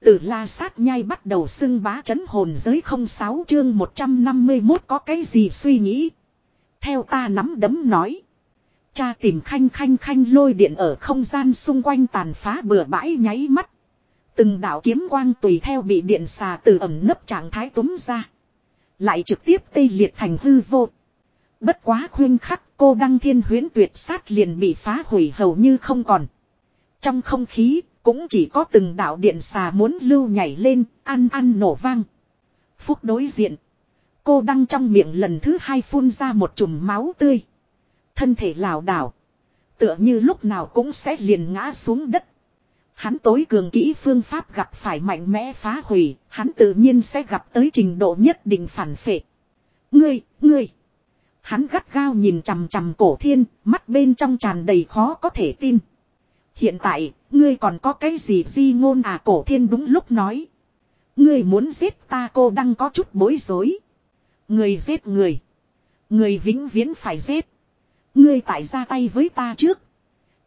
Từ la sát nhai bắt đầu xưng bá chấn hồn giới không sáu chương 151 có cái gì suy nghĩ. Theo ta nắm đấm nói. Cha tìm khanh khanh khanh lôi điện ở không gian xung quanh tàn phá bừa bãi nháy mắt. Từng đạo kiếm quang tùy theo bị điện xà từ ẩm nấp trạng thái túm ra. Lại trực tiếp tê liệt thành hư vô. Bất quá khuyên khắc cô đăng thiên huyến tuyệt sát liền bị phá hủy hầu như không còn. Trong không khí cũng chỉ có từng đạo điện xà muốn lưu nhảy lên ăn ăn nổ vang. Phúc đối diện. Cô đăng trong miệng lần thứ hai phun ra một chùm máu tươi. Thân thể lảo đảo. Tựa như lúc nào cũng sẽ liền ngã xuống đất. Hắn tối cường kỹ phương pháp gặp phải mạnh mẽ phá hủy, hắn tự nhiên sẽ gặp tới trình độ nhất định phản phệ. Ngươi, ngươi. Hắn gắt gao nhìn chằm chằm cổ thiên, mắt bên trong tràn đầy khó có thể tin. Hiện tại, ngươi còn có cái gì di ngôn à cổ thiên đúng lúc nói. Ngươi muốn giết ta cô đang có chút bối rối. Người giết người. Người vĩnh viễn phải giết. Ngươi tại ra tay với ta trước.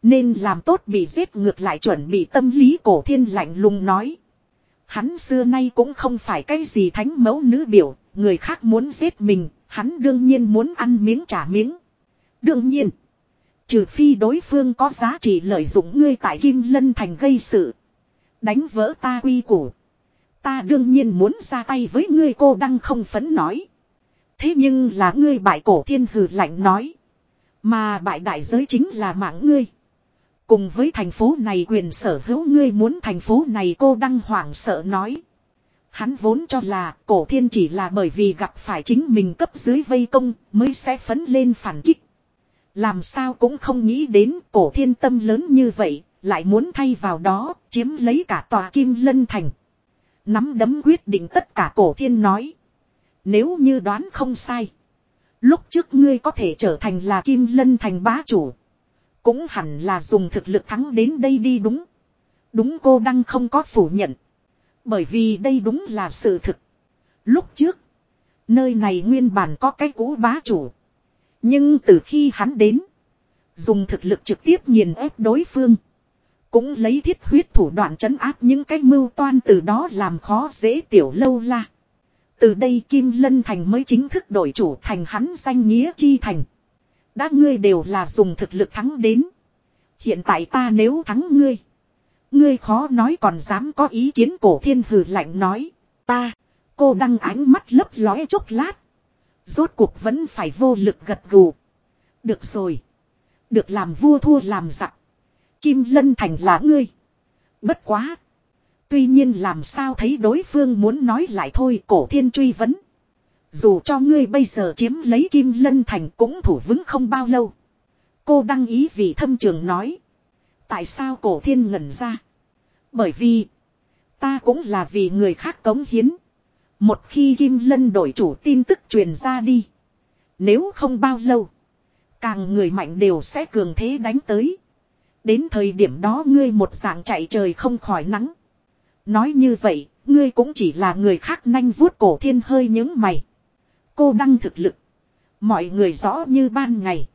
Nên làm tốt bị giết ngược lại chuẩn bị tâm lý cổ thiên lạnh lùng nói. Hắn xưa nay cũng không phải cái gì thánh mẫu nữ biểu, người khác muốn giết mình, hắn đương nhiên muốn ăn miếng trả miếng. Đương nhiên, trừ phi đối phương có giá trị lợi dụng ngươi tại Kim Lân Thành gây sự. Đánh vỡ ta quy củ. Ta đương nhiên muốn ra tay với ngươi, cô đăng không phấn nói. Thế nhưng là ngươi bại cổ thiên hừ lạnh nói. Mà bại đại giới chính là mạng ngươi. Cùng với thành phố này quyền sở hữu ngươi muốn thành phố này, cô đăng hoảng sợ nói. Hắn vốn cho là cổ thiên chỉ là bởi vì gặp phải chính mình cấp dưới vây công mới sẽ phấn lên phản kích. Làm sao cũng không nghĩ đến cổ thiên tâm lớn như vậy, lại muốn thay vào đó, chiếm lấy cả tòa kim lân thành. Nắm đấm quyết định tất cả cổ thiên nói. Nếu như đoán không sai. Lúc trước ngươi có thể trở thành là kim lân thành bá chủ. Cũng hẳn là dùng thực lực thắng đến đây đi đúng. Đúng cô đăng không có phủ nhận. Bởi vì đây đúng là sự thực. Lúc trước. Nơi này nguyên bản có cái cũ bá chủ. Nhưng từ khi hắn đến. Dùng thực lực trực tiếp nghiền ép đối phương. Cũng lấy thiết huyết thủ đoạn trấn áp những cái mưu toan từ đó làm khó dễ tiểu lâu la. Từ đây Kim Lân Thành mới chính thức đổi chủ thành hắn danh nghĩa chi thành. Đã ngươi đều là dùng thực lực thắng đến. Hiện tại ta nếu thắng ngươi. Ngươi khó nói còn dám có ý kiến cổ thiên hừ lạnh nói. Ta, cô đăng ánh mắt lấp lóe chốc lát. Rốt cuộc vẫn phải vô lực gật gù. Được rồi. Được làm vua thua làm giặc. Kim Lân Thành là ngươi. Bất quá. Tuy nhiên làm sao thấy đối phương muốn nói lại thôi, cổ thiên truy vấn. Dù cho ngươi bây giờ chiếm lấy Kim Lân Thành cũng thủ vững không bao lâu. Cô đăng ý vì thâm trường nói. Tại sao cổ thiên ngẩn ra? Bởi vì. Ta cũng là vì người khác cống hiến. Một khi Kim Lân đổi chủ tin tức truyền ra đi. Nếu không bao lâu. Càng người mạnh đều sẽ cường thế đánh tới. Đến thời điểm đó ngươi một dạng chạy trời không khỏi nắng. Nói như vậy, ngươi cũng chỉ là người khác nanh vuốt cổ thiên hơi những mày. Cô đăng thực lực. Mọi người rõ như ban ngày.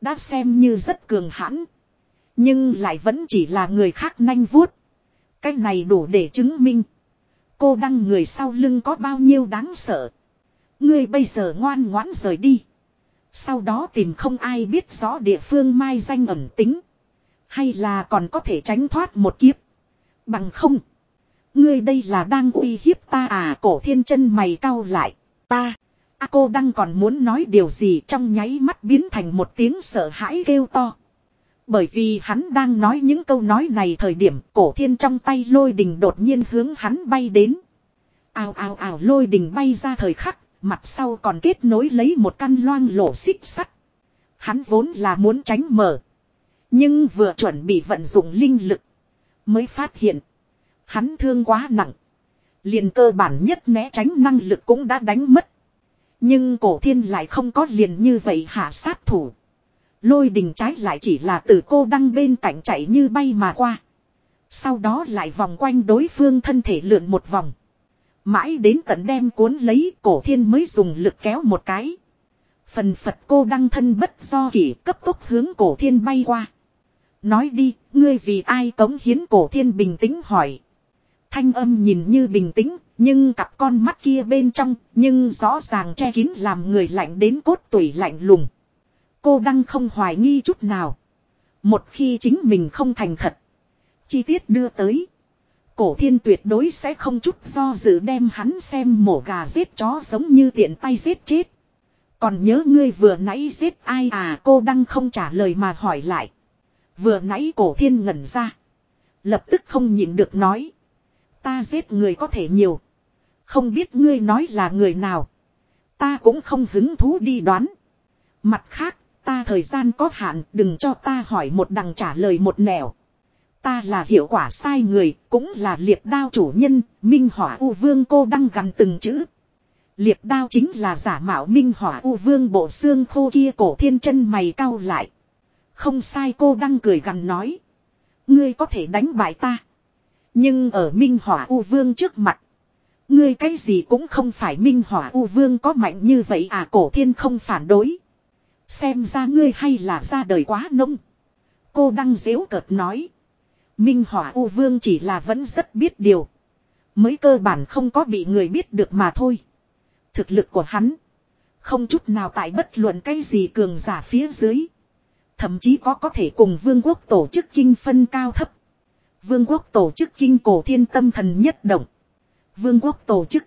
Đã xem như rất cường hãn. Nhưng lại vẫn chỉ là người khác nanh vuốt. Cái này đủ để chứng minh. Cô đăng người sau lưng có bao nhiêu đáng sợ. Ngươi bây giờ ngoan ngoãn rời đi. Sau đó tìm không ai biết rõ địa phương mai danh ẩn tính. Hay là còn có thể tránh thoát một kiếp. Bằng không. Ngươi đây là đang uy hiếp ta à cổ thiên chân mày cau lại. Ta. A cô đang còn muốn nói điều gì trong nháy mắt biến thành một tiếng sợ hãi kêu to. Bởi vì hắn đang nói những câu nói này thời điểm cổ thiên trong tay lôi đình đột nhiên hướng hắn bay đến. Ào ào ào lôi đình bay ra thời khắc, mặt sau còn kết nối lấy một căn loang lổ xích sắt. Hắn vốn là muốn tránh mở. Nhưng vừa chuẩn bị vận dụng linh lực. Mới phát hiện. Hắn thương quá nặng. Liền cơ bản nhất né tránh năng lực cũng đã đánh mất. Nhưng cổ thiên lại không có liền như vậy hạ sát thủ. Lôi đình trái lại chỉ là từ cô đăng bên cạnh chạy như bay mà qua. Sau đó lại vòng quanh đối phương thân thể lượn một vòng. Mãi đến tận đem cuốn lấy cổ thiên mới dùng lực kéo một cái. Phần Phật cô đăng thân bất do kỷ cấp tốc hướng cổ thiên bay qua. Nói đi, ngươi vì ai cống hiến cổ thiên bình tĩnh hỏi. Thanh âm nhìn như bình tĩnh, nhưng cặp con mắt kia bên trong, nhưng rõ ràng che kín làm người lạnh đến cốt tủy lạnh lùng. Cô Đăng không hoài nghi chút nào. Một khi chính mình không thành thật. Chi tiết đưa tới. Cổ thiên tuyệt đối sẽ không chút do dự đem hắn xem mổ gà giết chó giống như tiện tay giết chết. Còn nhớ ngươi vừa nãy giết ai à cô Đăng không trả lời mà hỏi lại. Vừa nãy cổ thiên ngẩn ra. Lập tức không nhịn được nói. Ta giết người có thể nhiều. Không biết ngươi nói là người nào. Ta cũng không hứng thú đi đoán. Mặt khác, ta thời gian có hạn đừng cho ta hỏi một đằng trả lời một nẻo. Ta là hiệu quả sai người, cũng là liệt đao chủ nhân, minh hỏa u vương cô đăng gắn từng chữ. Liệt đao chính là giả mạo minh hỏa u vương bộ xương khô kia cổ thiên chân mày cau lại. Không sai cô đang cười gằn nói. Ngươi có thể đánh bại ta. Nhưng ở Minh Hỏa U Vương trước mặt. Ngươi cái gì cũng không phải Minh Hỏa U Vương có mạnh như vậy à cổ thiên không phản đối. Xem ra ngươi hay là ra đời quá nông. Cô đang dễu cợt nói. Minh Hỏa U Vương chỉ là vẫn rất biết điều. Mới cơ bản không có bị người biết được mà thôi. Thực lực của hắn. Không chút nào tại bất luận cái gì cường giả phía dưới. Thậm chí có có thể cùng vương quốc tổ chức kinh phân cao thấp. Vương quốc tổ chức kinh cổ thiên tâm thần nhất động. Vương quốc tổ chức.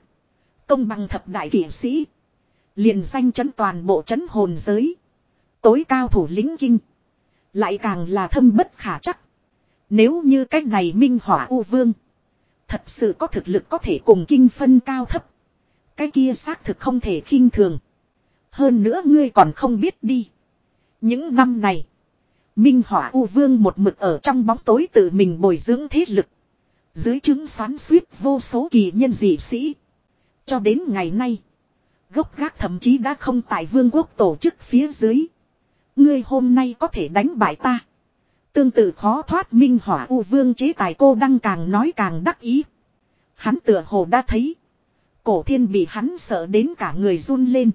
Công bằng thập đại kỷ sĩ. Liền danh chấn toàn bộ chấn hồn giới. Tối cao thủ lĩnh kinh. Lại càng là thâm bất khả chắc. Nếu như cách này minh hỏa u vương. Thật sự có thực lực có thể cùng kinh phân cao thấp. Cái kia xác thực không thể khinh thường. Hơn nữa ngươi còn không biết đi. Những năm này. Minh Hỏa U Vương một mực ở trong bóng tối tự mình bồi dưỡng thế lực. Dưới chứng xoắn suýt vô số kỳ nhân dị sĩ. Cho đến ngày nay. Gốc gác thậm chí đã không tại vương quốc tổ chức phía dưới. Ngươi hôm nay có thể đánh bại ta. Tương tự khó thoát Minh Hỏa U Vương chế tài cô đang càng nói càng đắc ý. Hắn tựa hồ đã thấy. Cổ thiên bị hắn sợ đến cả người run lên.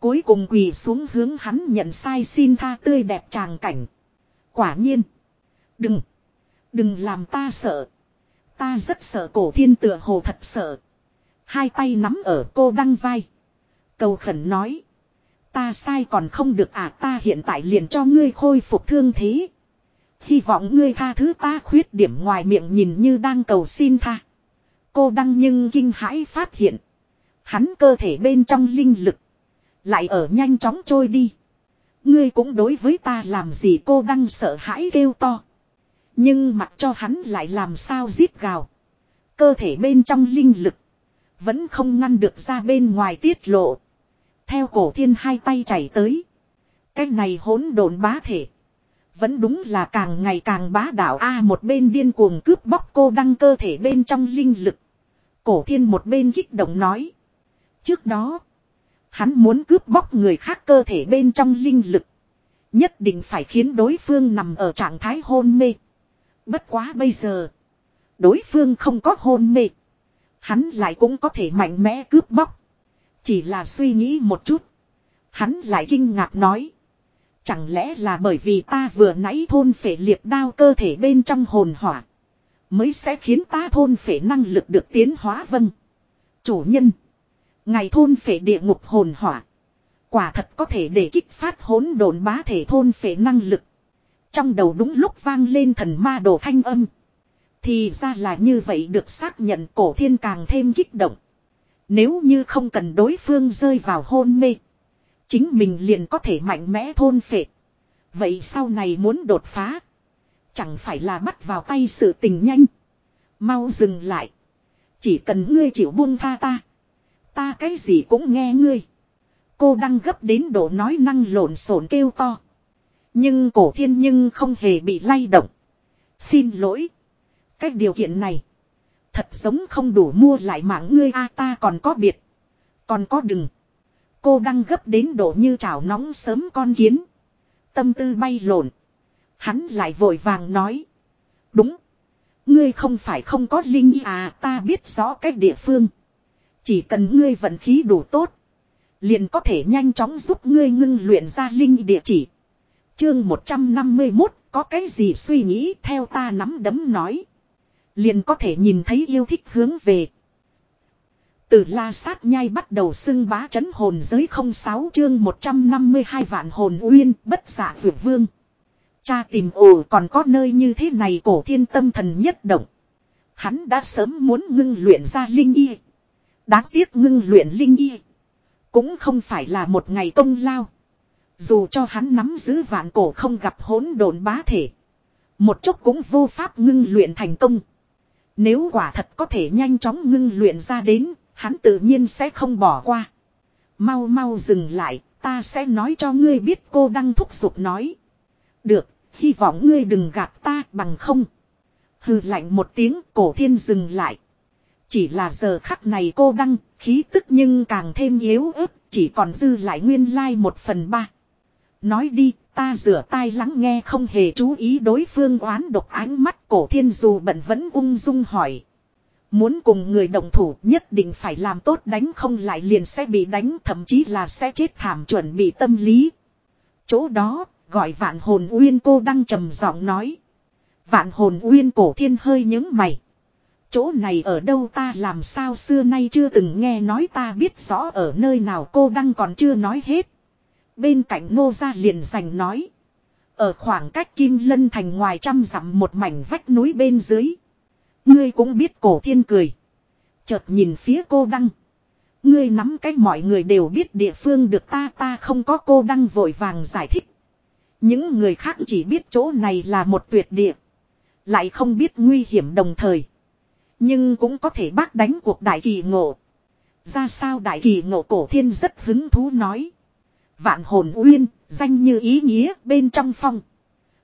Cuối cùng quỳ xuống hướng hắn nhận sai xin tha tươi đẹp tràng cảnh. Quả nhiên. Đừng. Đừng làm ta sợ. Ta rất sợ cổ thiên tựa hồ thật sợ. Hai tay nắm ở cô đăng vai. Cầu khẩn nói. Ta sai còn không được à ta hiện tại liền cho ngươi khôi phục thương thế. Hy vọng ngươi tha thứ ta khuyết điểm ngoài miệng nhìn như đang cầu xin tha. Cô đăng nhưng kinh hãi phát hiện. Hắn cơ thể bên trong linh lực. Lại ở nhanh chóng trôi đi. Ngươi cũng đối với ta làm gì cô Đăng sợ hãi kêu to. Nhưng mặc cho hắn lại làm sao giết gào. Cơ thể bên trong linh lực. Vẫn không ngăn được ra bên ngoài tiết lộ. Theo cổ thiên hai tay chảy tới. Cái này hỗn độn bá thể. Vẫn đúng là càng ngày càng bá đạo A, một bên điên cuồng cướp bóc cô đăng cơ thể bên trong linh lực. Cổ thiên một bên kích động nói. Trước đó. Hắn muốn cướp bóc người khác cơ thể bên trong linh lực. Nhất định phải khiến đối phương nằm ở trạng thái hôn mê. Bất quá bây giờ. Đối phương không có hôn mê. Hắn lại cũng có thể mạnh mẽ cướp bóc. Chỉ là suy nghĩ một chút. Hắn lại kinh ngạc nói. Chẳng lẽ là bởi vì ta vừa nãy thôn phệ liệt đao cơ thể bên trong hồn hỏa. Mới sẽ khiến ta thôn phệ năng lực được tiến hóa vâng. Chủ nhân. Ngày thôn phệ địa ngục hồn hỏa. Quả thật có thể để kích phát hỗn độn bá thể thôn phệ năng lực. Trong đầu đúng lúc vang lên thần ma đồ thanh âm. Thì ra là như vậy được xác nhận, cổ thiên càng thêm kích động. Nếu như không cần đối phương rơi vào hôn mê. Chính mình liền có thể mạnh mẽ thôn phệ. Vậy sau này muốn đột phá. Chẳng phải là bắt vào tay sự tình nhanh. Mau dừng lại. Chỉ cần ngươi chịu buông tha ta. Ta cái gì cũng nghe ngươi. Cô đang gấp đến độ nói năng lộn xộn kêu to. Nhưng cổ thiên nhưng không hề bị lay động. Xin lỗi. Cái điều kiện này. Thật giống không đủ mua lại mạng ngươi a, ta còn có biệt. Còn có đừng. Cô đang gấp đến độ như chảo nóng sớm con kiến. Tâm tư bay lộn. Hắn lại vội vàng nói. Đúng. Ngươi không phải không có linh ý à ta biết rõ cách địa phương. Chỉ cần ngươi vận khí đủ tốt. Liền có thể nhanh chóng giúp ngươi ngưng luyện ra linh địa chỉ. Chương 151 có cái gì suy nghĩ theo ta nắm đấm nói. Liền có thể nhìn thấy yêu thích hướng về. Từ la sát nhai bắt đầu xưng bá chấn hồn giới 06 chương 152 vạn hồn uyên, bất giả vượt vương. Cha tìm ồ còn có nơi như thế này cổ thiên tâm thần nhất động. Hắn đã sớm muốn ngưng luyện ra linh y. Đáng tiếc ngưng luyện linh y. Cũng không phải là một ngày công lao. Dù cho hắn nắm giữ vạn cổ không gặp hỗn độn bá thể. Một chút cũng vô pháp ngưng luyện thành công. Nếu quả thật có thể nhanh chóng ngưng luyện ra đến, hắn tự nhiên sẽ không bỏ qua. Mau mau dừng lại, ta sẽ nói cho ngươi biết cô đang thúc giục nói. Được, hy vọng ngươi đừng gạt ta bằng không. Hừ lạnh một tiếng cổ thiên dừng lại. Chỉ là giờ khắc này cô đăng, khí tức nhưng càng thêm yếu ớt, chỉ còn dư lại nguyên lai like một phần ba. Nói đi, ta rửa tai lắng nghe không hề chú ý đối phương oán độc ánh mắt cổ thiên dù bận vẫn ung dung hỏi. Muốn cùng người đồng thủ nhất định phải làm tốt đánh không lại liền sẽ bị đánh thậm chí là sẽ chết thảm chuẩn bị tâm lý. Chỗ đó, gọi vạn hồn uyên cô đang trầm giọng nói. Vạn hồn uyên cổ thiên hơi những mày. Chỗ này ở đâu ta làm sao xưa nay chưa từng nghe nói ta biết rõ ở nơi nào cô đang còn chưa nói hết. Bên cạnh ngô gia liền giành nói. Ở khoảng cách Kim Lân thành ngoài trăm dặm một mảnh vách núi bên dưới. Ngươi cũng biết cổ thiên cười. Chợt nhìn phía cô đăng. Ngươi nắm cách mọi người đều biết địa phương được ta ta không có cô đăng vội vàng giải thích. Những người khác chỉ biết chỗ này là một tuyệt địa. Lại không biết nguy hiểm đồng thời. Nhưng cũng có thể bác đánh cuộc đại kỳ ngộ. Ra sao đại kỳ ngộ cổ thiên rất hứng thú nói. Vạn hồn uyên, danh như ý nghĩa bên trong phong.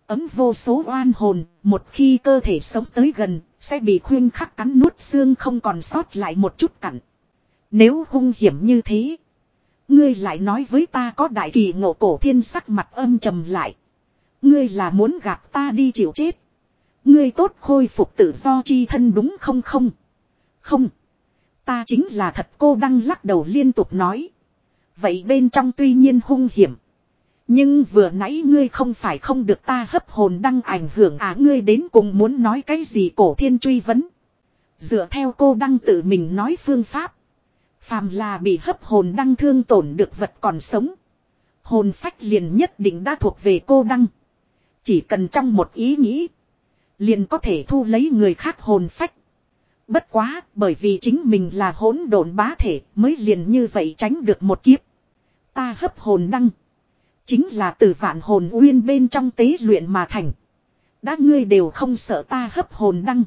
Ấm vô số oan hồn, một khi cơ thể sống tới gần, sẽ bị khuyên khắc cắn nuốt xương không còn sót lại một chút cặn. Nếu hung hiểm như thế, ngươi lại nói với ta có đại kỳ ngộ cổ thiên sắc mặt âm trầm lại. Ngươi là muốn gạt ta đi chịu chết. Ngươi tốt khôi phục tự do chi thân đúng không không? Không. Ta chính là thật cô đang lắc đầu liên tục nói. Vậy bên trong tuy nhiên hung hiểm. Nhưng vừa nãy ngươi không phải không được ta hấp hồn đăng ảnh hưởng à ngươi đến cùng muốn nói cái gì cổ thiên truy vấn. Dựa theo cô đăng tự mình nói phương pháp. Phàm là bị hấp hồn đăng thương tổn được vật còn sống. Hồn phách liền nhất định đã thuộc về cô đăng. Chỉ cần trong một ý nghĩ. Liền có thể thu lấy người khác hồn phách. Bất quá bởi vì chính mình là hỗn độn bá thể mới liền như vậy tránh được một kiếp. Ta hấp hồn đăng. Chính là từ vạn hồn uyên bên trong tế luyện mà thành. Đã ngươi đều không sợ ta hấp hồn đăng.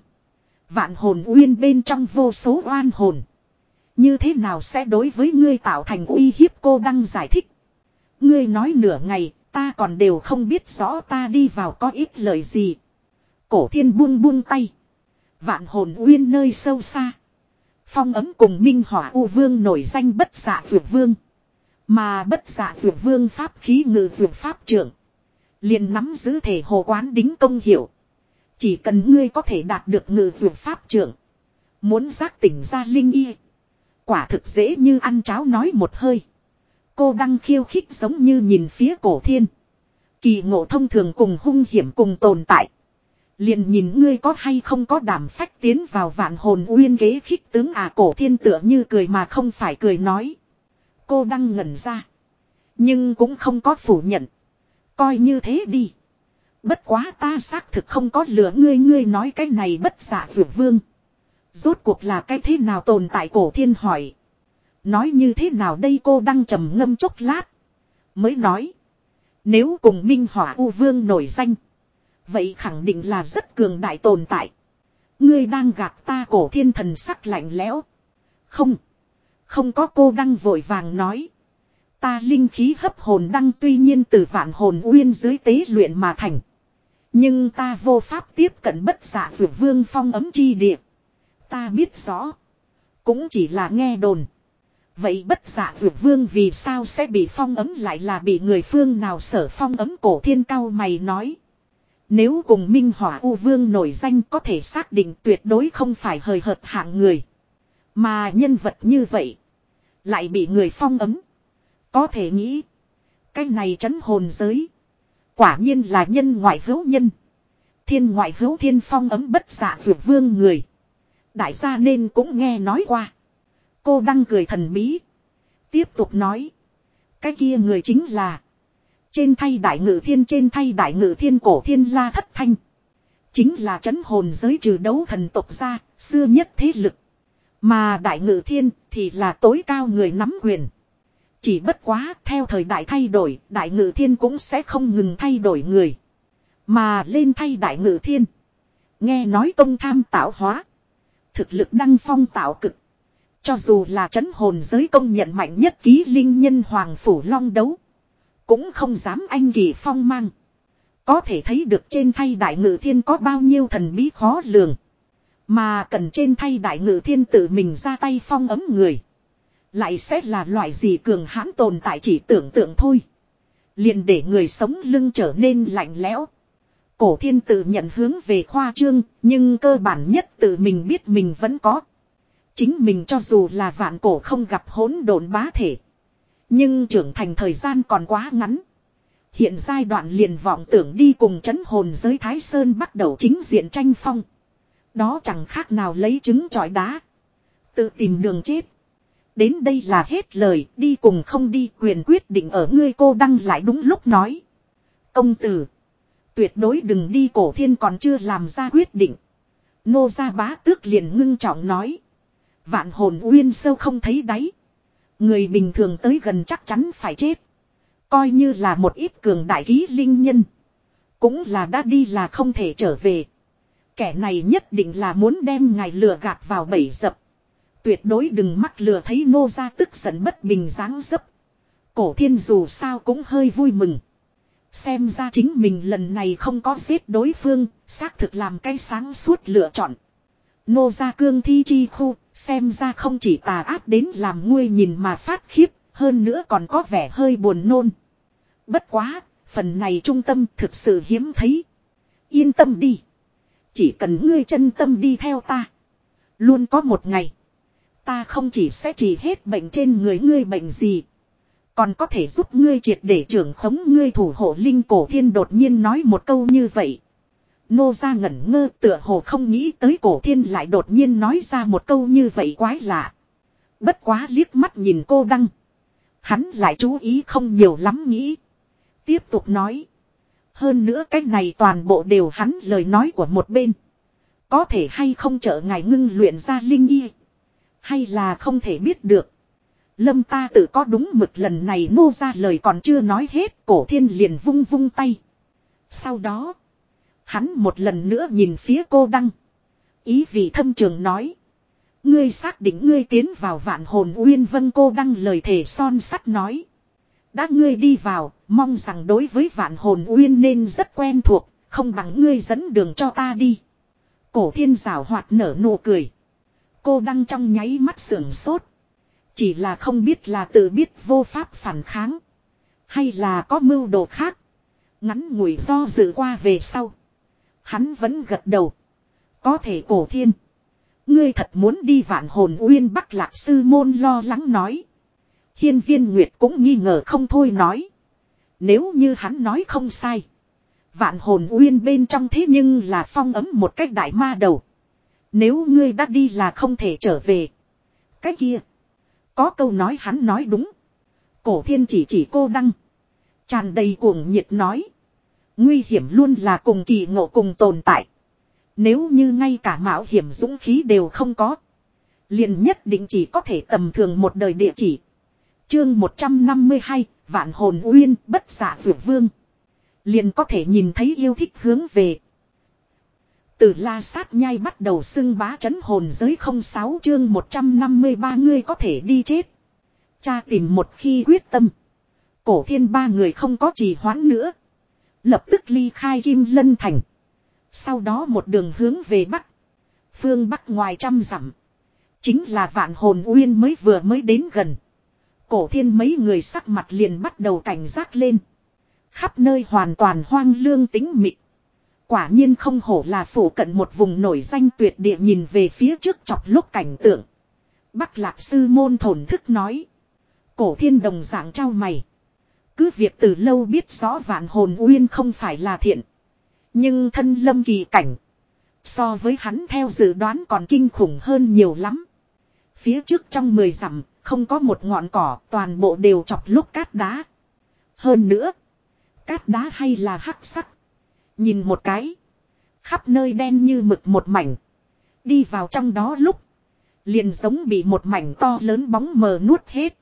Vạn hồn uyên bên trong vô số oan hồn. Như thế nào sẽ đối với ngươi tạo thành uy hiếp cô đăng giải thích. Ngươi nói nửa ngày, ta còn đều không biết rõ ta đi vào có ít lời gì. Cổ thiên buông buông tay. Vạn hồn uyên nơi sâu xa. Phong ấm cùng minh hỏa u vương nổi danh bất giả dược vương. Mà bất giả dược vương pháp khí ngự dược pháp trưởng. liền nắm giữ thể hồ quán đính công hiểu. Chỉ cần ngươi có thể đạt được ngự dược pháp trưởng. Muốn giác tỉnh ra linh y. Quả thực dễ như ăn cháo nói một hơi. Cô đang khiêu khích giống như nhìn phía cổ thiên. Kỳ ngộ thông thường cùng hung hiểm cùng tồn tại. Liền nhìn ngươi có hay không có đảm phách tiến vào vạn hồn uyên ghế khích tướng à cổ thiên tựa như cười mà không phải cười nói. Cô đang ngẩn ra. Nhưng cũng không có phủ nhận. Coi như thế đi. Bất quá ta xác thực không có lửa ngươi ngươi nói cái này bất giả vượt vương. Rốt cuộc là cái thế nào tồn tại cổ thiên hỏi. Nói như thế nào đây cô đang trầm ngâm chốc lát. Mới nói. Nếu cùng Minh Hỏa U Vương nổi danh. Vậy khẳng định là rất cường đại tồn tại. Ngươi đang gạt ta cổ thiên thần sắc lạnh lẽo. Không. Không có cô đăng vội vàng nói. Ta linh khí hấp hồn đăng tuy nhiên từ vạn hồn uyên dưới tế luyện mà thành. Nhưng ta vô pháp tiếp cận bất giả vượt vương phong ấm chi địa. Ta biết rõ. Cũng chỉ là nghe đồn. Vậy bất giả vượt vương vì sao sẽ bị phong ấm lại là bị người phương nào sở phong ấm cổ thiên cao mày nói. Nếu cùng Minh Hỏa U Vương nổi danh có thể xác định tuyệt đối không phải hời hợt hạng người. Mà nhân vật như vậy. Lại bị người phong ấm. Có thể nghĩ. Cái này chấn hồn giới. Quả nhiên là nhân ngoại hữu nhân. Thiên ngoại hữu thiên phong ấm bất giả dược vương người. Đại gia nên cũng nghe nói qua. Cô đang cười thần bí. Tiếp tục nói. Cái kia người chính là. Trên thay đại ngự thiên trên thay đại ngự thiên cổ thiên la thất thanh. Chính là chấn hồn giới trừ đấu thần tộc gia, xưa nhất thế lực. Mà đại ngự thiên thì là tối cao người nắm quyền. Chỉ bất quá theo thời đại thay đổi, đại ngự thiên cũng sẽ không ngừng thay đổi người. Mà lên thay đại ngự thiên. Nghe nói công tham tạo hóa. Thực lực đăng phong tạo cực. Cho dù là chấn hồn giới công nhận mạnh nhất ký linh nhân Hoàng Phủ Long đấu. Cũng không dám anh kỳ phong mang. Có thể thấy được trên thay đại ngự thiên có bao nhiêu thần bí khó lường. Mà cần trên thay đại ngự thiên tự mình ra tay phong ấm người. Lại sẽ là loại gì cường hãn tồn tại chỉ tưởng tượng thôi. liền để người sống lưng trở nên lạnh lẽo. Cổ thiên tự nhận hướng về khoa trương, nhưng cơ bản nhất tự mình biết mình vẫn có. Chính mình cho dù là vạn cổ không gặp hỗn độn bá thể. Nhưng trưởng thành thời gian còn quá ngắn. Hiện giai đoạn liền vọng tưởng đi cùng chấn hồn giới Thái Sơn bắt đầu chính diện tranh phong. Đó chẳng khác nào lấy trứng trọi đá. Tự tìm đường chết. Đến đây là hết lời, đi cùng không đi quyền quyết định ở ngươi cô đăng lại đúng lúc nói. Công tử. Tuyệt đối đừng đi cổ thiên còn chưa làm ra quyết định. Nô gia bá tước liền ngưng trọng nói. Vạn hồn uyên sâu không thấy đáy. Người bình thường tới gần chắc chắn phải chết. Coi như là một ít cường đại ký linh nhân. Cũng là đã đi là không thể trở về. Kẻ này nhất định là muốn đem ngài lừa gạt vào bẫy dập. Tuyệt đối đừng mắc lừa thấy nô ra tức giận bất bình dáng dấp. Cổ thiên dù sao cũng hơi vui mừng. Xem ra chính mình lần này không có giết đối phương, xác thực làm cái sáng suốt lựa chọn. Nô gia cương thi chi khu, xem ra không chỉ tà ác đến làm nguôi nhìn mà phát khiếp, hơn nữa còn có vẻ hơi buồn nôn. Bất quá, phần này trung tâm thực sự hiếm thấy. Yên tâm đi. Chỉ cần ngươi chân tâm đi theo ta. Luôn có một ngày. Ta không chỉ sẽ trị hết bệnh trên người ngươi bệnh gì. Còn có thể giúp ngươi triệt để trưởng khống ngươi thủ hộ linh cổ thiên đột nhiên nói một câu như vậy. Nô ra ngẩn ngơ tựa hồ không nghĩ tới cổ thiên lại đột nhiên nói ra một câu như vậy quái lạ. Bất quá liếc mắt nhìn cô đăng. Hắn lại chú ý không nhiều lắm nghĩ. Tiếp tục nói. Hơn nữa cái này toàn bộ đều hắn lời nói của một bên. Có thể hay không trợ ngài ngưng luyện ra linh y. Hay là không thể biết được. Lâm ta tự có đúng mực lần này nô ra lời còn chưa nói hết, cổ thiên liền vung vung tay. Sau đó. Hắn một lần nữa nhìn phía cô đăng. Ý vị thâm trường nói. Ngươi xác định ngươi tiến vào vạn hồn uyên vân cô đăng lời thể son sắt nói. Đã ngươi đi vào, mong rằng đối với vạn hồn uyên nên rất quen thuộc, không bằng ngươi dẫn đường cho ta đi. Cổ thiên rào hoạt nở nụ cười. Cô đăng trong nháy mắt sưởng sốt. Chỉ là không biết là tự biết vô pháp phản kháng. Hay là có mưu đồ khác. Ngắn ngủi do dự qua về sau. Hắn vẫn gật đầu. Có thể cổ thiên. Ngươi thật muốn đi vạn hồn uyên bắc lạc sư môn lo lắng nói. Hiên viên Nguyệt cũng nghi ngờ không thôi nói. Nếu như hắn nói không sai. Vạn hồn uyên bên trong thế nhưng là phong ấm một cách đại ma đầu. Nếu ngươi đã đi là không thể trở về. Cái kia. Có câu nói hắn nói đúng. Cổ thiên chỉ chỉ cô đăng. Tràn đầy cuồng nhiệt nói. Nguy hiểm luôn là cùng kỳ ngộ cùng tồn tại. Nếu như ngay cả mạo hiểm dũng khí đều không có. liền nhất định chỉ có thể tầm thường một đời địa chỉ. Chương 152, Vạn hồn uyên, bất giả Dược vương. Liền có thể nhìn thấy yêu thích hướng về. Từ la sát nhai bắt đầu xưng bá chấn hồn giới 06 chương 153 ngươi có thể đi chết. Cha tìm một khi quyết tâm. Cổ thiên ba người không có trì hoãn nữa. Lập tức ly khai Kim Lân Thành. Sau đó một đường hướng về Bắc. Phương Bắc ngoài trăm dặm. Chính là vạn hồn uyên mới vừa mới đến gần. Cổ thiên mấy người sắc mặt liền bắt đầu cảnh giác lên. Khắp nơi hoàn toàn hoang lương tính mịt. Quả nhiên không hổ là phủ cận một vùng nổi danh tuyệt địa nhìn về phía trước chọc lúc cảnh tượng. Bắc lạc sư môn thổn thức nói. Cổ thiên đồng dạng trao mày. Cứ việc từ lâu biết rõ vạn hồn uyên không phải là thiện. Nhưng thân lâm kỳ cảnh. So với hắn theo dự đoán còn kinh khủng hơn nhiều lắm. Phía trước trong mười dặm, không có một ngọn cỏ, toàn bộ đều chọc lúc cát đá. Hơn nữa, cát đá hay là hắc sắc. Nhìn một cái, khắp nơi đen như mực một mảnh. Đi vào trong đó lúc, liền giống bị một mảnh to lớn bóng mờ nuốt hết.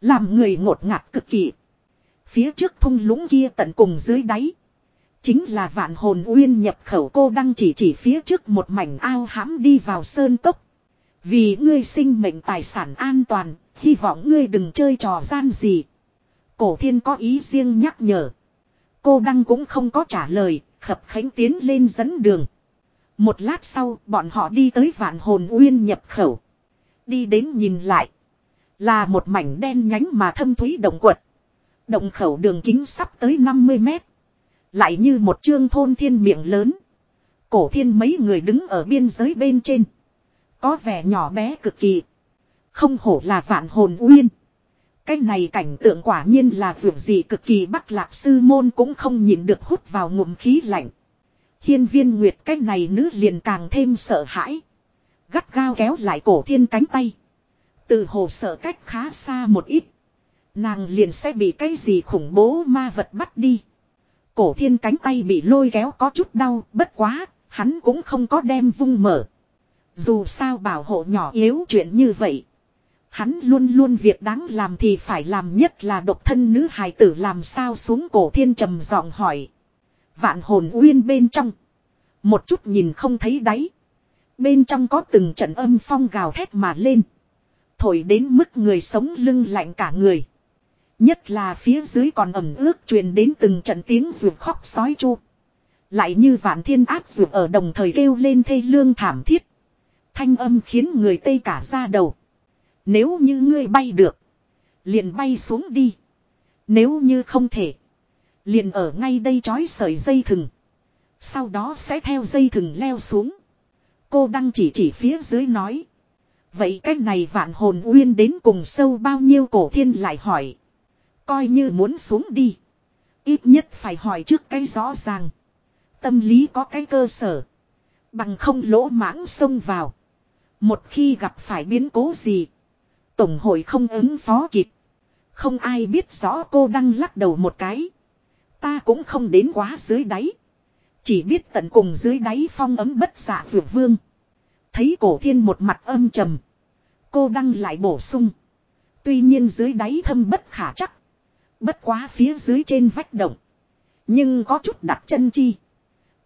Làm người ngột ngạt cực kỳ. Phía trước thung lũng kia tận cùng dưới đáy. Chính là vạn hồn uyên nhập khẩu cô đang chỉ chỉ phía trước một mảnh ao hãm đi vào sơn cốc. Vì ngươi sinh mệnh tài sản an toàn, hy vọng ngươi đừng chơi trò gian gì. Cổ thiên có ý riêng nhắc nhở. Cô Đăng cũng không có trả lời, khập khánh tiến lên dẫn đường. Một lát sau, bọn họ đi tới vạn hồn uyên nhập khẩu. Đi đến nhìn lại. Là một mảnh đen nhánh mà thâm thúy động quật. Động khẩu đường kính sắp tới 50 mét. Lại như một trương thôn thiên miệng lớn. Cổ thiên mấy người đứng ở biên giới bên trên. Có vẻ nhỏ bé cực kỳ. Không hổ là vạn hồn uyên. Cái này cảnh tượng quả nhiên là vượt gì cực kỳ bắc lạc sư môn cũng không nhìn được hút vào ngụm khí lạnh. Hiên viên nguyệt cái này nữ liền càng thêm sợ hãi. Gắt gao kéo lại cổ thiên cánh tay. Từ hồ sợ cách khá xa một ít. Nàng liền sẽ bị cái gì khủng bố ma vật bắt đi. Cổ thiên cánh tay bị lôi kéo có chút đau, bất quá, hắn cũng không có đem vung mở. Dù sao bảo hộ nhỏ yếu chuyện như vậy. Hắn luôn luôn việc đáng làm thì phải làm nhất là độc thân nữ hài tử làm sao xuống cổ thiên trầm giọng hỏi. Vạn hồn uyên bên trong. Một chút nhìn không thấy đáy. Bên trong có từng trận âm phong gào thét mà lên. Thổi đến mức người sống lưng lạnh cả người. Nhất là phía dưới còn ẩm ướt truyền đến từng trận tiếng ruột khóc sói chu. Lại như vạn thiên áp ruột ở đồng thời kêu lên thê lương thảm thiết. Thanh âm khiến người tây cả ra đầu. Nếu như ngươi bay được. Liền bay xuống đi. Nếu như không thể. Liền ở ngay đây trói sợi dây thừng. Sau đó sẽ theo dây thừng leo xuống. Cô đang chỉ chỉ phía dưới nói. Vậy cách này vạn hồn uyên đến cùng sâu bao nhiêu cổ thiên lại hỏi. Coi như muốn xuống đi. Ít nhất phải hỏi trước cái rõ ràng. Tâm lý có cái cơ sở. Bằng không lỗ mãng xông vào. Một khi gặp phải biến cố gì. Tổng hội không ứng phó kịp. Không ai biết rõ cô đang lắc đầu một cái. Ta cũng không đến quá dưới đáy. Chỉ biết tận cùng dưới đáy phong ấm bất xạ vượt vương. Thấy cổ thiên một mặt âm trầm. Cô đăng lại bổ sung. Tuy nhiên dưới đáy thâm bất khả chắc. Bất quá phía dưới trên vách động. Nhưng có chút đặt chân chi.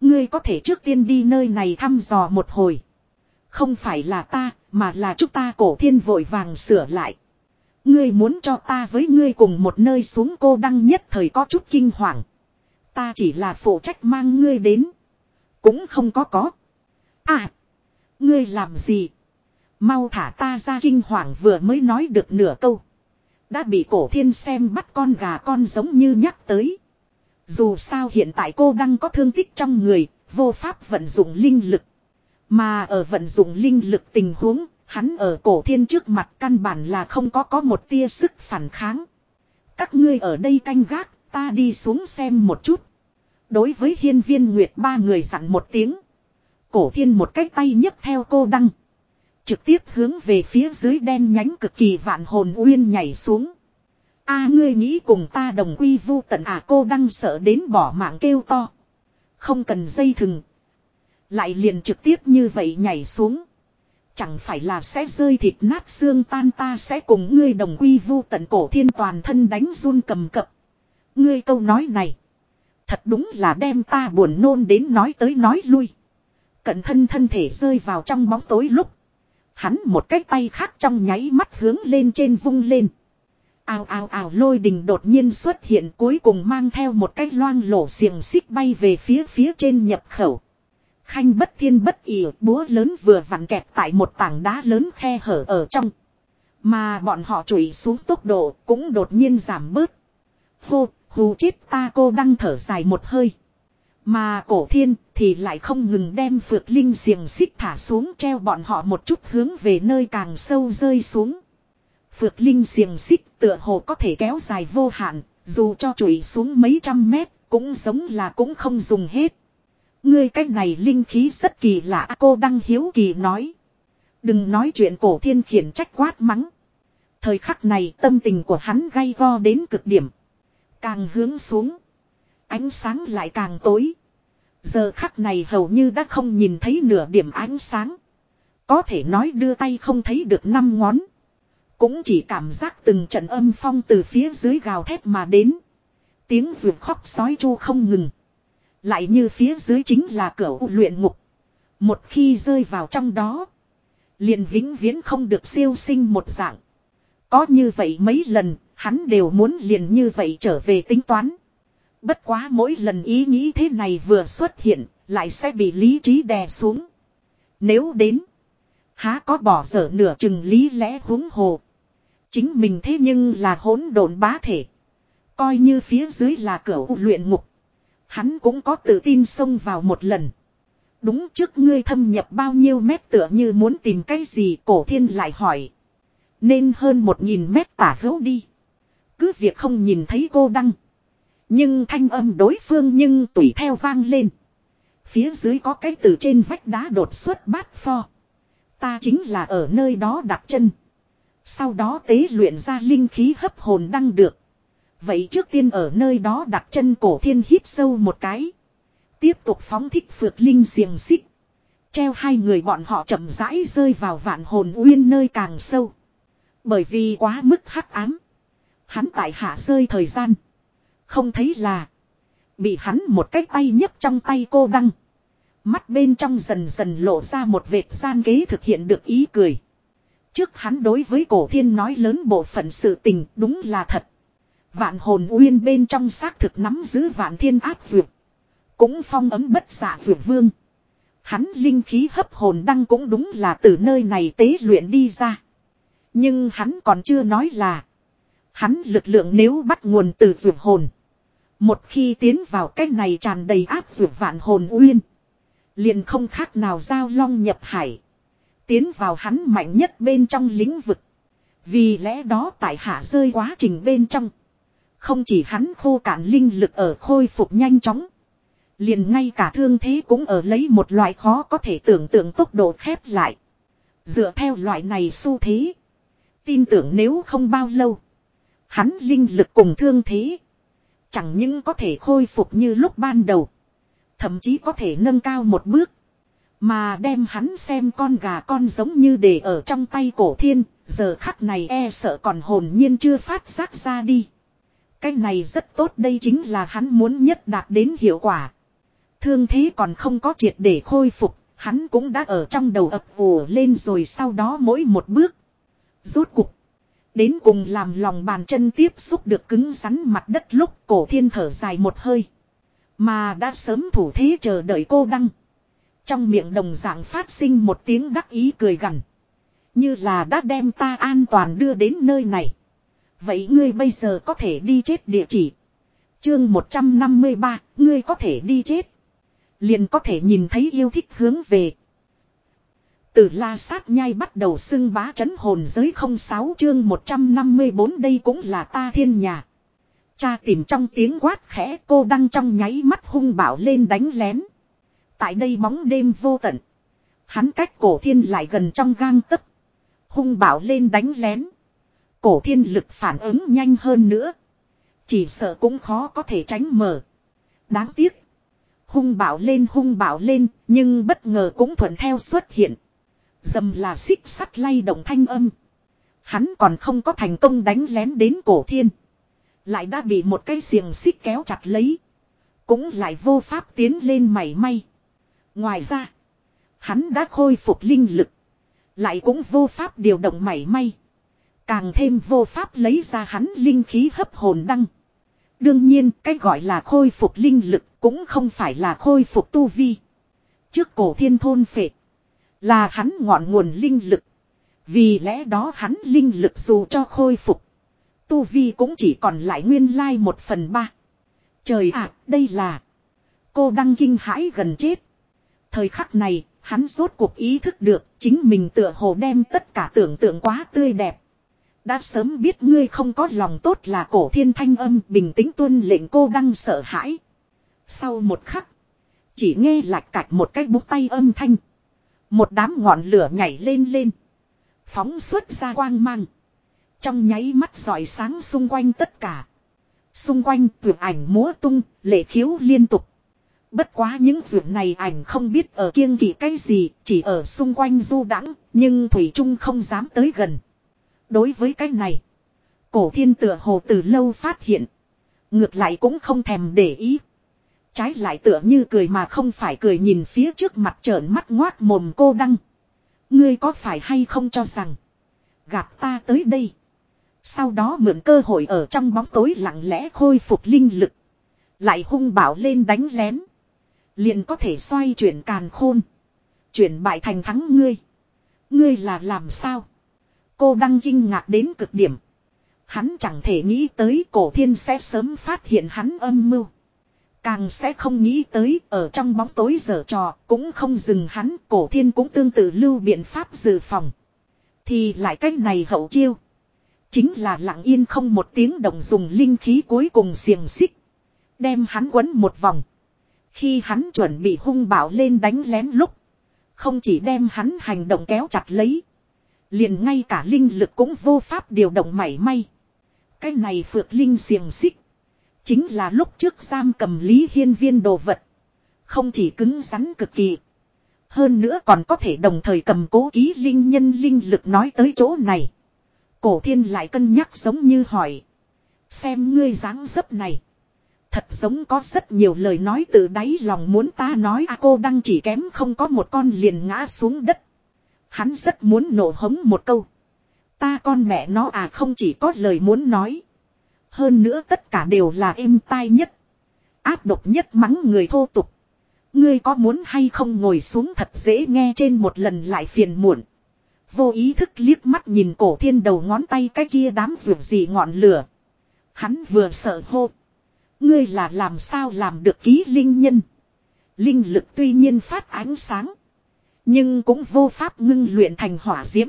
Ngươi có thể trước tiên đi nơi này thăm dò một hồi. Không phải là ta, mà là chúng ta cổ thiên vội vàng sửa lại. Ngươi muốn cho ta với ngươi cùng một nơi xuống cô đăng nhất thời có chút kinh hoàng. Ta chỉ là phụ trách mang ngươi đến. Cũng không có có. À. Ngươi làm gì? Mau thả ta ra kinh hoàng vừa mới nói được nửa câu. Đã bị cổ thiên xem bắt con gà con giống như nhắc tới. Dù sao hiện tại cô đang có thương tích trong người, vô pháp vận dụng linh lực. Mà ở vận dụng linh lực tình huống, hắn ở cổ thiên trước mặt căn bản là không có có một tia sức phản kháng. Các ngươi ở đây canh gác, ta đi xuống xem một chút. Đối với hiên viên nguyệt ba người dặn một tiếng. Cổ thiên một cái tay nhấc theo cô đăng. Trực tiếp hướng về phía dưới đen nhánh cực kỳ vạn hồn uyên nhảy xuống. a, ngươi nghĩ cùng ta đồng quy vu tận à cô đang sợ đến bỏ mạng kêu to. Không cần dây thừng. Lại liền trực tiếp như vậy nhảy xuống. Chẳng phải là sẽ rơi thịt nát xương tan ta sẽ cùng ngươi đồng quy vu tận cổ thiên toàn thân đánh run cầm cập. Ngươi câu nói này. Thật đúng là đem ta buồn nôn đến nói tới nói lui. Cận thân thân thể rơi vào trong bóng tối lúc. Hắn một cái tay khác trong nháy mắt hướng lên trên vung lên. ao ao ao lôi đình đột nhiên xuất hiện cuối cùng mang theo một cái loang lổ xiềng xích bay về phía phía trên nhập khẩu. Khanh bất thiên bất ỉ búa lớn vừa vặn kẹp tại một tảng đá lớn khe hở ở trong. Mà bọn họ chủy xuống tốc độ cũng đột nhiên giảm bớt. Hô, hù chết ta cô đang thở dài một hơi. Mà cổ thiên thì lại không ngừng đem phược linh xiềng xích thả xuống treo bọn họ một chút hướng về nơi càng sâu rơi xuống. Phược linh xiềng xích tựa hồ có thể kéo dài vô hạn, dù cho chùi xuống mấy trăm mét, cũng giống là cũng không dùng hết. Ngươi cách này linh khí rất kỳ lạ cô đăng hiếu kỳ nói. Đừng nói chuyện cổ thiên khiển trách quát mắng. Thời khắc này tâm tình của hắn gay go đến cực điểm. Càng hướng xuống. Ánh sáng lại càng tối. Giờ khắc này hầu như đã không nhìn thấy nửa điểm ánh sáng. Có thể nói đưa tay không thấy được năm ngón. Cũng chỉ cảm giác từng trận âm phong từ phía dưới gào thét mà đến. Tiếng ruột khóc sói chu không ngừng. Lại như phía dưới chính là cửa luyện ngục. Một khi rơi vào trong đó. Liền vĩnh viễn không được siêu sinh một dạng. Có như vậy mấy lần, hắn đều muốn liền như vậy trở về tính toán. Bất quá mỗi lần ý nghĩ thế này vừa xuất hiện, lại sẽ bị lý trí đè xuống. Nếu đến, há có bỏ dở nửa chừng lý lẽ huống hồ. Chính mình thế nhưng là hỗn độn bá thể. Coi như phía dưới là cửa luyện ngục. Hắn cũng có tự tin xông vào một lần. Đúng trước ngươi thâm nhập bao nhiêu mét tựa như muốn tìm cái gì cổ thiên lại hỏi. Nên hơn một nghìn mét tả hữu đi. Cứ việc không nhìn thấy cô đăng. Nhưng thanh âm đối phương nhưng tùy theo vang lên. Phía dưới có cái từ trên vách đá đột xuất bát pho. Ta chính là ở nơi đó đặt chân. Sau đó tế luyện ra linh khí hấp hồn đăng được. Vậy trước tiên ở nơi đó đặt chân cổ thiên hít sâu một cái. Tiếp tục phóng thích phượt linh xiềng xích. Treo hai người bọn họ chậm rãi rơi vào vạn hồn uyên nơi càng sâu. Bởi vì quá mức hắc ám. Hắn tại hạ rơi thời gian. Không thấy là. Bị hắn một cái tay nhấc trong tay cô đăng. Mắt bên trong dần dần lộ ra một vệt gian kế thực hiện được ý cười. Trước hắn đối với cổ thiên nói lớn bộ phận sự tình, đúng là thật. Vạn hồn uyên bên trong xác thực nắm giữ vạn thiên áp dược. Cũng phong ấm bất xạ dược vương. Hắn linh khí hấp hồn đăng cũng đúng là từ nơi này tế luyện đi ra. Nhưng hắn còn chưa nói là. Hắn lực lượng nếu bắt nguồn từ dược hồn. Một khi tiến vào cái này tràn đầy áp dược vạn hồn uyên. Liền không khác nào giao long nhập hải. Tiến vào hắn mạnh nhất bên trong lĩnh vực. Vì lẽ đó tại hạ rơi quá trình bên trong. Không chỉ hắn khô cạn linh lực ở khôi phục nhanh chóng. Liền ngay cả thương thế cũng ở lấy một loại khó có thể tưởng tượng tốc độ khép lại. Dựa theo loại này xu thế. Tin tưởng nếu không bao lâu. Hắn linh lực cùng thương thế. Chẳng những có thể khôi phục như lúc ban đầu. Thậm chí có thể nâng cao một bước. Mà đem hắn xem con gà con giống như để ở trong tay cổ thiên. Giờ khắc này e sợ còn hồn nhiên chưa phát giác ra đi. Cái này rất tốt đây chính là hắn muốn nhất đạt đến hiệu quả. Thương thế còn không có triệt để khôi phục, hắn cũng đã ở trong đầu ập ùa lên rồi sau đó mỗi một bước. Rốt cục. Đến cùng làm lòng bàn chân tiếp xúc được cứng rắn mặt đất lúc cổ thiên thở dài một hơi. Mà đã sớm thủ thế chờ đợi cô đăng. Trong miệng đồng dạng phát sinh một tiếng đắc ý cười gằn. Như là đã đem ta an toàn đưa đến nơi này. Vậy ngươi bây giờ có thể đi chết địa chỉ. Chương 153, ngươi có thể đi chết. Liền có thể nhìn thấy yêu thích hướng về. Từ la sát nhai bắt đầu xưng bá chấn hồn giới 06 chương 154 đây cũng là ta thiên nhà. Cha tìm trong tiếng quát khẽ cô đang trong nháy mắt hung bảo lên đánh lén. Tại đây bóng đêm vô tận. Hắn cách cổ thiên lại gần trong gang tấc. Hung bảo lên đánh lén. Cổ thiên lực phản ứng nhanh hơn nữa. Chỉ sợ cũng khó có thể tránh mở. Đáng tiếc. Hung bảo lên hung bảo lên, nhưng bất ngờ cũng thuận theo xuất hiện. Dầm là xích sắt lay động thanh âm. Hắn còn không có thành công đánh lén đến cổ thiên. Lại đã bị một cây xiềng xích kéo chặt lấy. Cũng lại vô pháp tiến lên mảy may. Ngoài ra, hắn đã khôi phục linh lực. Lại cũng vô pháp điều động mảy may. Càng thêm vô pháp lấy ra hắn linh khí hấp hồn đăng. Đương nhiên cái gọi là khôi phục linh lực cũng không phải là khôi phục tu vi. Trước cổ thiên thôn phệ. Là hắn ngọn nguồn linh lực. Vì lẽ đó hắn linh lực dù cho khôi phục. Tu vi cũng chỉ còn lại nguyên lai một phần ba. Trời ạ, đây là. Cô đăng kinh hãi gần chết. Thời khắc này, hắn rốt cuộc ý thức được chính mình tựa hồ đem tất cả tưởng tượng quá tươi đẹp. Đã sớm biết ngươi không có lòng tốt là cổ thiên thanh âm bình tĩnh tuân lệnh cô đăng sợ hãi. Sau một khắc. Chỉ nghe lạch cạch một cái búng tay âm thanh. Một đám ngọn lửa nhảy lên lên. Phóng xuất ra quang mang. Trong nháy mắt rọi sáng xung quanh tất cả. Xung quanh tuyệt ảnh múa tung, lệ khiếu liên tục. Bất quá những ruộng này ảnh không biết ở kiêng kỵ cái gì, chỉ ở xung quanh du đãng nhưng Thủy Trung không dám tới gần. Đối với cái này, cổ thiên tựa hồ từ lâu phát hiện. Ngược lại cũng không thèm để ý. Trái lại tựa như cười mà không phải cười nhìn phía trước mặt trợn mắt ngoác mồm cô đăng. Ngươi có phải hay không cho rằng. gặp ta tới đây. Sau đó mượn cơ hội ở trong bóng tối lặng lẽ khôi phục linh lực. Lại hung bảo lên đánh lén. Liền có thể xoay chuyển càn khôn. Chuyển bại thành thắng ngươi. Ngươi là làm sao? Cô đang kinh ngạc đến cực điểm. Hắn chẳng thể nghĩ tới cổ thiên sẽ sớm phát hiện hắn âm mưu. Càng sẽ không nghĩ tới, ở trong bóng tối giờ trò, cũng không dừng hắn, cổ thiên cũng tương tự lưu biện pháp dự phòng. Thì lại cách này hậu chiêu. Chính là lặng yên không một tiếng động dùng linh khí cuối cùng xiềng xích. Đem hắn quấn một vòng. Khi hắn chuẩn bị hung bạo lên đánh lén lúc. Không chỉ đem hắn hành động kéo chặt lấy. Liền ngay cả linh lực cũng vô pháp điều động mảy may. Cái này phượt linh xiềng xích. Chính là lúc trước giam cầm Lý Hiên Viên đồ vật. Không chỉ cứng rắn cực kỳ. Hơn nữa còn có thể đồng thời cầm cố ký linh nhân linh lực nói tới chỗ này. Cổ thiên lại cân nhắc giống như hỏi. Xem ngươi dáng dấp này. Thật giống có rất nhiều lời nói từ đáy lòng muốn ta nói a, cô đang chỉ kém không có một con liền ngã xuống đất. Hắn rất muốn nổ hống một câu. Ta con mẹ nó à không chỉ có lời muốn nói. Hơn nữa tất cả đều là êm tai nhất. Áp độc nhất mắng người thô tục. Ngươi có muốn hay không ngồi xuống thật dễ nghe trên một lần lại phiền muộn. Vô ý thức liếc mắt nhìn cổ thiên đầu ngón tay cái kia đám ruột gì ngọn lửa. Hắn vừa sợ hô. Ngươi là làm sao làm được ký linh nhân. Linh lực tuy nhiên phát ánh sáng. Nhưng cũng vô pháp ngưng luyện thành hỏa diễm.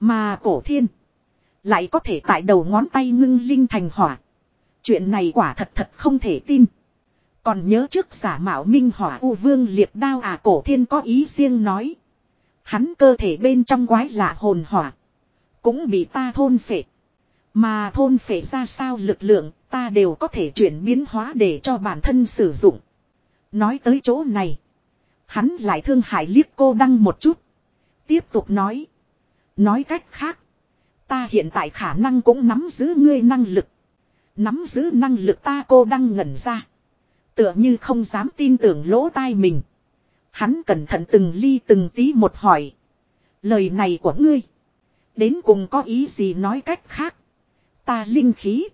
Mà cổ thiên. Lại có thể tại đầu ngón tay ngưng linh thành hỏa. Chuyện này quả thật thật không thể tin. Còn nhớ trước giả mạo minh hỏa u vương liệt đao à cổ thiên có ý riêng nói. Hắn cơ thể bên trong quái lạ hồn hỏa. Cũng bị ta thôn phệ. Mà thôn phệ ra sao lực lượng, ta đều có thể chuyển biến hóa để cho bản thân sử dụng. Nói tới chỗ này. Hắn lại thương hại liếc cô đăng một chút. Tiếp tục nói. Nói cách khác. Ta hiện tại khả năng cũng nắm giữ ngươi năng lực. Nắm giữ năng lực ta cô đăng ngẩn ra. Tựa như không dám tin tưởng lỗ tai mình. Hắn cẩn thận từng ly từng tí một hỏi. Lời này của ngươi. Đến cùng có ý gì nói cách khác. Ta linh khí.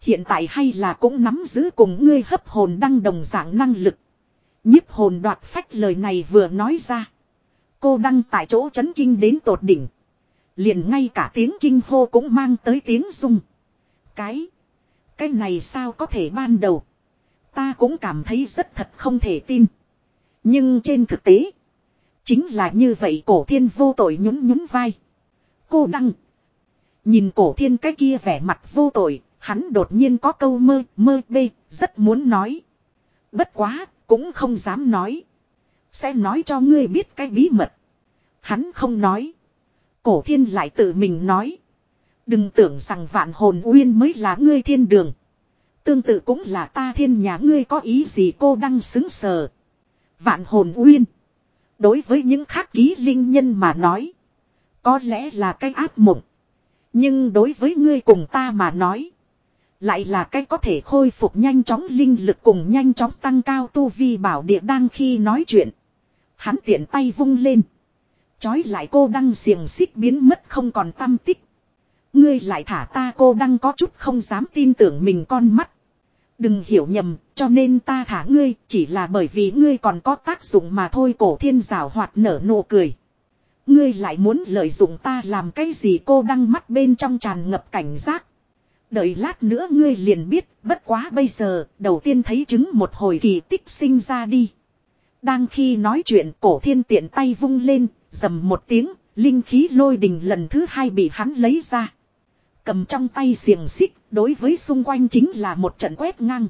Hiện tại hay là cũng nắm giữ cùng ngươi hấp hồn đăng đồng dạng năng lực. nhiếp hồn đoạt phách lời này vừa nói ra. Cô đăng tại chỗ chấn kinh đến tột đỉnh. Liền ngay cả tiếng kinh hô cũng mang tới tiếng rung. Cái. Cái này sao có thể ban đầu. Ta cũng cảm thấy rất thật không thể tin. Nhưng trên thực tế. Chính là như vậy cổ thiên vô tội nhún nhún vai. Cô đăng. Nhìn cổ thiên cái kia vẻ mặt vô tội. Hắn đột nhiên có câu mơ mơ bê. Rất muốn nói. Bất quá. Cũng không dám nói. Sẽ nói cho ngươi biết cái bí mật. Hắn không nói. Cổ thiên lại tự mình nói. Đừng tưởng rằng vạn hồn uyên mới là ngươi thiên đường. Tương tự cũng là ta thiên nhà ngươi có ý gì cô đang xứng sờ. Vạn hồn uyên. Đối với những khác ký linh nhân mà nói. Có lẽ là cái ác mộng. Nhưng đối với ngươi cùng ta mà nói. Lại là cái có thể khôi phục nhanh chóng linh lực cùng nhanh chóng tăng cao tu vi bảo địa đang khi nói chuyện. Hắn tiện tay vung lên. Chói lại cô đăng xiềng xích biến mất không còn tâm tích. Ngươi lại thả ta cô đăng có chút không dám tin tưởng mình con mắt. Đừng hiểu nhầm, cho nên ta thả ngươi, chỉ là bởi vì ngươi còn có tác dụng mà thôi cổ thiên rào hoạt nở nụ cười. Ngươi lại muốn lợi dụng ta làm cái gì cô đăng mắt bên trong tràn ngập cảnh giác. Đợi lát nữa ngươi liền biết, bất quá bây giờ, đầu tiên thấy chứng một hồi kỳ tích sinh ra đi. Đang khi nói chuyện cổ thiên tiện tay vung lên, dầm một tiếng, linh khí lôi đình lần thứ hai bị hắn lấy ra. Cầm trong tay xiềng xích, đối với xung quanh chính là một trận quét ngang.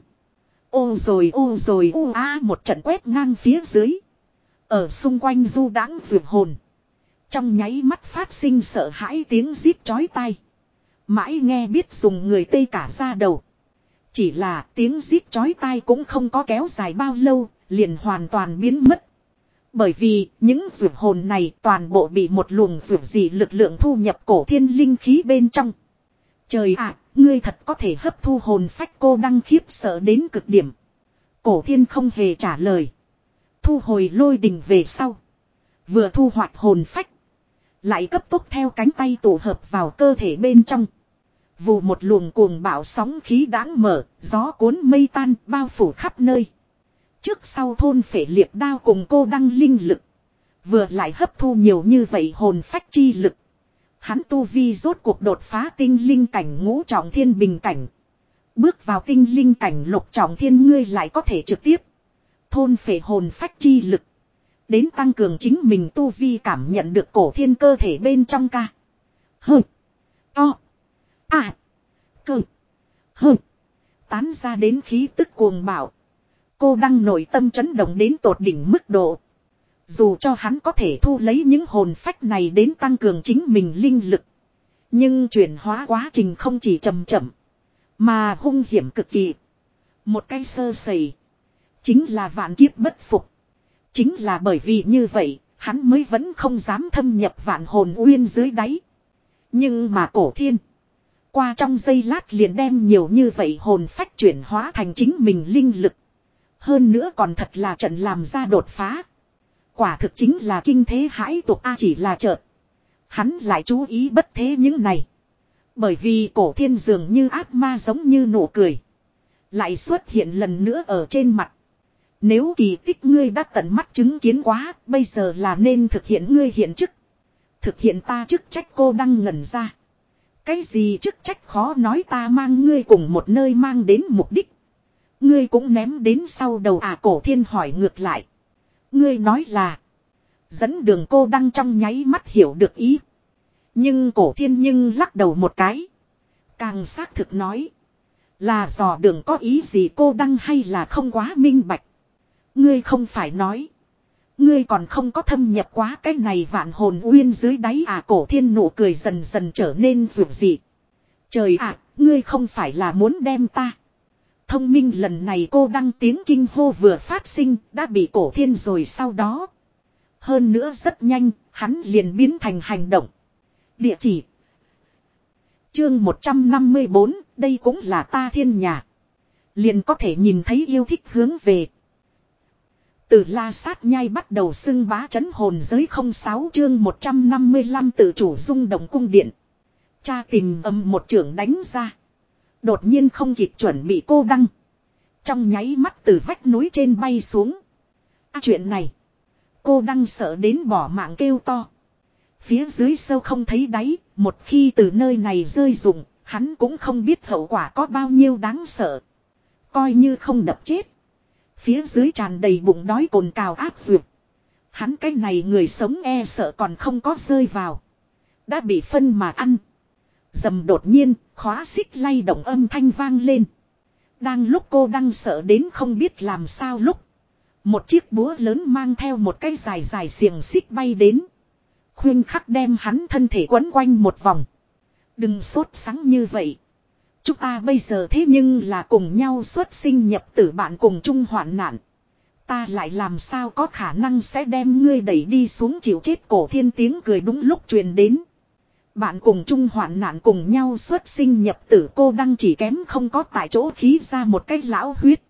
Ô rồi ô rồi ô a một trận quét ngang phía dưới. Ở xung quanh du đáng rượu hồn. Trong nháy mắt phát sinh sợ hãi tiếng rít chói tai. Mãi nghe biết dùng người tây cả ra đầu. Chỉ là tiếng rít chói tai cũng không có kéo dài bao lâu, liền hoàn toàn biến mất. Bởi vì những rượu hồn này toàn bộ bị một luồng rượu gì lực lượng thu nhập cổ thiên linh khí bên trong. Trời ạ, ngươi thật có thể hấp thu hồn phách cô đăng khiếp sợ đến cực điểm. Cổ thiên không hề trả lời. Thu hồi lôi đình về sau. Vừa thu hoạch hồn phách. Lại cấp tốc theo cánh tay tổ hợp vào cơ thể bên trong. Vù một luồng cuồng bão sóng khí đáng mở, gió cuốn mây tan, bao phủ khắp nơi. Trước sau thôn phể liệt đao cùng cô đăng linh lực. Vừa lại hấp thu nhiều như vậy hồn phách chi lực. Hắn tu vi rốt cuộc đột phá tinh linh cảnh ngũ trọng thiên bình cảnh. Bước vào tinh linh cảnh lục trọng thiên ngươi lại có thể trực tiếp. Thôn phệ hồn phách chi lực. Đến tăng cường chính mình tu vi cảm nhận được cổ thiên cơ thể bên trong ca. Hừ. To. À. Cơ. Hừ. Tán ra đến khí tức cuồng bạo. Cô đang nội tâm chấn động đến tột đỉnh mức độ. Dù cho hắn có thể thu lấy những hồn phách này đến tăng cường chính mình linh lực. Nhưng chuyển hóa quá trình không chỉ chậm chậm. Mà hung hiểm cực kỳ. Một cái sơ sẩy. Chính là vạn kiếp bất phục. Chính là bởi vì như vậy, hắn mới vẫn không dám thâm nhập vạn hồn uyên dưới đáy. Nhưng mà cổ thiên. Qua trong giây lát liền đem nhiều như vậy hồn phách chuyển hóa thành chính mình linh lực. Hơn nữa còn thật là trận làm ra đột phá. Quả thực chính là kinh thế hãi tục A chỉ là chợt. Hắn lại chú ý bất thế những này. Bởi vì cổ thiên dường như ác ma giống như nụ cười. Lại xuất hiện lần nữa ở trên mặt. Nếu kỳ tích ngươi đã tận mắt chứng kiến quá, bây giờ là nên thực hiện ngươi hiện chức. Thực hiện ta chức trách cô đang ngẩn ra. Cái gì chức trách khó nói ta mang ngươi cùng một nơi mang đến mục đích. Ngươi cũng ném đến sau đầu à cổ thiên hỏi ngược lại. Ngươi nói là. Dẫn đường cô đang trong nháy mắt hiểu được ý. Nhưng cổ thiên nhưng lắc đầu một cái. Càng xác thực nói. Là dò đường có ý gì cô đăng hay là không quá minh bạch. Ngươi không phải nói. Ngươi còn không có thâm nhập quá cái này vạn hồn uyên dưới đáy à cổ thiên nụ cười dần dần trở nên rượu dị. Trời ạ, ngươi không phải là muốn đem ta. Thông minh lần này cô đăng tiếng kinh hô vừa phát sinh đã bị cổ thiên rồi sau đó. Hơn nữa rất nhanh, hắn liền biến thành hành động. Địa chỉ. Chương 154, đây cũng là ta thiên nhà. Liền có thể nhìn thấy yêu thích hướng về. Từ la sát nhai bắt đầu xưng bá chấn hồn giới 06 chương 155 tự chủ dung động cung điện. Cha tìm âm một trưởng đánh ra. Đột nhiên không kịp chuẩn bị cô đăng. Trong nháy mắt từ vách núi trên bay xuống. À, chuyện này. Cô đăng sợ đến bỏ mạng kêu to. Phía dưới sâu không thấy đáy. Một khi từ nơi này rơi rụng. Hắn cũng không biết hậu quả có bao nhiêu đáng sợ. Coi như không đập chết. Phía dưới tràn đầy bụng đói cồn cào áp duyệt. Hắn cái này người sống e sợ còn không có rơi vào. Đã bị phân mà ăn. Dầm đột nhiên, khóa xích lay động âm thanh vang lên. Đang lúc cô đang sợ đến không biết làm sao lúc. Một chiếc búa lớn mang theo một cái dài dài xiềng xích bay đến. Khuyên khắc đem hắn thân thể quấn quanh một vòng. Đừng sốt sáng như vậy. Chúng ta bây giờ thế nhưng là cùng nhau xuất sinh nhập tử bạn cùng chung hoạn nạn. Ta lại làm sao có khả năng sẽ đem ngươi đẩy đi xuống chịu chết cổ thiên tiếng cười đúng lúc truyền đến. Bạn cùng chung hoạn nạn cùng nhau xuất sinh nhập tử cô đang chỉ kém không có tại chỗ khí ra một cái lão huyết.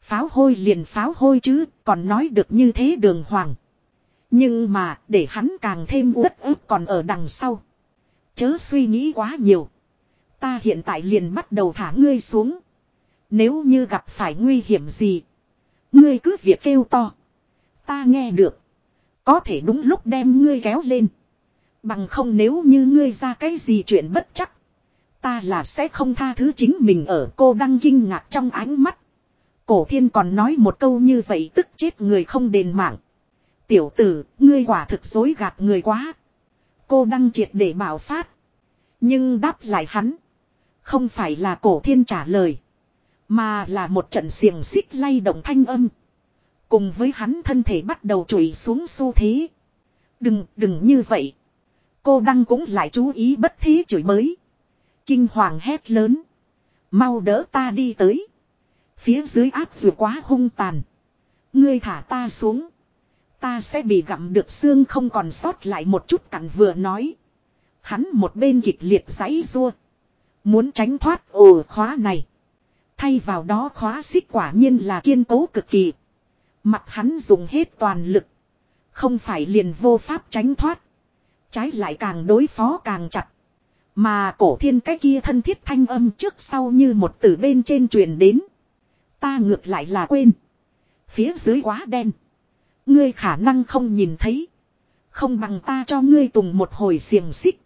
Pháo hôi liền pháo hôi chứ, còn nói được như thế đường hoàng. Nhưng mà, để hắn càng thêm uất ức còn ở đằng sau. Chớ suy nghĩ quá nhiều. Ta hiện tại liền bắt đầu thả ngươi xuống. Nếu như gặp phải nguy hiểm gì. Ngươi cứ việc kêu to. Ta nghe được. Có thể đúng lúc đem ngươi kéo lên. Bằng không nếu như ngươi ra cái gì chuyện bất chắc. Ta là sẽ không tha thứ chính mình ở cô đang kinh ngạc trong ánh mắt. Cổ thiên còn nói một câu như vậy tức chết người không đền mạng. Tiểu tử, ngươi quả thực dối gạt người quá. Cô đang triệt để bảo phát. Nhưng đáp lại hắn. Không phải là cổ thiên trả lời. Mà là một trận xiềng xích lay động thanh âm. Cùng với hắn thân thể bắt đầu chùi xuống xu thế. Đừng, đừng như vậy. Cô Đăng cũng lại chú ý bất thế chửi mới. Kinh hoàng hét lớn. Mau đỡ ta đi tới. Phía dưới áp dù quá hung tàn. Ngươi thả ta xuống. Ta sẽ bị gặm được xương không còn sót lại một chút cặn vừa nói. Hắn một bên kịch liệt giấy rua. Muốn tránh thoát ổ khóa này. Thay vào đó khóa xích quả nhiên là kiên cố cực kỳ. Mặt hắn dùng hết toàn lực. Không phải liền vô pháp tránh thoát. Trái lại càng đối phó càng chặt. Mà cổ thiên cái kia thân thiết thanh âm trước sau như một từ bên trên truyền đến. Ta ngược lại là quên. Phía dưới quá đen. Ngươi khả năng không nhìn thấy. Không bằng ta cho ngươi tùng một hồi xiềng xích.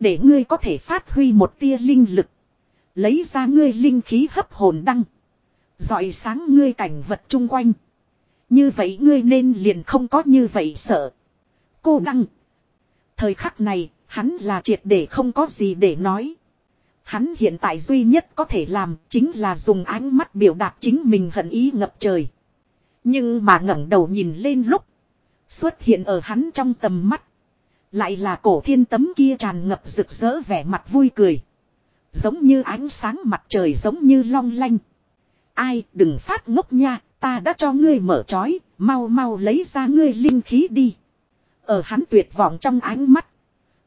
Để ngươi có thể phát huy một tia linh lực. Lấy ra ngươi linh khí hấp hồn đăng. dọi sáng ngươi cảnh vật chung quanh. Như vậy ngươi nên liền không có như vậy sợ. Cô đăng. Thời khắc này, hắn là triệt để không có gì để nói. Hắn hiện tại duy nhất có thể làm chính là dùng ánh mắt biểu đạt chính mình hận ý ngập trời. Nhưng mà ngẩng đầu nhìn lên lúc. Xuất hiện ở hắn trong tầm mắt. Lại là cổ thiên tấm kia tràn ngập rực rỡ vẻ mặt vui cười. Giống như ánh sáng mặt trời giống như long lanh. Ai đừng phát ngốc nha, ta đã cho ngươi mở trói, mau mau lấy ra ngươi linh khí đi. Ở hắn tuyệt vọng trong ánh mắt.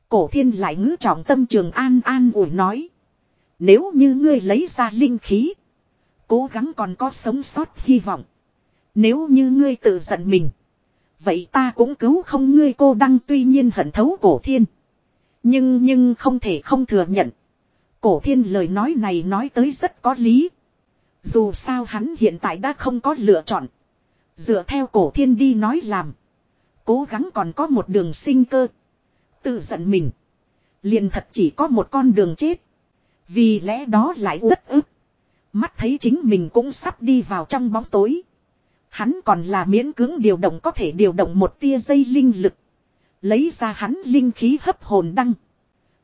Cổ thiên lại ngữ trọng tâm trường an an ủi nói. Nếu như ngươi lấy ra linh khí. Cố gắng còn có sống sót hy vọng. Nếu như ngươi tự giận mình. Vậy ta cũng cứu không ngươi cô đăng tuy nhiên hận thấu cổ thiên. Nhưng nhưng không thể không thừa nhận. Cổ thiên lời nói này nói tới rất có lý. Dù sao hắn hiện tại đã không có lựa chọn. Dựa theo cổ thiên đi nói làm. Cố gắng còn có một đường sinh cơ. Tự giận mình. Liền thật chỉ có một con đường chết. Vì lẽ đó lại rất ức. Mắt thấy chính mình cũng sắp đi vào trong bóng tối. Hắn còn là miễn cưỡng điều động có thể điều động một tia dây linh lực. Lấy ra hắn linh khí hấp hồn đăng.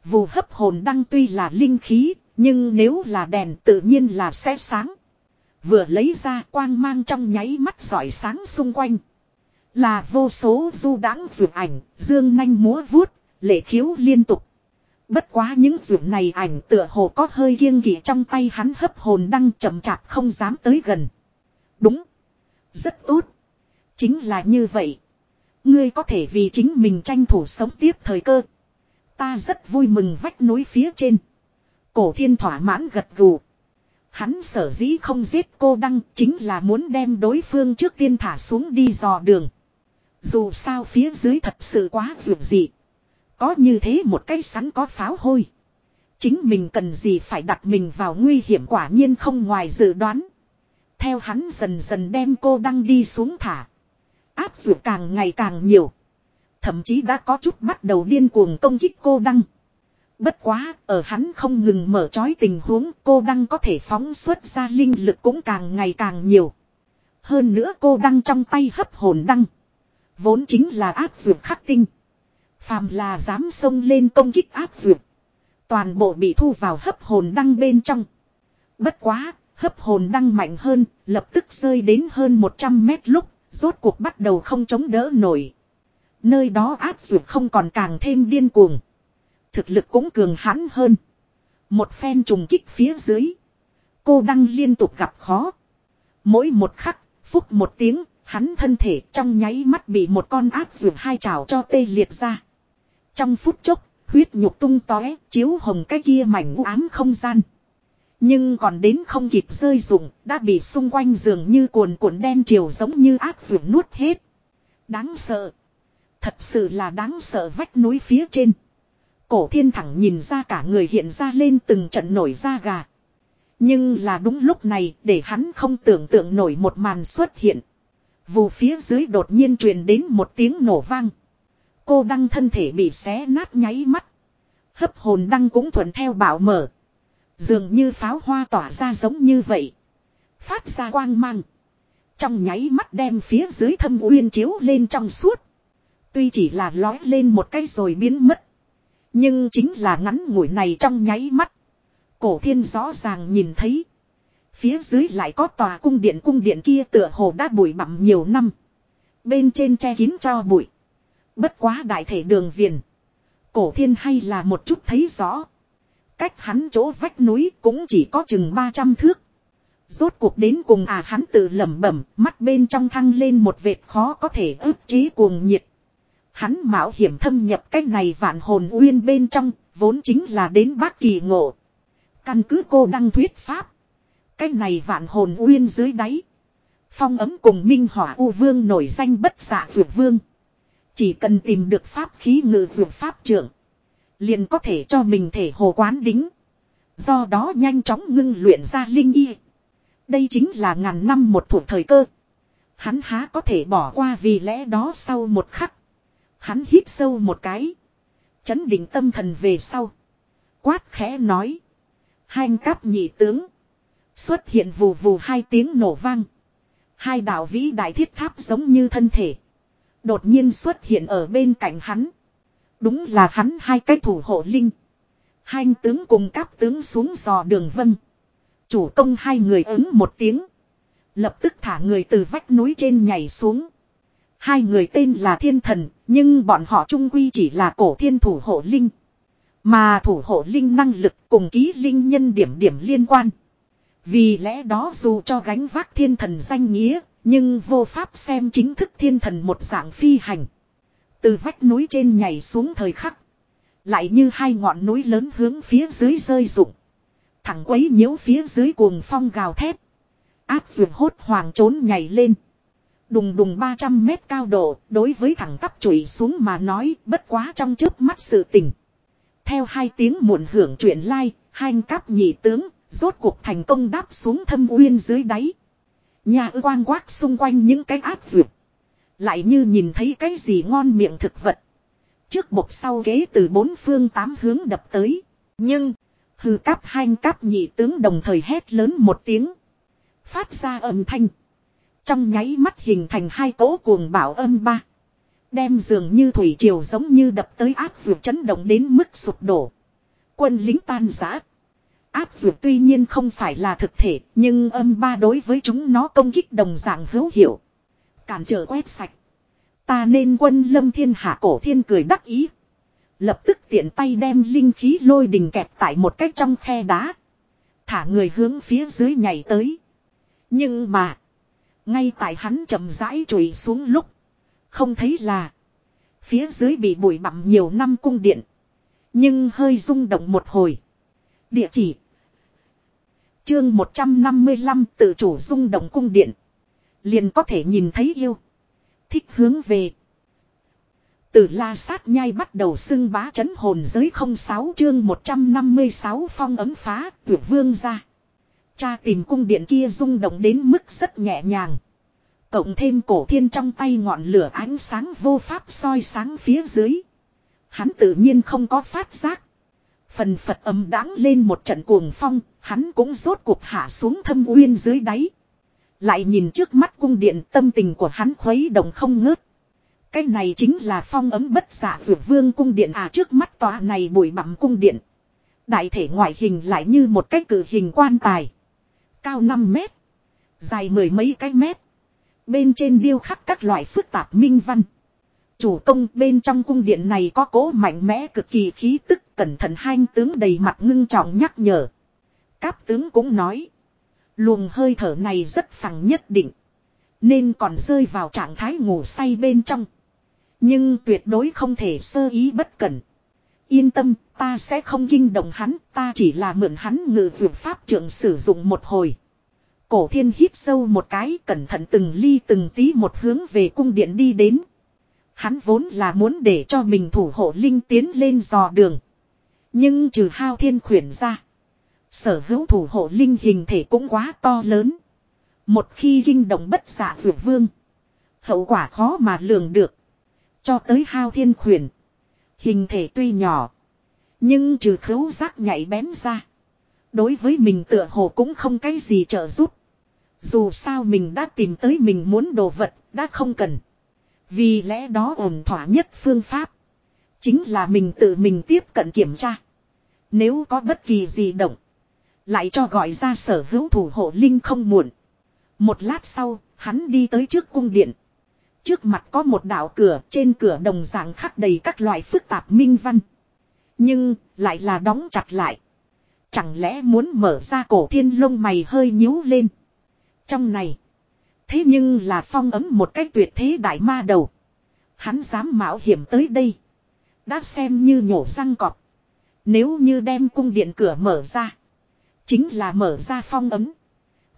Vù hấp hồn đăng tuy là linh khí, nhưng nếu là đèn tự nhiên là sẽ sáng. Vừa lấy ra quang mang trong nháy mắt giỏi sáng xung quanh. Là vô số du đãng ruột ảnh, dương nanh múa vuốt, lệ khiếu liên tục. Bất quá những ruột này ảnh tựa hồ có hơi kiêng kỵ trong tay hắn hấp hồn đăng chậm chạp không dám tới gần. Đúng. Rất tốt. Chính là như vậy. Ngươi có thể vì chính mình tranh thủ sống tiếp thời cơ. Ta rất vui mừng vách núi phía trên. Cổ thiên thỏa mãn gật gù. Hắn sở dĩ không giết cô đăng chính là muốn đem đối phương trước tiên thả xuống đi dò đường. Dù sao phía dưới thật sự quá dường dị. Có như thế một cái sắn có pháo hôi. Chính mình cần gì phải đặt mình vào nguy hiểm quả nhiên không ngoài dự đoán. Theo hắn dần dần đem cô đăng đi xuống thả. Áp dụng càng ngày càng nhiều. Thậm chí đã có chút bắt đầu điên cuồng công kích cô đăng. Bất quá, ở hắn không ngừng mở trói tình huống cô đăng có thể phóng xuất ra linh lực cũng càng ngày càng nhiều. Hơn nữa cô đăng trong tay hấp hồn đăng. Vốn chính là áp dược khắc tinh. Phàm là dám xông lên công kích áp dược. Toàn bộ bị thu vào hấp hồn đăng bên trong. Bất quá, hấp hồn đăng mạnh hơn, lập tức rơi đến hơn 100 mét lúc, rốt cuộc bắt đầu không chống đỡ nổi. Nơi đó áp dược không còn càng thêm điên cuồng. Thực lực cũng cường hãn hơn. Một phen trùng kích phía dưới. Cô đăng liên tục gặp khó. Mỗi một khắc, phúc một tiếng, hắn thân thể trong nháy mắt bị một con ác dụng hai trào cho tê liệt ra. Trong phút chốc, huyết nhục tung tóe, chiếu hồng cái kia mảnh u ám không gian. Nhưng còn đến không kịp rơi dụng, đã bị xung quanh dường như cuồn cuộn đen chiều giống như ác dụng nuốt hết. Đáng sợ. Thật sự là đáng sợ vách núi phía trên. Cổ thiên thẳng nhìn ra cả người hiện ra lên từng trận nổi da gà. Nhưng là đúng lúc này để hắn không tưởng tượng nổi một màn xuất hiện. Vù phía dưới đột nhiên truyền đến một tiếng nổ vang. Cô đăng thân thể bị xé nát nháy mắt. Hấp hồn đăng cũng thuận theo bảo mở. Dường như pháo hoa tỏa ra giống như vậy. Phát ra quang mang. Trong nháy mắt đem phía dưới thâm uyên chiếu lên trong suốt. Tuy chỉ là lói lên một cái rồi biến mất. Nhưng chính là ngắn ngủi này trong nháy mắt. Cổ thiên rõ ràng nhìn thấy. Phía dưới lại có tòa cung điện cung điện kia tựa hồ đã bụi bặm nhiều năm. Bên trên che kín cho bụi. Bất quá đại thể đường viền. Cổ thiên hay là một chút thấy rõ. Cách hắn chỗ vách núi cũng chỉ có chừng 300 thước. Rốt cuộc đến cùng à hắn tự lẩm bẩm, mắt bên trong thăng lên một vệt khó có thể ức chế cuồng nhiệt. Hắn mạo hiểm thâm nhập cách này vạn hồn uyên bên trong, vốn chính là đến bác kỳ ngộ. Căn cứ cô đăng thuyết pháp. Cách này vạn hồn uyên dưới đáy. Phong ấm cùng minh hỏa u vương nổi danh bất xạ dược vương. Chỉ cần tìm được pháp khí ngự dược pháp trưởng. Liền có thể cho mình thể hồ quán đính. Do đó nhanh chóng ngưng luyện ra linh y. Đây chính là ngàn năm một thủ thời cơ. Hắn há có thể bỏ qua vì lẽ đó sau một khắc. Hắn hít sâu một cái. Chấn định tâm thần về sau. Quát khẽ nói. Hai cáp nhị tướng. Xuất hiện vù vù hai tiếng nổ vang. Hai đạo vĩ đại thiết tháp giống như thân thể. Đột nhiên xuất hiện ở bên cạnh hắn. Đúng là hắn hai cái thủ hộ linh. Hai tướng cùng các tướng xuống dò đường vân. Chủ công hai người ứng một tiếng. Lập tức thả người từ vách núi trên nhảy xuống. Hai người tên là thiên thần, nhưng bọn họ trung quy chỉ là cổ thiên thủ hộ linh. Mà thủ hộ linh năng lực cùng ký linh nhân điểm điểm liên quan. Vì lẽ đó dù cho gánh vác thiên thần danh nghĩa, nhưng vô pháp xem chính thức thiên thần một dạng phi hành. Từ vách núi trên nhảy xuống thời khắc. Lại như hai ngọn núi lớn hướng phía dưới rơi rụng. Thẳng quấy nhiễu phía dưới cuồng phong gào thét. Áp dụng hốt hoàng trốn nhảy lên. Đùng đùng 300 mét cao độ, đối với thẳng tắp chùy xuống mà nói, bất quá trong trước mắt sự tình. Theo hai tiếng muộn hưởng chuyện lai, like, hai cáp nhị tướng, rốt cuộc thành công đáp xuống thâm uyên dưới đáy. Nhà ư quang quát xung quanh những cái áp dược. Lại như nhìn thấy cái gì ngon miệng thực vật. Trước bục sau ghế từ bốn phương tám hướng đập tới. Nhưng, hư cáp hai cáp nhị tướng đồng thời hét lớn một tiếng. Phát ra âm thanh. Trong nháy mắt hình thành hai cỗ cuồng bảo âm ba. Đem dường như thủy triều giống như đập tới áp dược chấn động đến mức sụp đổ. Quân lính tan giã. Áp dược tuy nhiên không phải là thực thể, nhưng âm ba đối với chúng nó công kích đồng dạng hữu hiệu. Cản trở quét sạch. Ta nên quân lâm thiên hạ cổ thiên cười đắc ý. Lập tức tiện tay đem linh khí lôi đình kẹp tại một cách trong khe đá. Thả người hướng phía dưới nhảy tới. Nhưng mà. Ngay tại hắn chậm rãi trùi xuống lúc. Không thấy là. Phía dưới bị bụi bặm nhiều năm cung điện. Nhưng hơi rung động một hồi. Địa chỉ. Chương 155 tự chủ rung động cung điện. Liền có thể nhìn thấy yêu. Thích hướng về. Từ la sát nhai bắt đầu xưng bá chấn hồn giới 06 chương 156 phong ấm phá tuyệt vương ra. Cha tìm cung điện kia rung động đến mức rất nhẹ nhàng. Cộng thêm cổ thiên trong tay ngọn lửa ánh sáng vô pháp soi sáng phía dưới. Hắn tự nhiên không có phát giác. Phần Phật ấm đáng lên một trận cuồng phong, hắn cũng rốt cuộc hạ xuống thâm uyên dưới đáy. Lại nhìn trước mắt cung điện, tâm tình của hắn khuấy động không ngớt. Cái này chính là phong ấm bất giả vượt vương cung điện à trước mắt tòa này bụi bặm cung điện. Đại thể ngoại hình lại như một cái cử hình quan tài. Cao 5 mét. Dài mười mấy cái mét. Bên trên điêu khắc các loại phức tạp minh văn. Chủ công bên trong cung điện này có cố mạnh mẽ cực kỳ khí tức, cẩn thận hai tướng đầy mặt ngưng trọng nhắc nhở. Cáp tướng cũng nói. Luồng hơi thở này rất phẳng nhất định. Nên còn rơi vào trạng thái ngủ say bên trong. Nhưng tuyệt đối không thể sơ ý bất cẩn. Yên tâm, ta sẽ không kinh động hắn, ta chỉ là mượn hắn ngự vượt pháp trưởng sử dụng một hồi. Cổ thiên hít sâu một cái, cẩn thận từng ly từng tí một hướng về cung điện đi đến. Hắn vốn là muốn để cho mình thủ hộ linh tiến lên dò đường. Nhưng trừ hao thiên khuyển ra. Sở hữu thủ hộ linh hình thể cũng quá to lớn. Một khi kinh động bất xạ dược vương. Hậu quả khó mà lường được. Cho tới hao thiên khuyển. Hình thể tuy nhỏ. Nhưng trừ khấu giác nhảy bén ra. Đối với mình tựa hồ cũng không cái gì trợ giúp. Dù sao mình đã tìm tới mình muốn đồ vật, đã không cần. Vì lẽ đó ổn thỏa nhất phương pháp. Chính là mình tự mình tiếp cận kiểm tra. Nếu có bất kỳ gì động. Lại cho gọi ra sở hữu thủ hộ linh không muộn. Một lát sau, hắn đi tới trước cung điện. Trước mặt có một đạo cửa, trên cửa đồng dạng khắc đầy các loại phức tạp minh văn. Nhưng, lại là đóng chặt lại. Chẳng lẽ muốn mở ra cổ thiên lông mày hơi nhíu lên. Trong này, thế nhưng là phong ấm một cách tuyệt thế đại ma đầu. Hắn dám mạo hiểm tới đây. Đã xem như nhổ răng cọp. Nếu như đem cung điện cửa mở ra. Chính là mở ra phong ấm.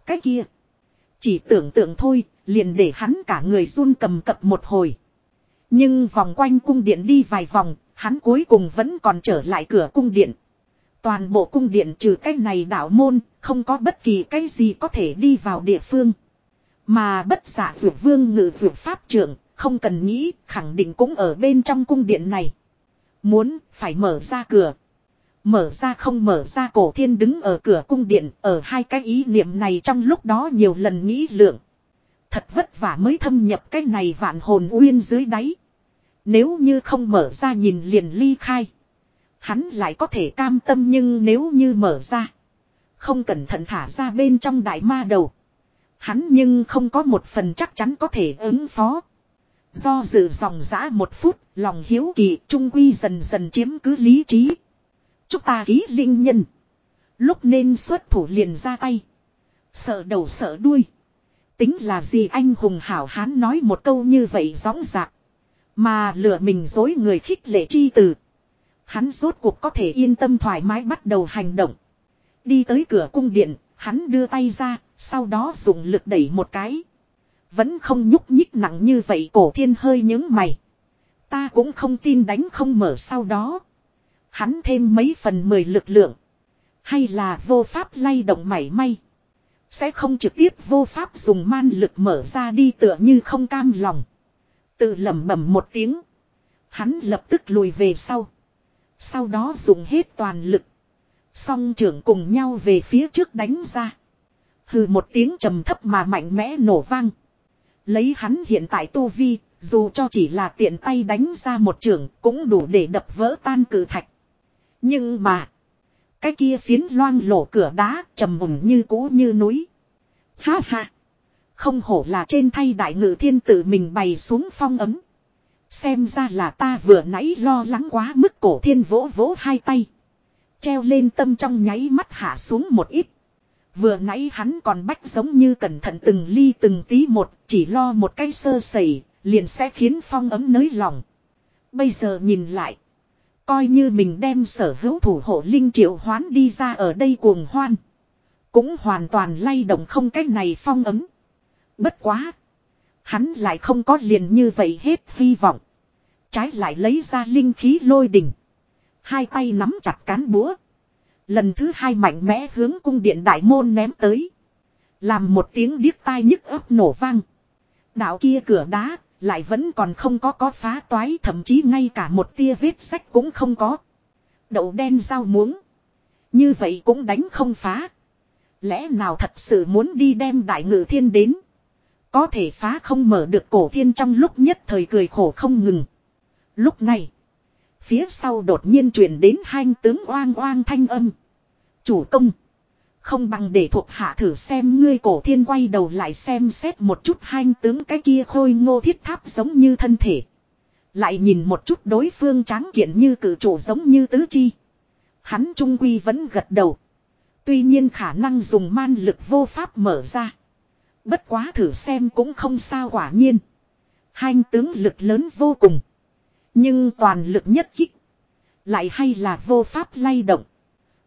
Cái kia. Chỉ tưởng tượng thôi, liền để hắn cả người run cầm cập một hồi. Nhưng vòng quanh cung điện đi vài vòng, hắn cuối cùng vẫn còn trở lại cửa cung điện. Toàn bộ cung điện trừ cái này đảo môn, không có bất kỳ cái gì có thể đi vào địa phương. Mà bất giả dược vương ngự dược pháp trưởng, không cần nghĩ, khẳng định cũng ở bên trong cung điện này. Muốn, phải mở ra cửa. Mở ra không mở ra cổ thiên đứng ở cửa cung điện, ở hai cái ý niệm này trong lúc đó nhiều lần nghĩ lượng. Thật vất vả mới thâm nhập cái này vạn hồn uyên dưới đáy. Nếu như không mở ra nhìn liền ly khai. Hắn lại có thể cam tâm nhưng nếu như mở ra. Không cẩn thận thả ra bên trong đại ma đầu. Hắn nhưng không có một phần chắc chắn có thể ứng phó. Do dự dòng dã một phút, lòng hiếu kỳ trung quy dần dần chiếm cứ lý trí. Chúng ta ký linh nhân. Lúc nên xuất thủ liền ra tay. Sợ đầu sợ đuôi. Tính là gì anh hùng hảo hán nói một câu như vậy rõ dạc Mà lừa mình dối người khích lệ chi từ. Hắn rốt cuộc có thể yên tâm thoải mái bắt đầu hành động. Đi tới cửa cung điện, hắn đưa tay ra, sau đó dùng lực đẩy một cái. Vẫn không nhúc nhích nặng như vậy cổ thiên hơi những mày. Ta cũng không tin đánh không mở sau đó. Hắn thêm mấy phần mười lực lượng. Hay là vô pháp lay động mảy may. Sẽ không trực tiếp vô pháp dùng man lực mở ra đi tựa như không cam lòng. Tự lẩm bẩm một tiếng. Hắn lập tức lùi về sau. Sau đó dùng hết toàn lực. Song trưởng cùng nhau về phía trước đánh ra. Hừ một tiếng trầm thấp mà mạnh mẽ nổ vang. Lấy hắn hiện tại tu vi, dù cho chỉ là tiện tay đánh ra một trường cũng đủ để đập vỡ tan cử thạch. Nhưng mà, cái kia phiến loang lổ cửa đá trầm mùng như cũ như núi. Ha ha! Không hổ là trên thay đại ngự thiên tự mình bày xuống phong ấm. Xem ra là ta vừa nãy lo lắng quá mức cổ thiên vỗ vỗ hai tay. Treo lên tâm trong nháy mắt hạ xuống một ít. Vừa nãy hắn còn bách giống như cẩn thận từng ly từng tí một, chỉ lo một cái sơ sẩy, liền sẽ khiến phong ấm nới lòng. Bây giờ nhìn lại, coi như mình đem sở hữu thủ hộ linh triệu hoán đi ra ở đây cuồng hoan. Cũng hoàn toàn lay động không cách này phong ấm. Bất quá. Hắn lại không có liền như vậy hết hy vọng. Trái lại lấy ra linh khí lôi đỉnh. Hai tay nắm chặt cán búa. Lần thứ hai mạnh mẽ hướng cung điện đại môn ném tới. Làm một tiếng điếc tai nhức ấp nổ vang. Đạo kia cửa đá, lại vẫn còn không có có phá toái, thậm chí ngay cả một tia vết sách cũng không có. Đậu đen dao muống. Như vậy cũng đánh không phá. Lẽ nào thật sự muốn đi đem đại ngự thiên đến. Có thể phá không mở được cổ thiên trong lúc nhất thời cười khổ không ngừng. Lúc này. Phía sau đột nhiên truyền đến hai tướng oang oang thanh âm. Chủ công. Không bằng để thuộc hạ thử xem ngươi cổ thiên quay đầu lại xem xét một chút hai tướng cái kia khôi ngô thiết tháp giống như thân thể. Lại nhìn một chút đối phương tráng kiện như cử chủ giống như tứ chi. Hắn trung quy vẫn gật đầu. Tuy nhiên khả năng dùng man lực vô pháp mở ra. Bất quá thử xem cũng không sao quả nhiên. Hai tướng lực lớn vô cùng. Nhưng toàn lực nhất kích. Lại hay là vô pháp lay động.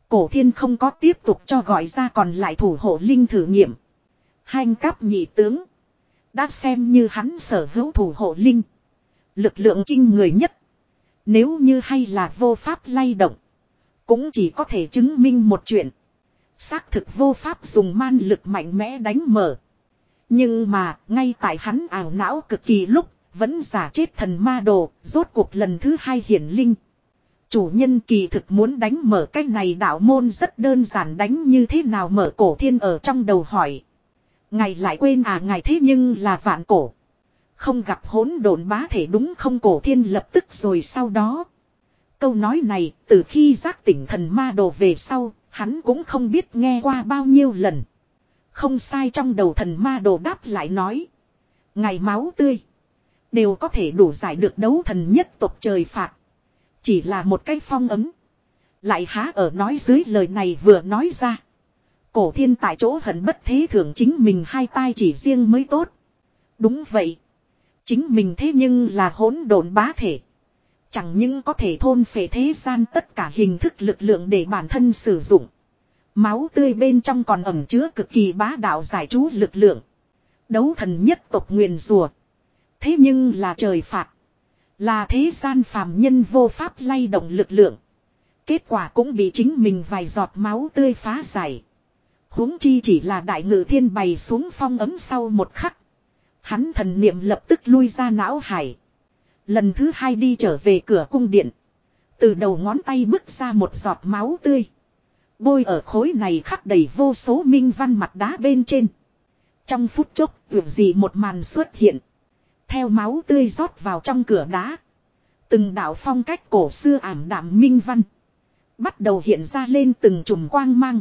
Cổ thiên không có tiếp tục cho gọi ra còn lại thủ hộ linh thử nghiệm. Hành cáp nhị tướng. Đã xem như hắn sở hữu thủ hộ linh. Lực lượng kinh người nhất. Nếu như hay là vô pháp lay động. Cũng chỉ có thể chứng minh một chuyện. Xác thực vô pháp dùng man lực mạnh mẽ đánh mở. Nhưng mà, ngay tại hắn ảo não cực kỳ lúc, vẫn giả chết thần ma đồ, rốt cuộc lần thứ hai hiển linh. Chủ nhân kỳ thực muốn đánh mở cái này đạo môn rất đơn giản đánh như thế nào mở cổ thiên ở trong đầu hỏi. Ngài lại quên à ngài thế nhưng là vạn cổ. Không gặp hỗn độn bá thể đúng không cổ thiên lập tức rồi sau đó. Câu nói này từ khi giác tỉnh thần ma đồ về sau, Hắn cũng không biết nghe qua bao nhiêu lần. Không sai trong đầu thần ma đồ đáp lại nói. Ngày máu tươi. Đều có thể đủ giải được đấu thần nhất tộc trời phạt. Chỉ là một cái phong ấm. Lại há ở nói dưới lời này vừa nói ra. Cổ thiên tại chỗ hận bất thế thường chính mình hai tay chỉ riêng mới tốt. Đúng vậy. Chính mình thế nhưng là hỗn độn bá thể. Chẳng những có thể thôn phệ thế gian tất cả hình thức lực lượng để bản thân sử dụng. Máu tươi bên trong còn ẩm chứa cực kỳ bá đạo giải trú lực lượng. Đấu thần nhất tộc nguyền rùa. Thế nhưng là trời phạt. Là thế gian phàm nhân vô pháp lay động lực lượng. Kết quả cũng bị chính mình vài giọt máu tươi phá giải. huống chi chỉ là đại ngự thiên bày xuống phong ấm sau một khắc. Hắn thần niệm lập tức lui ra não hải. Lần thứ hai đi trở về cửa cung điện. Từ đầu ngón tay bước ra một giọt máu tươi. Bôi ở khối này khắc đầy vô số minh văn mặt đá bên trên. Trong phút chốc, vượt gì một màn xuất hiện. Theo máu tươi rót vào trong cửa đá. Từng đạo phong cách cổ xưa ảm đạm minh văn. Bắt đầu hiện ra lên từng chùm quang mang.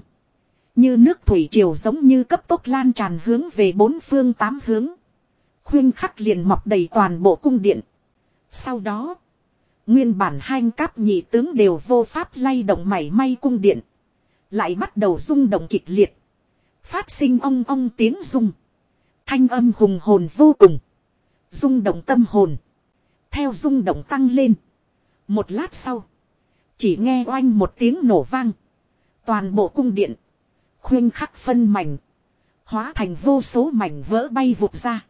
Như nước thủy triều giống như cấp tốc lan tràn hướng về bốn phương tám hướng. Khuyên khắc liền mọc đầy toàn bộ cung điện. Sau đó, nguyên bản hai cáp nhị tướng đều vô pháp lay động mảy may cung điện. Lại bắt đầu rung động kịch liệt. Phát sinh ong ong tiếng rung. Thanh âm hùng hồn vô cùng. Rung động tâm hồn. Theo rung động tăng lên. Một lát sau. Chỉ nghe oanh một tiếng nổ vang. Toàn bộ cung điện. Khuyên khắc phân mảnh. Hóa thành vô số mảnh vỡ bay vụt ra.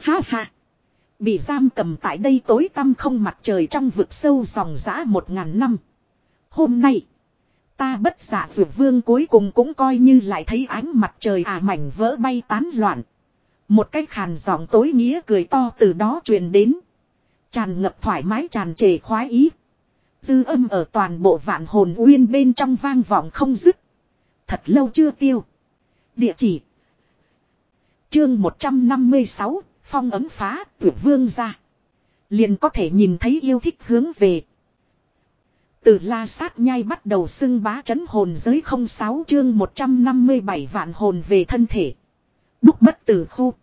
Ha ha. Bị giam cầm tại đây tối tăm không mặt trời trong vực sâu dòng giã một ngàn năm. Hôm nay. Ta bất giả vượt vương cuối cùng cũng coi như lại thấy ánh mặt trời à mảnh vỡ bay tán loạn. Một cái khàn giọng tối nghĩa cười to từ đó truyền đến. Tràn ngập thoải mái tràn trề khoái ý. Dư âm ở toàn bộ vạn hồn uyên bên trong vang vọng không dứt. Thật lâu chưa tiêu. Địa chỉ. Chương 156, phong ấm phá, tuyệt vương ra. Liền có thể nhìn thấy yêu thích hướng về. Từ la sát nhai bắt đầu xưng bá chấn hồn giới 06 chương 157 vạn hồn về thân thể. Đúc bất tử khu.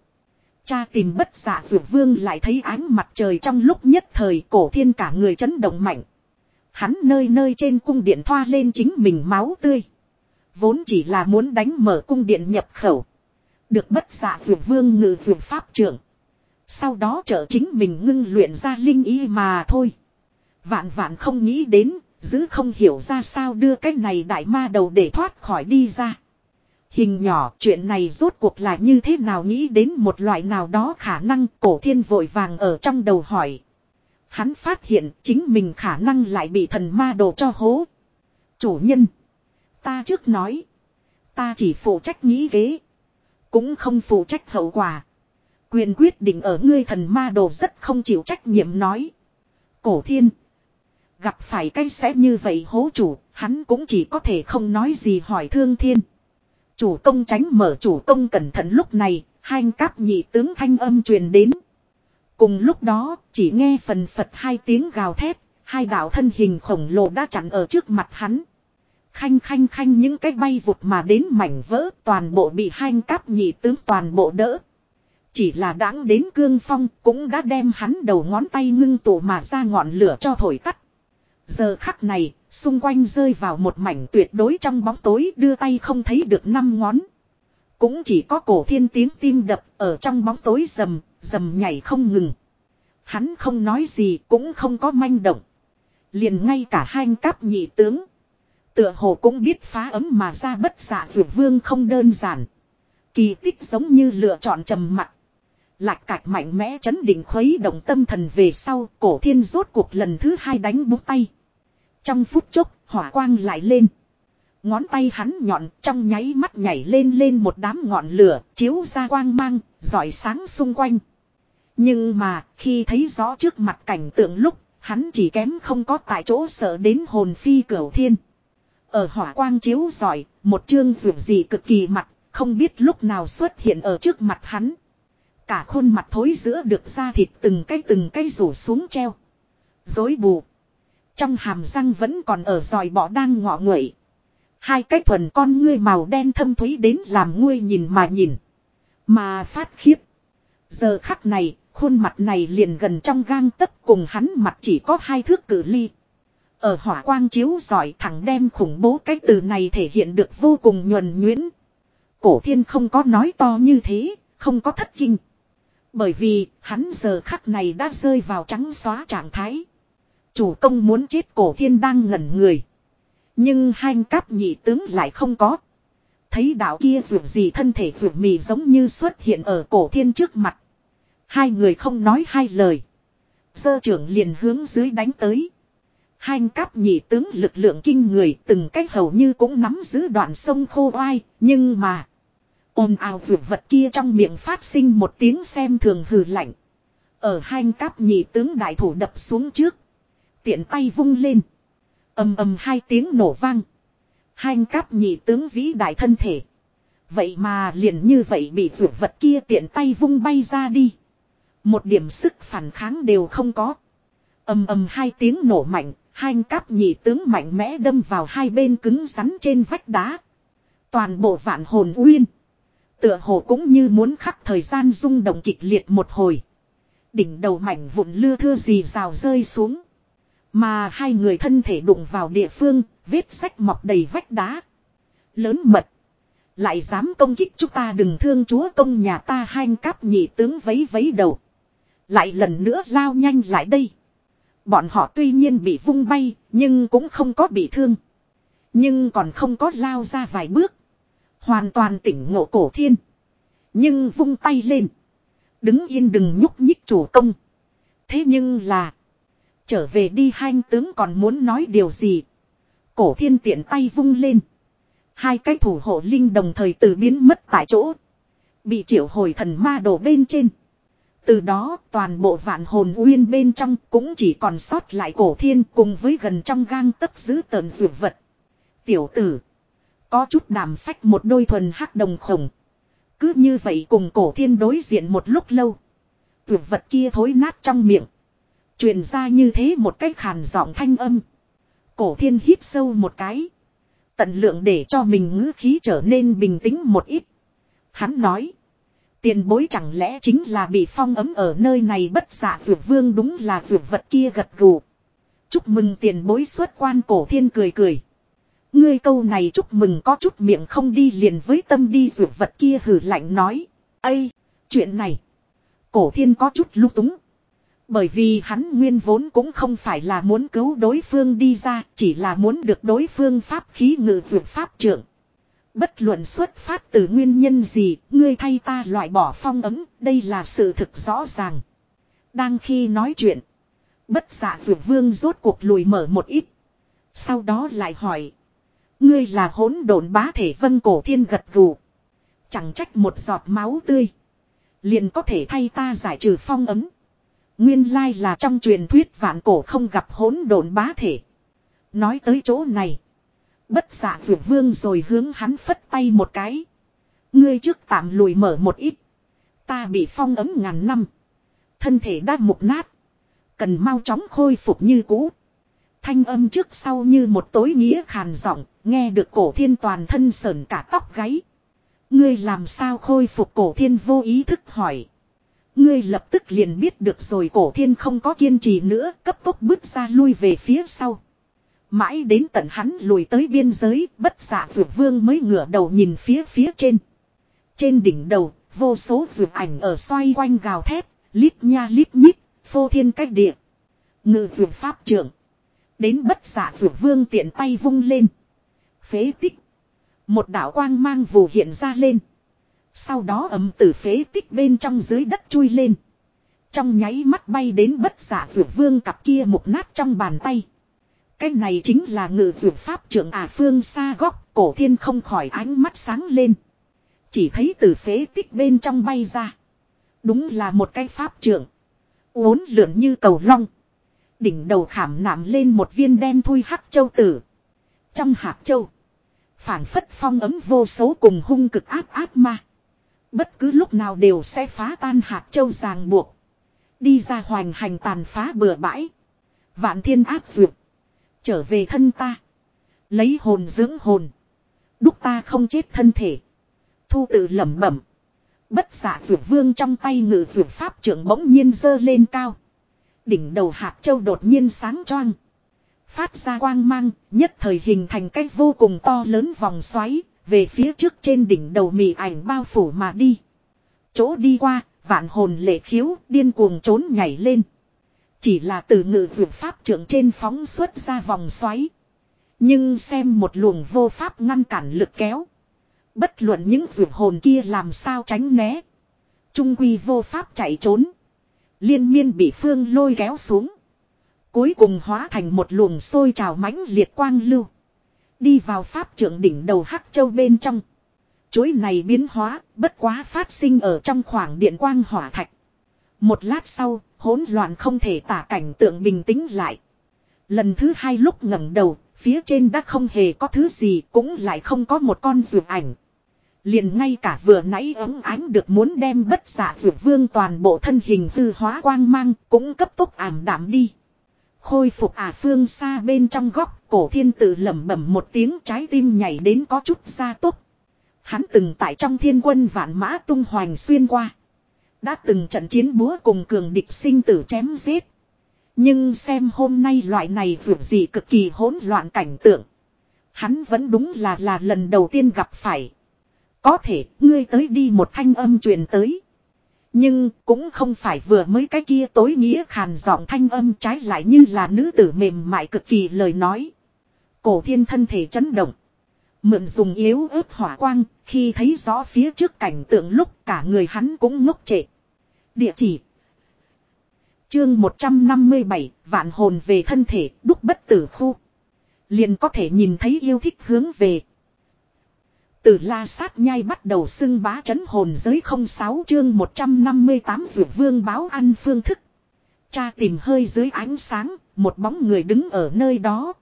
Cha tìm bất giả dược vương lại thấy ánh mặt trời trong lúc nhất thời cổ thiên cả người chấn động mạnh. Hắn nơi nơi trên cung điện thoa lên chính mình máu tươi. Vốn chỉ là muốn đánh mở cung điện nhập khẩu. Được bất giả dược vương ngự dược pháp trưởng. Sau đó trở chính mình ngưng luyện ra linh y mà thôi. Vạn vạn không nghĩ đến, giữ không hiểu ra sao đưa cái này đại ma đầu để thoát khỏi đi ra. Hình nhỏ chuyện này rốt cuộc là như thế nào nghĩ đến một loại nào đó khả năng cổ thiên vội vàng ở trong đầu hỏi. Hắn phát hiện chính mình khả năng lại bị thần ma đồ cho hố. Chủ nhân. Ta trước nói. Ta chỉ phụ trách nghĩ ghế Cũng không phụ trách hậu quả. Quyền quyết định ở ngươi thần ma đồ rất không chịu trách nhiệm nói. Cổ thiên. Gặp phải cái sẽ như vậy hố chủ, hắn cũng chỉ có thể không nói gì hỏi thương thiên. Chủ công tránh mở chủ công cẩn thận lúc này, hai cáp nhị tướng thanh âm truyền đến. Cùng lúc đó, chỉ nghe phần phật hai tiếng gào thét, hai đạo thân hình khổng lồ đã chặn ở trước mặt hắn. Khanh khanh khanh những cái bay vụt mà đến mảnh vỡ toàn bộ bị hai cáp nhị tướng toàn bộ đỡ. Chỉ là đáng đến cương phong cũng đã đem hắn đầu ngón tay ngưng tụ mà ra ngọn lửa cho thổi tắt. Giờ khắc này, xung quanh rơi vào một mảnh tuyệt đối trong bóng tối đưa tay không thấy được năm ngón. Cũng chỉ có cổ thiên tiếng tim đập ở trong bóng tối rầm, rầm nhảy không ngừng. Hắn không nói gì cũng không có manh động. Liền ngay cả hai cáp nhị tướng. Tựa hồ cũng biết phá ấm mà ra bất xạ vượt vương không đơn giản. Kỳ tích giống như lựa chọn trầm mặc. Lạc cạch mạnh mẽ chấn định khuấy động tâm thần về sau cổ thiên rốt cuộc lần thứ hai đánh búng tay. Trong phút chốc hỏa quang lại lên. Ngón tay hắn nhọn trong nháy mắt nhảy lên lên một đám ngọn lửa chiếu ra quang mang, rọi sáng xung quanh. Nhưng mà khi thấy rõ trước mặt cảnh tượng lúc hắn chỉ kém không có tại chỗ sợ đến hồn phi cửu thiên. Ở hỏa quang chiếu rọi, một chương vượt gì cực kỳ mặt, không biết lúc nào xuất hiện ở trước mặt hắn. Cả khuôn mặt thối giữa được da thịt từng cây từng cây rủ xuống treo. Dối bù. Trong hàm răng vẫn còn ở dòi bỏ đang ngọ nguậy. Hai cái thuần con ngươi màu đen thâm thúy đến làm ngươi nhìn mà nhìn. Mà phát khiếp. Giờ khắc này, khuôn mặt này liền gần trong gang tấc cùng hắn mặt chỉ có hai thước cử ly. Ở hỏa quang chiếu giỏi thẳng đem khủng bố cái từ này thể hiện được vô cùng nhuần nhuyễn. Cổ thiên không có nói to như thế, không có thất kinh. Bởi vì, hắn giờ khắc này đã rơi vào trắng xóa trạng thái. Chủ công muốn chết cổ thiên đang ngẩn người. Nhưng hai cáp nhị tướng lại không có. Thấy đạo kia vượt gì thân thể vượt mì giống như xuất hiện ở cổ thiên trước mặt. Hai người không nói hai lời. Sơ trưởng liền hướng dưới đánh tới. Hai cáp nhị tướng lực lượng kinh người từng cách hầu như cũng nắm giữ đoạn sông khô oai. Nhưng mà. ồn ào vượt vật kia trong miệng phát sinh một tiếng xem thường hừ lạnh. Ở hai cáp nhị tướng đại thủ đập xuống trước. Tiện tay vung lên ầm ầm hai tiếng nổ vang. Hai cáp nhị tướng vĩ đại thân thể. Vậy mà liền như vậy bị vượt vật kia tiện tay vung bay ra đi. Một điểm sức phản kháng đều không có. ầm ầm hai tiếng nổ mạnh, hai cáp nhị tướng mạnh mẽ đâm vào hai bên cứng rắn trên vách đá. Toàn bộ vạn hồn uyên. Tựa hồ cũng như muốn khắc thời gian rung động kịch liệt một hồi. Đỉnh đầu mảnh vụn lưa thưa gì rào rơi xuống. Mà hai người thân thể đụng vào địa phương, vết sách mọc đầy vách đá. Lớn mật. Lại dám công kích chúng ta đừng thương chúa công nhà ta hanh cáp nhị tướng vấy vấy đầu. Lại lần nữa lao nhanh lại đây. Bọn họ tuy nhiên bị vung bay, nhưng cũng không có bị thương. Nhưng còn không có lao ra vài bước. Hoàn toàn tỉnh ngộ cổ thiên. Nhưng vung tay lên. Đứng yên đừng nhúc nhích chủ công. Thế nhưng là. Trở về đi hai tướng còn muốn nói điều gì. Cổ thiên tiện tay vung lên. Hai cái thủ hộ linh đồng thời từ biến mất tại chỗ. Bị triệu hồi thần ma đổ bên trên. Từ đó, toàn bộ vạn hồn uyên bên trong cũng chỉ còn sót lại cổ thiên cùng với gần trong gang tấc giữ tờn dược vật. Tiểu tử. Có chút đàm phách một đôi thuần hắc đồng khổng. Cứ như vậy cùng cổ thiên đối diện một lúc lâu. Tuyệt vật kia thối nát trong miệng. Truyền ra như thế một cách khàn giọng thanh âm. Cổ thiên hít sâu một cái. Tận lượng để cho mình ngữ khí trở nên bình tĩnh một ít. Hắn nói. Tiền bối chẳng lẽ chính là bị phong ấm ở nơi này bất giả dược vương đúng là dược vật kia gật gù. Chúc mừng tiền bối xuất quan cổ thiên cười cười. Ngươi câu này chúc mừng có chút miệng không đi liền với tâm đi dược vật kia hử lạnh nói. Ây, chuyện này. Cổ thiên có chút lúc túng. Bởi vì hắn nguyên vốn cũng không phải là muốn cứu đối phương đi ra, chỉ là muốn được đối phương pháp khí ngự dược pháp trưởng. Bất luận xuất phát từ nguyên nhân gì, ngươi thay ta loại bỏ phong ấm, đây là sự thực rõ ràng. Đang khi nói chuyện, bất giả dược vương rốt cuộc lùi mở một ít. Sau đó lại hỏi, ngươi là hỗn độn bá thể vân cổ thiên gật gù. Chẳng trách một giọt máu tươi, liền có thể thay ta giải trừ phong ấm. Nguyên lai là trong truyền thuyết vạn cổ không gặp hỗn độn bá thể. Nói tới chỗ này. Bất giả vượt vương rồi hướng hắn phất tay một cái. Ngươi trước tạm lùi mở một ít. Ta bị phong ấm ngàn năm. Thân thể đã mục nát. Cần mau chóng khôi phục như cũ. Thanh âm trước sau như một tối nghĩa khàn giọng, nghe được cổ thiên toàn thân sờn cả tóc gáy. Ngươi làm sao khôi phục cổ thiên vô ý thức hỏi. Ngươi lập tức liền biết được rồi cổ thiên không có kiên trì nữa cấp tốc bước ra lui về phía sau. Mãi đến tận hắn lùi tới biên giới bất giả vượt vương mới ngửa đầu nhìn phía phía trên. Trên đỉnh đầu vô số vượt ảnh ở xoay quanh gào thét, lít nha lít nhít, phô thiên cách địa. Ngự vượt pháp trưởng. Đến bất giả vượt vương tiện tay vung lên. Phế tích. Một đạo quang mang vù hiện ra lên. Sau đó ấm từ phế tích bên trong dưới đất chui lên. Trong nháy mắt bay đến bất giả vượt vương cặp kia một nát trong bàn tay. Cái này chính là ngự vượt pháp trưởng à phương xa góc, cổ thiên không khỏi ánh mắt sáng lên. Chỉ thấy từ phế tích bên trong bay ra. Đúng là một cái pháp trưởng. Uốn lượn như cầu long. Đỉnh đầu khảm nạm lên một viên đen thui hắc châu tử. Trong hạt châu. phảng phất phong ấm vô số cùng hung cực áp áp ma. Bất cứ lúc nào đều sẽ phá tan hạt châu ràng buộc. Đi ra hoành hành tàn phá bừa bãi. Vạn thiên áp duyệt. Trở về thân ta. Lấy hồn dưỡng hồn. Đúc ta không chết thân thể. Thu tự lẩm bẩm. Bất giả duyệt vương trong tay ngự duyệt pháp trưởng bỗng nhiên dơ lên cao. Đỉnh đầu hạt châu đột nhiên sáng choang. Phát ra quang mang, nhất thời hình thành cách vô cùng to lớn vòng xoáy, về phía trước trên đỉnh đầu mị ảnh bao phủ mà đi. Chỗ đi qua, vạn hồn lệ khiếu, điên cuồng trốn nhảy lên. Chỉ là từ ngự vượt pháp trưởng trên phóng xuất ra vòng xoáy. Nhưng xem một luồng vô pháp ngăn cản lực kéo. Bất luận những vượt hồn kia làm sao tránh né. Trung quy vô pháp chạy trốn. Liên miên bị phương lôi kéo xuống. Cuối cùng hóa thành một luồng sôi trào mãnh liệt quang lưu. Đi vào pháp trưởng đỉnh đầu hắc châu bên trong. Chuỗi này biến hóa, bất quá phát sinh ở trong khoảng điện quang hỏa thạch. Một lát sau, hỗn loạn không thể tả cảnh tượng bình tĩnh lại. Lần thứ hai lúc ngẩng đầu, phía trên đã không hề có thứ gì, cũng lại không có một con ruột ảnh. Liền ngay cả vừa nãy ấm ánh được muốn đem bất giả ruột vương toàn bộ thân hình hư hóa quang mang, cũng cấp tốc ảm đạm đi. Khôi phục à phương xa bên trong góc, cổ thiên tự lẩm bẩm một tiếng trái tim nhảy đến có chút xa tốc. Hắn từng tại trong thiên quân vạn mã tung hoành xuyên qua. Đã từng trận chiến búa cùng cường địch sinh tử chém giết. Nhưng xem hôm nay loại này vượt gì cực kỳ hỗn loạn cảnh tượng. Hắn vẫn đúng là là lần đầu tiên gặp phải. Có thể ngươi tới đi một thanh âm truyền tới. Nhưng cũng không phải vừa mới cái kia tối nghĩa khàn giọng thanh âm trái lại như là nữ tử mềm mại cực kỳ lời nói. Cổ thiên thân thể chấn động. Mượn dùng yếu ớt hỏa quang, khi thấy rõ phía trước cảnh tượng lúc cả người hắn cũng ngốc trệ. Địa chỉ Chương 157, vạn hồn về thân thể, đúc bất tử khu. Liền có thể nhìn thấy yêu thích hướng về. Từ la sát nhai bắt đầu xưng bá chấn hồn giới 06 chương 158 vượt vương báo ăn phương thức. Cha tìm hơi dưới ánh sáng, một bóng người đứng ở nơi đó.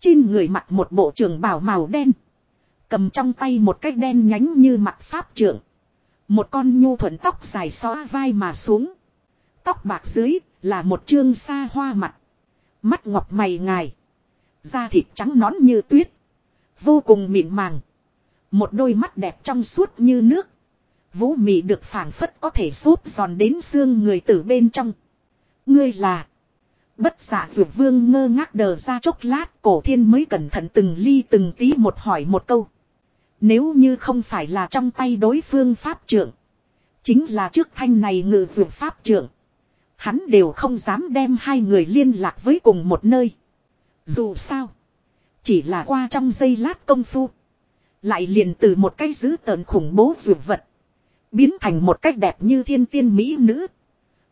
Trên người mặc một bộ trường bào màu đen. Cầm trong tay một cái đen nhánh như mặt pháp trưởng Một con nhu thuận tóc dài xóa vai mà xuống. Tóc bạc dưới là một chương xa hoa mặt. Mắt ngọc mày ngài. Da thịt trắng nón như tuyết. Vô cùng mịn màng. Một đôi mắt đẹp trong suốt như nước. Vũ mị được phảng phất có thể súp giòn đến xương người từ bên trong. Ngươi là. Bất giả dược vương ngơ ngác đờ ra chốc lát, cổ thiên mới cẩn thận từng ly từng tí một hỏi một câu. Nếu như không phải là trong tay đối phương pháp trưởng. Chính là trước thanh này ngự dược pháp trưởng. Hắn đều không dám đem hai người liên lạc với cùng một nơi. Dù sao. Chỉ là qua trong giây lát công phu. Lại liền từ một cái dữ tợn khủng bố dược vật. Biến thành một cách đẹp như thiên tiên mỹ nữ.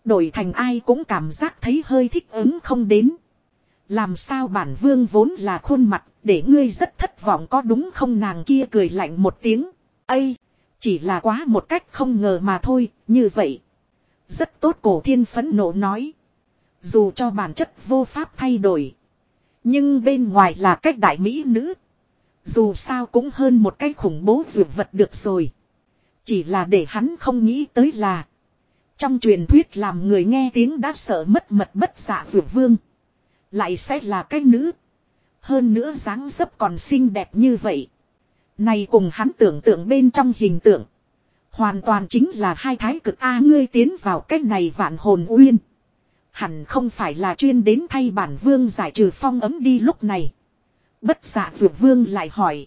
Đổi thành ai cũng cảm giác thấy hơi thích ứng không đến. Làm sao bản vương vốn là khuôn mặt để ngươi rất thất vọng có đúng không nàng kia cười lạnh một tiếng. Ây! Chỉ là quá một cách không ngờ mà thôi, như vậy. Rất tốt cổ thiên phấn nộ nói. Dù cho bản chất vô pháp thay đổi. Nhưng bên ngoài là cách đại mỹ nữ. Dù sao cũng hơn một cái khủng bố dược vật được rồi. Chỉ là để hắn không nghĩ tới là. Trong truyền thuyết làm người nghe tiếng đã sợ mất mật bất dạ dược vương. Lại sẽ là cái nữ. Hơn nữa dáng dấp còn xinh đẹp như vậy. Này cùng hắn tưởng tượng bên trong hình tượng. Hoàn toàn chính là hai thái cực A ngươi tiến vào cách này vạn hồn uyên. Hẳn không phải là chuyên đến thay bản vương giải trừ phong ấm đi lúc này. Bất giả dược vương lại hỏi.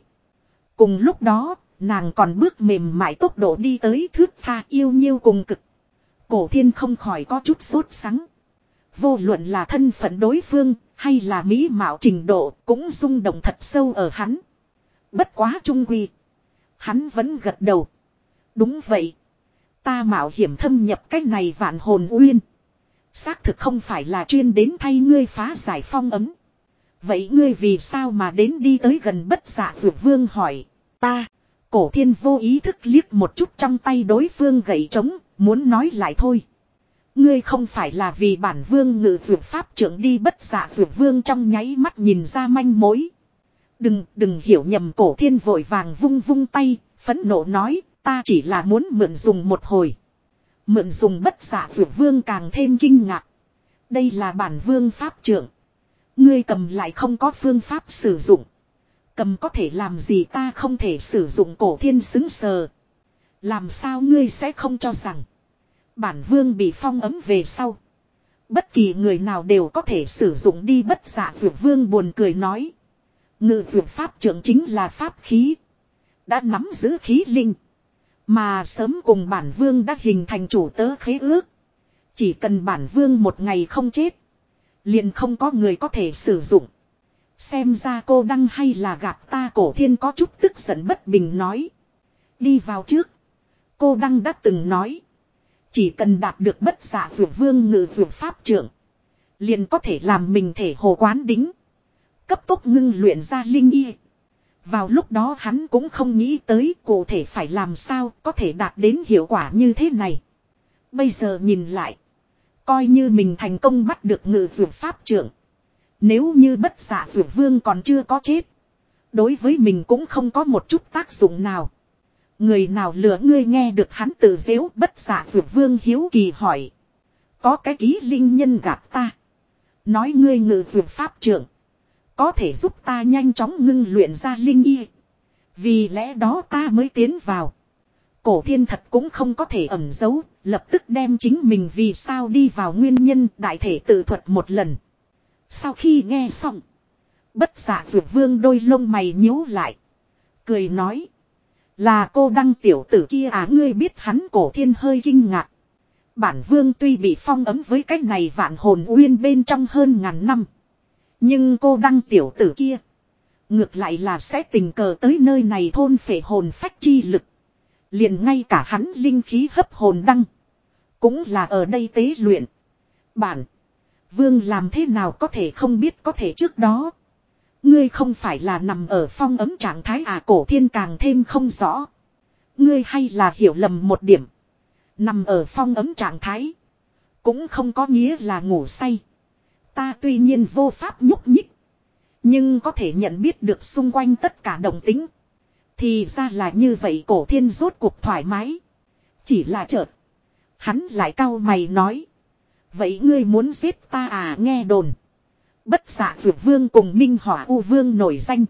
Cùng lúc đó, nàng còn bước mềm mại tốc độ đi tới thước tha yêu nhiêu cùng cực. Cổ thiên không khỏi có chút sốt sắng. Vô luận là thân phận đối phương, hay là mỹ mạo trình độ, cũng rung động thật sâu ở hắn. Bất quá trung quy. Hắn vẫn gật đầu. Đúng vậy. Ta mạo hiểm thâm nhập cách này vạn hồn uyên. Xác thực không phải là chuyên đến thay ngươi phá giải phong ấm. Vậy ngươi vì sao mà đến đi tới gần bất giả dược vương hỏi. Ta. Cổ thiên vô ý thức liếc một chút trong tay đối phương gậy trống. Muốn nói lại thôi. Ngươi không phải là vì bản vương ngự dược pháp trưởng đi bất giả dược vương trong nháy mắt nhìn ra manh mối. Đừng, đừng hiểu nhầm cổ thiên vội vàng vung vung tay, phẫn nộ nói, ta chỉ là muốn mượn dùng một hồi. Mượn dùng bất dạ giả vượt vương càng thêm kinh ngạc. Đây là bản vương pháp trưởng. Ngươi cầm lại không có phương pháp sử dụng. Cầm có thể làm gì ta không thể sử dụng cổ thiên xứng sờ. Làm sao ngươi sẽ không cho rằng. Bản vương bị phong ấm về sau. Bất kỳ người nào đều có thể sử dụng đi bất giả dược vương buồn cười nói. Ngự dược pháp trưởng chính là pháp khí. Đã nắm giữ khí linh. Mà sớm cùng bản vương đã hình thành chủ tớ khế ước. Chỉ cần bản vương một ngày không chết. Liền không có người có thể sử dụng. Xem ra cô đăng hay là gạt ta cổ thiên có chút tức giận bất bình nói. Đi vào trước. Cô đăng đã từng nói. Chỉ cần đạt được bất giả vượt vương ngự vượt pháp trưởng. Liền có thể làm mình thể hồ quán đính. Cấp tốc ngưng luyện ra linh y. Vào lúc đó hắn cũng không nghĩ tới cụ thể phải làm sao có thể đạt đến hiệu quả như thế này. Bây giờ nhìn lại. Coi như mình thành công bắt được ngự dược pháp trưởng. Nếu như bất giả dược vương còn chưa có chết. Đối với mình cũng không có một chút tác dụng nào. Người nào lừa ngươi nghe được hắn tự dễu bất giả dược vương hiếu kỳ hỏi. Có cái ký linh nhân gặp ta. Nói ngươi ngự dược pháp trưởng. Có thể giúp ta nhanh chóng ngưng luyện ra linh y. Vì lẽ đó ta mới tiến vào. Cổ thiên thật cũng không có thể ẩn giấu, lập tức đem chính mình vì sao đi vào nguyên nhân đại thể tự thuật một lần. Sau khi nghe xong, bất giả dược vương đôi lông mày nhíu lại. Cười nói, là cô đăng tiểu tử kia à ngươi biết hắn cổ thiên hơi kinh ngạc. Bản vương tuy bị phong ấm với cách này vạn hồn uyên bên trong hơn ngàn năm. Nhưng cô đăng tiểu tử kia. Ngược lại là sẽ tình cờ tới nơi này thôn phệ hồn phách chi lực. Liền ngay cả hắn linh khí hấp hồn đăng. Cũng là ở đây tế luyện. Bản. Vương làm thế nào có thể không biết có thể trước đó. Ngươi không phải là nằm ở phong ấm trạng thái à cổ thiên càng thêm không rõ. Ngươi hay là hiểu lầm một điểm. Nằm ở phong ấm trạng thái. Cũng không có nghĩa là ngủ say. Ta tuy nhiên vô pháp nhúc nhích. Nhưng có thể nhận biết được xung quanh tất cả đồng tính. Thì ra là như vậy cổ thiên rốt cuộc thoải mái. Chỉ là chợt. Hắn lại cau mày nói. Vậy ngươi muốn giết ta à nghe đồn. Bất xạ dược vương cùng minh hỏa u vương nổi danh.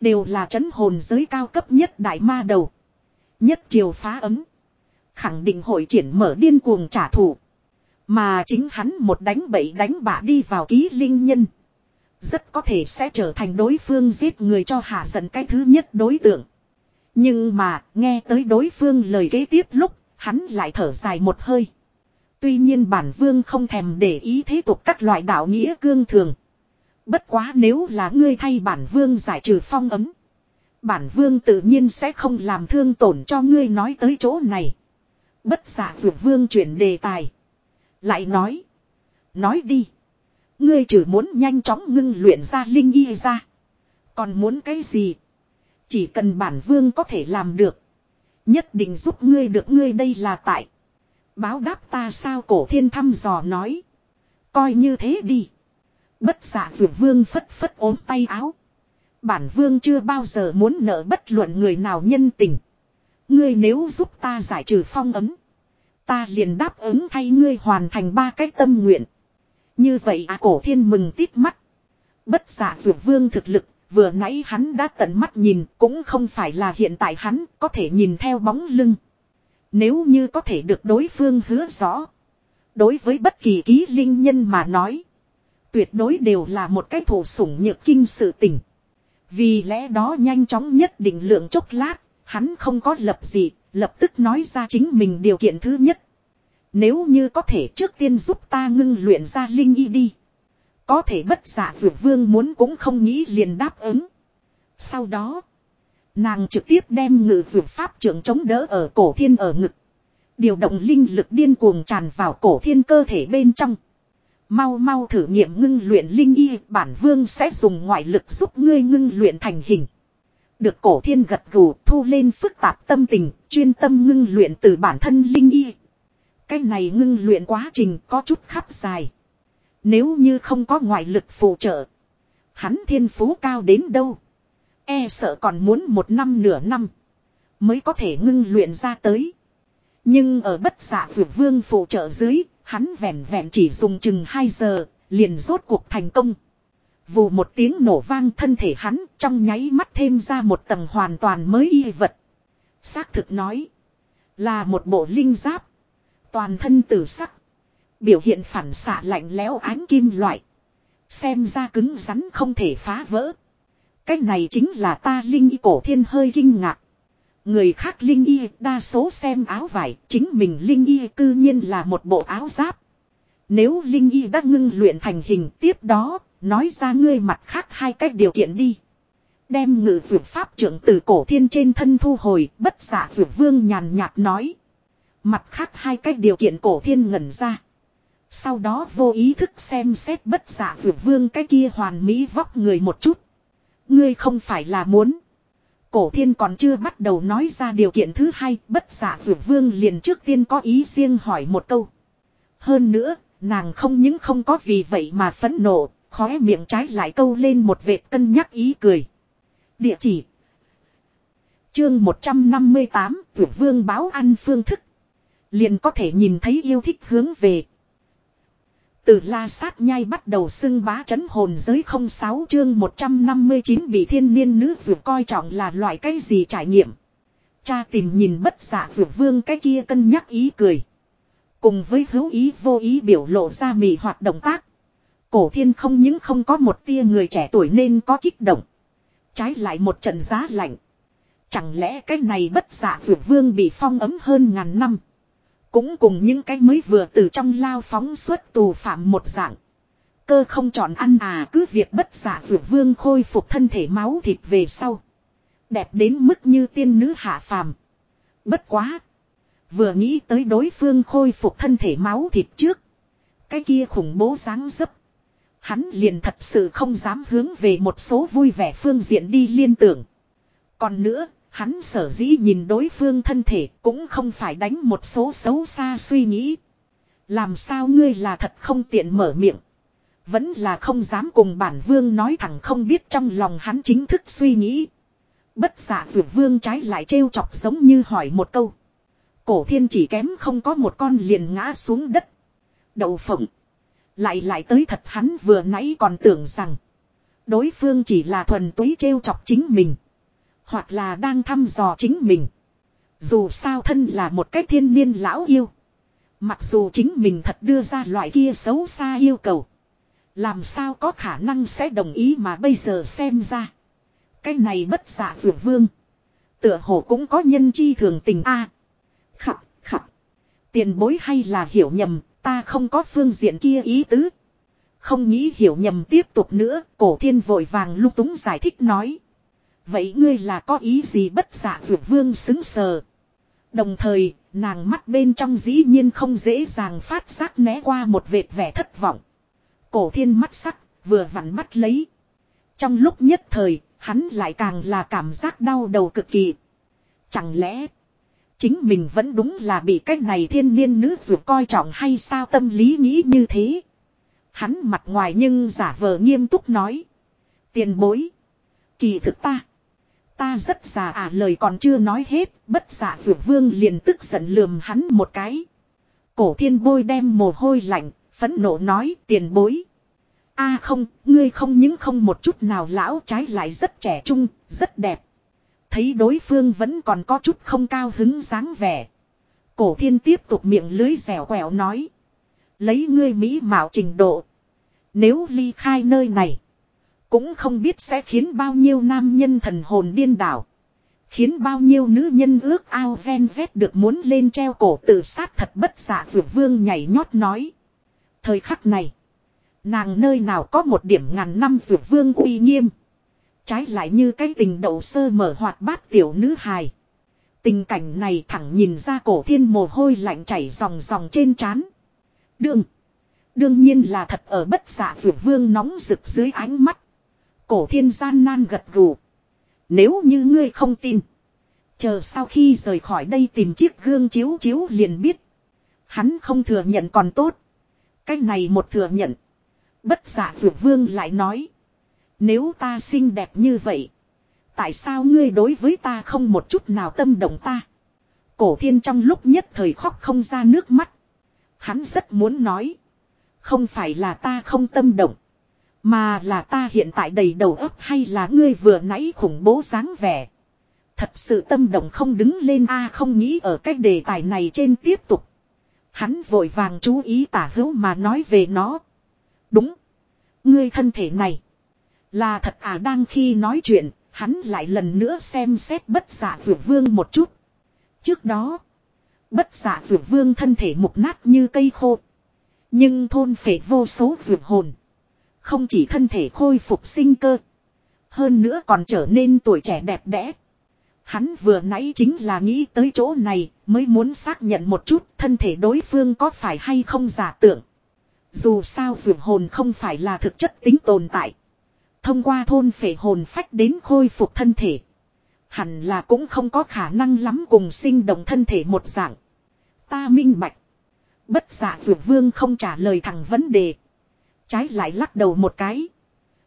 Đều là chấn hồn giới cao cấp nhất đại ma đầu. Nhất triều phá ấm. Khẳng định hội triển mở điên cuồng trả thù. Mà chính hắn một đánh bậy đánh bạ đi vào ký linh nhân. Rất có thể sẽ trở thành đối phương giết người cho hạ giận cái thứ nhất đối tượng. Nhưng mà, nghe tới đối phương lời kế tiếp lúc, hắn lại thở dài một hơi. Tuy nhiên bản vương không thèm để ý thế tục các loại đạo nghĩa cương thường. Bất quá nếu là ngươi thay bản vương giải trừ phong ấm. Bản vương tự nhiên sẽ không làm thương tổn cho ngươi nói tới chỗ này. Bất giả dược vương chuyển đề tài. Lại nói. Nói đi. Ngươi chỉ muốn nhanh chóng ngưng luyện ra linh y ra. Còn muốn cái gì? Chỉ cần bản vương có thể làm được. Nhất định giúp ngươi được ngươi đây là tại. Báo đáp ta sao cổ thiên thăm dò nói. Coi như thế đi. Bất dạ giả dù vương phất phất ốm tay áo. Bản vương chưa bao giờ muốn nợ bất luận người nào nhân tình. Ngươi nếu giúp ta giải trừ phong ấm. Ta liền đáp ứng thay ngươi hoàn thành ba cái tâm nguyện. Như vậy à cổ thiên mừng tít mắt. Bất giả dược vương thực lực, vừa nãy hắn đã tận mắt nhìn, cũng không phải là hiện tại hắn có thể nhìn theo bóng lưng. Nếu như có thể được đối phương hứa rõ. Đối với bất kỳ ký linh nhân mà nói. Tuyệt đối đều là một cái thủ sủng nhược kinh sự tình. Vì lẽ đó nhanh chóng nhất định lượng chốc lát, hắn không có lập gì, lập tức nói ra chính mình điều kiện thứ nhất. Nếu như có thể trước tiên giúp ta ngưng luyện ra linh y đi. Có thể bất giả dược vương muốn cũng không nghĩ liền đáp ứng. Sau đó, nàng trực tiếp đem ngự dược pháp trưởng chống đỡ ở cổ thiên ở ngực. Điều động linh lực điên cuồng tràn vào cổ thiên cơ thể bên trong. Mau mau thử nghiệm ngưng luyện linh y, bản vương sẽ dùng ngoại lực giúp ngươi ngưng luyện thành hình. Được cổ thiên gật gù thu lên phức tạp tâm tình, chuyên tâm ngưng luyện từ bản thân linh y. Cái này ngưng luyện quá trình có chút khắp dài. Nếu như không có ngoại lực phụ trợ. Hắn thiên phú cao đến đâu. E sợ còn muốn một năm nửa năm. Mới có thể ngưng luyện ra tới. Nhưng ở bất dạ giả vượt vương phụ trợ dưới. Hắn vẹn vẹn chỉ dùng chừng 2 giờ. Liền rốt cuộc thành công. Vù một tiếng nổ vang thân thể hắn, trong nháy mắt thêm ra một tầng hoàn toàn mới y vật. Xác thực nói. Là một bộ linh giáp. Toàn thân tử sắc. Biểu hiện phản xạ lạnh lẽo ánh kim loại. Xem ra cứng rắn không thể phá vỡ. Cách này chính là ta linh y cổ thiên hơi kinh ngạc. Người khác linh y đa số xem áo vải, chính mình linh y cư nhiên là một bộ áo giáp. Nếu linh y đã ngưng luyện thành hình tiếp đó, nói ra ngươi mặt khác hai cách điều kiện đi. Đem ngự vượt pháp trưởng từ cổ thiên trên thân thu hồi, bất giả vượt vương nhàn nhạt nói. Mặt khác hai cách điều kiện cổ thiên ngẩn ra. Sau đó vô ý thức xem xét bất giả vượt vương cái kia hoàn mỹ vóc người một chút. Ngươi không phải là muốn. Cổ thiên còn chưa bắt đầu nói ra điều kiện thứ hai, bất giả vượt vương liền trước tiên có ý riêng hỏi một câu. Hơn nữa, nàng không những không có vì vậy mà phẫn nộ, khóe miệng trái lại câu lên một vệt cân nhắc ý cười. Địa chỉ Chương 158, Vượt Vương báo ăn phương thức. Liền có thể nhìn thấy yêu thích hướng về. Từ la sát nhai bắt đầu xưng bá chấn hồn giới 06 chương 159 bị thiên niên nữ vượt coi trọng là loại cái gì trải nghiệm. Cha tìm nhìn bất giả vượt vương cái kia cân nhắc ý cười. Cùng với hữu ý vô ý biểu lộ ra mị hoạt động tác. Cổ thiên không những không có một tia người trẻ tuổi nên có kích động. Trái lại một trận giá lạnh. Chẳng lẽ cái này bất giả vượt vương bị phong ấm hơn ngàn năm. Cũng cùng những cái mới vừa từ trong lao phóng xuất tù phạm một dạng. Cơ không chọn ăn à cứ việc bất giả vượt vương khôi phục thân thể máu thịt về sau. Đẹp đến mức như tiên nữ hạ phàm. Bất quá. Vừa nghĩ tới đối phương khôi phục thân thể máu thịt trước. Cái kia khủng bố dáng dấp. Hắn liền thật sự không dám hướng về một số vui vẻ phương diện đi liên tưởng. Còn nữa, Hắn sở dĩ nhìn đối phương thân thể cũng không phải đánh một số xấu xa suy nghĩ. Làm sao ngươi là thật không tiện mở miệng. Vẫn là không dám cùng bản vương nói thẳng không biết trong lòng hắn chính thức suy nghĩ. Bất dạ giả vượt vương trái lại trêu chọc giống như hỏi một câu. Cổ thiên chỉ kém không có một con liền ngã xuống đất. Đậu phộng. Lại lại tới thật hắn vừa nãy còn tưởng rằng. Đối phương chỉ là thuần túy trêu chọc chính mình. Hoặc là đang thăm dò chính mình. Dù sao thân là một cái thiên niên lão yêu. Mặc dù chính mình thật đưa ra loại kia xấu xa yêu cầu. Làm sao có khả năng sẽ đồng ý mà bây giờ xem ra. Cái này bất giả vượt vương. Tựa hồ cũng có nhân chi thường tình a à, Khập, khập. Tiền bối hay là hiểu nhầm, ta không có phương diện kia ý tứ. Không nghĩ hiểu nhầm tiếp tục nữa, cổ thiên vội vàng lung túng giải thích nói. Vậy ngươi là có ý gì bất giả vượt vương xứng sờ. Đồng thời, nàng mắt bên trong dĩ nhiên không dễ dàng phát giác né qua một vệt vẻ thất vọng. Cổ thiên mắt sắc, vừa vặn bắt lấy. Trong lúc nhất thời, hắn lại càng là cảm giác đau đầu cực kỳ. Chẳng lẽ, chính mình vẫn đúng là bị cái này thiên niên nữ ruột coi trọng hay sao tâm lý nghĩ như thế. Hắn mặt ngoài nhưng giả vờ nghiêm túc nói. Tiền bối. Kỳ thực ta. Ta rất già à lời còn chưa nói hết, bất giả vượt vương liền tức giận lườm hắn một cái. Cổ thiên bôi đem mồ hôi lạnh, phẫn nộ nói tiền bối. a không, ngươi không những không một chút nào lão trái lại rất trẻ trung, rất đẹp. Thấy đối phương vẫn còn có chút không cao hứng dáng vẻ. Cổ thiên tiếp tục miệng lưới dẻo quẹo nói. Lấy ngươi mỹ mạo trình độ. Nếu ly khai nơi này. Cũng không biết sẽ khiến bao nhiêu nam nhân thần hồn điên đảo. Khiến bao nhiêu nữ nhân ước ao ven vét được muốn lên treo cổ tự sát thật bất dạ giả vượt vương nhảy nhót nói. Thời khắc này. Nàng nơi nào có một điểm ngàn năm vượt vương uy nghiêm. Trái lại như cái tình đậu sơ mở hoạt bát tiểu nữ hài. Tình cảnh này thẳng nhìn ra cổ thiên mồ hôi lạnh chảy ròng ròng trên trán. Đương. Đương nhiên là thật ở bất dạ giả vượt vương nóng rực dưới ánh mắt. Cổ thiên gian nan gật gù. Nếu như ngươi không tin. Chờ sau khi rời khỏi đây tìm chiếc gương chiếu chiếu liền biết. Hắn không thừa nhận còn tốt. Cái này một thừa nhận. Bất giả dược vương lại nói. Nếu ta xinh đẹp như vậy. Tại sao ngươi đối với ta không một chút nào tâm động ta. Cổ thiên trong lúc nhất thời khóc không ra nước mắt. Hắn rất muốn nói. Không phải là ta không tâm động. Mà là ta hiện tại đầy đầu óc hay là ngươi vừa nãy khủng bố dáng vẻ. Thật sự tâm động không đứng lên a không nghĩ ở cái đề tài này trên tiếp tục. Hắn vội vàng chú ý tả hữu mà nói về nó. Đúng. Ngươi thân thể này. Là thật à đang khi nói chuyện, hắn lại lần nữa xem xét bất giả vượt vương một chút. Trước đó, bất giả vượt vương thân thể mục nát như cây khô. Nhưng thôn phệ vô số vượt hồn. Không chỉ thân thể khôi phục sinh cơ. Hơn nữa còn trở nên tuổi trẻ đẹp đẽ. Hắn vừa nãy chính là nghĩ tới chỗ này, mới muốn xác nhận một chút thân thể đối phương có phải hay không giả tưởng. Dù sao vượt hồn không phải là thực chất tính tồn tại. Thông qua thôn phệ hồn phách đến khôi phục thân thể. Hẳn là cũng không có khả năng lắm cùng sinh động thân thể một dạng. Ta minh bạch. Bất giả vượt vương không trả lời thẳng vấn đề. Trái lại lắc đầu một cái.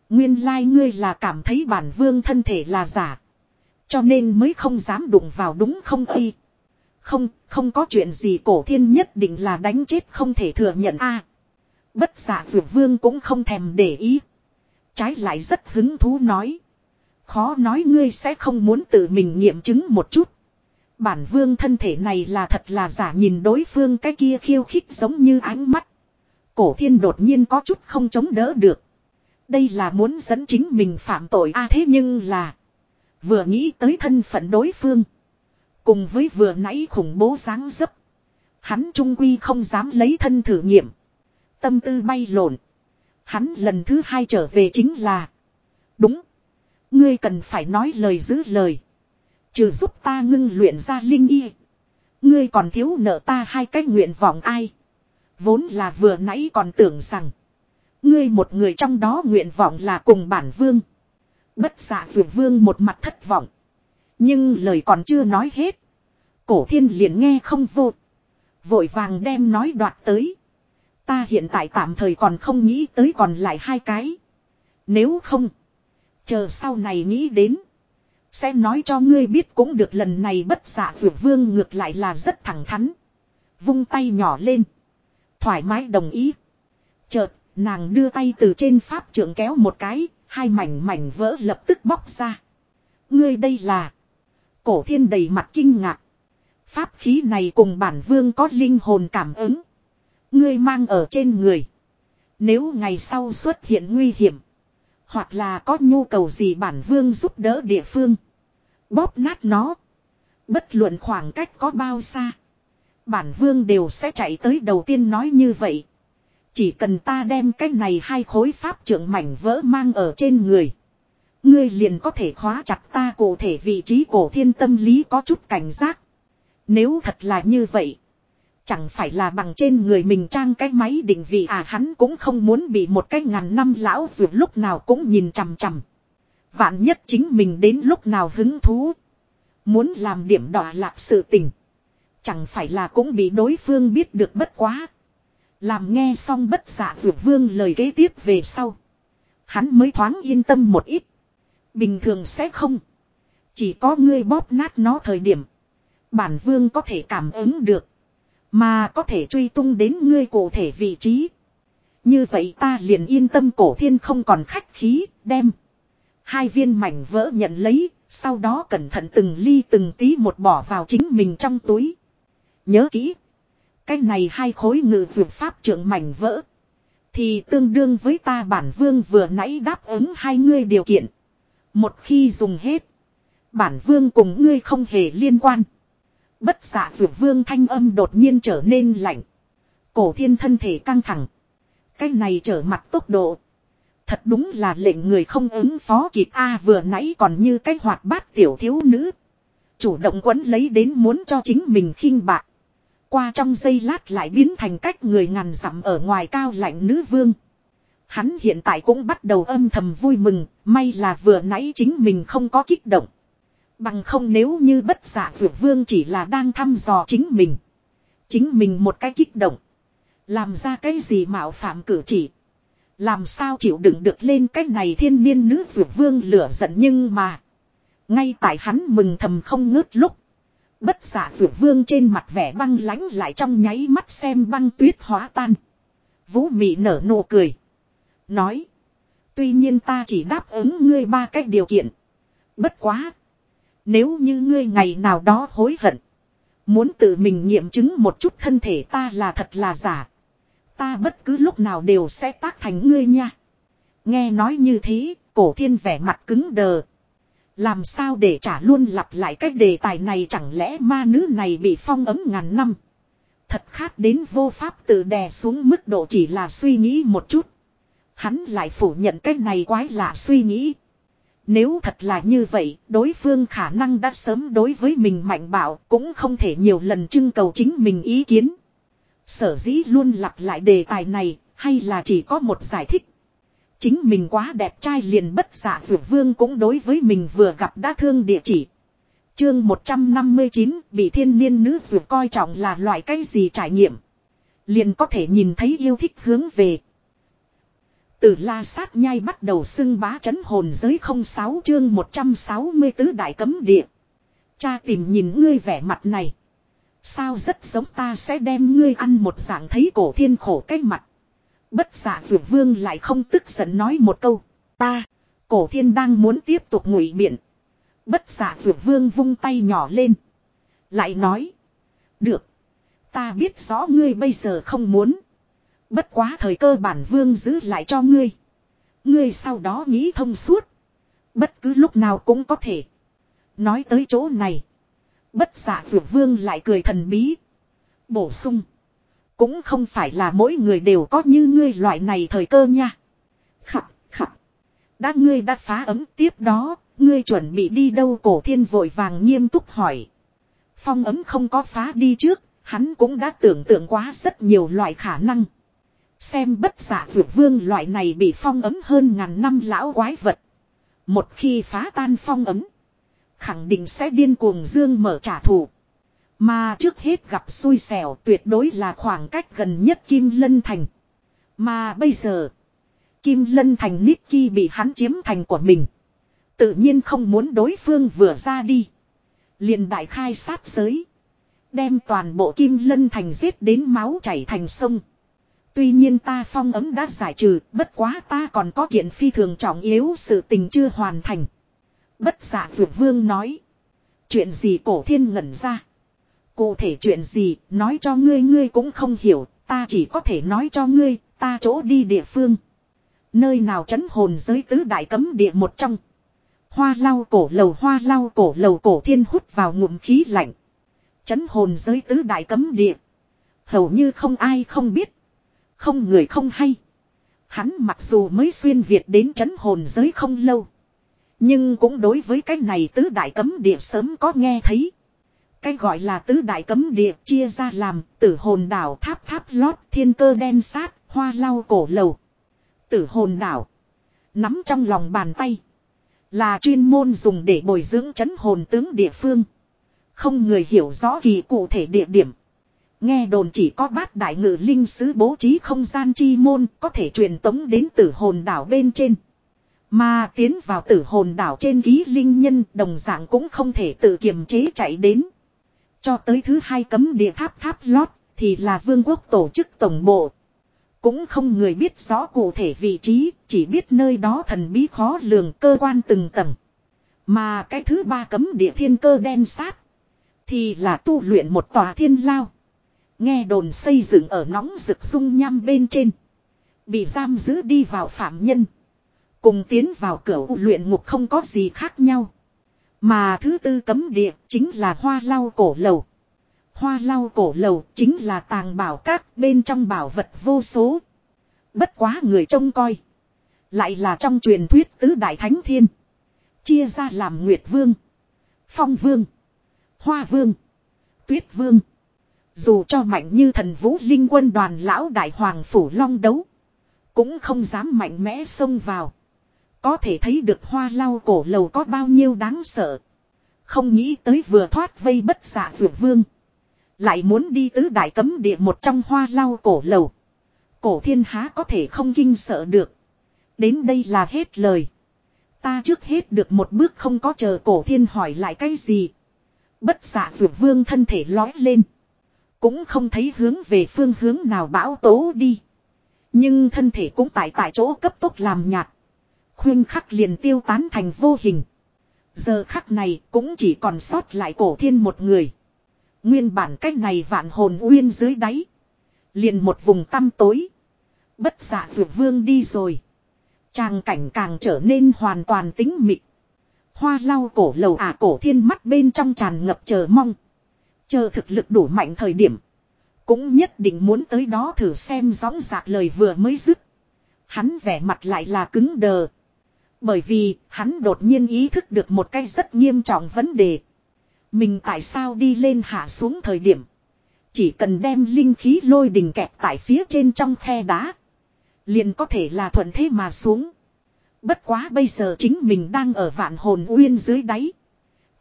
Nguyên lai like ngươi là cảm thấy bản vương thân thể là giả. Cho nên mới không dám đụng vào đúng không khi? Không, không có chuyện gì cổ thiên nhất định là đánh chết không thể thừa nhận a. bất giả vượt vương cũng không thèm để ý. Trái lại rất hứng thú nói. Khó nói ngươi sẽ không muốn tự mình nghiệm chứng một chút. Bản vương thân thể này là thật là giả nhìn đối phương cái kia khiêu khích giống như ánh mắt. Cổ thiên đột nhiên có chút không chống đỡ được. Đây là muốn dẫn chính mình phạm tội a à, thế nhưng là. Vừa nghĩ tới thân phận đối phương. Cùng với vừa nãy khủng bố dáng dấp. Hắn trung quy không dám lấy thân thử nghiệm. Tâm tư bay lộn. Hắn lần thứ hai trở về chính là. Đúng. Ngươi cần phải nói lời giữ lời. Trừ giúp ta ngưng luyện ra linh y. Ngươi còn thiếu nợ ta hai cái nguyện vọng ai. Vốn là vừa nãy còn tưởng rằng. Ngươi một người trong đó nguyện vọng là cùng bản vương. Bất dạ giả dụ vương một mặt thất vọng. Nhưng lời còn chưa nói hết. Cổ thiên liền nghe không vô. Vội vàng đem nói đoạt tới. Ta hiện tại tạm thời còn không nghĩ tới còn lại hai cái. Nếu không. Chờ sau này nghĩ đến. Sẽ nói cho ngươi biết cũng được lần này bất dạ giả vượt vương ngược lại là rất thẳng thắn. Vung tay nhỏ lên. Thoải mái đồng ý. Chợt, nàng đưa tay từ trên pháp trưởng kéo một cái, hai mảnh mảnh vỡ lập tức bóc ra. Ngươi đây là. Cổ thiên đầy mặt kinh ngạc. Pháp khí này cùng bản vương có linh hồn cảm ứng. Ngươi mang ở trên người. Nếu ngày sau xuất hiện nguy hiểm. Hoặc là có nhu cầu gì bản vương giúp đỡ địa phương. Bóp nát nó. Bất luận khoảng cách có bao xa. Bản vương đều sẽ chạy tới đầu tiên nói như vậy. Chỉ cần ta đem cái này hai khối pháp trưởng mảnh vỡ mang ở trên người. Ngươi liền có thể khóa chặt ta cụ thể vị trí cổ thiên tâm lý có chút cảnh giác. Nếu thật là như vậy. Chẳng phải là bằng trên người mình trang cái máy định vị à hắn cũng không muốn bị một cái ngàn năm lão dù lúc nào cũng nhìn chằm chằm. Vạn nhất chính mình đến lúc nào hứng thú. Muốn làm điểm đỏ lạc sự tình. Chẳng phải là cũng bị đối phương biết được bất quá. Làm nghe xong bất giả vượt vương lời kế tiếp về sau. Hắn mới thoáng yên tâm một ít. Bình thường sẽ không. Chỉ có ngươi bóp nát nó thời điểm. Bản vương có thể cảm ứng được. Mà có thể truy tung đến ngươi cụ thể vị trí. Như vậy ta liền yên tâm cổ thiên không còn khách khí, đem. Hai viên mảnh vỡ nhận lấy, sau đó cẩn thận từng ly từng tí một bỏ vào chính mình trong túi. Nhớ kỹ. Cái này hai khối ngự dược pháp trưởng mảnh vỡ. Thì tương đương với ta bản vương vừa nãy đáp ứng hai ngươi điều kiện. Một khi dùng hết. Bản vương cùng ngươi không hề liên quan. Bất giả dược vương thanh âm đột nhiên trở nên lạnh. Cổ thiên thân thể căng thẳng. Cái này trở mặt tốc độ. Thật đúng là lệnh người không ứng phó kịp a, vừa nãy còn như cái hoạt bát tiểu thiếu nữ. Chủ động quấn lấy đến muốn cho chính mình khinh bạc. Qua trong giây lát lại biến thành cách người ngàn dặm ở ngoài cao lạnh nữ vương. Hắn hiện tại cũng bắt đầu âm thầm vui mừng, may là vừa nãy chính mình không có kích động. Bằng không nếu như bất giả vượt vương chỉ là đang thăm dò chính mình. Chính mình một cái kích động. Làm ra cái gì mạo phạm cử chỉ. Làm sao chịu đựng được lên cái này thiên niên nữ vượt vương lửa giận nhưng mà. Ngay tại hắn mừng thầm không ngớt lúc. Bất giả vượt vương trên mặt vẻ băng lãnh lại trong nháy mắt xem băng tuyết hóa tan. Vũ mị nở nụ cười. Nói. Tuy nhiên ta chỉ đáp ứng ngươi ba cách điều kiện. Bất quá. Nếu như ngươi ngày nào đó hối hận. Muốn tự mình nghiệm chứng một chút thân thể ta là thật là giả. Ta bất cứ lúc nào đều sẽ tác thành ngươi nha. Nghe nói như thế, cổ thiên vẻ mặt cứng đờ. Làm sao để trả luôn lặp lại cách đề tài này chẳng lẽ ma nữ này bị phong ấm ngàn năm. Thật khát đến vô pháp tự đè xuống mức độ chỉ là suy nghĩ một chút. Hắn lại phủ nhận cái này quái lạ suy nghĩ. Nếu thật là như vậy, đối phương khả năng đã sớm đối với mình mạnh bạo cũng không thể nhiều lần trưng cầu chính mình ý kiến. Sở dĩ luôn lặp lại đề tài này, hay là chỉ có một giải thích. Chính mình quá đẹp trai liền bất giả dược vương cũng đối với mình vừa gặp đã thương địa chỉ. Chương 159 bị thiên niên nữ dược coi trọng là loại cái gì trải nghiệm. Liền có thể nhìn thấy yêu thích hướng về. Từ la sát nhai bắt đầu xưng bá chấn hồn giới 06 chương 164 đại cấm địa. Cha tìm nhìn ngươi vẻ mặt này. Sao rất giống ta sẽ đem ngươi ăn một dạng thấy cổ thiên khổ cái mặt. Bất giả dược vương lại không tức giận nói một câu. Ta, cổ thiên đang muốn tiếp tục ngụy biện. Bất giả dược vương vung tay nhỏ lên. Lại nói. Được. Ta biết rõ ngươi bây giờ không muốn. Bất quá thời cơ bản vương giữ lại cho ngươi. Ngươi sau đó nghĩ thông suốt. Bất cứ lúc nào cũng có thể. Nói tới chỗ này. Bất giả dược vương lại cười thần bí. Bổ sung. Cũng không phải là mỗi người đều có như ngươi loại này thời cơ nha. khập khặt. Đã ngươi đã phá ấm tiếp đó, ngươi chuẩn bị đi đâu cổ thiên vội vàng nghiêm túc hỏi. Phong ấm không có phá đi trước, hắn cũng đã tưởng tượng quá rất nhiều loại khả năng. Xem bất giả vượt vương loại này bị phong ấm hơn ngàn năm lão quái vật. Một khi phá tan phong ấm. Khẳng định sẽ điên cuồng dương mở trả thù. Mà trước hết gặp xui xẻo tuyệt đối là khoảng cách gần nhất Kim Lân Thành. Mà bây giờ. Kim Lân Thành Nicky bị hắn chiếm thành của mình. Tự nhiên không muốn đối phương vừa ra đi. liền đại khai sát giới. Đem toàn bộ Kim Lân Thành giết đến máu chảy thành sông. Tuy nhiên ta phong ấm đã giải trừ, bất quá ta còn có kiện phi thường trọng yếu sự tình chưa hoàn thành. Bất giả dược vương nói. Chuyện gì cổ thiên ngẩn ra. Cụ thể chuyện gì, nói cho ngươi ngươi cũng không hiểu, ta chỉ có thể nói cho ngươi, ta chỗ đi địa phương. Nơi nào chấn hồn giới tứ đại cấm địa một trong. Hoa lau cổ lầu hoa lau cổ lầu cổ thiên hút vào ngụm khí lạnh. Chấn hồn giới tứ đại cấm địa. Hầu như không ai không biết. Không người không hay. Hắn mặc dù mới xuyên Việt đến chấn hồn giới không lâu. Nhưng cũng đối với cái này tứ đại cấm địa sớm có nghe thấy. Cái gọi là tứ đại cấm địa chia ra làm, tử hồn đảo tháp tháp lót thiên cơ đen sát, hoa lau cổ lầu. Tử hồn đảo. Nắm trong lòng bàn tay. Là chuyên môn dùng để bồi dưỡng chấn hồn tướng địa phương. Không người hiểu rõ kỳ cụ thể địa điểm. Nghe đồn chỉ có bát đại ngự linh sứ bố trí không gian chi môn có thể truyền tống đến tử hồn đảo bên trên. Mà tiến vào tử hồn đảo trên ký linh nhân đồng dạng cũng không thể tự kiềm chế chạy đến. Cho tới thứ hai cấm địa tháp tháp lót thì là vương quốc tổ chức tổng bộ. Cũng không người biết rõ cụ thể vị trí, chỉ biết nơi đó thần bí khó lường cơ quan từng tầng. Mà cái thứ ba cấm địa thiên cơ đen sát. Thì là tu luyện một tòa thiên lao. Nghe đồn xây dựng ở nóng rực sung nham bên trên. Bị giam giữ đi vào phạm nhân. Cùng tiến vào cửa luyện ngục không có gì khác nhau. Mà thứ tư cấm địa chính là hoa lau cổ lầu. Hoa lau cổ lầu chính là tàng bảo các bên trong bảo vật vô số. Bất quá người trông coi. Lại là trong truyền thuyết tứ đại thánh thiên. Chia ra làm Nguyệt Vương. Phong Vương. Hoa Vương. Tuyết Vương. Dù cho mạnh như thần vũ linh quân đoàn lão đại hoàng phủ long đấu. Cũng không dám mạnh mẽ xông vào. Có thể thấy được hoa lau cổ lầu có bao nhiêu đáng sợ. Không nghĩ tới vừa thoát vây bất giả dược vương. Lại muốn đi tứ đại cấm địa một trong hoa lau cổ lầu. Cổ thiên há có thể không kinh sợ được. Đến đây là hết lời. Ta trước hết được một bước không có chờ cổ thiên hỏi lại cái gì. Bất giả dược vương thân thể lói lên. Cũng không thấy hướng về phương hướng nào bão tố đi. Nhưng thân thể cũng tại tại chỗ cấp tốc làm nhạt. Khuyên khắc liền tiêu tán thành vô hình. Giờ khắc này cũng chỉ còn sót lại cổ thiên một người. Nguyên bản cách này vạn hồn uyên dưới đáy. Liền một vùng tăm tối. Bất giả dược vương đi rồi. Tràng cảnh càng trở nên hoàn toàn tính mịt. Hoa lau cổ lầu à cổ thiên mắt bên trong tràn ngập chờ mong. Chờ thực lực đủ mạnh thời điểm. Cũng nhất định muốn tới đó thử xem gióng giạc lời vừa mới dứt. Hắn vẻ mặt lại là cứng đờ. Bởi vì, hắn đột nhiên ý thức được một cái rất nghiêm trọng vấn đề. Mình tại sao đi lên hạ xuống thời điểm. Chỉ cần đem linh khí lôi đình kẹp tại phía trên trong khe đá. Liền có thể là thuận thế mà xuống. Bất quá bây giờ chính mình đang ở vạn hồn uyên dưới đáy.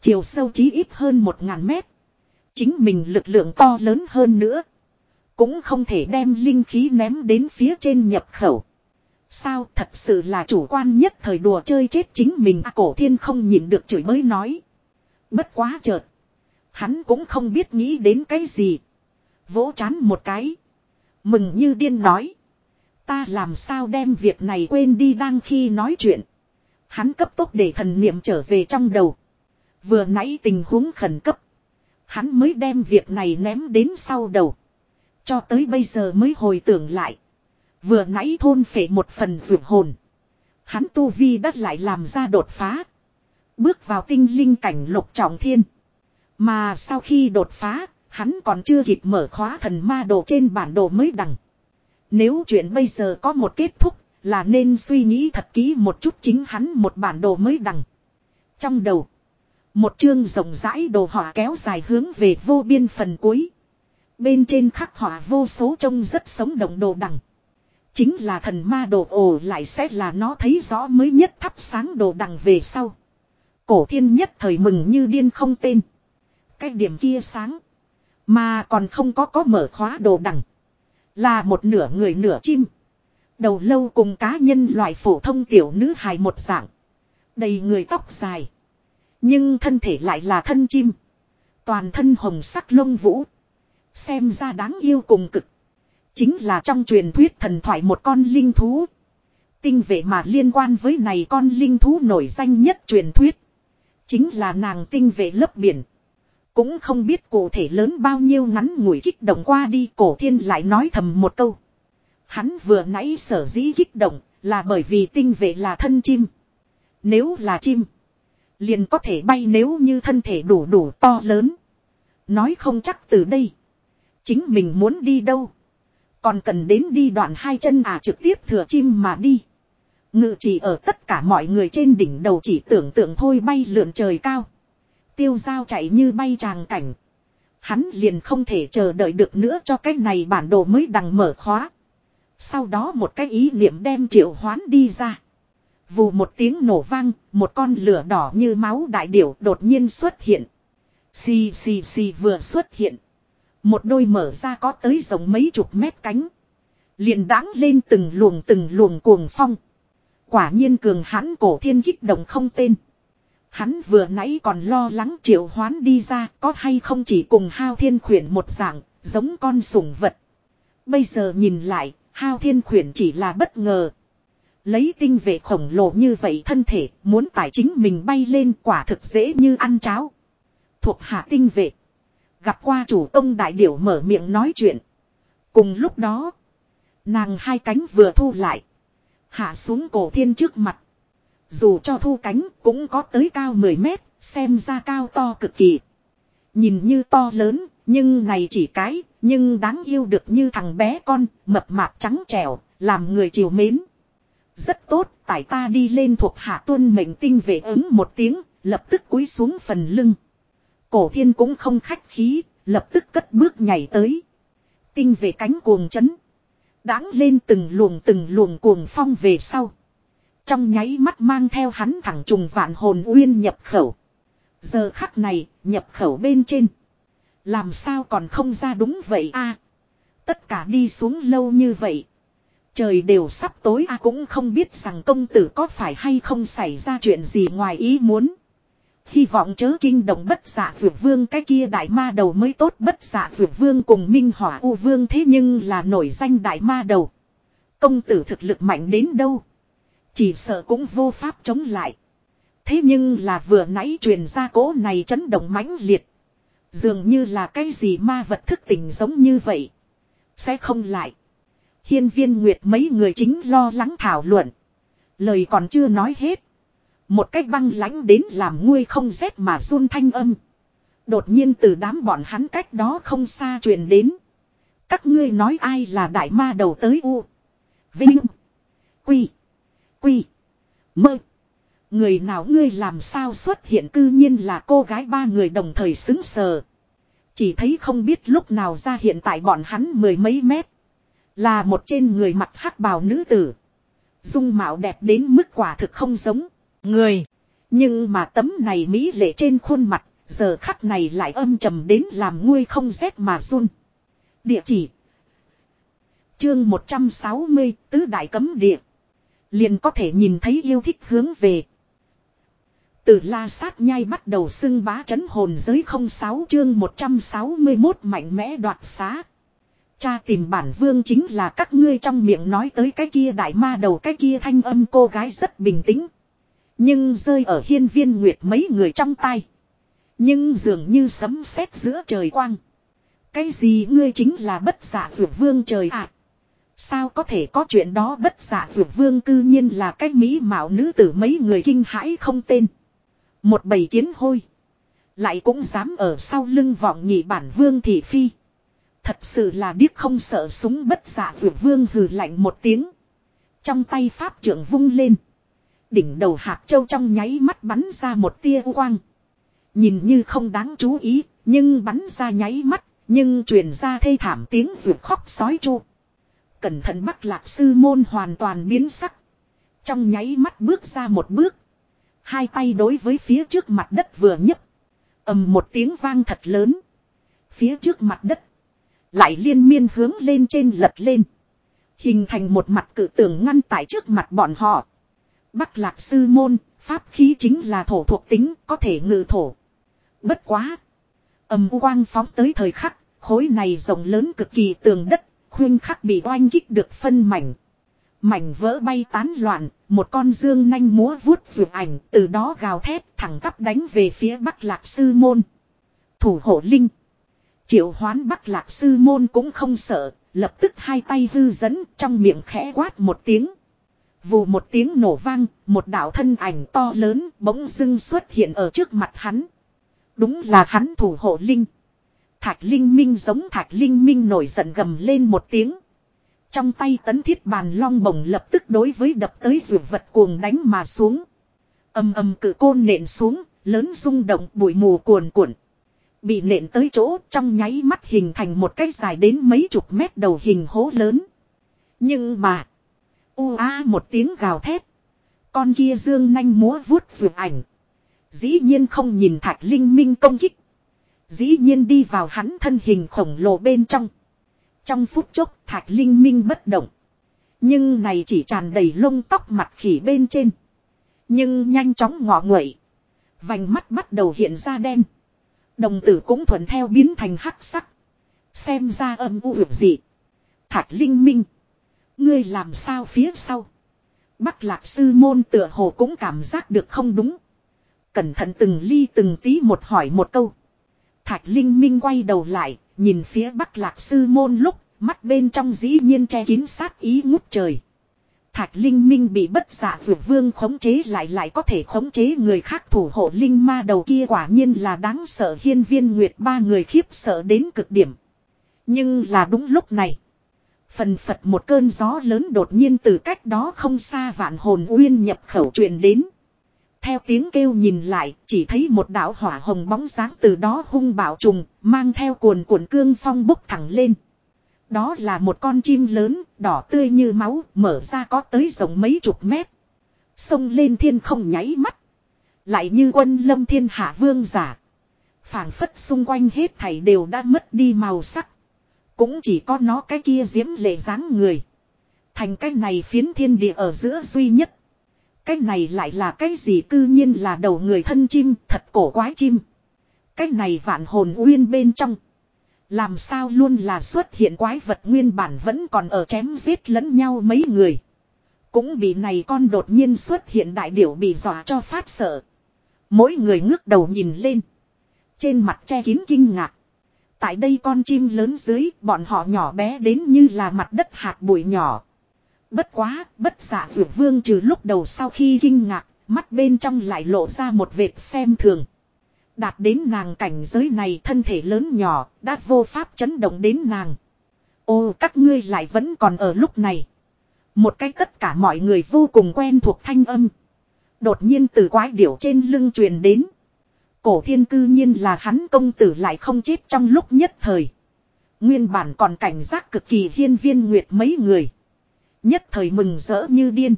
Chiều sâu chí ít hơn một ngàn mét. Chính mình lực lượng to lớn hơn nữa. Cũng không thể đem linh khí ném đến phía trên nhập khẩu. Sao thật sự là chủ quan nhất thời đùa chơi chết chính mình à, cổ thiên không nhìn được chửi mới nói. Bất quá chợt. Hắn cũng không biết nghĩ đến cái gì. Vỗ chán một cái. Mừng như điên nói. Ta làm sao đem việc này quên đi đang khi nói chuyện. Hắn cấp tốc để thần niệm trở về trong đầu. Vừa nãy tình huống khẩn cấp. Hắn mới đem việc này ném đến sau đầu. Cho tới bây giờ mới hồi tưởng lại. Vừa nãy thôn phệ một phần rượu hồn. Hắn tu vi đất lại làm ra đột phá. Bước vào tinh linh cảnh lục trọng thiên. Mà sau khi đột phá, hắn còn chưa kịp mở khóa thần ma đồ trên bản đồ mới đằng. Nếu chuyện bây giờ có một kết thúc, là nên suy nghĩ thật kỹ một chút chính hắn một bản đồ mới đằng. Trong đầu, một chương rộng rãi đồ họa kéo dài hướng về vô biên phần cuối. Bên trên khắc họa vô số trông rất sống động đồ đằng. Chính là thần ma đồ ồ lại sẽ là nó thấy rõ mới nhất thắp sáng đồ đằng về sau. Cổ thiên nhất thời mừng như điên không tên. Cái điểm kia sáng. Mà còn không có có mở khóa đồ đằng. Là một nửa người nửa chim. Đầu lâu cùng cá nhân loại phổ thông tiểu nữ hài một dạng. Đầy người tóc dài. Nhưng thân thể lại là thân chim. Toàn thân hồng sắc lông vũ. Xem ra đáng yêu cùng cực. Chính là trong truyền thuyết thần thoại một con linh thú. Tinh vệ mà liên quan với này con linh thú nổi danh nhất truyền thuyết. Chính là nàng tinh vệ lấp biển. Cũng không biết cụ thể lớn bao nhiêu ngắn ngủi kích động qua đi, cổ thiên lại nói thầm một câu. Hắn vừa nãy sở dĩ kích động là bởi vì tinh vệ là thân chim. Nếu là chim. Liền có thể bay nếu như thân thể đủ đủ to lớn. Nói không chắc từ đây. Chính mình muốn đi đâu. Còn cần đến đi đoạn hai chân à trực tiếp thừa chim mà đi. Ngự chỉ ở tất cả mọi người trên đỉnh đầu chỉ tưởng tượng thôi bay lượn trời cao. Tiêu dao chạy như bay tràng cảnh. Hắn liền không thể chờ đợi được nữa cho cái này bản đồ mới đằng mở khóa. Sau đó một cái ý niệm đem triệu hoán đi ra. Vù một tiếng nổ vang, một con lửa đỏ như máu đại điểu đột nhiên xuất hiện. Xì xì xì vừa xuất hiện. Một đôi mở ra có tới rộng mấy chục mét cánh. Liền đáng lên từng luồng từng luồng cuồng phong. Quả nhiên cường hãn cổ thiên kích động không tên. Hắn vừa nãy còn lo lắng triệu hoán đi ra có hay không chỉ cùng hao thiên khuyển một dạng, giống con sủng vật. Bây giờ nhìn lại, hao thiên khuyển chỉ là bất ngờ. Lấy tinh vệ khổng lồ như vậy thân thể, muốn tải chính mình bay lên quả thực dễ như ăn cháo. Thuộc hạ tinh vệ. Gặp qua chủ công đại điểu mở miệng nói chuyện. Cùng lúc đó, nàng hai cánh vừa thu lại. Hạ xuống cổ thiên trước mặt. Dù cho thu cánh cũng có tới cao 10 mét, xem ra cao to cực kỳ. Nhìn như to lớn, nhưng này chỉ cái, nhưng đáng yêu được như thằng bé con, mập mạp trắng trẻo, làm người chiều mến. Rất tốt, tại ta đi lên thuộc hạ tuân mệnh tinh về ứng một tiếng, lập tức cúi xuống phần lưng. Cổ thiên cũng không khách khí, lập tức cất bước nhảy tới. Tinh về cánh cuồng chấn. Đáng lên từng luồng từng luồng cuồng phong về sau. Trong nháy mắt mang theo hắn thẳng trùng vạn hồn uyên nhập khẩu. Giờ khắc này, nhập khẩu bên trên. Làm sao còn không ra đúng vậy a Tất cả đi xuống lâu như vậy. Trời đều sắp tối a cũng không biết rằng công tử có phải hay không xảy ra chuyện gì ngoài ý muốn. Hy vọng chớ kinh động bất giả vượt vương cái kia đại ma đầu mới tốt, bất giả vượt vương cùng minh hỏa u vương thế nhưng là nổi danh đại ma đầu. Công tử thực lực mạnh đến đâu. Chỉ sợ cũng vô pháp chống lại. Thế nhưng là vừa nãy truyền ra cố này chấn động mãnh liệt. Dường như là cái gì ma vật thức tỉnh giống như vậy. Sẽ không lại. Hiên viên Nguyệt mấy người chính lo lắng thảo luận. Lời còn chưa nói hết. Một cách băng lãnh đến làm nguôi không rét mà run thanh âm. Đột nhiên từ đám bọn hắn cách đó không xa truyền đến. Các ngươi nói ai là đại ma đầu tới U. Vinh. Quy. Quy. Mơ. Người nào ngươi làm sao xuất hiện cư nhiên là cô gái ba người đồng thời xứng sờ. Chỉ thấy không biết lúc nào ra hiện tại bọn hắn mười mấy mét. Là một trên người mặt hắc bào nữ tử. Dung mạo đẹp đến mức quả thực không giống. Người. Nhưng mà tấm này mỹ lệ trên khuôn mặt. Giờ khắc này lại âm trầm đến làm nguôi không rét mà run. Địa chỉ. Chương 160 tứ đại cấm địa. Liền có thể nhìn thấy yêu thích hướng về. Từ la sát nhai bắt đầu xưng bá chấn hồn giới 06 chương 161 mạnh mẽ đoạt xá. Cha tìm bản vương chính là các ngươi trong miệng nói tới cái kia đại ma đầu, cái kia thanh âm cô gái rất bình tĩnh. Nhưng rơi ở hiên viên nguyệt mấy người trong tay. Nhưng dường như sấm sét giữa trời quang. Cái gì ngươi chính là bất giả vượt vương trời ạ. Sao có thể có chuyện đó bất giả vượt vương cư nhiên là cái mỹ mạo nữ tử mấy người kinh hãi không tên. Một bầy kiến hôi. Lại cũng dám ở sau lưng vọng nhị bản vương thị phi. Thật sự là điếc không sợ súng bất giả vượt vương hừ lạnh một tiếng. Trong tay pháp trưởng vung lên. Đỉnh đầu hạt châu trong nháy mắt bắn ra một tia quang. Nhìn như không đáng chú ý, nhưng bắn ra nháy mắt, nhưng truyền ra thê thảm tiếng ruột khóc sói chu. Cẩn thận bắc lạc sư môn hoàn toàn biến sắc. Trong nháy mắt bước ra một bước. Hai tay đối với phía trước mặt đất vừa nhấp. ầm một tiếng vang thật lớn. Phía trước mặt đất. Lại liên miên hướng lên trên lật lên. Hình thành một mặt cự tường ngăn tại trước mặt bọn họ. Bắc lạc sư môn, pháp khí chính là thổ thuộc tính, có thể ngự thổ. Bất quá. ầm quang phóng tới thời khắc, khối này rộng lớn cực kỳ tường đất, khuyên khắc bị oanh kích được phân mảnh. Mảnh vỡ bay tán loạn, một con dương nanh múa vuốt vượt ảnh, từ đó gào thét thẳng tắp đánh về phía Bắc Lạc Sư Môn. Thủ hộ Linh. Triệu hoán Bắc Lạc Sư Môn cũng không sợ, lập tức hai tay hư dẫn trong miệng khẽ quát một tiếng. Vù một tiếng nổ vang, một đạo thân ảnh to lớn bỗng dưng xuất hiện ở trước mặt hắn. Đúng là hắn thủ hộ Linh. Thạch Linh Minh giống Thạch Linh Minh nổi giận gầm lên một tiếng. Trong tay tấn thiết bàn long bổng lập tức đối với đập tới rượu vật cuồng đánh mà xuống. âm âm cử côn nện xuống, lớn rung động bụi mù cuồn cuộn. Bị nện tới chỗ trong nháy mắt hình thành một cái dài đến mấy chục mét đầu hình hố lớn. Nhưng mà. A một tiếng gào thét. Con kia dương nanh múa vuốt vượt ảnh. Dĩ nhiên không nhìn thạch linh minh công kích. Dĩ nhiên đi vào hắn thân hình khổng lồ bên trong. Trong phút chốc, thạch linh minh bất động. Nhưng này chỉ tràn đầy lông tóc mặt khỉ bên trên. Nhưng nhanh chóng ngọ nguậy. Vành mắt bắt đầu hiện ra đen. Đồng tử cũng thuận theo biến thành hắc sắc. Xem ra âm u ược gì. Thạch linh minh. Ngươi làm sao phía sau. Bắc lạc sư môn tựa hồ cũng cảm giác được không đúng. Cẩn thận từng ly từng tí một hỏi một câu. Thạch Linh Minh quay đầu lại, nhìn phía Bắc Lạc Sư Môn lúc, mắt bên trong dĩ nhiên che kín sát ý ngút trời. Thạch Linh Minh bị bất giả vượt vương khống chế lại lại có thể khống chế người khác thủ hộ Linh ma đầu kia quả nhiên là đáng sợ hiên viên nguyệt ba người khiếp sợ đến cực điểm. Nhưng là đúng lúc này. Phần phật một cơn gió lớn đột nhiên từ cách đó không xa vạn hồn uyên nhập khẩu truyền đến. Theo tiếng kêu nhìn lại, chỉ thấy một đạo hỏa hồng bóng dáng từ đó hung bạo trùng, mang theo cuồn cuộn cương phong bốc thẳng lên. Đó là một con chim lớn, đỏ tươi như máu, mở ra có tới rộng mấy chục mét. Xông lên thiên không nháy mắt. Lại như quân lâm thiên hạ vương giả. phảng phất xung quanh hết thảy đều đã mất đi màu sắc. Cũng chỉ có nó cái kia diễm lệ dáng người. Thành cái này phiến thiên địa ở giữa duy nhất. Cái này lại là cái gì cư nhiên là đầu người thân chim, thật cổ quái chim. Cái này vạn hồn uyên bên trong. Làm sao luôn là xuất hiện quái vật nguyên bản vẫn còn ở chém giết lẫn nhau mấy người. Cũng bị này con đột nhiên xuất hiện đại điểu bị dọa cho phát sợ. Mỗi người ngước đầu nhìn lên. Trên mặt che kín kinh ngạc. Tại đây con chim lớn dưới bọn họ nhỏ bé đến như là mặt đất hạt bụi nhỏ. Bất quá, bất giả vượt vương trừ lúc đầu sau khi kinh ngạc, mắt bên trong lại lộ ra một vệt xem thường. Đạt đến nàng cảnh giới này thân thể lớn nhỏ, đã vô pháp chấn động đến nàng. Ô các ngươi lại vẫn còn ở lúc này. Một cách tất cả mọi người vô cùng quen thuộc thanh âm. Đột nhiên từ quái điểu trên lưng truyền đến. Cổ thiên cư nhiên là hắn công tử lại không chết trong lúc nhất thời. Nguyên bản còn cảnh giác cực kỳ hiên viên nguyệt mấy người. Nhất thời mừng rỡ như điên.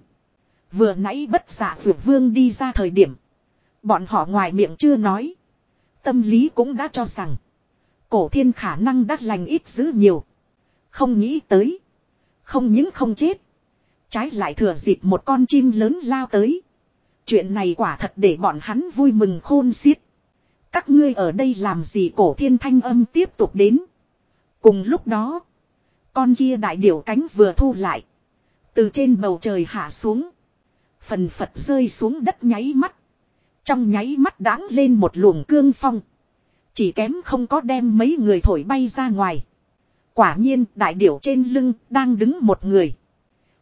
Vừa nãy bất giả vượt vương đi ra thời điểm. Bọn họ ngoài miệng chưa nói. Tâm lý cũng đã cho rằng. Cổ thiên khả năng đắt lành ít dữ nhiều. Không nghĩ tới. Không những không chết. Trái lại thừa dịp một con chim lớn lao tới. Chuyện này quả thật để bọn hắn vui mừng khôn xiết. Các ngươi ở đây làm gì cổ thiên thanh âm tiếp tục đến. Cùng lúc đó. Con kia đại điểu cánh vừa thu lại. Từ trên bầu trời hạ xuống. Phần phật rơi xuống đất nháy mắt. Trong nháy mắt đáng lên một luồng cương phong. Chỉ kém không có đem mấy người thổi bay ra ngoài. Quả nhiên đại điểu trên lưng đang đứng một người.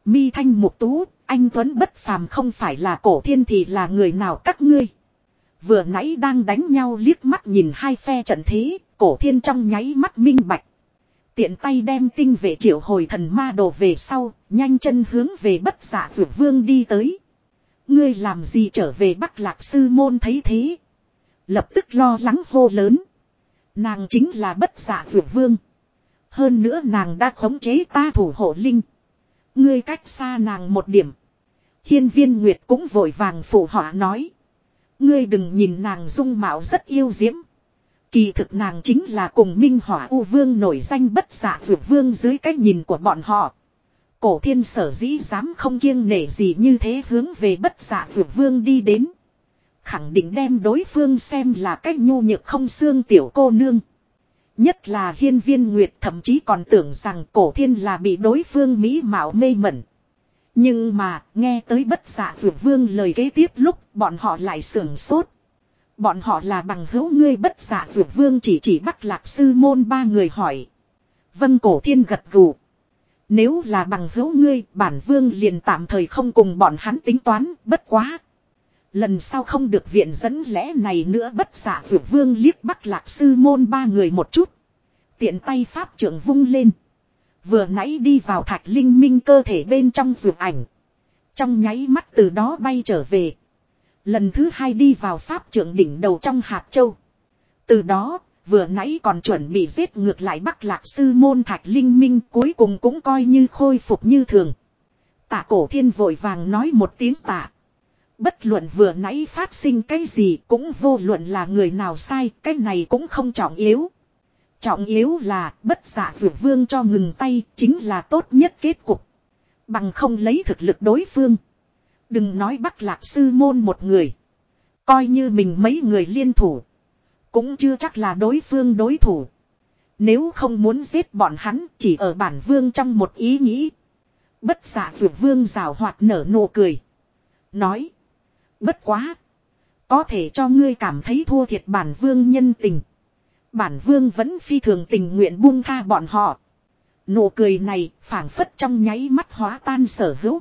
Mi thanh mục tú, anh Tuấn bất phàm không phải là cổ thiên thì là người nào các ngươi. Vừa nãy đang đánh nhau liếc mắt nhìn hai phe trận thế, cổ thiên trong nháy mắt minh bạch. Tiện tay đem tinh vệ triệu hồi thần ma đồ về sau, nhanh chân hướng về bất giả vượt vương đi tới. Ngươi làm gì trở về bắc lạc sư môn thấy thế. Lập tức lo lắng hô lớn. Nàng chính là bất giả vượt vương. Hơn nữa nàng đã khống chế ta thủ hộ linh. Ngươi cách xa nàng một điểm. Hiên viên Nguyệt cũng vội vàng phụ họa nói. Ngươi đừng nhìn nàng dung mạo rất yêu diễm. Kỳ thực nàng chính là cùng Minh Hỏa U Vương nổi danh bất giả vượt vương dưới cái nhìn của bọn họ. Cổ thiên sở dĩ dám không kiêng nể gì như thế hướng về bất giả vượt vương đi đến. Khẳng định đem đối phương xem là cách nhu nhược không xương tiểu cô nương. Nhất là hiên viên nguyệt thậm chí còn tưởng rằng cổ thiên là bị đối phương mỹ mạo mê mẩn. Nhưng mà, nghe tới bất giả vượt vương lời kế tiếp lúc bọn họ lại sưởng sốt. Bọn họ là bằng hữu ngươi bất giả vượt vương chỉ chỉ bắt lạc sư môn ba người hỏi. Vân cổ thiên gật gù. Nếu là bằng hữu ngươi, bản vương liền tạm thời không cùng bọn hắn tính toán, bất quá. Lần sau không được viện dẫn lẽ này nữa bất giả vượt vương liếc bắt lạc sư môn ba người một chút. Tiện tay pháp trưởng vung lên. Vừa nãy đi vào thạch linh minh cơ thể bên trong dược ảnh. Trong nháy mắt từ đó bay trở về. Lần thứ hai đi vào pháp trưởng đỉnh đầu trong hạt châu. Từ đó, vừa nãy còn chuẩn bị giết ngược lại bắc lạc sư môn thạch linh minh cuối cùng cũng coi như khôi phục như thường. Tạ cổ thiên vội vàng nói một tiếng tạ. Bất luận vừa nãy phát sinh cái gì cũng vô luận là người nào sai, cái này cũng không trọng yếu. Trọng yếu là bất giả vượt vương cho ngừng tay chính là tốt nhất kết cục. Bằng không lấy thực lực đối phương. Đừng nói bắt lạc sư môn một người. Coi như mình mấy người liên thủ. Cũng chưa chắc là đối phương đối thủ. Nếu không muốn giết bọn hắn chỉ ở bản vương trong một ý nghĩ. Bất giả vượt vương rào hoạt nở nụ cười. Nói. Bất quá. Có thể cho ngươi cảm thấy thua thiệt bản vương nhân tình. Bản vương vẫn phi thường tình nguyện buông tha bọn họ. Nụ cười này phảng phất trong nháy mắt hóa tan sở hữu.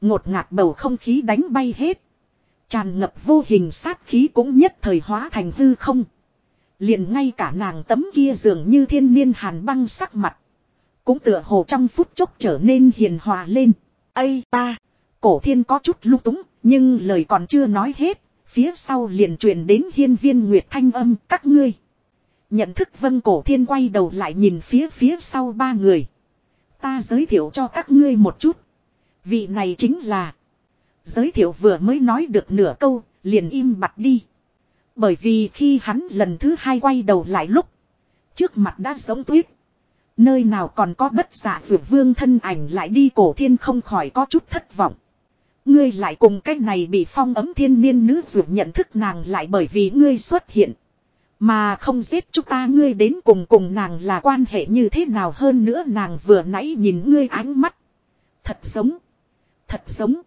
Ngột ngạt bầu không khí đánh bay hết. Tràn ngập vô hình sát khí cũng nhất thời hóa thành hư không. Liền ngay cả nàng tấm kia dường như thiên niên hàn băng sắc mặt. Cũng tựa hồ trong phút chốc trở nên hiền hòa lên. Ây ta! Cổ thiên có chút lung túng, nhưng lời còn chưa nói hết. Phía sau liền truyền đến hiên viên nguyệt thanh âm các ngươi. Nhận thức vân cổ thiên quay đầu lại nhìn phía phía sau ba người. Ta giới thiệu cho các ngươi một chút. Vị này chính là. Giới thiệu vừa mới nói được nửa câu, liền im bặt đi. Bởi vì khi hắn lần thứ hai quay đầu lại lúc. Trước mặt đã giống tuyết. Nơi nào còn có bất giả vượt vương thân ảnh lại đi cổ thiên không khỏi có chút thất vọng. Ngươi lại cùng cái này bị phong ấm thiên niên nữ dụ nhận thức nàng lại bởi vì ngươi xuất hiện. Mà không giết chúng ta ngươi đến cùng cùng nàng là quan hệ như thế nào hơn nữa nàng vừa nãy nhìn ngươi ánh mắt. Thật giống. Thật giống.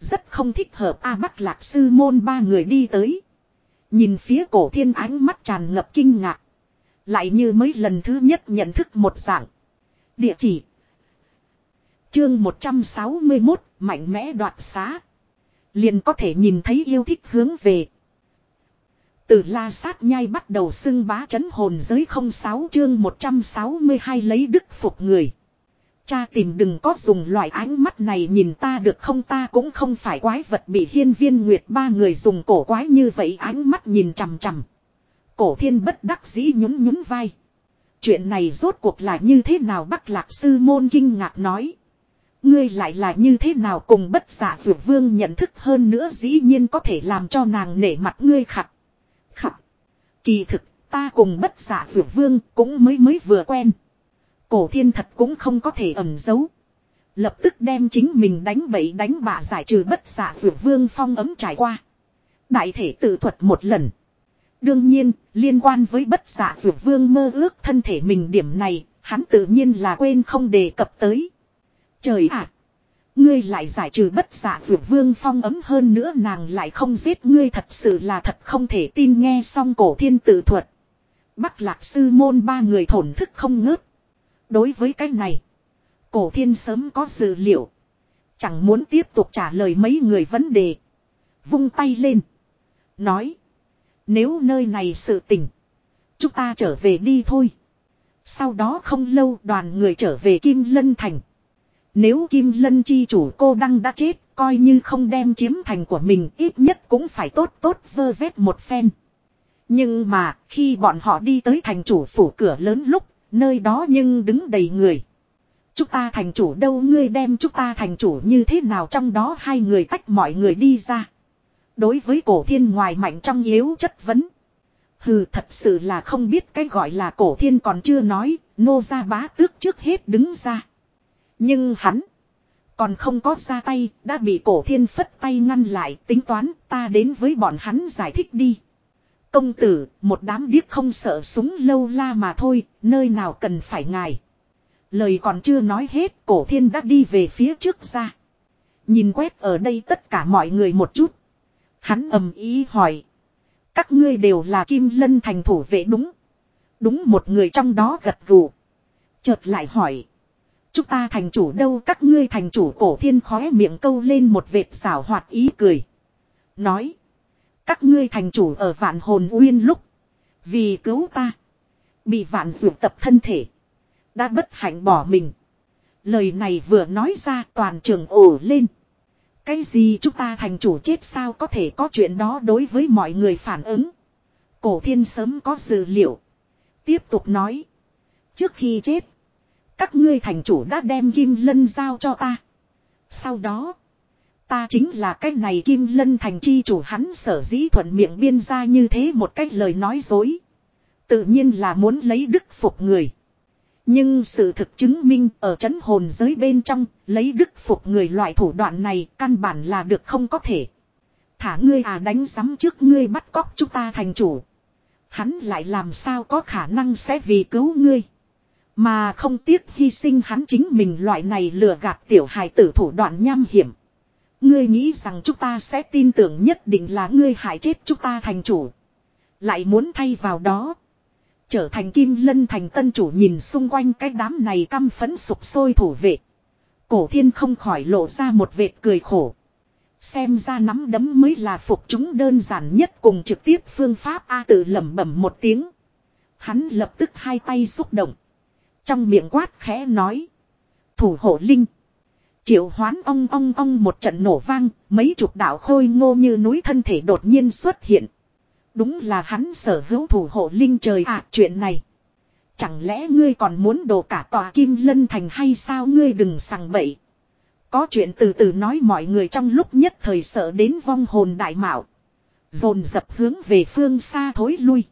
Rất không thích hợp A Bắc Lạc Sư Môn ba người đi tới. Nhìn phía cổ thiên ánh mắt tràn ngập kinh ngạc. Lại như mấy lần thứ nhất nhận thức một dạng. Địa chỉ. Chương 161, mạnh mẽ đoạt xá. Liền có thể nhìn thấy yêu thích hướng về. Từ la sát nhai bắt đầu xưng bá chấn hồn giới 06 chương 162 lấy đức phục người. Cha tìm đừng có dùng loại ánh mắt này nhìn ta được không ta cũng không phải quái vật bị hiên viên nguyệt ba người dùng cổ quái như vậy ánh mắt nhìn chằm chằm. Cổ thiên bất đắc dĩ nhún nhún vai. Chuyện này rốt cuộc là như thế nào bắc lạc sư môn kinh ngạc nói. Ngươi lại là như thế nào cùng bất giả dược vương nhận thức hơn nữa dĩ nhiên có thể làm cho nàng nể mặt ngươi. Khặt. Kỳ thực, ta cùng bất giả dược vương cũng mới mới vừa quen. Cổ thiên thật cũng không có thể ẩn giấu. Lập tức đem chính mình đánh bậy đánh bạ giải trừ bất giả dược vương phong ấm trải qua. Đại thể tự thuật một lần. Đương nhiên, liên quan với bất giả dược vương mơ ước thân thể mình điểm này, hắn tự nhiên là quên không đề cập tới. Trời ạ! Ngươi lại giải trừ bất giả vượt vương phong ấm hơn nữa nàng lại không giết ngươi thật sự là thật không thể tin nghe xong cổ thiên tự thuật. Bắc lạc sư môn ba người thổn thức không ngớt. Đối với cái này, cổ thiên sớm có dự liệu. Chẳng muốn tiếp tục trả lời mấy người vấn đề. Vung tay lên. Nói. Nếu nơi này sự tình. Chúng ta trở về đi thôi. Sau đó không lâu đoàn người trở về Kim Lân Thành. Nếu Kim Lân chi chủ cô Đăng đã chết, coi như không đem chiếm thành của mình ít nhất cũng phải tốt tốt vơ vét một phen. Nhưng mà, khi bọn họ đi tới thành chủ phủ cửa lớn lúc, nơi đó nhưng đứng đầy người. Chúng ta thành chủ đâu ngươi đem chúng ta thành chủ như thế nào trong đó hai người tách mọi người đi ra. Đối với cổ thiên ngoài mạnh trong yếu chất vấn. Hừ thật sự là không biết cái gọi là cổ thiên còn chưa nói, nô gia bá tước trước hết đứng ra. Nhưng hắn còn không có ra tay, đã bị cổ thiên phất tay ngăn lại, tính toán ta đến với bọn hắn giải thích đi. Công tử, một đám điếc không sợ súng lâu la mà thôi, nơi nào cần phải ngài. Lời còn chưa nói hết, cổ thiên đã đi về phía trước ra. Nhìn quét ở đây tất cả mọi người một chút. Hắn ầm ý hỏi. Các ngươi đều là kim lân thành thủ vệ đúng. Đúng một người trong đó gật gù. Chợt lại hỏi. Chúng ta thành chủ đâu, các ngươi thành chủ cổ thiên khóe miệng câu lên một vệt xảo hoạt ý cười. Nói. Các ngươi thành chủ ở vạn hồn uyên lúc. Vì cứu ta. Bị vạn dụ tập thân thể. Đã bất hạnh bỏ mình. Lời này vừa nói ra toàn trường ổ lên. Cái gì chúng ta thành chủ chết sao có thể có chuyện đó đối với mọi người phản ứng. Cổ thiên sớm có dự liệu. Tiếp tục nói. Trước khi chết. Các ngươi thành chủ đã đem kim lân giao cho ta. Sau đó. Ta chính là cái này kim lân thành chi chủ hắn sở dĩ thuận miệng biên ra như thế một cách lời nói dối. Tự nhiên là muốn lấy đức phục người. Nhưng sự thực chứng minh ở chấn hồn giới bên trong, lấy đức phục người loại thủ đoạn này căn bản là được không có thể. Thả ngươi à đánh sắm trước ngươi bắt cóc chúng ta thành chủ. Hắn lại làm sao có khả năng sẽ vì cứu ngươi. Mà không tiếc hy sinh hắn chính mình loại này lừa gạt tiểu hài tử thủ đoạn nham hiểm. Ngươi nghĩ rằng chúng ta sẽ tin tưởng nhất định là ngươi hại chết chúng ta thành chủ. Lại muốn thay vào đó. Trở thành kim lân thành tân chủ nhìn xung quanh cái đám này căm phấn sục sôi thủ vệ. Cổ thiên không khỏi lộ ra một vệt cười khổ. Xem ra nắm đấm mới là phục chúng đơn giản nhất cùng trực tiếp phương pháp A tự lẩm bẩm một tiếng. Hắn lập tức hai tay xúc động. Trong miệng quát khẽ nói. Thủ hộ linh. Triệu hoán ong ong ong một trận nổ vang, mấy chục đạo khôi ngô như núi thân thể đột nhiên xuất hiện. Đúng là hắn sở hữu thủ hộ linh trời ạ chuyện này. Chẳng lẽ ngươi còn muốn đổ cả tòa kim lân thành hay sao ngươi đừng sằng bậy. Có chuyện từ từ nói mọi người trong lúc nhất thời sợ đến vong hồn đại mạo. Dồn dập hướng về phương xa thối lui.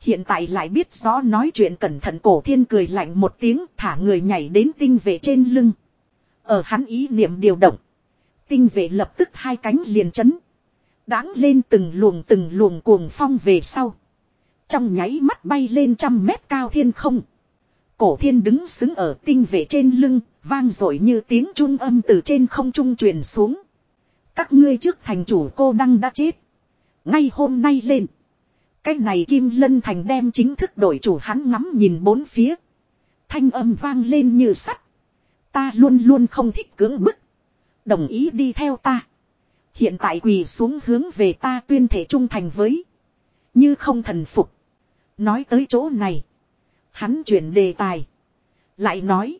Hiện tại lại biết rõ nói chuyện cẩn thận cổ thiên cười lạnh một tiếng thả người nhảy đến tinh vệ trên lưng. Ở hắn ý niệm điều động. Tinh vệ lập tức hai cánh liền chấn. Đáng lên từng luồng từng luồng cuồng phong về sau. Trong nháy mắt bay lên trăm mét cao thiên không. Cổ thiên đứng xứng ở tinh vệ trên lưng, Vang dội như tiếng trung âm từ trên không trung truyền xuống. Các ngươi trước thành chủ cô đăng đã chết. Ngay hôm nay lên. Cái này Kim Lân Thành đem chính thức đổi chủ hắn ngắm nhìn bốn phía. Thanh âm vang lên như sắt. Ta luôn luôn không thích cưỡng bức. Đồng ý đi theo ta. Hiện tại quỳ xuống hướng về ta tuyên thể trung thành với. Như không thần phục. Nói tới chỗ này. Hắn chuyển đề tài. Lại nói.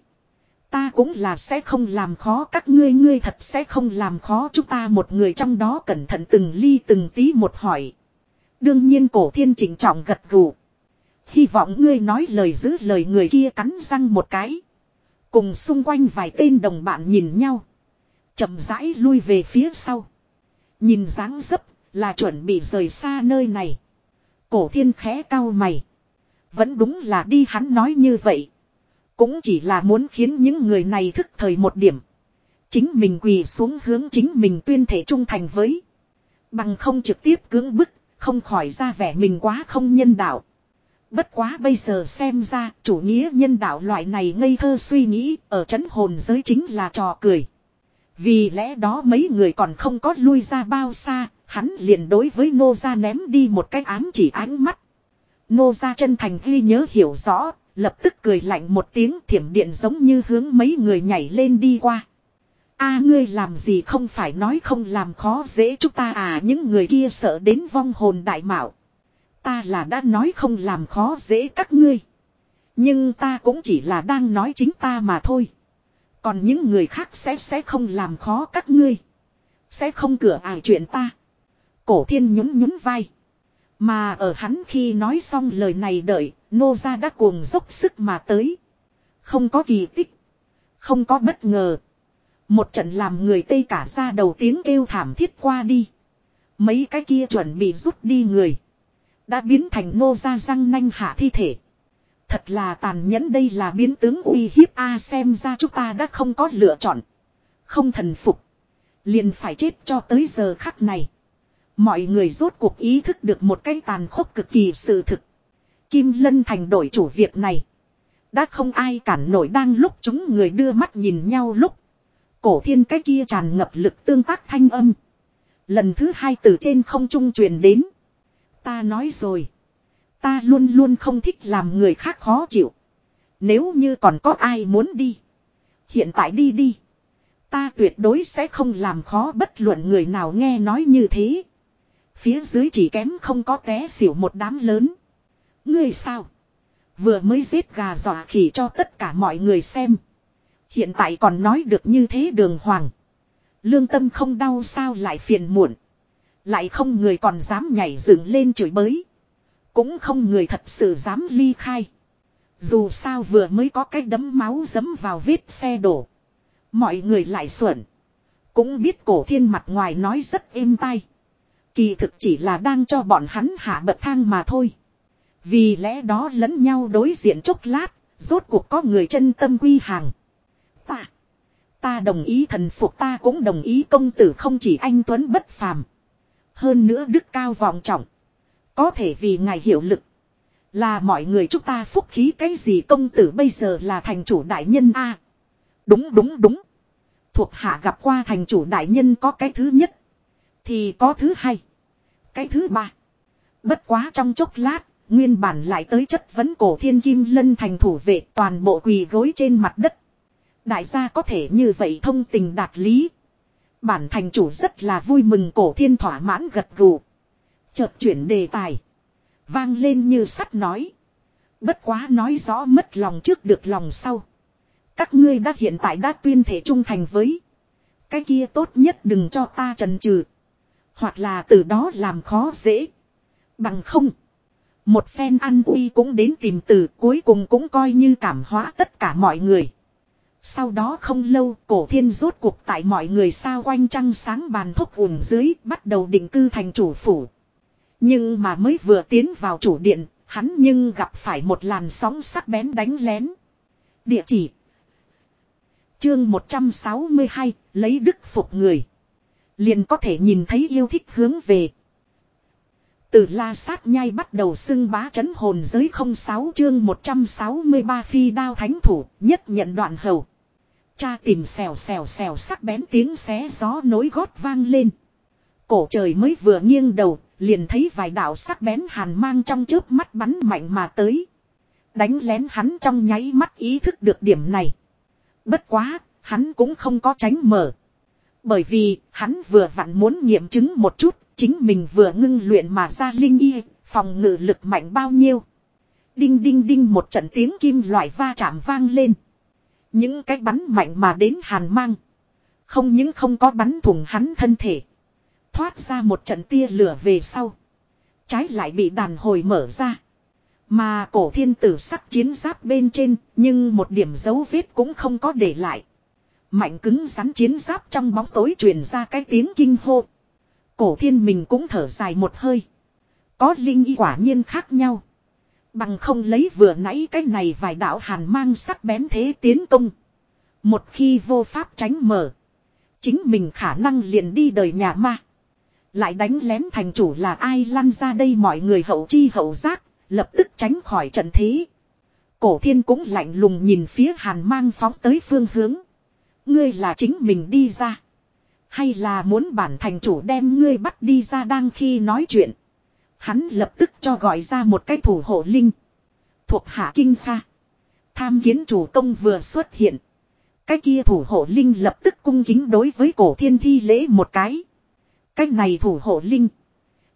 Ta cũng là sẽ không làm khó các ngươi ngươi thật sẽ không làm khó chúng ta một người trong đó cẩn thận từng ly từng tí một hỏi. Đương nhiên cổ thiên chỉnh trọng gật gù. Hy vọng ngươi nói lời giữ lời người kia cắn răng một cái. Cùng xung quanh vài tên đồng bạn nhìn nhau. chậm rãi lui về phía sau. Nhìn dáng dấp là chuẩn bị rời xa nơi này. Cổ thiên khẽ cao mày. Vẫn đúng là đi hắn nói như vậy. Cũng chỉ là muốn khiến những người này thức thời một điểm. Chính mình quỳ xuống hướng chính mình tuyên thể trung thành với. Bằng không trực tiếp cưỡng bức, không khỏi ra vẻ mình quá không nhân đạo. Bất quá bây giờ xem ra chủ nghĩa nhân đạo loại này ngây thơ suy nghĩ ở chấn hồn giới chính là trò cười. Vì lẽ đó mấy người còn không có lui ra bao xa, hắn liền đối với nô gia ném đi một cái ám chỉ ánh mắt. Nô gia chân thành ghi nhớ hiểu rõ, lập tức cười lạnh một tiếng thiểm điện giống như hướng mấy người nhảy lên đi qua a ngươi làm gì không phải nói không làm khó dễ chúng ta à những người kia sợ đến vong hồn đại mạo. Ta là đã nói không làm khó dễ các ngươi. Nhưng ta cũng chỉ là đang nói chính ta mà thôi. Còn những người khác sẽ sẽ không làm khó các ngươi. Sẽ không cửa ải chuyện ta. Cổ thiên nhún nhún vai. Mà ở hắn khi nói xong lời này đợi, nô gia đã cuồng dốc sức mà tới. Không có kỳ tích. Không có bất ngờ. Một trận làm người Tây cả ra đầu tiếng kêu thảm thiết qua đi. Mấy cái kia chuẩn bị rút đi người. Đã biến thành ngô gia răng nanh hạ thi thể. Thật là tàn nhẫn đây là biến tướng uy hiếp A xem ra chúng ta đã không có lựa chọn. Không thần phục. Liền phải chết cho tới giờ khắc này. Mọi người rốt cuộc ý thức được một cái tàn khốc cực kỳ sự thực. Kim Lân thành đổi chủ việc này. Đã không ai cản nổi đang lúc chúng người đưa mắt nhìn nhau lúc. Cổ thiên cái kia tràn ngập lực tương tác thanh âm. Lần thứ hai từ trên không trung truyền đến. Ta nói rồi. Ta luôn luôn không thích làm người khác khó chịu. Nếu như còn có ai muốn đi. Hiện tại đi đi. Ta tuyệt đối sẽ không làm khó bất luận người nào nghe nói như thế. Phía dưới chỉ kém không có té xỉu một đám lớn. Ngươi sao? Vừa mới giết gà dọa khỉ cho tất cả mọi người xem. Hiện tại còn nói được như thế đường hoàng. Lương tâm không đau sao lại phiền muộn. Lại không người còn dám nhảy dựng lên chửi bới. Cũng không người thật sự dám ly khai. Dù sao vừa mới có cái đấm máu dấm vào vết xe đổ. Mọi người lại xuẩn. Cũng biết cổ thiên mặt ngoài nói rất êm tai. Kỳ thực chỉ là đang cho bọn hắn hạ bậc thang mà thôi. Vì lẽ đó lẫn nhau đối diện chốc lát, rốt cuộc có người chân tâm quy hàng. Ta, ta đồng ý thần phục ta cũng đồng ý công tử không chỉ anh Tuấn bất phàm. Hơn nữa đức cao vọng trọng. Có thể vì ngài hiệu lực. Là mọi người chúng ta phúc khí cái gì công tử bây giờ là thành chủ đại nhân a Đúng đúng đúng. Thuộc hạ gặp qua thành chủ đại nhân có cái thứ nhất. Thì có thứ hai. Cái thứ ba. Bất quá trong chốc lát, nguyên bản lại tới chất vấn cổ thiên kim lân thành thủ vệ toàn bộ quỳ gối trên mặt đất. Đại gia có thể như vậy thông tình đạt lý. Bản thành chủ rất là vui mừng cổ thiên thỏa mãn gật gù. Chợt chuyển đề tài. Vang lên như sắt nói. Bất quá nói rõ mất lòng trước được lòng sau. Các ngươi đã hiện tại đã tuyên thể trung thành với. Cái kia tốt nhất đừng cho ta trần trừ. Hoặc là từ đó làm khó dễ. Bằng không. Một phen ăn uy cũng đến tìm từ, cuối cùng cũng coi như cảm hóa tất cả mọi người. Sau đó không lâu cổ thiên rốt cuộc tại mọi người sao quanh trăng sáng bàn thuốc vùng dưới bắt đầu định cư thành chủ phủ. Nhưng mà mới vừa tiến vào chủ điện, hắn nhưng gặp phải một làn sóng sắc bén đánh lén. Địa chỉ Chương 162, lấy đức phục người. Liền có thể nhìn thấy yêu thích hướng về. Từ la sát nhai bắt đầu xưng bá chấn hồn giới 06 chương 163 phi đao thánh thủ, nhất nhận đoạn hầu. Cha tìm xèo xèo xèo sắc bén tiếng xé gió nối gót vang lên. Cổ trời mới vừa nghiêng đầu, liền thấy vài đạo sắc bén hàn mang trong chớp mắt bắn mạnh mà tới. Đánh lén hắn trong nháy mắt ý thức được điểm này. Bất quá, hắn cũng không có tránh mở. Bởi vì, hắn vừa vặn muốn nghiệm chứng một chút, chính mình vừa ngưng luyện mà ra linh y, phòng ngự lực mạnh bao nhiêu. Đinh đinh đinh một trận tiếng kim loại va chạm vang lên. Những cái bắn mạnh mà đến hàn mang. Không những không có bắn thủng hắn thân thể. Thoát ra một trận tia lửa về sau. Trái lại bị đàn hồi mở ra. Mà cổ thiên tử sắc chiến giáp bên trên, nhưng một điểm dấu vết cũng không có để lại. Mạnh cứng rắn chiến giáp trong bóng tối truyền ra cái tiếng kinh hô. Cổ thiên mình cũng thở dài một hơi. Có linh y quả nhiên khác nhau. Bằng không lấy vừa nãy cái này vài đạo hàn mang sắc bén thế tiến công. Một khi vô pháp tránh mở. Chính mình khả năng liền đi đời nhà ma. Lại đánh lén thành chủ là ai lăn ra đây mọi người hậu chi hậu giác. Lập tức tránh khỏi trận thế. Cổ thiên cũng lạnh lùng nhìn phía hàn mang phóng tới phương hướng. Ngươi là chính mình đi ra. Hay là muốn bản thành chủ đem ngươi bắt đi ra đang khi nói chuyện. Hắn lập tức cho gọi ra một cái thủ hộ linh. Thuộc hạ kinh pha. Tham kiến chủ công vừa xuất hiện. Cái kia thủ hộ linh lập tức cung kính đối với cổ thiên thi lễ một cái. Cái này thủ hộ linh.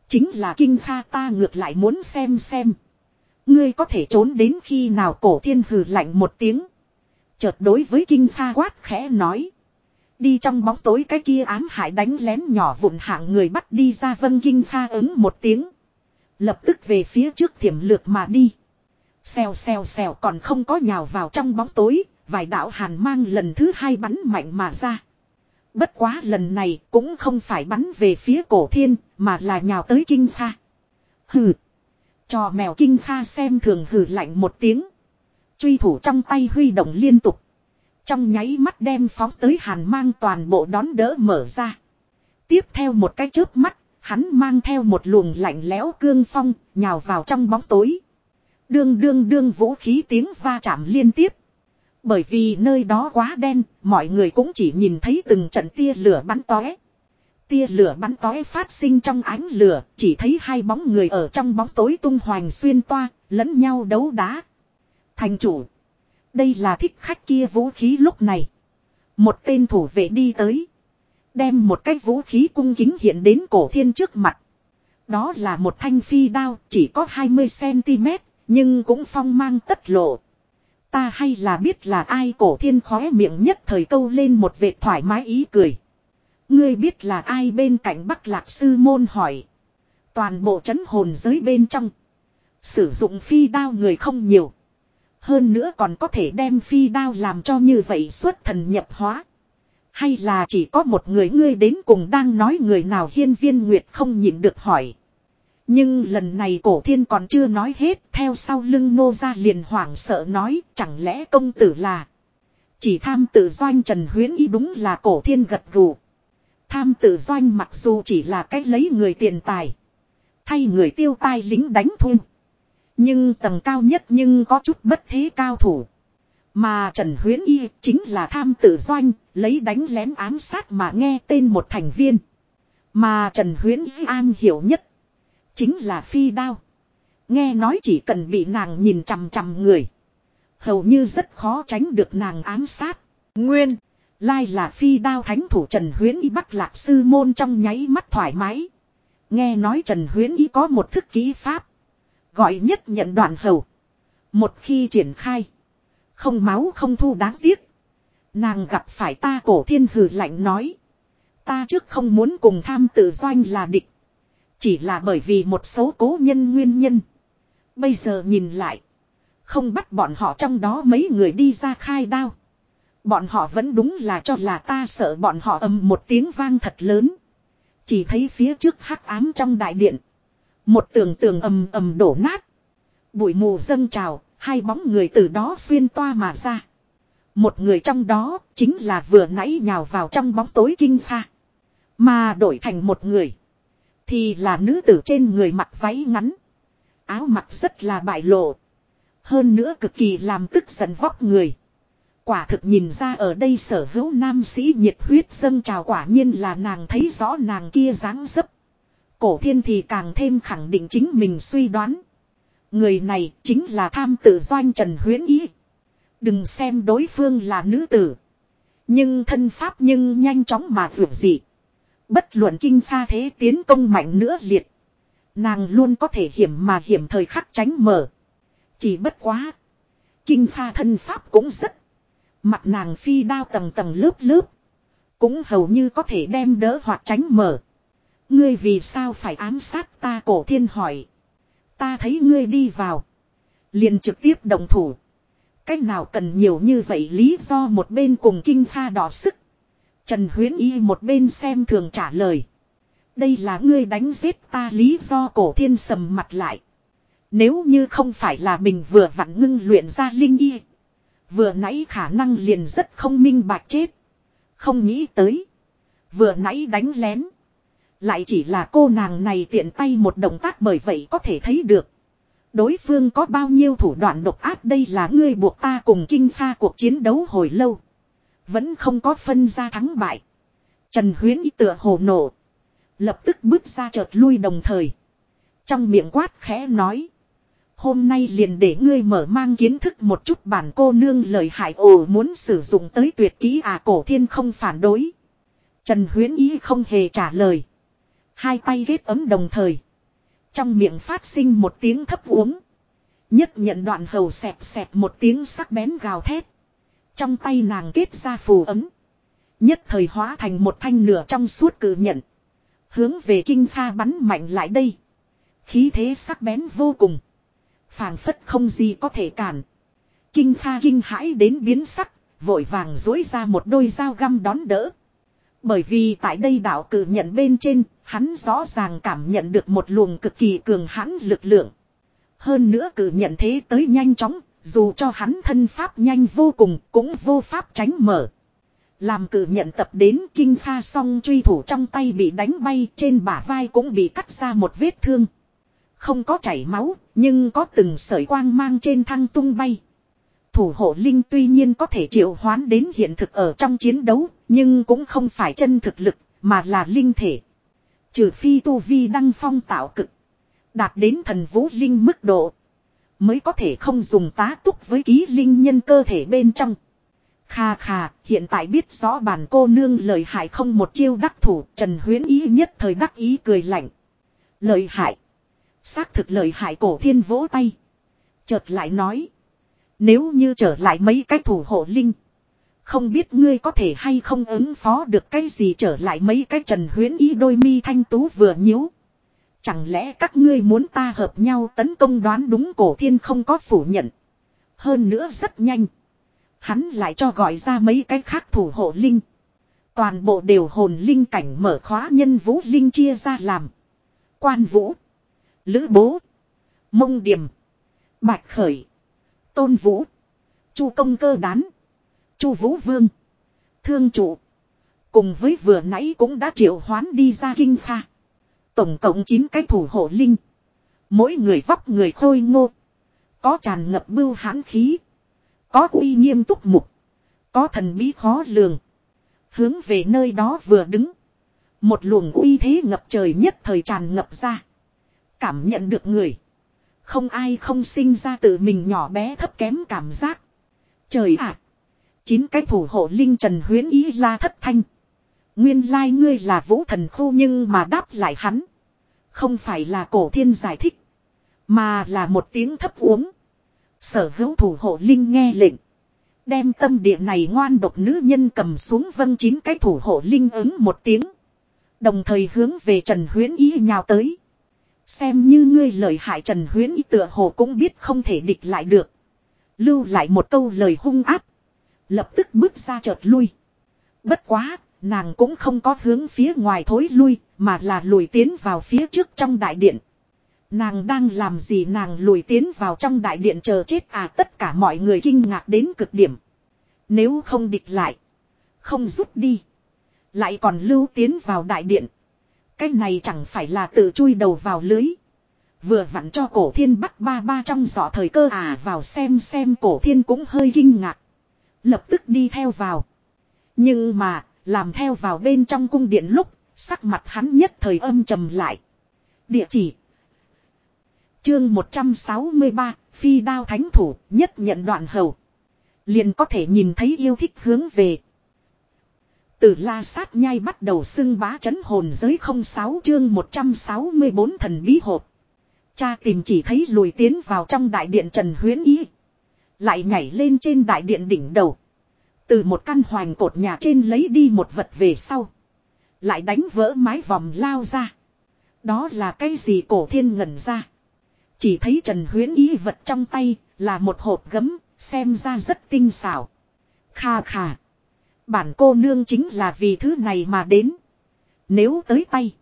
Chính là kinh pha ta ngược lại muốn xem xem. Ngươi có thể trốn đến khi nào cổ thiên hừ lạnh một tiếng. Chợt đối với kinh pha quát khẽ nói. Đi trong bóng tối cái kia ám hại đánh lén nhỏ vụn hạng người bắt đi ra vân kinh pha ứng một tiếng. Lập tức về phía trước thiểm lược mà đi. Xèo xèo xèo còn không có nhào vào trong bóng tối, vài đạo hàn mang lần thứ hai bắn mạnh mà ra. Bất quá lần này cũng không phải bắn về phía cổ thiên, mà là nhào tới kinh pha. Hừ. cho mèo kinh pha xem thường hừ lạnh một tiếng. Truy thủ trong tay huy động liên tục. Trong nháy mắt đem phóng tới hàn mang toàn bộ đón đỡ mở ra. Tiếp theo một cái chớp mắt, hắn mang theo một luồng lạnh lẽo cương phong, nhào vào trong bóng tối. Đương đương đương vũ khí tiếng va chạm liên tiếp. Bởi vì nơi đó quá đen, mọi người cũng chỉ nhìn thấy từng trận tia lửa bắn tóe. Tia lửa bắn tóe phát sinh trong ánh lửa, chỉ thấy hai bóng người ở trong bóng tối tung hoành xuyên toa, lẫn nhau đấu đá. Thành chủ. Đây là thích khách kia vũ khí lúc này. Một tên thủ vệ đi tới. Đem một cái vũ khí cung kính hiện đến cổ thiên trước mặt. Đó là một thanh phi đao, chỉ có 20cm nhưng cũng phong mang tất lộ. Ta hay là biết là ai cổ thiên khóe miệng nhất thời câu lên một vệt thoải mái ý cười. Ngươi biết là ai bên cạnh Bắc Lạc Sư Môn hỏi. Toàn bộ chấn hồn giới bên trong. Sử dụng phi đao người không nhiều. Hơn nữa còn có thể đem phi đao làm cho như vậy xuất thần nhập hóa. Hay là chỉ có một người ngươi đến cùng đang nói người nào hiên viên nguyệt không nhịn được hỏi. Nhưng lần này cổ thiên còn chưa nói hết, theo sau lưng nô ra liền hoảng sợ nói, chẳng lẽ công tử là. Chỉ tham tự doanh Trần Huyến ý đúng là cổ thiên gật gù. Tham tự doanh mặc dù chỉ là cách lấy người tiền tài. Thay người tiêu tai lính đánh thun. Nhưng tầng cao nhất nhưng có chút bất thế cao thủ. Mà Trần Huyến Y chính là tham tử doanh, lấy đánh lén ám sát mà nghe tên một thành viên. Mà Trần Huyến Y an hiểu nhất. Chính là phi đao. Nghe nói chỉ cần bị nàng nhìn chằm chằm người. Hầu như rất khó tránh được nàng ám sát. Nguyên. Lai là phi đao thánh thủ Trần Huyến Y bắt lạc sư môn trong nháy mắt thoải mái. Nghe nói Trần Huyến Y có một thức kỹ pháp. Gọi nhất nhận đoạn hầu. Một khi triển khai. Không máu không thu đáng tiếc. Nàng gặp phải ta cổ thiên hử lạnh nói. Ta trước không muốn cùng tham tự doanh là địch. Chỉ là bởi vì một số cố nhân nguyên nhân. Bây giờ nhìn lại. Không bắt bọn họ trong đó mấy người đi ra khai đao. Bọn họ vẫn đúng là cho là ta sợ bọn họ ầm một tiếng vang thật lớn. Chỉ thấy phía trước hắc ám trong đại điện. Một tường tường ầm ầm đổ nát. Bụi mù dâng trào, hai bóng người từ đó xuyên toa mà ra. Một người trong đó chính là vừa nãy nhào vào trong bóng tối kinh pha. Mà đổi thành một người. Thì là nữ tử trên người mặc váy ngắn. Áo mặc rất là bại lộ. Hơn nữa cực kỳ làm tức giận vóc người. Quả thực nhìn ra ở đây sở hữu nam sĩ nhiệt huyết dâng trào quả nhiên là nàng thấy rõ nàng kia dáng dấp. Cổ thiên thì càng thêm khẳng định chính mình suy đoán. Người này chính là tham tự doanh Trần Huyến Ý. Đừng xem đối phương là nữ tử. Nhưng thân pháp nhưng nhanh chóng mà vượt dị. Bất luận kinh pha thế tiến công mạnh nữa liệt. Nàng luôn có thể hiểm mà hiểm thời khắc tránh mở. Chỉ bất quá. Kinh pha thân pháp cũng rất. Mặt nàng phi đao tầng tầng lớp lớp. Cũng hầu như có thể đem đỡ hoặc tránh mở. Ngươi vì sao phải ám sát ta cổ thiên hỏi. Ta thấy ngươi đi vào. Liền trực tiếp đồng thủ. Cách nào cần nhiều như vậy lý do một bên cùng kinh pha đỏ sức. Trần Huyến Y một bên xem thường trả lời. Đây là ngươi đánh giết ta lý do cổ thiên sầm mặt lại. Nếu như không phải là mình vừa vặn ngưng luyện ra linh y. Vừa nãy khả năng liền rất không minh bạch chết. Không nghĩ tới. Vừa nãy đánh lén. Lại chỉ là cô nàng này tiện tay một động tác bởi vậy có thể thấy được. Đối phương có bao nhiêu thủ đoạn độc ác đây là ngươi buộc ta cùng kinh pha cuộc chiến đấu hồi lâu. Vẫn không có phân ra thắng bại. Trần Huyến ý tựa hồ nổ. Lập tức bước ra chợt lui đồng thời. Trong miệng quát khẽ nói. Hôm nay liền để ngươi mở mang kiến thức một chút bản cô nương lời hại ồ muốn sử dụng tới tuyệt kỹ à cổ thiên không phản đối. Trần Huyến Ý không hề trả lời. Hai tay ghét ấm đồng thời. Trong miệng phát sinh một tiếng thấp uống. Nhất nhận đoạn hầu xẹp xẹp một tiếng sắc bén gào thét. Trong tay nàng kết ra phù ấm. Nhất thời hóa thành một thanh nửa trong suốt cử nhận. Hướng về kinh pha bắn mạnh lại đây. Khí thế sắc bén vô cùng. phảng phất không gì có thể cản. Kinh pha kinh hãi đến biến sắc. Vội vàng dối ra một đôi dao găm đón đỡ. Bởi vì tại đây đạo cử nhận bên trên, hắn rõ ràng cảm nhận được một luồng cực kỳ cường hãn lực lượng. Hơn nữa cử nhận thế tới nhanh chóng, dù cho hắn thân pháp nhanh vô cùng cũng vô pháp tránh mở. Làm cử nhận tập đến kinh pha song truy thủ trong tay bị đánh bay trên bả vai cũng bị cắt ra một vết thương. Không có chảy máu, nhưng có từng sợi quang mang trên thăng tung bay. Thủ hộ linh tuy nhiên có thể triệu hoán đến hiện thực ở trong chiến đấu, nhưng cũng không phải chân thực lực, mà là linh thể. Trừ phi tu vi đăng phong tạo cực. Đạt đến thần vũ linh mức độ. Mới có thể không dùng tá túc với ký linh nhân cơ thể bên trong. Kha kha, hiện tại biết rõ bản cô nương lời hại không một chiêu đắc thủ, Trần Huyến Ý nhất thời đắc ý cười lạnh. Lời hại. Xác thực lời hại cổ thiên vỗ tay. Chợt lại nói. Nếu như trở lại mấy cái thủ hộ linh. Không biết ngươi có thể hay không ứng phó được cái gì trở lại mấy cái trần huyến ý đôi mi thanh tú vừa nhíu. Chẳng lẽ các ngươi muốn ta hợp nhau tấn công đoán đúng cổ thiên không có phủ nhận. Hơn nữa rất nhanh. Hắn lại cho gọi ra mấy cái khác thủ hộ linh. Toàn bộ đều hồn linh cảnh mở khóa nhân vũ linh chia ra làm. Quan vũ. Lữ bố. Mông điểm. Bạch khởi. Tôn vũ. Chu công cơ đán. Chu vũ vương. Thương trụ. Cùng với vừa nãy cũng đã triệu hoán đi ra kinh pha. Tổng cộng 9 cái thủ hộ linh. Mỗi người vóc người khôi ngô. Có tràn ngập bưu hãn khí. Có uy nghiêm túc mục. Có thần bí khó lường. Hướng về nơi đó vừa đứng. Một luồng uy thế ngập trời nhất thời tràn ngập ra. Cảm nhận được người. Không ai không sinh ra tự mình nhỏ bé thấp kém cảm giác. Trời ạ! chín cái thủ hộ linh trần huyến ý la thất thanh. Nguyên lai ngươi là vũ thần khu nhưng mà đáp lại hắn. Không phải là cổ thiên giải thích. Mà là một tiếng thấp uống. Sở hữu thủ hộ linh nghe lệnh. Đem tâm địa này ngoan độc nữ nhân cầm xuống vân chín cái thủ hộ linh ứng một tiếng. Đồng thời hướng về Trần Huyến Ý nhào tới. Xem như ngươi lời hại Trần Huyến tựa hồ cũng biết không thể địch lại được. Lưu lại một câu lời hung áp. Lập tức bước ra chợt lui. Bất quá, nàng cũng không có hướng phía ngoài thối lui, mà là lùi tiến vào phía trước trong đại điện. Nàng đang làm gì nàng lùi tiến vào trong đại điện chờ chết à tất cả mọi người kinh ngạc đến cực điểm. Nếu không địch lại, không rút đi, lại còn lưu tiến vào đại điện. Cái này chẳng phải là tự chui đầu vào lưới. Vừa vặn cho cổ thiên bắt ba ba trong giỏ thời cơ à vào xem xem cổ thiên cũng hơi kinh ngạc. Lập tức đi theo vào. Nhưng mà, làm theo vào bên trong cung điện lúc, sắc mặt hắn nhất thời âm trầm lại. Địa chỉ. Chương 163, Phi đao thánh thủ, nhất nhận đoạn hầu. Liền có thể nhìn thấy yêu thích hướng về. Từ la sát nhai bắt đầu xưng bá chấn hồn giới 06 chương 164 thần bí hộp. Cha tìm chỉ thấy lùi tiến vào trong đại điện Trần Huyến Ý. Lại nhảy lên trên đại điện đỉnh đầu. Từ một căn hoành cột nhà trên lấy đi một vật về sau. Lại đánh vỡ mái vòng lao ra. Đó là cái gì cổ thiên ngẩn ra. Chỉ thấy Trần Huyến Ý vật trong tay là một hộp gấm, xem ra rất tinh xảo. Kha kha. Bản cô nương chính là vì thứ này mà đến. Nếu tới tay.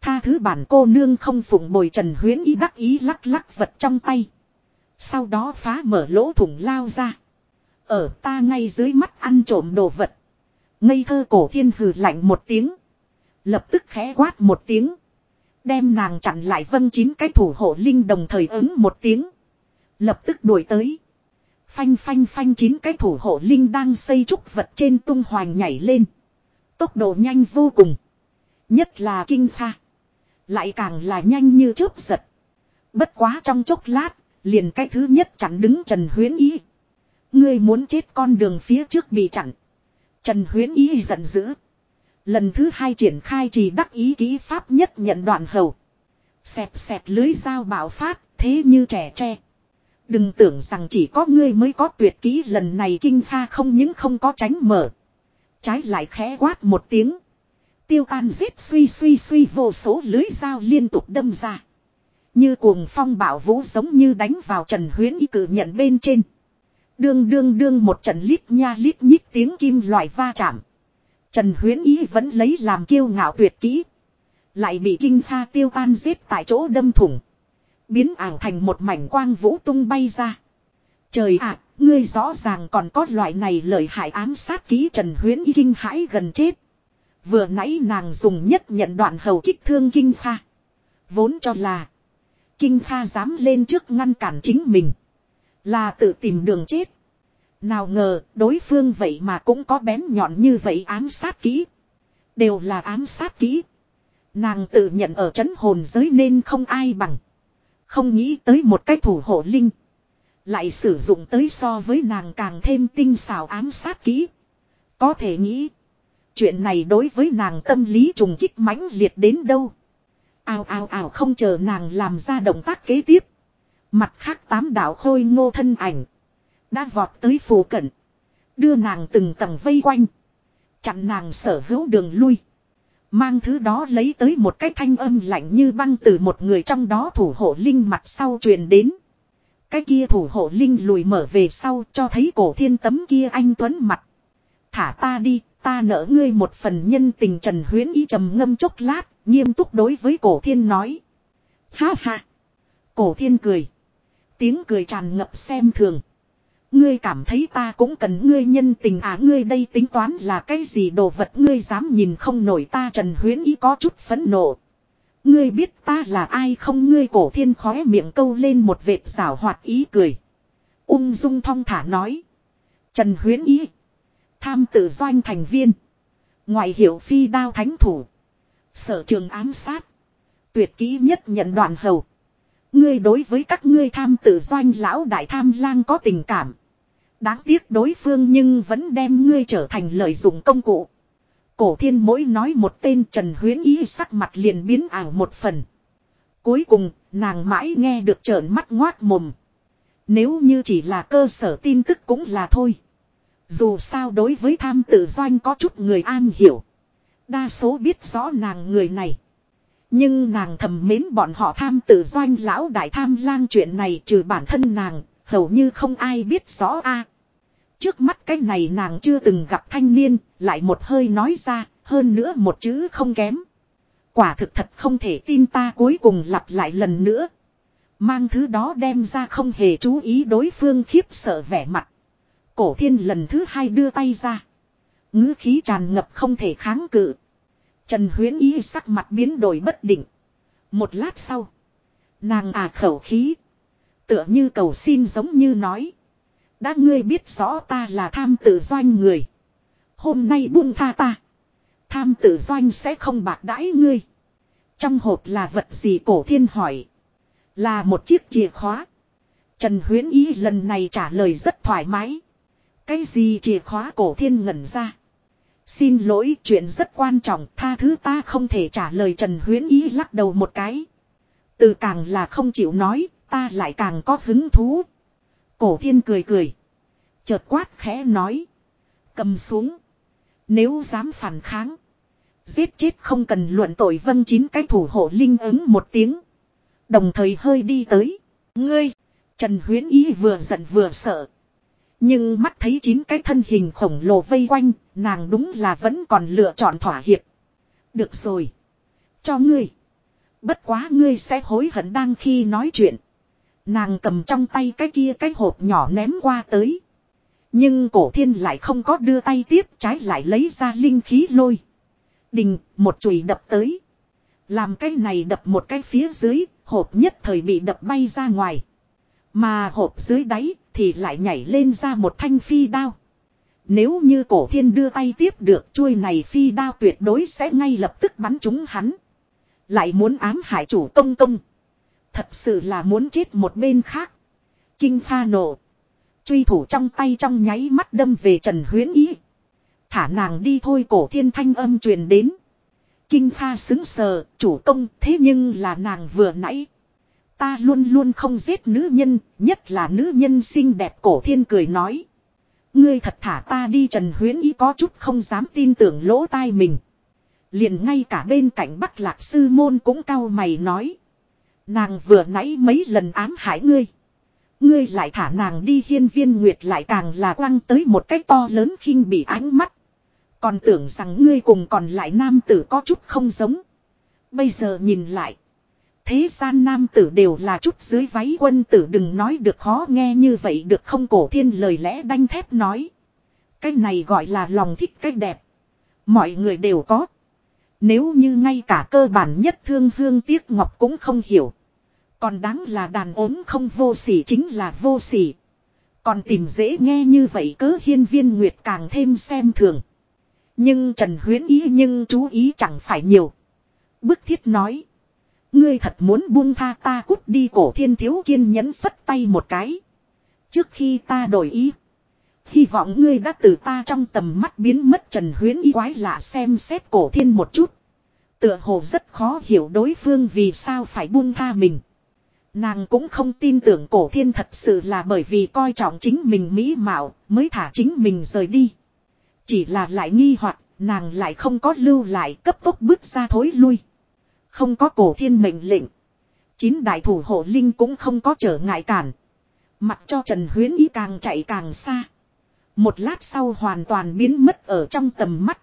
Tha thứ bản cô nương không phụng bồi Trần Huyến Ý đắc ý lắc lắc vật trong tay. Sau đó phá mở lỗ thủng lao ra. Ở ta ngay dưới mắt ăn trộm đồ vật. Ngây thơ cổ thiên hừ lạnh một tiếng. Lập tức khẽ quát một tiếng. Đem nàng chặn lại vân chín cái thủ hộ linh đồng thời ứng một tiếng. Lập tức đuổi tới. Phanh phanh phanh chín cái thủ hộ linh đang xây trúc vật trên tung hoành nhảy lên. Tốc độ nhanh vô cùng. Nhất là kinh pha. Lại càng là nhanh như chớp giật. Bất quá trong chốc lát, liền cái thứ nhất chặn đứng Trần Huyến Ý. Ngươi muốn chết con đường phía trước bị chặn. Trần Huyến Ý giận dữ. Lần thứ hai triển khai chỉ đắc ý ký pháp nhất nhận đoạn hầu. Xẹp xẹp lưới dao bạo phát, thế như trẻ tre. Đừng tưởng rằng chỉ có ngươi mới có tuyệt kỹ, lần này kinh pha không những không có tránh mở. Trái lại khẽ quát một tiếng. Tiêu tan giết suy suy suy vô số lưới dao liên tục đâm ra. Như cuồng phong bảo vũ giống như đánh vào Trần Huyến y cử nhận bên trên. Đương đương đương một trận lít nha lít nhít tiếng kim loại va chạm. Trần Huyến Ý vẫn lấy làm kiêu ngạo tuyệt kỹ. Lại bị kinh pha tiêu tan giết tại chỗ đâm thủng. Biến ảo thành một mảnh quang vũ tung bay ra. Trời ạ, ngươi rõ ràng còn có loại này lợi hại ám sát ký Trần Huyến y kinh hãi gần chết. Vừa nãy nàng dùng nhất nhận đoạn hầu kích thương kinh pha. Vốn cho là. Kinh pha dám lên trước ngăn cản chính mình. Là tự tìm đường chết. Nào ngờ đối phương vậy mà cũng có bén nhọn như vậy ám sát kỹ. Đều là ám sát kỹ. Nàng tự nhận ở chấn hồn giới nên không ai bằng. Không nghĩ tới một cái thủ hộ linh. Lại sử dụng tới so với nàng càng thêm tinh xảo ám sát kỹ. Có thể nghĩ. Chuyện này đối với nàng tâm lý trùng kích mãnh liệt đến đâu. ao ao ao không chờ nàng làm ra động tác kế tiếp. Mặt khác tám đạo khôi ngô thân ảnh. Đã vọt tới phù cận. Đưa nàng từng tầng vây quanh. Chặn nàng sở hữu đường lui. Mang thứ đó lấy tới một cái thanh âm lạnh như băng từ một người trong đó thủ hộ linh mặt sau truyền đến. Cái kia thủ hộ linh lùi mở về sau cho thấy cổ thiên tấm kia anh tuấn mặt. Thả ta đi, ta nỡ ngươi một phần nhân tình trần huyến ý trầm ngâm chốc lát, nghiêm túc đối với cổ thiên nói. Ha ha! Cổ thiên cười. Tiếng cười tràn ngập xem thường. Ngươi cảm thấy ta cũng cần ngươi nhân tình à ngươi đây tính toán là cái gì đồ vật, ngươi dám nhìn không nổi ta Trần Huyến Ý có chút phẫn nộ. Ngươi biết ta là ai không ngươi cổ thiên khóe miệng câu lên một vệt rảo hoạt ý cười. Ung dung thong thả nói. Trần Huyến Ý. Tham tự doanh thành viên. Ngoại hiệu phi đao thánh thủ. Sở trường ám sát. Tuyệt kỹ nhất nhận đoạn hầu. Ngươi đối với các ngươi tham tự doanh lão đại tham lang có tình cảm. Đáng tiếc đối phương nhưng vẫn đem ngươi trở thành lợi dụng công cụ. Cổ thiên mỗi nói một tên Trần Huyến Ý sắc mặt liền biến ảo một phần. Cuối cùng, nàng mãi nghe được trợn mắt ngoát mồm. Nếu như chỉ là cơ sở tin tức cũng là thôi. Dù sao đối với tham tự doanh có chút người an hiểu. Đa số biết rõ nàng người này. Nhưng nàng thầm mến bọn họ tham tự doanh lão đại tham lang chuyện này trừ bản thân nàng, hầu như không ai biết rõ a. Trước mắt cái này nàng chưa từng gặp thanh niên, lại một hơi nói ra, hơn nữa một chữ không kém. Quả thực thật không thể tin ta cuối cùng lặp lại lần nữa. Mang thứ đó đem ra không hề chú ý đối phương khiếp sợ vẻ mặt. Cổ thiên lần thứ hai đưa tay ra. ngữ khí tràn ngập không thể kháng cự. Trần huyến ý sắc mặt biến đổi bất định. Một lát sau. Nàng à khẩu khí. Tựa như cầu xin giống như nói. Đã ngươi biết rõ ta là tham tự doanh người. Hôm nay buông tha ta. Tham tự doanh sẽ không bạc đãi ngươi. Trong hộp là vật gì cổ thiên hỏi. Là một chiếc chìa khóa. Trần Huyến Ý lần này trả lời rất thoải mái. Cái gì chìa khóa cổ thiên ngẩn ra. Xin lỗi, chuyện rất quan trọng, tha thứ ta không thể trả lời Trần Huyến Ý lắc đầu một cái. Từ càng là không chịu nói ta lại càng có hứng thú. Cổ thiên cười cười. Chợt quát khẽ nói. Cầm xuống. Nếu dám phản kháng. Giết chết không cần luận tội vân chín cái thủ hộ linh ứng một tiếng. Đồng thời hơi đi tới. Ngươi. Trần Huyến Ý vừa giận vừa sợ. Nhưng mắt thấy chín cái thân hình khổng lồ vây quanh, nàng đúng là vẫn còn lựa chọn thỏa hiệp. Được rồi. Cho ngươi. Bất quá ngươi sẽ hối hận đang khi nói chuyện. Nàng cầm trong tay cái kia cái hộp nhỏ ném qua tới. Nhưng cổ thiên lại không có đưa tay tiếp trái lại lấy ra linh khí lôi. Đình, một chùy đập tới. Làm cái này đập một cái phía dưới, hộp nhất thời bị đập bay ra ngoài. Mà hộp dưới đáy thì lại nhảy lên ra một thanh phi đao. Nếu như cổ thiên đưa tay tiếp được chuôi này phi đao tuyệt đối sẽ ngay lập tức bắn trúng hắn. Lại muốn ám hại chủ công công. Thật sự là muốn chết một bên khác. Kinh pha nổ. Truy thủ trong tay trong nháy mắt đâm về Trần Huyến Ý. Thả nàng đi thôi cổ thiên thanh âm truyền đến. Kinh pha xứng sờ, chủ công thế nhưng là nàng vừa nãy. Ta luôn luôn không giết nữ nhân, nhất là nữ nhân xinh đẹp cổ thiên cười nói. Ngươi thật thả ta đi Trần Huyến Ý có chút không dám tin tưởng lỗ tai mình. Liền ngay cả bên cạnh Bắc Lạc Sư Môn cũng cao mày nói. Nàng vừa nãy mấy lần ám hại ngươi. Ngươi lại thả nàng đi hiên viên nguyệt lại càng là quăng tới một cách to lớn khinh bị ánh mắt. Còn tưởng rằng ngươi cùng còn lại nam tử có chút không giống. Bây giờ nhìn lại. Thế gian nam tử đều là chút dưới váy quân tử đừng nói được khó nghe như vậy được không cổ thiên lời lẽ đanh thép nói. Cái này gọi là lòng thích cái đẹp. Mọi người đều có. Nếu như ngay cả cơ bản nhất thương hương tiếc ngọc cũng không hiểu. Còn đáng là đàn ốm không vô sỉ chính là vô sỉ. Còn tìm dễ nghe như vậy cớ hiên viên nguyệt càng thêm xem thường. Nhưng Trần Huyến ý nhưng chú ý chẳng phải nhiều. Bức thiết nói. Ngươi thật muốn buông tha ta cút đi cổ thiên thiếu kiên nhẫn phất tay một cái. Trước khi ta đổi ý. Hy vọng ngươi đã từ ta trong tầm mắt biến mất Trần Huyến ý quái lạ xem xét cổ thiên một chút. Tựa hồ rất khó hiểu đối phương vì sao phải buông tha mình. Nàng cũng không tin tưởng cổ thiên thật sự là bởi vì coi trọng chính mình mỹ mạo mới thả chính mình rời đi. Chỉ là lại nghi hoặc nàng lại không có lưu lại cấp tốc bước ra thối lui. Không có cổ thiên mệnh lệnh. Chín đại thủ hộ linh cũng không có trở ngại cản. Mặc cho Trần Huyến Ý càng chạy càng xa. Một lát sau hoàn toàn biến mất ở trong tầm mắt.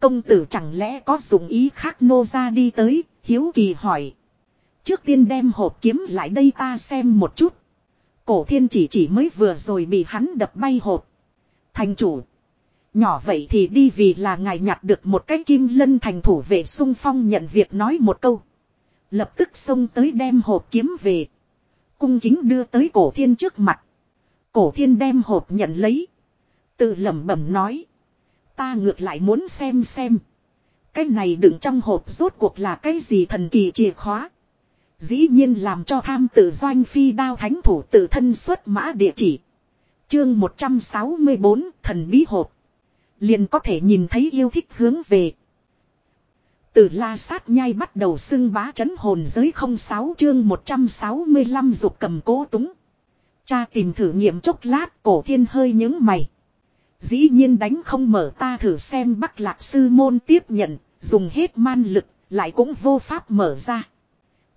Công tử chẳng lẽ có dụng ý khác nô ra đi tới, hiếu kỳ hỏi. Trước tiên đem hộp kiếm lại đây ta xem một chút. Cổ thiên chỉ chỉ mới vừa rồi bị hắn đập bay hộp. Thành chủ. Nhỏ vậy thì đi vì là ngài nhặt được một cái kim lân thành thủ vệ sung phong nhận việc nói một câu. Lập tức xông tới đem hộp kiếm về. Cung kính đưa tới cổ thiên trước mặt. Cổ thiên đem hộp nhận lấy. Tự lẩm bẩm nói. Ta ngược lại muốn xem xem. Cái này đựng trong hộp rốt cuộc là cái gì thần kỳ chìa khóa. Dĩ nhiên làm cho tham tự doanh phi đao thánh thủ tự thân xuất mã địa chỉ. Chương 164 thần bí hộp. Liền có thể nhìn thấy yêu thích hướng về. Từ la sát nhai bắt đầu xưng bá chấn hồn giới 06 chương 165 dục cầm cố túng. Cha tìm thử nghiệm chốc lát cổ thiên hơi những mày. Dĩ nhiên đánh không mở ta thử xem bắc lạc sư môn tiếp nhận, dùng hết man lực, lại cũng vô pháp mở ra.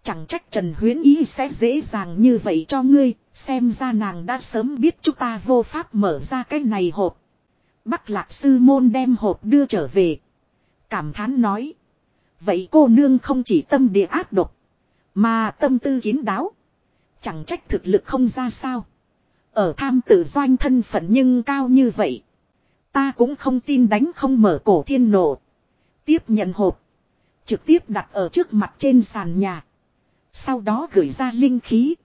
Chẳng trách Trần Huyến Ý sẽ dễ dàng như vậy cho ngươi, xem ra nàng đã sớm biết chúng ta vô pháp mở ra cái này hộp. Bắc lạc sư môn đem hộp đưa trở về. Cảm thán nói. Vậy cô nương không chỉ tâm địa ác độc, mà tâm tư kín đáo. Chẳng trách thực lực không ra sao. Ở tham tử doanh thân phận nhưng cao như vậy. Ta cũng không tin đánh không mở cổ thiên nổ. Tiếp nhận hộp. Trực tiếp đặt ở trước mặt trên sàn nhà. Sau đó gửi ra linh khí.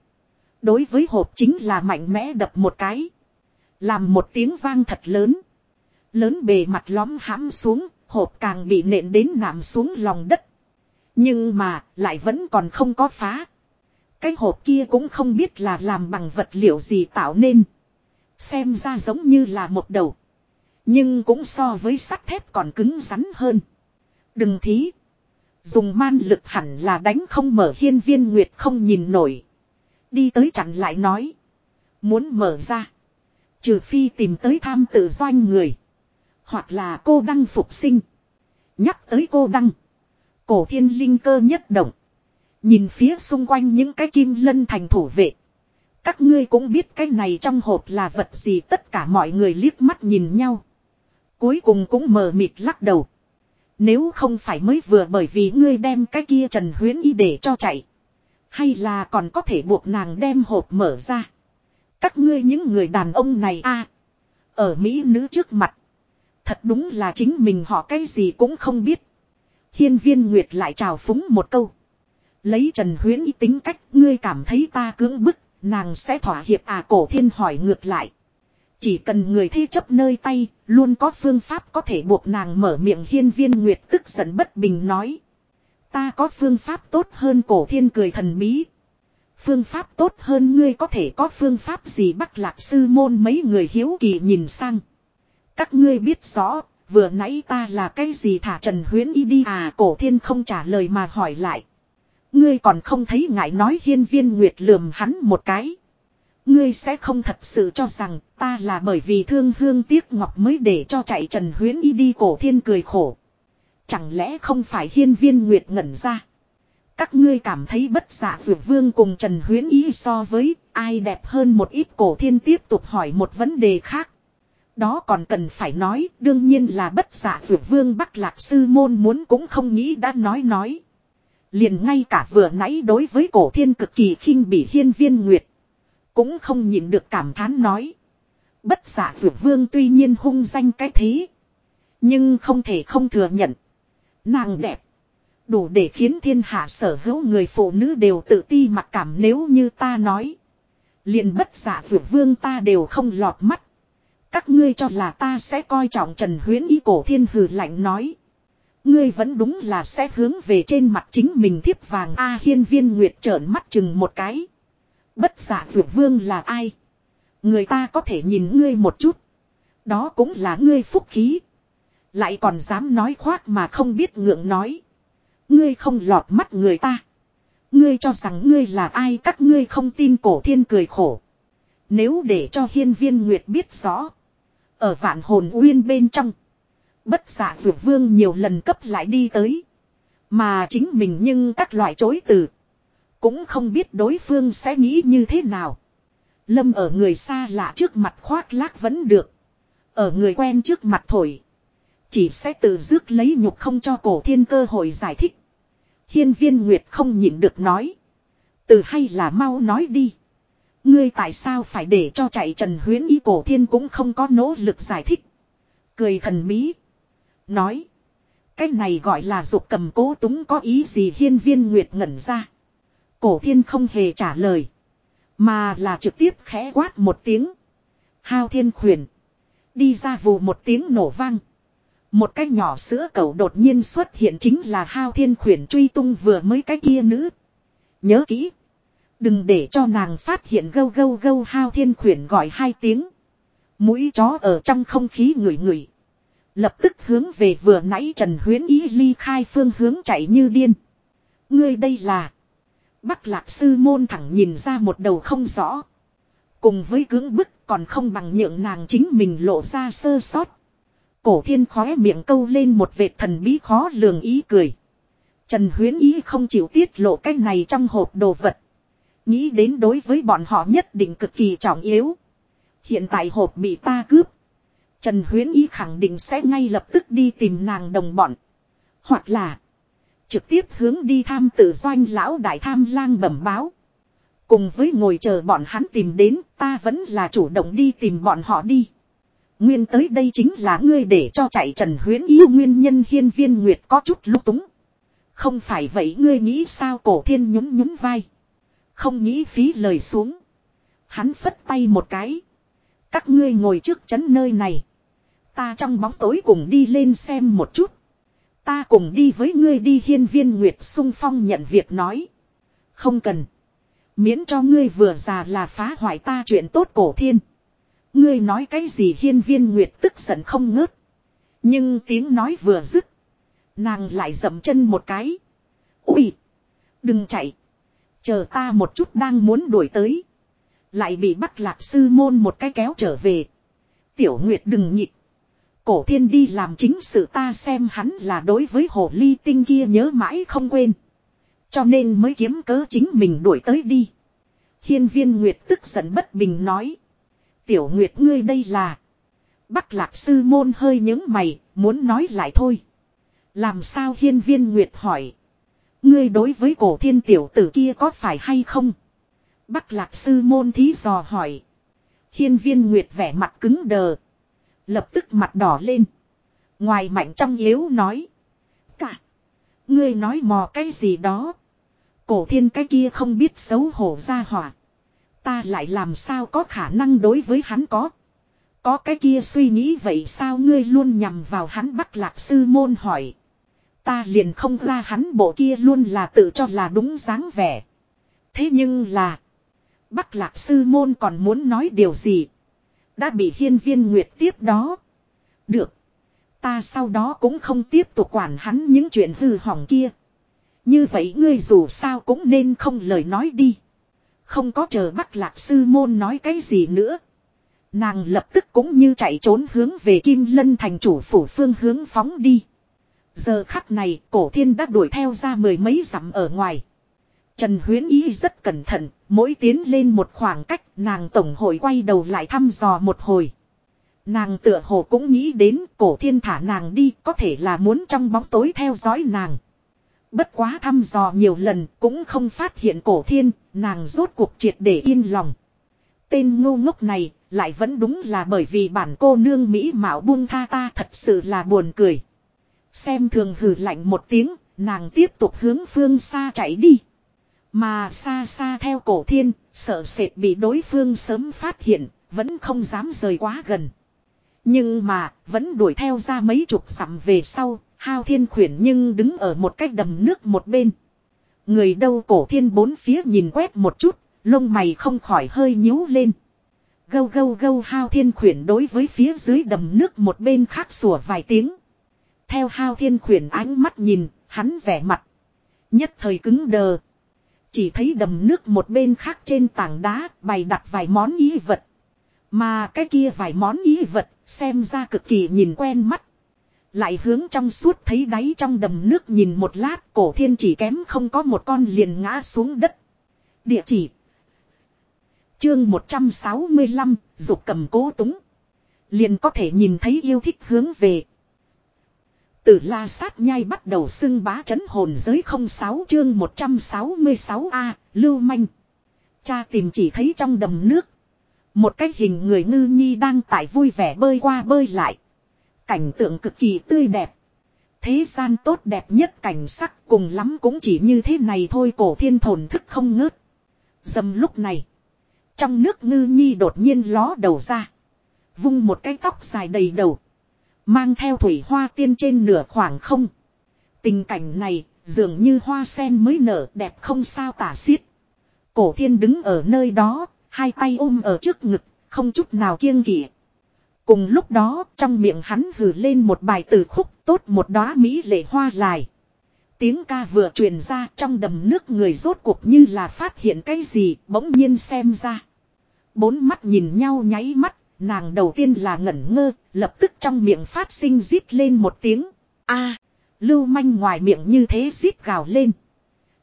Đối với hộp chính là mạnh mẽ đập một cái. Làm một tiếng vang thật lớn. Lớn bề mặt lõm hãm xuống, hộp càng bị nện đến nằm xuống lòng đất. Nhưng mà, lại vẫn còn không có phá. Cái hộp kia cũng không biết là làm bằng vật liệu gì tạo nên. Xem ra giống như là một đầu. Nhưng cũng so với sắt thép còn cứng rắn hơn. Đừng thí. Dùng man lực hẳn là đánh không mở hiên viên nguyệt không nhìn nổi. Đi tới chặn lại nói. Muốn mở ra. Trừ phi tìm tới tham tự doanh người. Hoặc là cô đăng phục sinh. Nhắc tới cô đăng. Cổ thiên linh cơ nhất động. Nhìn phía xung quanh những cái kim lân thành thủ vệ. Các ngươi cũng biết cái này trong hộp là vật gì tất cả mọi người liếc mắt nhìn nhau. Cuối cùng cũng mờ mịt lắc đầu. Nếu không phải mới vừa bởi vì ngươi đem cái kia Trần Huyến y để cho chạy. Hay là còn có thể buộc nàng đem hộp mở ra. Các ngươi những người đàn ông này a Ở Mỹ nữ trước mặt. Thật đúng là chính mình họ cái gì cũng không biết. Hiên viên Nguyệt lại chào phúng một câu. Lấy Trần Huyến Y tính cách ngươi cảm thấy ta cưỡng bức, nàng sẽ thỏa hiệp à cổ thiên hỏi ngược lại. Chỉ cần người thi chấp nơi tay, luôn có phương pháp có thể buộc nàng mở miệng hiên viên Nguyệt tức giận bất bình nói. Ta có phương pháp tốt hơn cổ thiên cười thần bí. Phương pháp tốt hơn ngươi có thể có phương pháp gì bắt lạc sư môn mấy người hiếu kỳ nhìn sang. Các ngươi biết rõ, vừa nãy ta là cái gì thả Trần Huyến y đi à cổ thiên không trả lời mà hỏi lại. Ngươi còn không thấy ngại nói hiên viên nguyệt lườm hắn một cái. Ngươi sẽ không thật sự cho rằng ta là bởi vì thương hương tiếc ngọc mới để cho chạy Trần Huyến y đi cổ thiên cười khổ. Chẳng lẽ không phải hiên viên nguyệt ngẩn ra. Các ngươi cảm thấy bất dạ giả vượt vương cùng Trần Huyến y so với ai đẹp hơn một ít cổ thiên tiếp tục hỏi một vấn đề khác. Đó còn cần phải nói, đương nhiên là bất dạ giả vượt vương Bắc Lạc Sư Môn muốn cũng không nghĩ đã nói nói. Liền ngay cả vừa nãy đối với cổ thiên cực kỳ khinh bị hiên viên nguyệt. Cũng không nhịn được cảm thán nói. Bất giả vượt vương tuy nhiên hung danh cái thế. Nhưng không thể không thừa nhận. Nàng đẹp. Đủ để khiến thiên hạ sở hữu người phụ nữ đều tự ti mặc cảm nếu như ta nói. Liền bất giả vượt vương ta đều không lọt mắt. Các ngươi cho là ta sẽ coi trọng Trần Huyến ý cổ thiên hừ lạnh nói. Ngươi vẫn đúng là sẽ hướng về trên mặt chính mình thiếp vàng A hiên viên nguyệt trợn mắt chừng một cái. Bất giả dụ vương là ai? Người ta có thể nhìn ngươi một chút. Đó cũng là ngươi phúc khí. Lại còn dám nói khoác mà không biết ngượng nói. Ngươi không lọt mắt người ta. Ngươi cho rằng ngươi là ai, các ngươi không tin cổ thiên cười khổ. Nếu để cho hiên viên nguyệt biết rõ. Ở vạn hồn uyên bên trong. Bất giả dụ vương nhiều lần cấp lại đi tới. Mà chính mình nhưng các loại chối từ. Cũng không biết đối phương sẽ nghĩ như thế nào. Lâm ở người xa lạ trước mặt khoác lác vẫn được. Ở người quen trước mặt thổi. Chỉ sẽ tự dước lấy nhục không cho cổ thiên cơ hội giải thích. Hiên viên Nguyệt không nhịn được nói. Từ hay là mau nói đi. Ngươi tại sao phải để cho chạy Trần Huyến ý cổ thiên cũng không có nỗ lực giải thích. Cười thần bí. Nói. Cái này gọi là dục cầm cố túng có ý gì hiên viên Nguyệt ngẩn ra. Cổ thiên không hề trả lời. Mà là trực tiếp khẽ quát một tiếng. Hao thiên khuyển. Đi ra vù một tiếng nổ vang. Một cái nhỏ sữa cầu đột nhiên xuất hiện chính là hao thiên khuyển truy tung vừa mới cái kia nữ. Nhớ kỹ. Đừng để cho nàng phát hiện gâu gâu gâu hao thiên khuyển gọi hai tiếng. Mũi chó ở trong không khí ngửi ngửi. Lập tức hướng về vừa nãy Trần Huyến Ý ly khai phương hướng chạy như điên. Ngươi đây là. Bắc lạc sư môn thẳng nhìn ra một đầu không rõ. Cùng với cưỡng bức còn không bằng nhượng nàng chính mình lộ ra sơ sót. Cổ thiên khóe miệng câu lên một vệt thần bí khó lường ý cười. Trần Huyến Ý không chịu tiết lộ cái này trong hộp đồ vật. Nghĩ đến đối với bọn họ nhất định cực kỳ trọng yếu. Hiện tại hộp bị ta cướp. Trần Huyến Ý khẳng định sẽ ngay lập tức đi tìm nàng đồng bọn. Hoặc là trực tiếp hướng đi tham tự doanh lão đại tham lang bẩm báo. Cùng với ngồi chờ bọn hắn tìm đến, ta vẫn là chủ động đi tìm bọn họ đi. Nguyên tới đây chính là ngươi để cho chạy Trần Huyến yêu nguyên nhân hiên viên nguyệt có chút lúc túng. Không phải vậy ngươi nghĩ sao cổ thiên nhún nhún vai. Không nghĩ phí lời xuống. Hắn phất tay một cái. Các ngươi ngồi trước chấn nơi này. Ta trong bóng tối cùng đi lên xem một chút. Ta cùng đi với ngươi đi, hiên viên Nguyệt sung phong nhận việc nói. Không cần. Miễn cho ngươi vừa già là phá hoại ta chuyện tốt cổ thiên. Ngươi nói cái gì, hiên viên Nguyệt tức giận không ngớt. Nhưng tiếng nói vừa dứt. Nàng lại dậm chân một cái. Ui! Đừng chạy! Chờ ta một chút đang muốn đuổi tới. Lại bị bắt lạc sư môn một cái kéo trở về. Tiểu Nguyệt đừng nhịp. Cổ thiên đi làm chính sự ta xem hắn là đối với hồ ly tinh kia nhớ mãi không quên. Cho nên mới kiếm cớ chính mình đuổi tới đi. Hiên viên Nguyệt tức giận bất bình nói. Tiểu Nguyệt ngươi đây là. Bắc lạc sư môn hơi những mày, muốn nói lại thôi. Làm sao hiên viên Nguyệt hỏi. Ngươi đối với cổ thiên tiểu tử kia có phải hay không? Bắc lạc sư môn thí dò hỏi. Hiên viên Nguyệt vẻ mặt cứng đờ. Lập tức mặt đỏ lên. Ngoài mạnh trong yếu nói. Cả. Ngươi nói mò cái gì đó. Cổ thiên cái kia không biết xấu hổ ra hỏa. Ta lại làm sao có khả năng đối với hắn có. Có cái kia suy nghĩ vậy sao ngươi luôn nhằm vào hắn bắt lạc sư môn hỏi. Ta liền không ra hắn bộ kia luôn là tự cho là đúng dáng vẻ. Thế nhưng là. Bắc lạc sư môn còn muốn nói điều gì. Đã bị hiên viên nguyệt tiếp đó. Được. Ta sau đó cũng không tiếp tục quản hắn những chuyện hư hỏng kia. Như vậy ngươi dù sao cũng nên không lời nói đi. Không có chờ Bắc Lạc Sư Môn nói cái gì nữa. Nàng lập tức cũng như chạy trốn hướng về Kim Lân thành chủ phủ phương hướng phóng đi. Giờ khắc này, cổ thiên đã đuổi theo ra mười mấy dặm ở ngoài. Trần Huyến Ý rất cẩn thận, mỗi tiến lên một khoảng cách nàng tổng hội quay đầu lại thăm dò một hồi. Nàng tựa hồ cũng nghĩ đến cổ thiên thả nàng đi có thể là muốn trong bóng tối theo dõi nàng. Bất quá thăm dò nhiều lần cũng không phát hiện cổ thiên, nàng rốt cuộc triệt để yên lòng. Tên ngu ngốc này lại vẫn đúng là bởi vì bản cô nương Mỹ mạo buông tha ta thật sự là buồn cười. Xem thường hừ lạnh một tiếng, nàng tiếp tục hướng phương xa chạy đi. Mà xa xa theo cổ thiên, sợ sệt bị đối phương sớm phát hiện, vẫn không dám rời quá gần. Nhưng mà, vẫn đuổi theo ra mấy chục sặm về sau, hao thiên khuyển nhưng đứng ở một cách đầm nước một bên. Người đâu cổ thiên bốn phía nhìn quét một chút, lông mày không khỏi hơi nhíu lên. Gâu gâu gâu hao thiên khuyển đối với phía dưới đầm nước một bên khác sủa vài tiếng. Theo hao thiên khuyển ánh mắt nhìn, hắn vẻ mặt. Nhất thời cứng đờ. Chỉ thấy đầm nước một bên khác trên tảng đá bày đặt vài món ý vật. Mà cái kia vài món ý vật xem ra cực kỳ nhìn quen mắt. Lại hướng trong suốt thấy đáy trong đầm nước nhìn một lát cổ thiên chỉ kém không có một con liền ngã xuống đất. Địa chỉ. Chương 165, dục cầm cố túng. Liền có thể nhìn thấy yêu thích hướng về. Từ la sát nhai bắt đầu xưng bá chấn hồn giới 06 chương 166A, lưu manh. Cha tìm chỉ thấy trong đầm nước. Một cái hình người ngư nhi đang tại vui vẻ bơi qua bơi lại. Cảnh tượng cực kỳ tươi đẹp. Thế gian tốt đẹp nhất cảnh sắc cùng lắm cũng chỉ như thế này thôi cổ thiên thồn thức không ngớt. Dầm lúc này. Trong nước ngư nhi đột nhiên ló đầu ra. Vung một cái tóc dài đầy đầu. Mang theo thủy hoa tiên trên nửa khoảng không. Tình cảnh này dường như hoa sen mới nở đẹp không sao tả xiết. Cổ thiên đứng ở nơi đó, hai tay ôm ở trước ngực, không chút nào kiêng kỵ. Cùng lúc đó, trong miệng hắn hừ lên một bài từ khúc tốt một đóa mỹ lệ hoa lại. Tiếng ca vừa truyền ra trong đầm nước người rốt cuộc như là phát hiện cái gì, bỗng nhiên xem ra. Bốn mắt nhìn nhau nháy mắt, nàng đầu tiên là ngẩn ngơ, lập tức trong miệng phát sinh rít lên một tiếng. a lưu manh ngoài miệng như thế rít gào lên.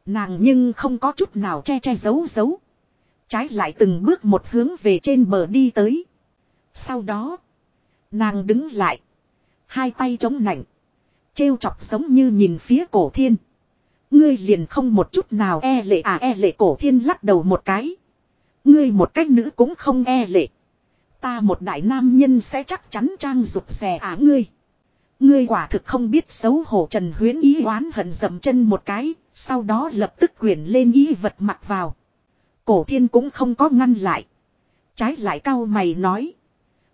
Nàng nhưng không có chút nào che che giấu giấu. Trái lại từng bước một hướng về trên bờ đi tới. Sau đó, Nàng đứng lại. Hai tay chống nạnh. Trêu chọc giống như nhìn phía cổ thiên. Ngươi liền không một chút nào e lệ à e lệ cổ thiên lắc đầu một cái. Ngươi một cách nữ cũng không e lệ. Ta một đại nam nhân sẽ chắc chắn trang rụt rè à ngươi. Ngươi quả thực không biết xấu hổ Trần Huyến ý oán hận dầm chân một cái, sau đó lập tức quyển lên ý vật mặc vào. Cổ thiên cũng không có ngăn lại. Trái lại cao mày nói.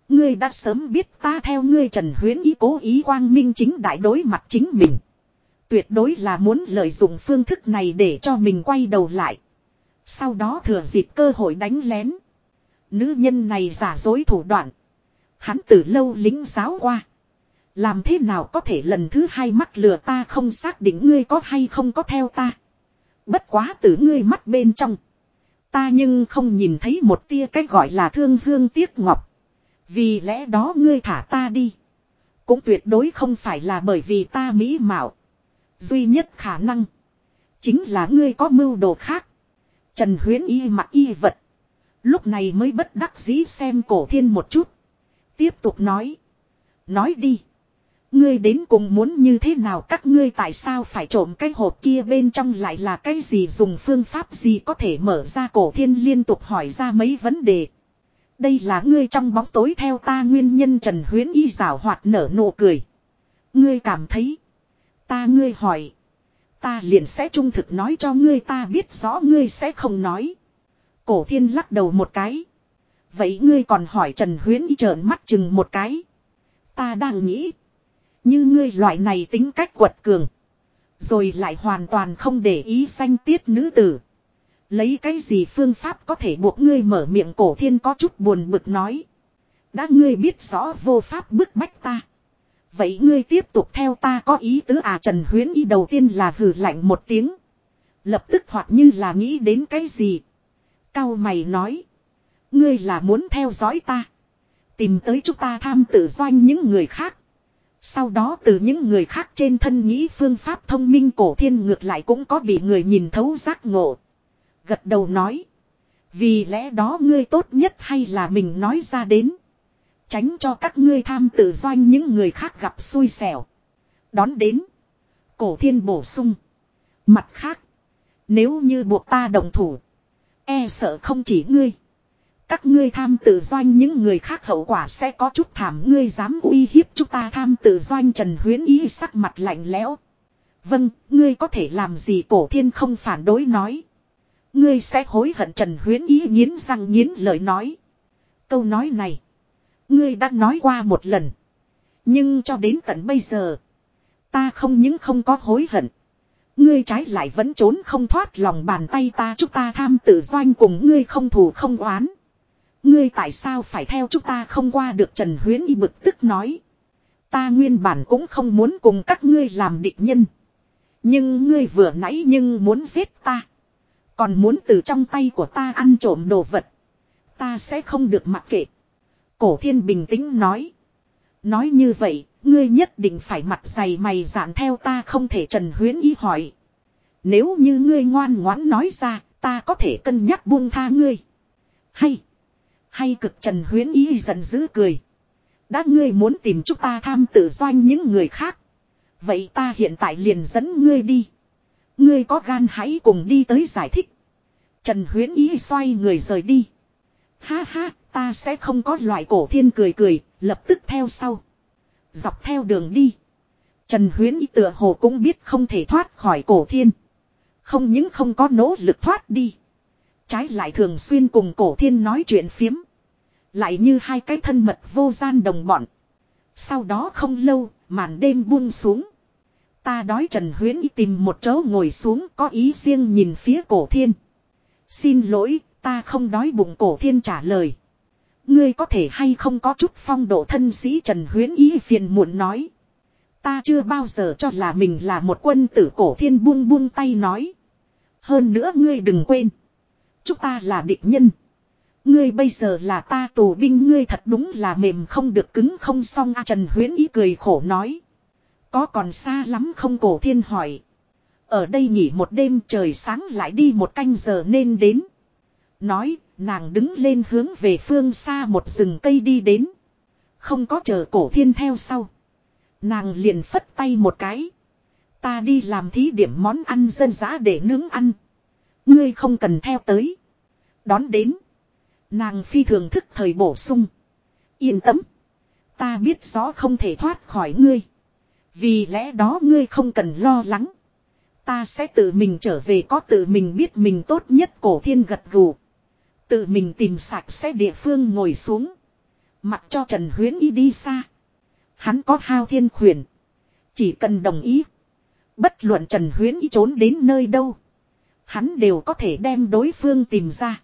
Ngươi đã sớm biết ta theo ngươi Trần Huyến ý cố ý quang minh chính đại đối mặt chính mình. Tuyệt đối là muốn lợi dụng phương thức này để cho mình quay đầu lại. Sau đó thừa dịp cơ hội đánh lén. Nữ nhân này giả dối thủ đoạn. Hắn từ lâu lính giáo qua. Làm thế nào có thể lần thứ hai mắc lừa ta không xác định ngươi có hay không có theo ta. Bất quá từ ngươi mắt bên trong. Ta nhưng không nhìn thấy một tia cách gọi là thương hương tiếc ngọc. Vì lẽ đó ngươi thả ta đi. Cũng tuyệt đối không phải là bởi vì ta mỹ mạo. Duy nhất khả năng. Chính là ngươi có mưu đồ khác. Trần Huyến y mặc y vật. Lúc này mới bất đắc dĩ xem cổ thiên một chút. Tiếp tục nói. Nói đi. Ngươi đến cùng muốn như thế nào, các ngươi tại sao phải trộm cái hộp kia bên trong lại là cái gì, dùng phương pháp gì có thể mở ra cổ thiên liên tục hỏi ra mấy vấn đề. Đây là ngươi trong bóng tối theo ta nguyên nhân Trần Huyến y rào hoạt nở nụ cười. Ngươi cảm thấy. Ta ngươi hỏi. Ta liền sẽ trung thực nói cho ngươi, ta biết rõ ngươi sẽ không nói. Cổ thiên lắc đầu một cái. Vậy ngươi còn hỏi Trần Huyến y trợn mắt chừng một cái. Ta đang nghĩ. Như ngươi loại này tính cách quật cường. Rồi lại hoàn toàn không để ý danh tiết nữ tử. Lấy cái gì phương pháp có thể buộc ngươi mở miệng cổ thiên có chút buồn bực nói. Đã ngươi biết rõ vô pháp bức bách ta. Vậy ngươi tiếp tục theo ta có ý tứ à Trần Huyến y đầu tiên là hử lạnh một tiếng. Lập tức hoặc như là nghĩ đến cái gì. Cao mày nói. Ngươi là muốn theo dõi ta. Tìm tới chúng ta tham tự doanh những người khác. Sau đó từ những người khác trên thân nghĩ phương pháp thông minh cổ thiên ngược lại cũng có bị người nhìn thấu giác ngộ. Gật đầu nói. Vì lẽ đó ngươi tốt nhất hay là mình nói ra đến. Tránh cho các ngươi tham tự doanh những người khác gặp xui xẻo. Đón đến. Cổ thiên bổ sung. Mặt khác. Nếu như buộc ta đồng thủ. E sợ không chỉ ngươi. Các ngươi tham tự doanh những người khác hậu quả sẽ có chút thảm ngươi dám uy hiếp chúng ta tham tự doanh Trần Huyến Ý sắc mặt lạnh lẽo. Vâng, ngươi có thể làm gì cổ thiên không phản đối nói. Ngươi sẽ hối hận Trần Huyến Ý nghiến răng nghiến lời nói. Câu nói này. Ngươi đã nói qua một lần. Nhưng cho đến tận bây giờ. Ta không những không có hối hận. Ngươi trái lại vẫn trốn không thoát lòng bàn tay ta, chúng ta tham tự doanh cùng ngươi không thù không oán. Ngươi tại sao phải theo chúng ta không qua được Trần Huyến y bực tức nói. Ta nguyên bản cũng không muốn cùng các ngươi làm địch nhân. Nhưng ngươi vừa nãy nhưng muốn giết ta. Còn muốn từ trong tay của ta ăn trộm đồ vật. Ta sẽ không được mặc kệ. Cổ thiên bình tĩnh nói. Nói như vậy, ngươi nhất định phải mặt dày mày dạn theo ta không thể Trần Huyến ý hỏi. Nếu như ngươi ngoan ngoãn nói ra, ta có thể cân nhắc buông tha ngươi. Hay. Hay cực Trần Huyến ý giận dữ cười. Đã ngươi muốn tìm chúng ta tham tự doanh những người khác. Vậy ta hiện tại liền dẫn ngươi đi. Ngươi có gan hãy cùng đi tới giải thích. Trần Huyến ý xoay người rời đi. Ha ha, ta sẽ không có loại cổ thiên cười cười, lập tức theo sau. Dọc theo đường đi. Trần Huyến ý tựa hồ cũng biết không thể thoát khỏi cổ thiên. Không những không có nỗ lực thoát đi. Trái lại thường xuyên cùng cổ thiên nói chuyện phiếm. Lại như hai cái thân mật vô gian đồng bọn. Sau đó không lâu, màn đêm buông xuống. Ta đói Trần Huyến tìm một chỗ ngồi xuống có ý riêng nhìn phía cổ thiên. Xin lỗi, ta không đói bụng cổ thiên trả lời. Ngươi có thể hay không có chút phong độ thân sĩ Trần Huyến ý phiền muộn nói. Ta chưa bao giờ cho là mình là một quân tử cổ thiên buông buông tay nói. Hơn nữa ngươi đừng quên. Chúng ta là địch nhân. Ngươi bây giờ là ta tù binh ngươi thật đúng là mềm không được cứng không xong a Trần Huyến ý cười khổ nói. Có còn xa lắm không cổ thiên hỏi. Ở đây nghỉ một đêm trời sáng lại đi một canh giờ nên đến. Nói, nàng đứng lên hướng về phương xa một rừng cây đi đến. Không có chờ cổ thiên theo sau. Nàng liền phất tay một cái. Ta đi làm thí điểm món ăn dân dã để nướng ăn. Ngươi không cần theo tới. Đón đến. Nàng phi thường thức thời bổ sung. Yên tâm. Ta biết rõ không thể thoát khỏi ngươi. Vì lẽ đó ngươi không cần lo lắng. Ta sẽ tự mình trở về có tự mình biết mình tốt nhất cổ thiên gật gù. Tự mình tìm sạch sẽ địa phương ngồi xuống. Mặc cho Trần Huyến Y đi xa. Hắn có hao thiên khuyển. Chỉ cần đồng ý. Bất luận Trần Huyến Y trốn đến nơi đâu. Hắn đều có thể đem đối phương tìm ra.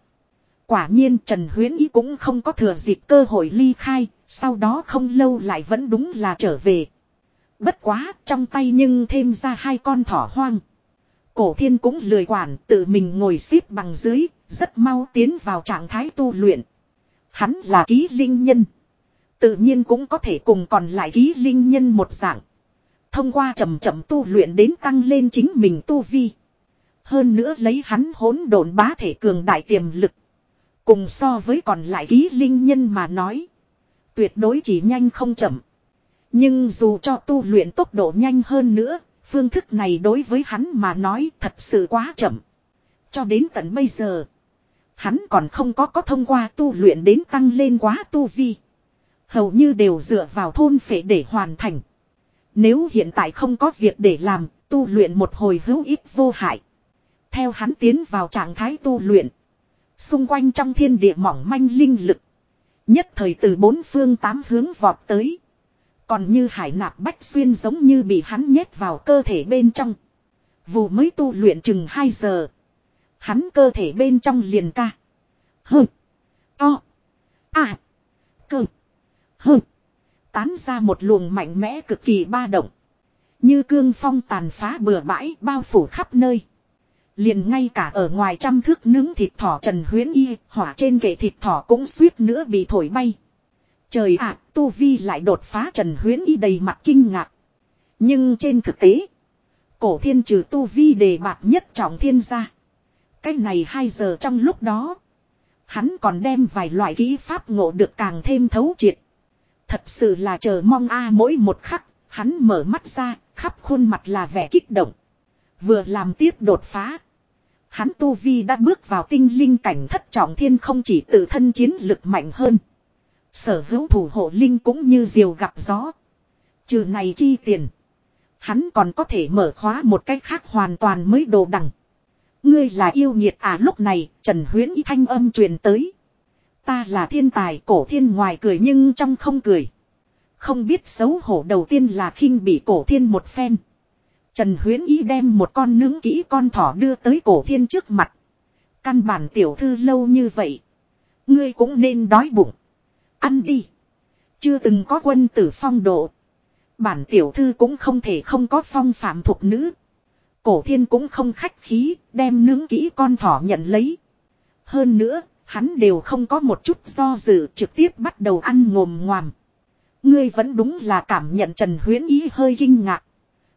Quả nhiên Trần Huyến Y cũng không có thừa dịp cơ hội ly khai. Sau đó không lâu lại vẫn đúng là trở về. Bất quá trong tay nhưng thêm ra hai con thỏ hoang. Cổ thiên cũng lười quản tự mình ngồi xếp bằng dưới, rất mau tiến vào trạng thái tu luyện. Hắn là ký linh nhân. Tự nhiên cũng có thể cùng còn lại ký linh nhân một dạng. Thông qua chậm chậm tu luyện đến tăng lên chính mình tu vi. Hơn nữa lấy hắn hỗn độn bá thể cường đại tiềm lực. Cùng so với còn lại ký linh nhân mà nói. Tuyệt đối chỉ nhanh không chậm. Nhưng dù cho tu luyện tốc độ nhanh hơn nữa, phương thức này đối với hắn mà nói thật sự quá chậm. Cho đến tận bây giờ, hắn còn không có có thông qua tu luyện đến tăng lên quá tu vi. Hầu như đều dựa vào thôn phệ để hoàn thành. Nếu hiện tại không có việc để làm, tu luyện một hồi hữu ích vô hại. Theo hắn tiến vào trạng thái tu luyện. Xung quanh trong thiên địa mỏng manh linh lực. Nhất thời từ bốn phương tám hướng vọt tới. Còn như hải nạp bách xuyên giống như bị hắn nhét vào cơ thể bên trong. Vù mới tu luyện chừng 2 giờ. Hắn cơ thể bên trong liền ca. Hừ. To. À. Cơ. Hừ. Tán ra một luồng mạnh mẽ cực kỳ ba động. Như cương phong tàn phá bừa bãi bao phủ khắp nơi. Liền ngay cả ở ngoài trăm thước nướng thịt thỏ trần huyến y, hỏa trên kệ thịt thỏ cũng suýt nữa bị thổi bay. Trời ạ, Tu Vi lại đột phá Trần Huyến Y đầy mặt kinh ngạc. Nhưng trên thực tế, cổ thiên trừ Tu Vi đề bạc nhất trọng thiên gia cái này 2 giờ trong lúc đó, hắn còn đem vài loại kỹ pháp ngộ được càng thêm thấu triệt. Thật sự là chờ mong a mỗi một khắc, hắn mở mắt ra, khắp khuôn mặt là vẻ kích động. Vừa làm tiếp đột phá. Hắn Tu Vi đã bước vào tinh linh cảnh thất trọng thiên không chỉ tự thân chiến lực mạnh hơn. Sở hữu thủ hộ linh cũng như diều gặp gió. Trừ này chi tiền. Hắn còn có thể mở khóa một cách khác hoàn toàn mới đồ đẳng Ngươi là yêu nhiệt à lúc này, Trần Huyến y thanh âm truyền tới. Ta là thiên tài, cổ thiên ngoài cười nhưng trong không cười. Không biết xấu hổ đầu tiên là khinh bị cổ thiên một phen. Trần Huyến Y đem một con nướng kỹ con thỏ đưa tới cổ thiên trước mặt. Căn bản tiểu thư lâu như vậy. Ngươi cũng nên đói bụng. Ăn đi. Chưa từng có quân tử phong độ. Bản tiểu thư cũng không thể không có phong phạm thuộc nữ. Cổ thiên cũng không khách khí, đem nướng kỹ con thỏ nhận lấy. Hơn nữa, hắn đều không có một chút do dự trực tiếp bắt đầu ăn ngồm ngoàm. Ngươi vẫn đúng là cảm nhận Trần Huyến Ý hơi kinh ngạc.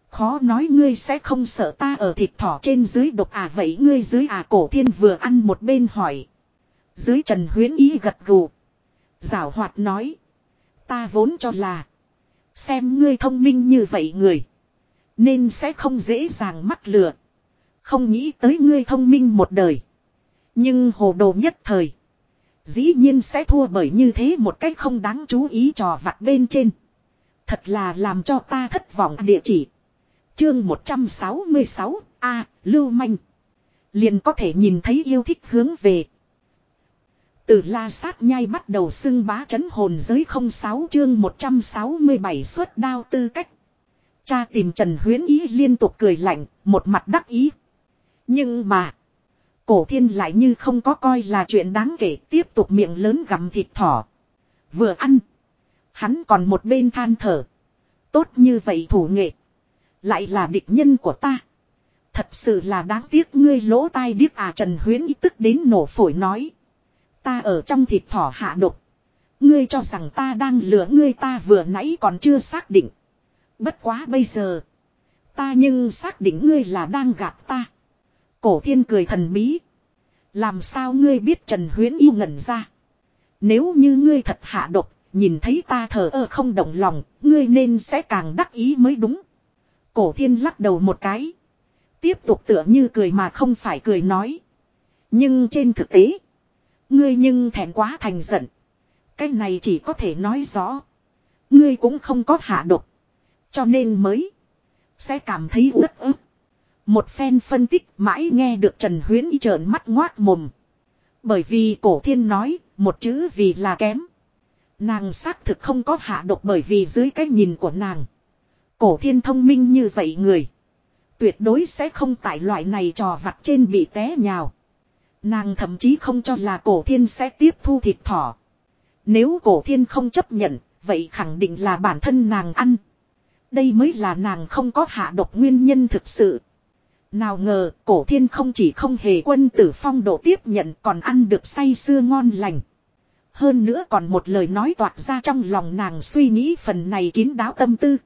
Khó nói ngươi sẽ không sợ ta ở thịt thỏ trên dưới độc à vậy ngươi dưới à cổ thiên vừa ăn một bên hỏi. Dưới Trần Huyến Ý gật gù. Giảo hoạt nói. Ta vốn cho là. Xem ngươi thông minh như vậy người. Nên sẽ không dễ dàng mắc lừa. Không nghĩ tới ngươi thông minh một đời. Nhưng hồ đồ nhất thời. Dĩ nhiên sẽ thua bởi như thế một cách không đáng chú ý trò vặt bên trên. Thật là làm cho ta thất vọng địa chỉ. Chương 166 A. Lưu Manh. Liền có thể nhìn thấy yêu thích hướng về. Từ la sát nhai bắt đầu xưng bá chấn hồn giới 06 chương 167 xuất đao tư cách. Cha tìm Trần Huyến Ý liên tục cười lạnh, một mặt đắc ý. Nhưng mà, cổ thiên lại như không có coi là chuyện đáng kể tiếp tục miệng lớn gặm thịt thỏ. Vừa ăn, hắn còn một bên than thở. Tốt như vậy thủ nghệ, lại là địch nhân của ta. Thật sự là đáng tiếc ngươi lỗ tai điếc à Trần Huyến Ý tức đến nổ phổi nói. Ta ở trong thịt thỏ hạ độc. Ngươi cho rằng ta đang lừa ngươi ta vừa nãy còn chưa xác định. Bất quá bây giờ. Ta nhưng xác định ngươi là đang gạt ta. Cổ thiên cười thần bí. Làm sao ngươi biết Trần Huyến yêu ngẩn ra. Nếu như ngươi thật hạ độc, nhìn thấy ta thờ ơ không động lòng, ngươi nên sẽ càng đắc ý mới đúng. Cổ thiên lắc đầu một cái. Tiếp tục tựa như cười mà không phải cười nói. Nhưng trên thực tế. Ngươi nhưng thẹn quá thành giận. Cái này chỉ có thể nói rõ. Ngươi cũng không có hạ độc. Cho nên mới. Sẽ cảm thấy uất ức. Một phen phân tích mãi nghe được Trần Huyến trợn mắt ngoác mồm. Bởi vì cổ thiên nói, một chữ vì là kém. Nàng xác thực không có hạ độc bởi vì dưới cái nhìn của nàng. Cổ thiên thông minh như vậy người. Tuyệt đối sẽ không tại loại này trò vặt trên bị té nhào. Nàng thậm chí không cho là cổ thiên sẽ tiếp thu thịt thỏ. Nếu cổ thiên không chấp nhận, vậy khẳng định là bản thân nàng ăn. Đây mới là nàng không có hạ độc nguyên nhân thực sự. Nào ngờ, cổ thiên không chỉ không hề quân tử phong độ tiếp nhận còn ăn được say sưa ngon lành. Hơn nữa còn một lời nói toạc ra trong lòng nàng suy nghĩ phần này kín đáo tâm tư.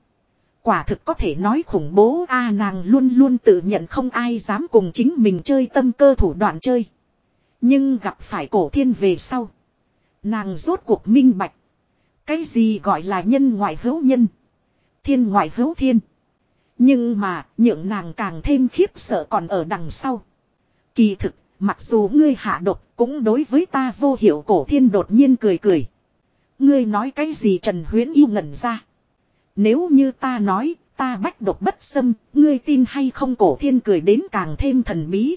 Quả thực có thể nói khủng bố a nàng luôn luôn tự nhận không ai dám cùng chính mình chơi tâm cơ thủ đoạn chơi. Nhưng gặp phải cổ thiên về sau. Nàng rốt cuộc minh bạch. Cái gì gọi là nhân ngoại hữu nhân. Thiên ngoại hữu thiên. Nhưng mà nhượng nàng càng thêm khiếp sợ còn ở đằng sau. Kỳ thực, mặc dù ngươi hạ độc cũng đối với ta vô hiệu cổ thiên đột nhiên cười cười. Ngươi nói cái gì Trần Huyến yêu ngẩn ra. Nếu như ta nói, ta bách độc bất xâm, ngươi tin hay không cổ thiên cười đến càng thêm thần bí.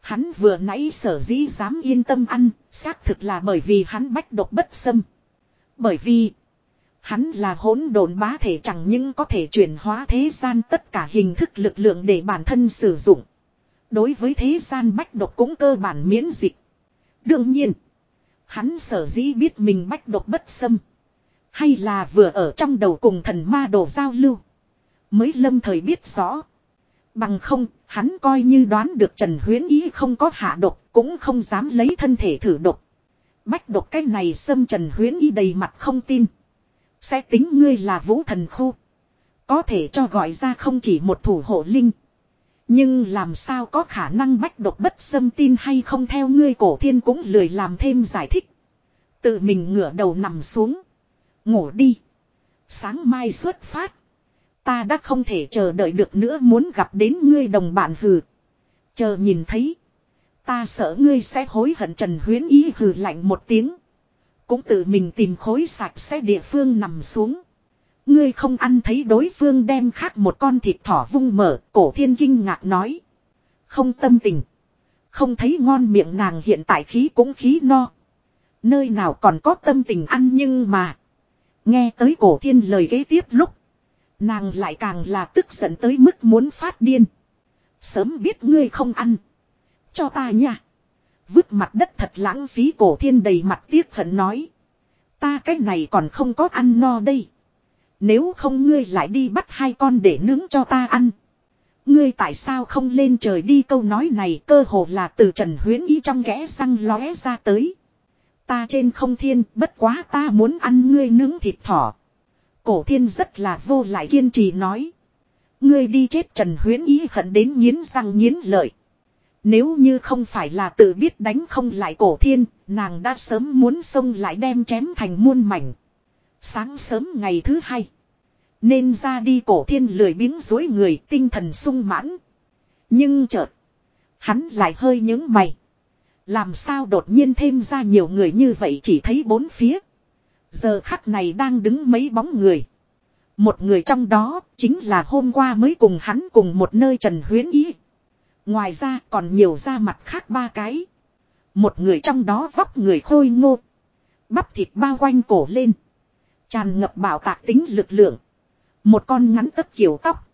Hắn vừa nãy sở dĩ dám yên tâm ăn, xác thực là bởi vì hắn bách độc bất xâm. Bởi vì, hắn là hỗn độn bá thể chẳng những có thể chuyển hóa thế gian tất cả hình thức lực lượng để bản thân sử dụng. Đối với thế gian bách độc cũng cơ bản miễn dịch. Đương nhiên, hắn sở dĩ biết mình bách độc bất xâm. Hay là vừa ở trong đầu cùng thần ma đồ giao lưu. Mới lâm thời biết rõ. Bằng không, hắn coi như đoán được Trần Huyến Ý không có hạ độc, cũng không dám lấy thân thể thử độc. Bách độc cái này xâm Trần Huyến Ý đầy mặt không tin. Sẽ tính ngươi là vũ thần khu. Có thể cho gọi ra không chỉ một thủ hộ linh. Nhưng làm sao có khả năng bách độc bất xâm tin hay không theo ngươi cổ thiên cũng lười làm thêm giải thích. Tự mình ngửa đầu nằm xuống. Ngủ đi. Sáng mai xuất phát. Ta đã không thể chờ đợi được nữa muốn gặp đến ngươi đồng bạn hừ. Chờ nhìn thấy. Ta sợ ngươi sẽ hối hận Trần Huyến Ý hừ lạnh một tiếng. Cũng tự mình tìm khối sạch sẽ địa phương nằm xuống. Ngươi không ăn thấy đối phương đem khác một con thịt thỏ vung mở, cổ thiên kinh ngạc nói. Không tâm tình. Không thấy ngon miệng nàng hiện tại khí cũng khí no. Nơi nào còn có tâm tình ăn nhưng mà. Nghe tới cổ thiên lời kế tiếp lúc. Nàng lại càng là tức giận tới mức muốn phát điên. Sớm biết ngươi không ăn. Cho ta nha. Vứt mặt đất thật lãng phí cổ thiên đầy mặt tiếc hận nói. Ta cái này còn không có ăn no đây. Nếu không ngươi lại đi bắt hai con để nướng cho ta ăn. Ngươi tại sao không lên trời đi câu nói này cơ hồ là từ Trần Huyến Ý trong ghẽ răng lóe ra tới. Ta trên không thiên, bất quá ta muốn ăn ngươi nướng thịt thỏ. Cổ thiên rất là vô lại kiên trì nói. Ngươi đi chết Trần Huyến Ý hận đến nghiến răng nghiến lợi. Nếu như không phải là tự biết đánh không lại cổ thiên, nàng đã sớm muốn xông lại đem chém thành muôn mảnh. Sáng sớm ngày thứ hai. Nên ra đi cổ thiên lười biếng dối người tinh thần sung mãn. Nhưng chợt. Hắn lại hơi những mày. Làm sao đột nhiên thêm ra nhiều người như vậy chỉ thấy bốn phía. Giờ khắc này đang đứng mấy bóng người. Một người trong đó chính là hôm qua mới cùng hắn cùng một nơi Trần Huyến Ý. Ngoài ra còn nhiều da mặt khác ba cái. Một người trong đó vóc người khôi ngô. Bắp thịt bao quanh cổ lên. Tràn ngập bảo tạc tính lực lượng. Một con ngắn tấp kiểu tóc.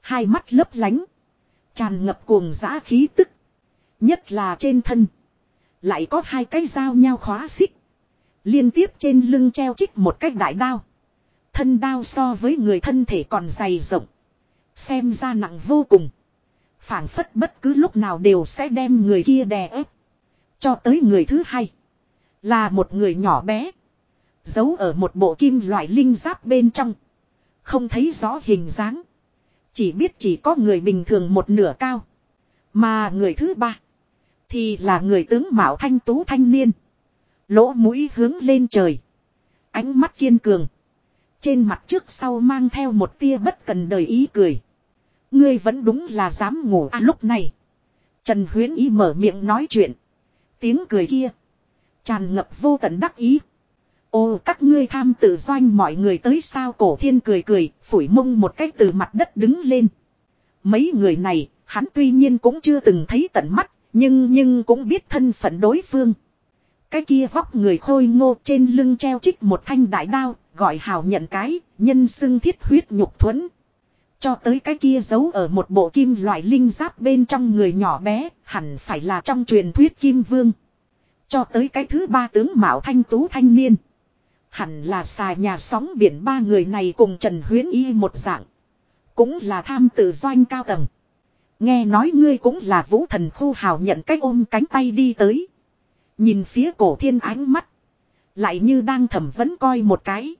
Hai mắt lấp lánh. Tràn ngập cuồng dã khí tức. Nhất là trên thân. Lại có hai cái dao nhau khóa xích. Liên tiếp trên lưng treo chích một cái đại đao. Thân đao so với người thân thể còn dày rộng. Xem ra nặng vô cùng phảng phất bất cứ lúc nào đều sẽ đem người kia đè ép. Cho tới người thứ hai. Là một người nhỏ bé. Giấu ở một bộ kim loại linh giáp bên trong. Không thấy rõ hình dáng. Chỉ biết chỉ có người bình thường một nửa cao. Mà người thứ ba. Thì là người tướng Mạo Thanh Tú Thanh Niên. Lỗ mũi hướng lên trời. Ánh mắt kiên cường. Trên mặt trước sau mang theo một tia bất cần đời ý cười. Ngươi vẫn đúng là dám ngủ à lúc này. Trần Huyến Ý mở miệng nói chuyện. Tiếng cười kia. Tràn ngập vô tận đắc ý. Ô các ngươi tham tự doanh mọi người tới sao cổ thiên cười cười, phủi mông một cách từ mặt đất đứng lên. Mấy người này, hắn tuy nhiên cũng chưa từng thấy tận mắt, nhưng nhưng cũng biết thân phận đối phương. Cái kia vóc người khôi ngô trên lưng treo chích một thanh đại đao, gọi hào nhận cái, nhân xưng thiết huyết nhục thuẫn. Cho tới cái kia giấu ở một bộ kim loại linh giáp bên trong người nhỏ bé, hẳn phải là trong truyền thuyết kim vương. Cho tới cái thứ ba tướng Mạo Thanh Tú Thanh Niên. Hẳn là xài nhà sóng biển ba người này cùng Trần Huyến Y một dạng. Cũng là tham tự doanh cao tầng. Nghe nói ngươi cũng là vũ thần khu hào nhận cách ôm cánh tay đi tới. Nhìn phía cổ thiên ánh mắt. Lại như đang thẩm vấn coi một cái.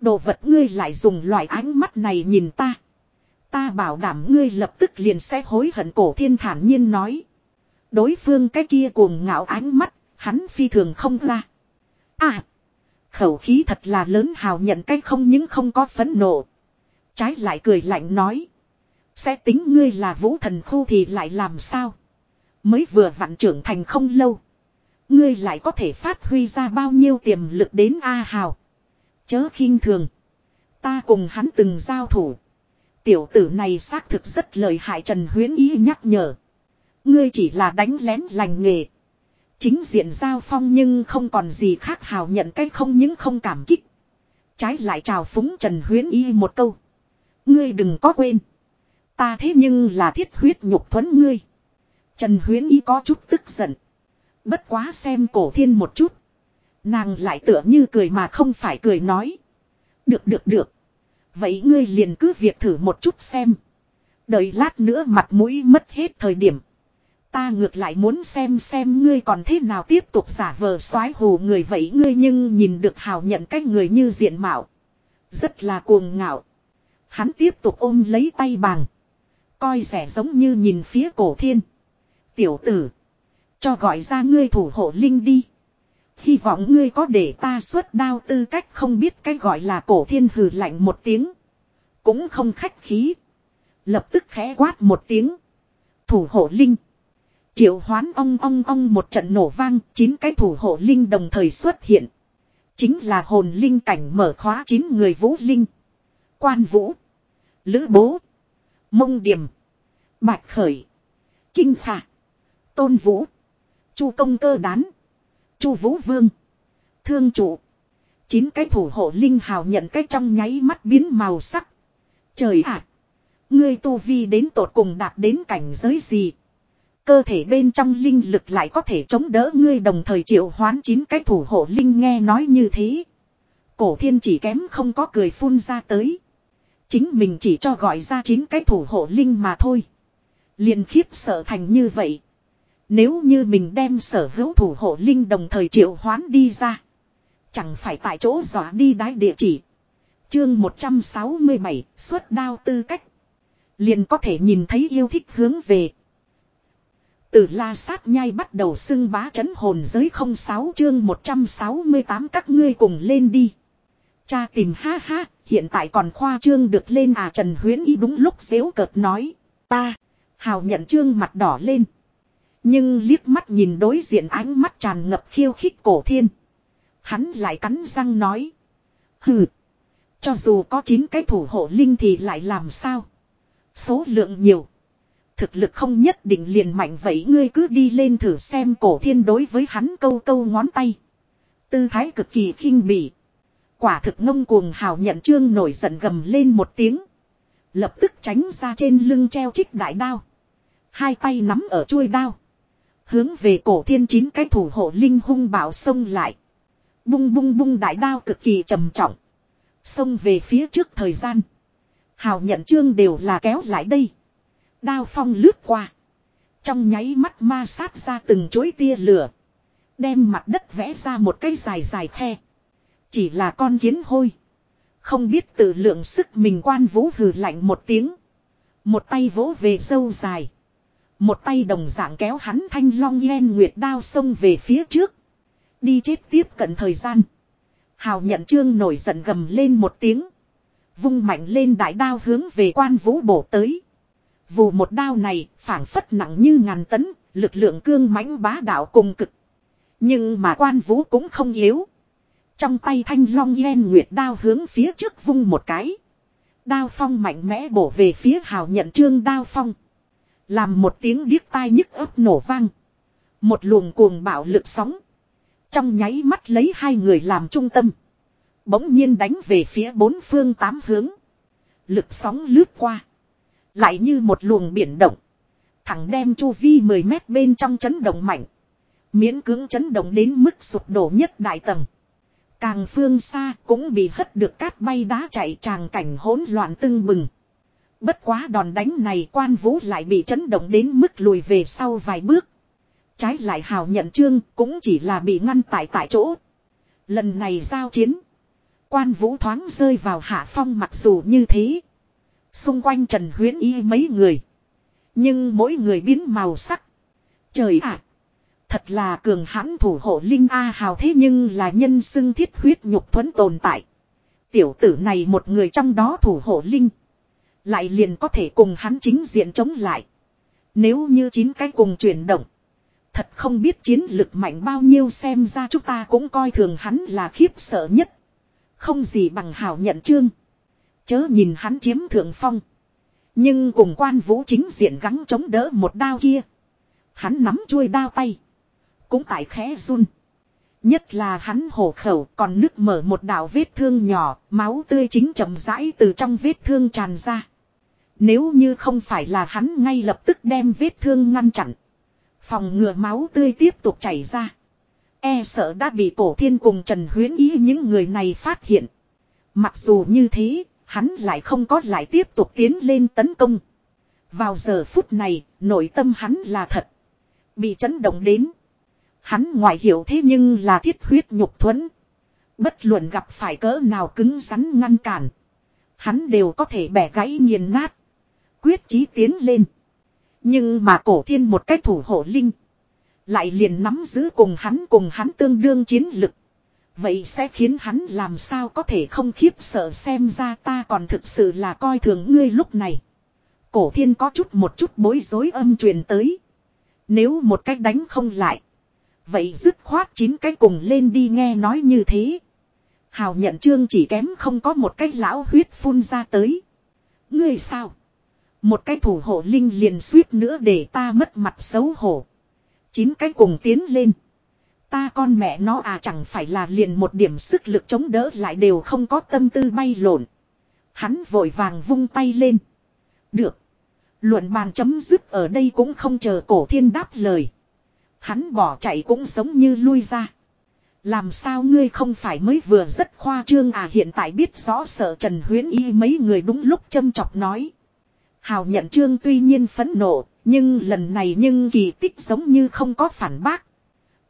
Đồ vật ngươi lại dùng loại ánh mắt này nhìn ta. Ta bảo đảm ngươi lập tức liền sẽ hối hận cổ thiên thản nhiên nói. Đối phương cái kia cuồng ngạo ánh mắt, hắn phi thường không ra. À! Khẩu khí thật là lớn hào nhận cái không những không có phấn nộ. Trái lại cười lạnh nói. Sẽ tính ngươi là vũ thần khu thì lại làm sao? Mới vừa vặn trưởng thành không lâu. Ngươi lại có thể phát huy ra bao nhiêu tiềm lực đến A Hào. Chớ khinh thường. Ta cùng hắn từng giao thủ. Tiểu tử này xác thực rất lời hại Trần Huyến Ý nhắc nhở. Ngươi chỉ là đánh lén lành nghề. Chính diện giao phong nhưng không còn gì khác hào nhận cái không những không cảm kích. Trái lại chào phúng Trần Huyến Y một câu. Ngươi đừng có quên. Ta thế nhưng là thiết huyết nhục thuẫn ngươi. Trần Huyến Y có chút tức giận. Bất quá xem cổ thiên một chút. Nàng lại tựa như cười mà không phải cười nói. Được được được. Vậy ngươi liền cứ việc thử một chút xem. Đợi lát nữa mặt mũi mất hết thời điểm. Ta ngược lại muốn xem xem ngươi còn thế nào tiếp tục giả vờ soái hồ người vậy ngươi nhưng nhìn được hào nhận cái người như diện mạo. Rất là cuồng ngạo. Hắn tiếp tục ôm lấy tay bàng. Coi rẻ giống như nhìn phía cổ thiên. Tiểu tử. Cho gọi ra ngươi thủ hộ linh đi. Hy vọng ngươi có để ta xuất đao tư cách không biết cái gọi là cổ thiên hừ lạnh một tiếng. Cũng không khách khí. Lập tức khẽ quát một tiếng. Thủ hộ linh. Triệu hoán ong ong ong một trận nổ vang, chín cái thủ hộ linh đồng thời xuất hiện. Chính là hồn linh cảnh mở khóa chín người vũ linh. Quan vũ. Lữ bố. Mông điểm. Bạch khởi. Kinh phạ. Tôn vũ. Chu công cơ đán. Chu vũ vương. Thương trụ. Chín cái thủ hộ linh hào nhận cái trong nháy mắt biến màu sắc. Trời ạ. Ngươi tu vi đến tột cùng đạt đến cảnh giới gì. Cơ thể bên trong linh lực lại có thể chống đỡ ngươi đồng thời triệu hoán chín cái thủ hộ linh nghe nói như thế. Cổ thiên chỉ kém không có cười phun ra tới. Chính mình chỉ cho gọi ra chín cái thủ hộ linh mà thôi. liền khiếp sợ thành như vậy. Nếu như mình đem sở hữu thủ hộ linh đồng thời triệu hoán đi ra. Chẳng phải tại chỗ dọa đi đái địa chỉ. Chương 167 xuất đao tư cách. Liền có thể nhìn thấy yêu thích hướng về. Từ la sát nhai bắt đầu xưng bá chấn hồn giới 06 chương 168 các ngươi cùng lên đi. Cha tìm ha ha, hiện tại còn khoa trương được lên à Trần Huyến ý đúng lúc xếu cợt nói. Ta, hào nhận trương mặt đỏ lên. Nhưng liếc mắt nhìn đối diện ánh mắt tràn ngập khiêu khích cổ thiên. Hắn lại cắn răng nói. Hừ. Cho dù có 9 cái thủ hộ linh thì lại làm sao? Số lượng nhiều. Thực lực không nhất định liền mạnh vậy ngươi cứ đi lên thử xem cổ thiên đối với hắn câu câu ngón tay. Tư thái cực kỳ khinh bỉ. Quả thực ngông cuồng hào nhận trương nổi giận gầm lên một tiếng. Lập tức tránh ra trên lưng treo trích đại đao. Hai tay nắm ở chuôi đao. Hướng về cổ thiên chín cái thủ hộ linh hung bảo xông lại. Bung bung bung đại đao cực kỳ trầm trọng. Xông về phía trước thời gian. Hào nhận trương đều là kéo lại đây. Đao phong lướt qua. Trong nháy mắt ma sát ra từng chuỗi tia lửa. Đem mặt đất vẽ ra một cây dài dài khe. Chỉ là con kiến hôi. Không biết tự lượng sức mình quan vũ hừ lạnh một tiếng. Một tay vỗ về sâu dài. Một tay đồng dạng kéo hắn thanh long yen nguyệt đao xông về phía trước. Đi chết tiếp cận thời gian. Hào nhận trương nổi giận gầm lên một tiếng. Vung mạnh lên đại đao hướng về quan vũ bổ tới. Vù một đao này phảng phất nặng như ngàn tấn, lực lượng cương mãnh bá đạo cùng cực. Nhưng mà quan vũ cũng không yếu. Trong tay thanh long yen nguyệt đao hướng phía trước vung một cái. Đao phong mạnh mẽ bổ về phía hào nhận trương đao phong. Làm một tiếng điếc tai nhức ớt nổ vang. Một luồng cuồng bạo lực sóng. Trong nháy mắt lấy hai người làm trung tâm. Bỗng nhiên đánh về phía bốn phương tám hướng. Lực sóng lướt qua. Lại như một luồng biển động. Thẳng đem chu vi 10 mét bên trong chấn động mạnh. Miễn cưỡng chấn động đến mức sụp đổ nhất đại tầng. Càng phương xa cũng bị hất được cát bay đá chạy tràng cảnh hỗn loạn tưng bừng. Bất quá đòn đánh này quan vũ lại bị chấn động đến mức lùi về sau vài bước. Trái lại hào nhận trương cũng chỉ là bị ngăn tại tại chỗ. Lần này giao chiến. Quan vũ thoáng rơi vào hạ phong mặc dù như thế. Xung quanh Trần Huyến Y mấy người. Nhưng mỗi người biến màu sắc. Trời ạ! thật là cường hãn thủ hộ Linh A hào thế nhưng là nhân xưng thiết huyết nhục thuẫn tồn tại. Tiểu tử này một người trong đó thủ hộ Linh. Lại liền có thể cùng hắn chính diện chống lại. Nếu như chín cái cùng chuyển động. Thật không biết chiến lực mạnh bao nhiêu xem ra chúng ta cũng coi thường hắn là khiếp sợ nhất. Không gì bằng hảo nhận chương. Chớ nhìn hắn chiếm thượng phong. Nhưng cùng quan vũ chính diện gắng chống đỡ một đao kia. Hắn nắm chuôi đao tay. Cũng tại khẽ run. Nhất là hắn hổ khẩu còn nước mở một đạo vết thương nhỏ, máu tươi chính chậm rãi từ trong vết thương tràn ra. Nếu như không phải là hắn ngay lập tức đem vết thương ngăn chặn. Phòng ngừa máu tươi tiếp tục chảy ra. E sợ đã bị cổ thiên cùng Trần Huyến Ý những người này phát hiện. Mặc dù như thế, hắn lại không có lại tiếp tục tiến lên tấn công. Vào giờ phút này, nội tâm hắn là thật. Bị chấn động đến. Hắn ngoại hiểu thế nhưng là thiết huyết nhục thuẫn. Bất luận gặp phải cỡ nào cứng rắn ngăn cản. Hắn đều có thể bẻ gãy nghiền nát. Quyết chí tiến lên. Nhưng mà cổ thiên một cách thủ hộ linh. Lại liền nắm giữ cùng hắn cùng hắn tương đương chiến lực. Vậy sẽ khiến hắn làm sao có thể không khiếp sợ xem ra ta còn thực sự là coi thường ngươi lúc này. Cổ thiên có chút một chút bối rối âm truyền tới. Nếu một cách đánh không lại. Vậy dứt khoát chín cái cùng lên đi nghe nói như thế. Hào nhận trương chỉ kém không có một cái lão huyết phun ra tới. Ngươi sao? Một cái thủ hộ linh liền suýt nữa để ta mất mặt xấu hổ. Chín cái cùng tiến lên. Ta con mẹ nó à chẳng phải là liền một điểm sức lực chống đỡ lại đều không có tâm tư bay lộn. Hắn vội vàng vung tay lên. Được. Luận bàn chấm dứt ở đây cũng không chờ cổ thiên đáp lời. Hắn bỏ chạy cũng giống như lui ra. Làm sao ngươi không phải mới vừa rất khoa trương à hiện tại biết rõ sợ Trần Huyến Y mấy người đúng lúc châm chọc nói. Hào nhận trương tuy nhiên phẫn nộ, nhưng lần này nhưng kỳ tích giống như không có phản bác.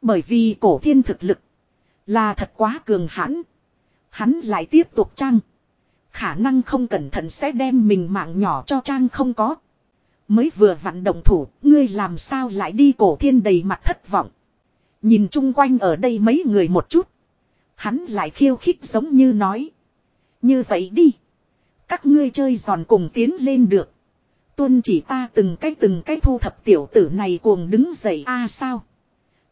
Bởi vì cổ thiên thực lực là thật quá cường hãn. Hắn lại tiếp tục trang. Khả năng không cẩn thận sẽ đem mình mạng nhỏ cho trang không có. Mới vừa vặn động thủ, ngươi làm sao lại đi cổ thiên đầy mặt thất vọng. Nhìn chung quanh ở đây mấy người một chút. Hắn lại khiêu khích giống như nói. Như vậy đi. Các ngươi chơi giòn cùng tiến lên được. Tuân chỉ ta từng cái từng cái thu thập tiểu tử này cuồng đứng dậy, a à sao.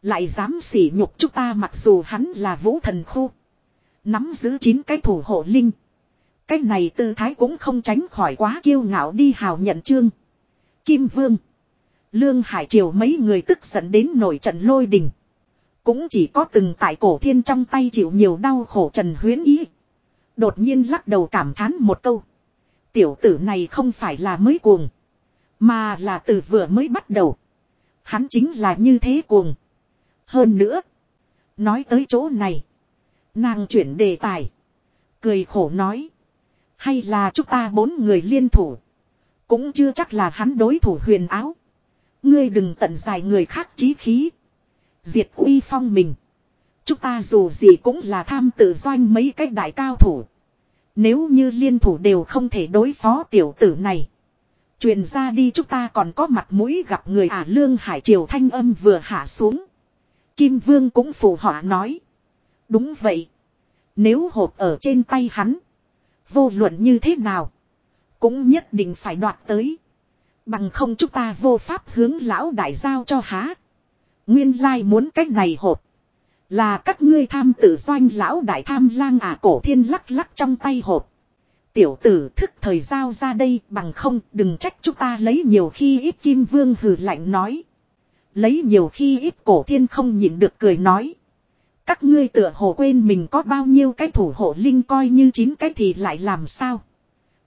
Lại dám sỉ nhục chúng ta mặc dù hắn là vũ thần khu. Nắm giữ chín cái thủ hộ linh. Cái này tư thái cũng không tránh khỏi quá kiêu ngạo đi hào nhận chương. Kim Vương. Lương Hải Triều mấy người tức giận đến nổi trận lôi đình. Cũng chỉ có từng tại cổ thiên trong tay chịu nhiều đau khổ Trần Huyến Ý. Đột nhiên lắc đầu cảm thán một câu. Tiểu tử này không phải là mới cuồng. Mà là từ vừa mới bắt đầu. Hắn chính là như thế cuồng. Hơn nữa. Nói tới chỗ này. Nàng chuyển đề tài. Cười khổ nói. Hay là chúng ta bốn người liên thủ. Cũng chưa chắc là hắn đối thủ huyền áo. Ngươi đừng tận dài người khác chí khí. Diệt uy phong mình. Chúng ta dù gì cũng là tham tự doanh mấy cái đại cao thủ. Nếu như liên thủ đều không thể đối phó tiểu tử này. Truyền ra đi, chúng ta còn có mặt mũi gặp người ả lương hải triều thanh âm vừa hạ xuống. Kim Vương cũng phù họa nói. Đúng vậy. Nếu hộp ở trên tay hắn. Vô luận như thế nào. Cũng nhất định phải đoạt tới. Bằng không chúng ta vô pháp hướng lão đại giao cho há. Nguyên lai muốn cách này hộp. Là các ngươi tham tử doanh lão đại tham lang à cổ thiên lắc lắc trong tay hộp. Tiểu tử thức thời giao ra đây, bằng không, đừng trách chúng ta lấy nhiều khi ít kim vương hừ lạnh nói. Lấy nhiều khi ít cổ thiên không nhịn được cười nói. Các ngươi tựa hồ quên mình có bao nhiêu cái thủ hộ linh coi như chín cái thì lại làm sao.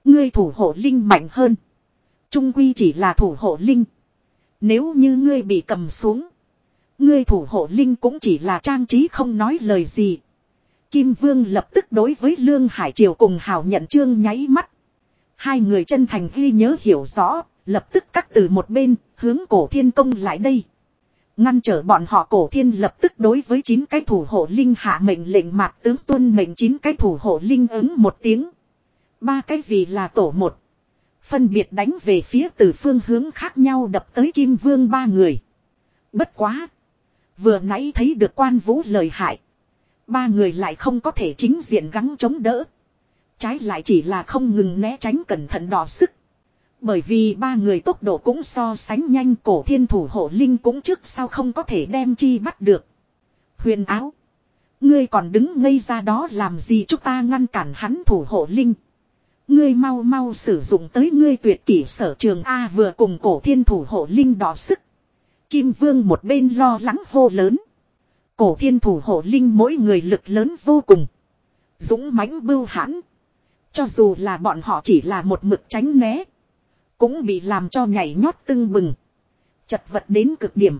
Ngươi thủ hộ linh mạnh hơn. Trung quy chỉ là thủ hộ linh. Nếu như ngươi bị cầm xuống. Ngươi thủ hộ linh cũng chỉ là trang trí không nói lời gì. Kim Vương lập tức đối với Lương Hải Triều cùng Hào nhận trương nháy mắt. Hai người chân thành ghi nhớ hiểu rõ, lập tức cắt từ một bên, hướng cổ thiên công lại đây. Ngăn trở bọn họ cổ thiên lập tức đối với chín cái thủ hộ linh hạ mệnh lệnh mạc tướng tuân mệnh chín cái thủ hộ linh ứng một tiếng. Ba cái vì là tổ một. Phân biệt đánh về phía từ phương hướng khác nhau đập tới kim vương ba người. Bất quá. Vừa nãy thấy được quan vũ lời hại. Ba người lại không có thể chính diện gắng chống đỡ. Trái lại chỉ là không ngừng né tránh cẩn thận đỏ sức. Bởi vì ba người tốc độ cũng so sánh nhanh, cổ thiên thủ hộ linh cũng trước sau không có thể đem chi bắt được. Huyền áo. Ngươi còn đứng ngây ra đó làm gì chúng ta ngăn cản hắn thủ hộ linh. Ngươi mau mau sử dụng tới ngươi tuyệt kỷ sở trường A vừa cùng cổ thiên thủ hộ linh đỏ sức. Kim vương một bên lo lắng hô lớn. Cổ thiên thủ hộ linh mỗi người lực lớn vô cùng. Dũng mãnh bưu hãn. Cho dù là bọn họ chỉ là một mực tránh né. Cũng bị làm cho nhảy nhót tưng bừng. Chật vật đến cực điểm.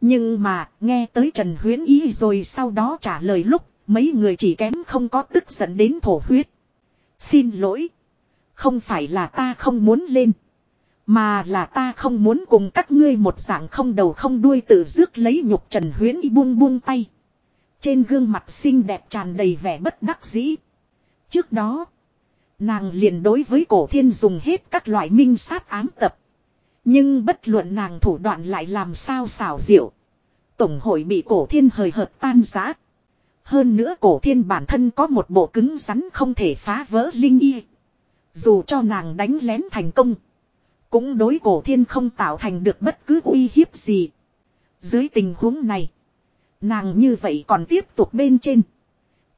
Nhưng mà, nghe tới Trần Huyến Ý rồi sau đó trả lời lúc, mấy người chỉ kém không có tức giận đến thổ huyết. Xin lỗi. Không phải là ta không muốn lên. Mà là ta không muốn cùng các ngươi một dạng không đầu không đuôi tự rước lấy nhục Trần Huyến Y buông buông tay. Trên gương mặt xinh đẹp tràn đầy vẻ bất đắc dĩ. Trước đó, nàng liền đối với cổ thiên dùng hết các loại minh sát ám tập. Nhưng bất luận nàng thủ đoạn lại làm sao xảo diệu. Tổng hội bị cổ thiên hời hợt tan giá. Hơn nữa cổ thiên bản thân có một bộ cứng rắn không thể phá vỡ linh y. Dù cho nàng đánh lén thành công. Cũng đối cổ thiên không tạo thành được bất cứ uy hiếp gì. Dưới tình huống này. Nàng như vậy còn tiếp tục bên trên.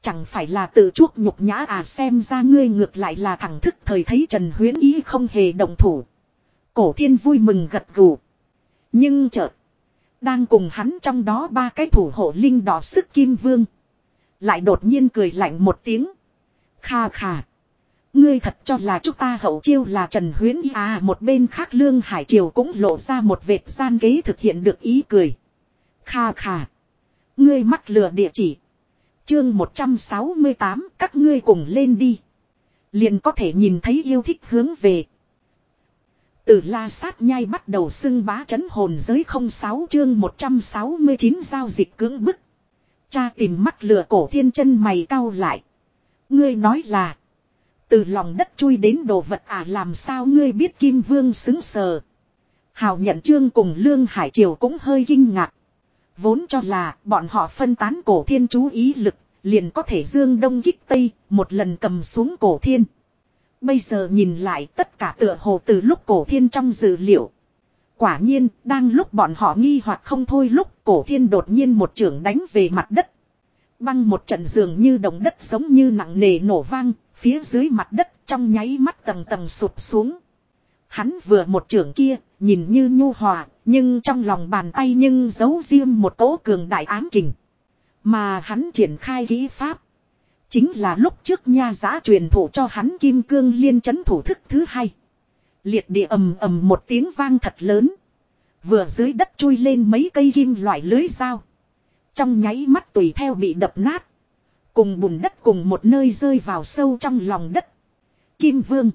Chẳng phải là tự chuốc nhục nhã à xem ra ngươi ngược lại là thẳng thức thời thấy Trần Huyến Ý không hề động thủ. Cổ thiên vui mừng gật gù. Nhưng chợt. Đang cùng hắn trong đó ba cái thủ hộ linh đỏ sức kim vương. Lại đột nhiên cười lạnh một tiếng. Kha kha. Ngươi thật cho là chúng ta hậu chiêu là Trần Huyến Y à một bên khác Lương Hải Triều cũng lộ ra một vệt gian kế thực hiện được ý cười. Kha kha. Ngươi mắc lừa địa chỉ. Chương 168 các ngươi cùng lên đi. Liền có thể nhìn thấy yêu thích hướng về. Từ la sát nhai bắt đầu xưng bá chấn hồn giới 06 chương 169 giao dịch cưỡng bức. Cha tìm mắc lừa cổ thiên chân mày cau lại. Ngươi nói là. Từ lòng đất chui đến đồ vật à làm sao ngươi biết Kim Vương xứng sờ. Hào nhận trương cùng Lương Hải Triều cũng hơi kinh ngạc. Vốn cho là bọn họ phân tán cổ thiên chú ý lực, liền có thể dương đông kích tây, một lần cầm xuống cổ thiên. Bây giờ nhìn lại tất cả tựa hồ từ lúc cổ thiên trong dữ liệu. Quả nhiên, đang lúc bọn họ nghi hoặc không thôi lúc cổ thiên đột nhiên một trưởng đánh về mặt đất. Băng một trận dường như động đất giống như nặng nề nổ vang, phía dưới mặt đất trong nháy mắt tầng tầng sụp xuống. Hắn vừa một trưởng kia, nhìn như nhu hòa, nhưng trong lòng bàn tay nhưng giấu riêng một cỗ cường đại ám kình. Mà hắn triển khai kỹ pháp. Chính là lúc trước nha giã truyền thủ cho hắn kim cương liên chấn thủ thức thứ hai. Liệt địa ầm ầm một tiếng vang thật lớn. Vừa dưới đất chui lên mấy cây kim loại lưới dao. Trong nháy mắt tùy theo bị đập nát. Cùng bùn đất cùng một nơi rơi vào sâu trong lòng đất. Kim Vương.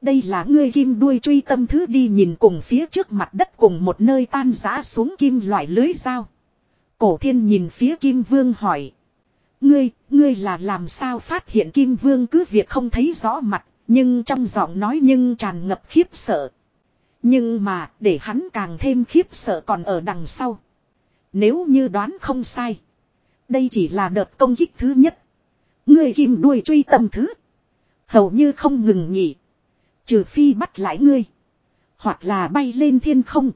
Đây là ngươi kim đuôi truy tâm thứ đi nhìn cùng phía trước mặt đất cùng một nơi tan rã xuống kim loại lưới sao Cổ thiên nhìn phía Kim Vương hỏi. Ngươi, ngươi là làm sao phát hiện Kim Vương cứ việc không thấy rõ mặt, nhưng trong giọng nói nhưng tràn ngập khiếp sợ. Nhưng mà, để hắn càng thêm khiếp sợ còn ở đằng sau. Nếu như đoán không sai. Đây chỉ là đợt công kích thứ nhất. Ngươi kim đuôi truy tâm thứ. Hầu như không ngừng nghỉ. Trừ phi bắt lại ngươi. Hoặc là bay lên thiên không.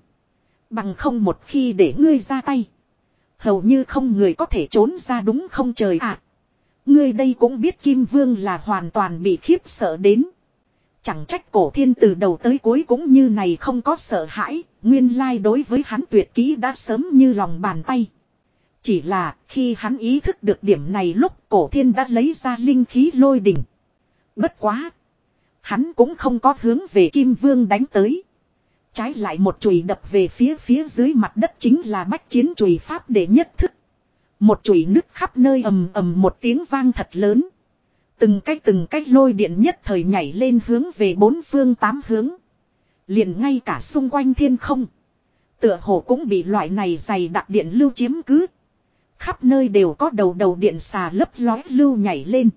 Bằng không một khi để ngươi ra tay. Hầu như không người có thể trốn ra đúng không trời ạ. Ngươi đây cũng biết Kim Vương là hoàn toàn bị khiếp sợ đến. Chẳng trách cổ thiên từ đầu tới cuối cũng như này không có sợ hãi, nguyên lai đối với hắn tuyệt kỹ đã sớm như lòng bàn tay. Chỉ là khi hắn ý thức được điểm này lúc cổ thiên đã lấy ra linh khí lôi đỉnh. Bất quá. Hắn cũng không có hướng về Kim Vương đánh tới. Trái lại một chùy đập về phía phía dưới mặt đất chính là bách chiến chùy pháp để nhất thức. Một chùy nứt khắp nơi ầm ầm một tiếng vang thật lớn. Từng cách từng cách lôi điện nhất thời nhảy lên hướng về bốn phương tám hướng. Liền ngay cả xung quanh thiên không. Tựa hồ cũng bị loại này dày đặc điện lưu chiếm cứ. Khắp nơi đều có đầu đầu điện xà lấp lói lưu nhảy lên.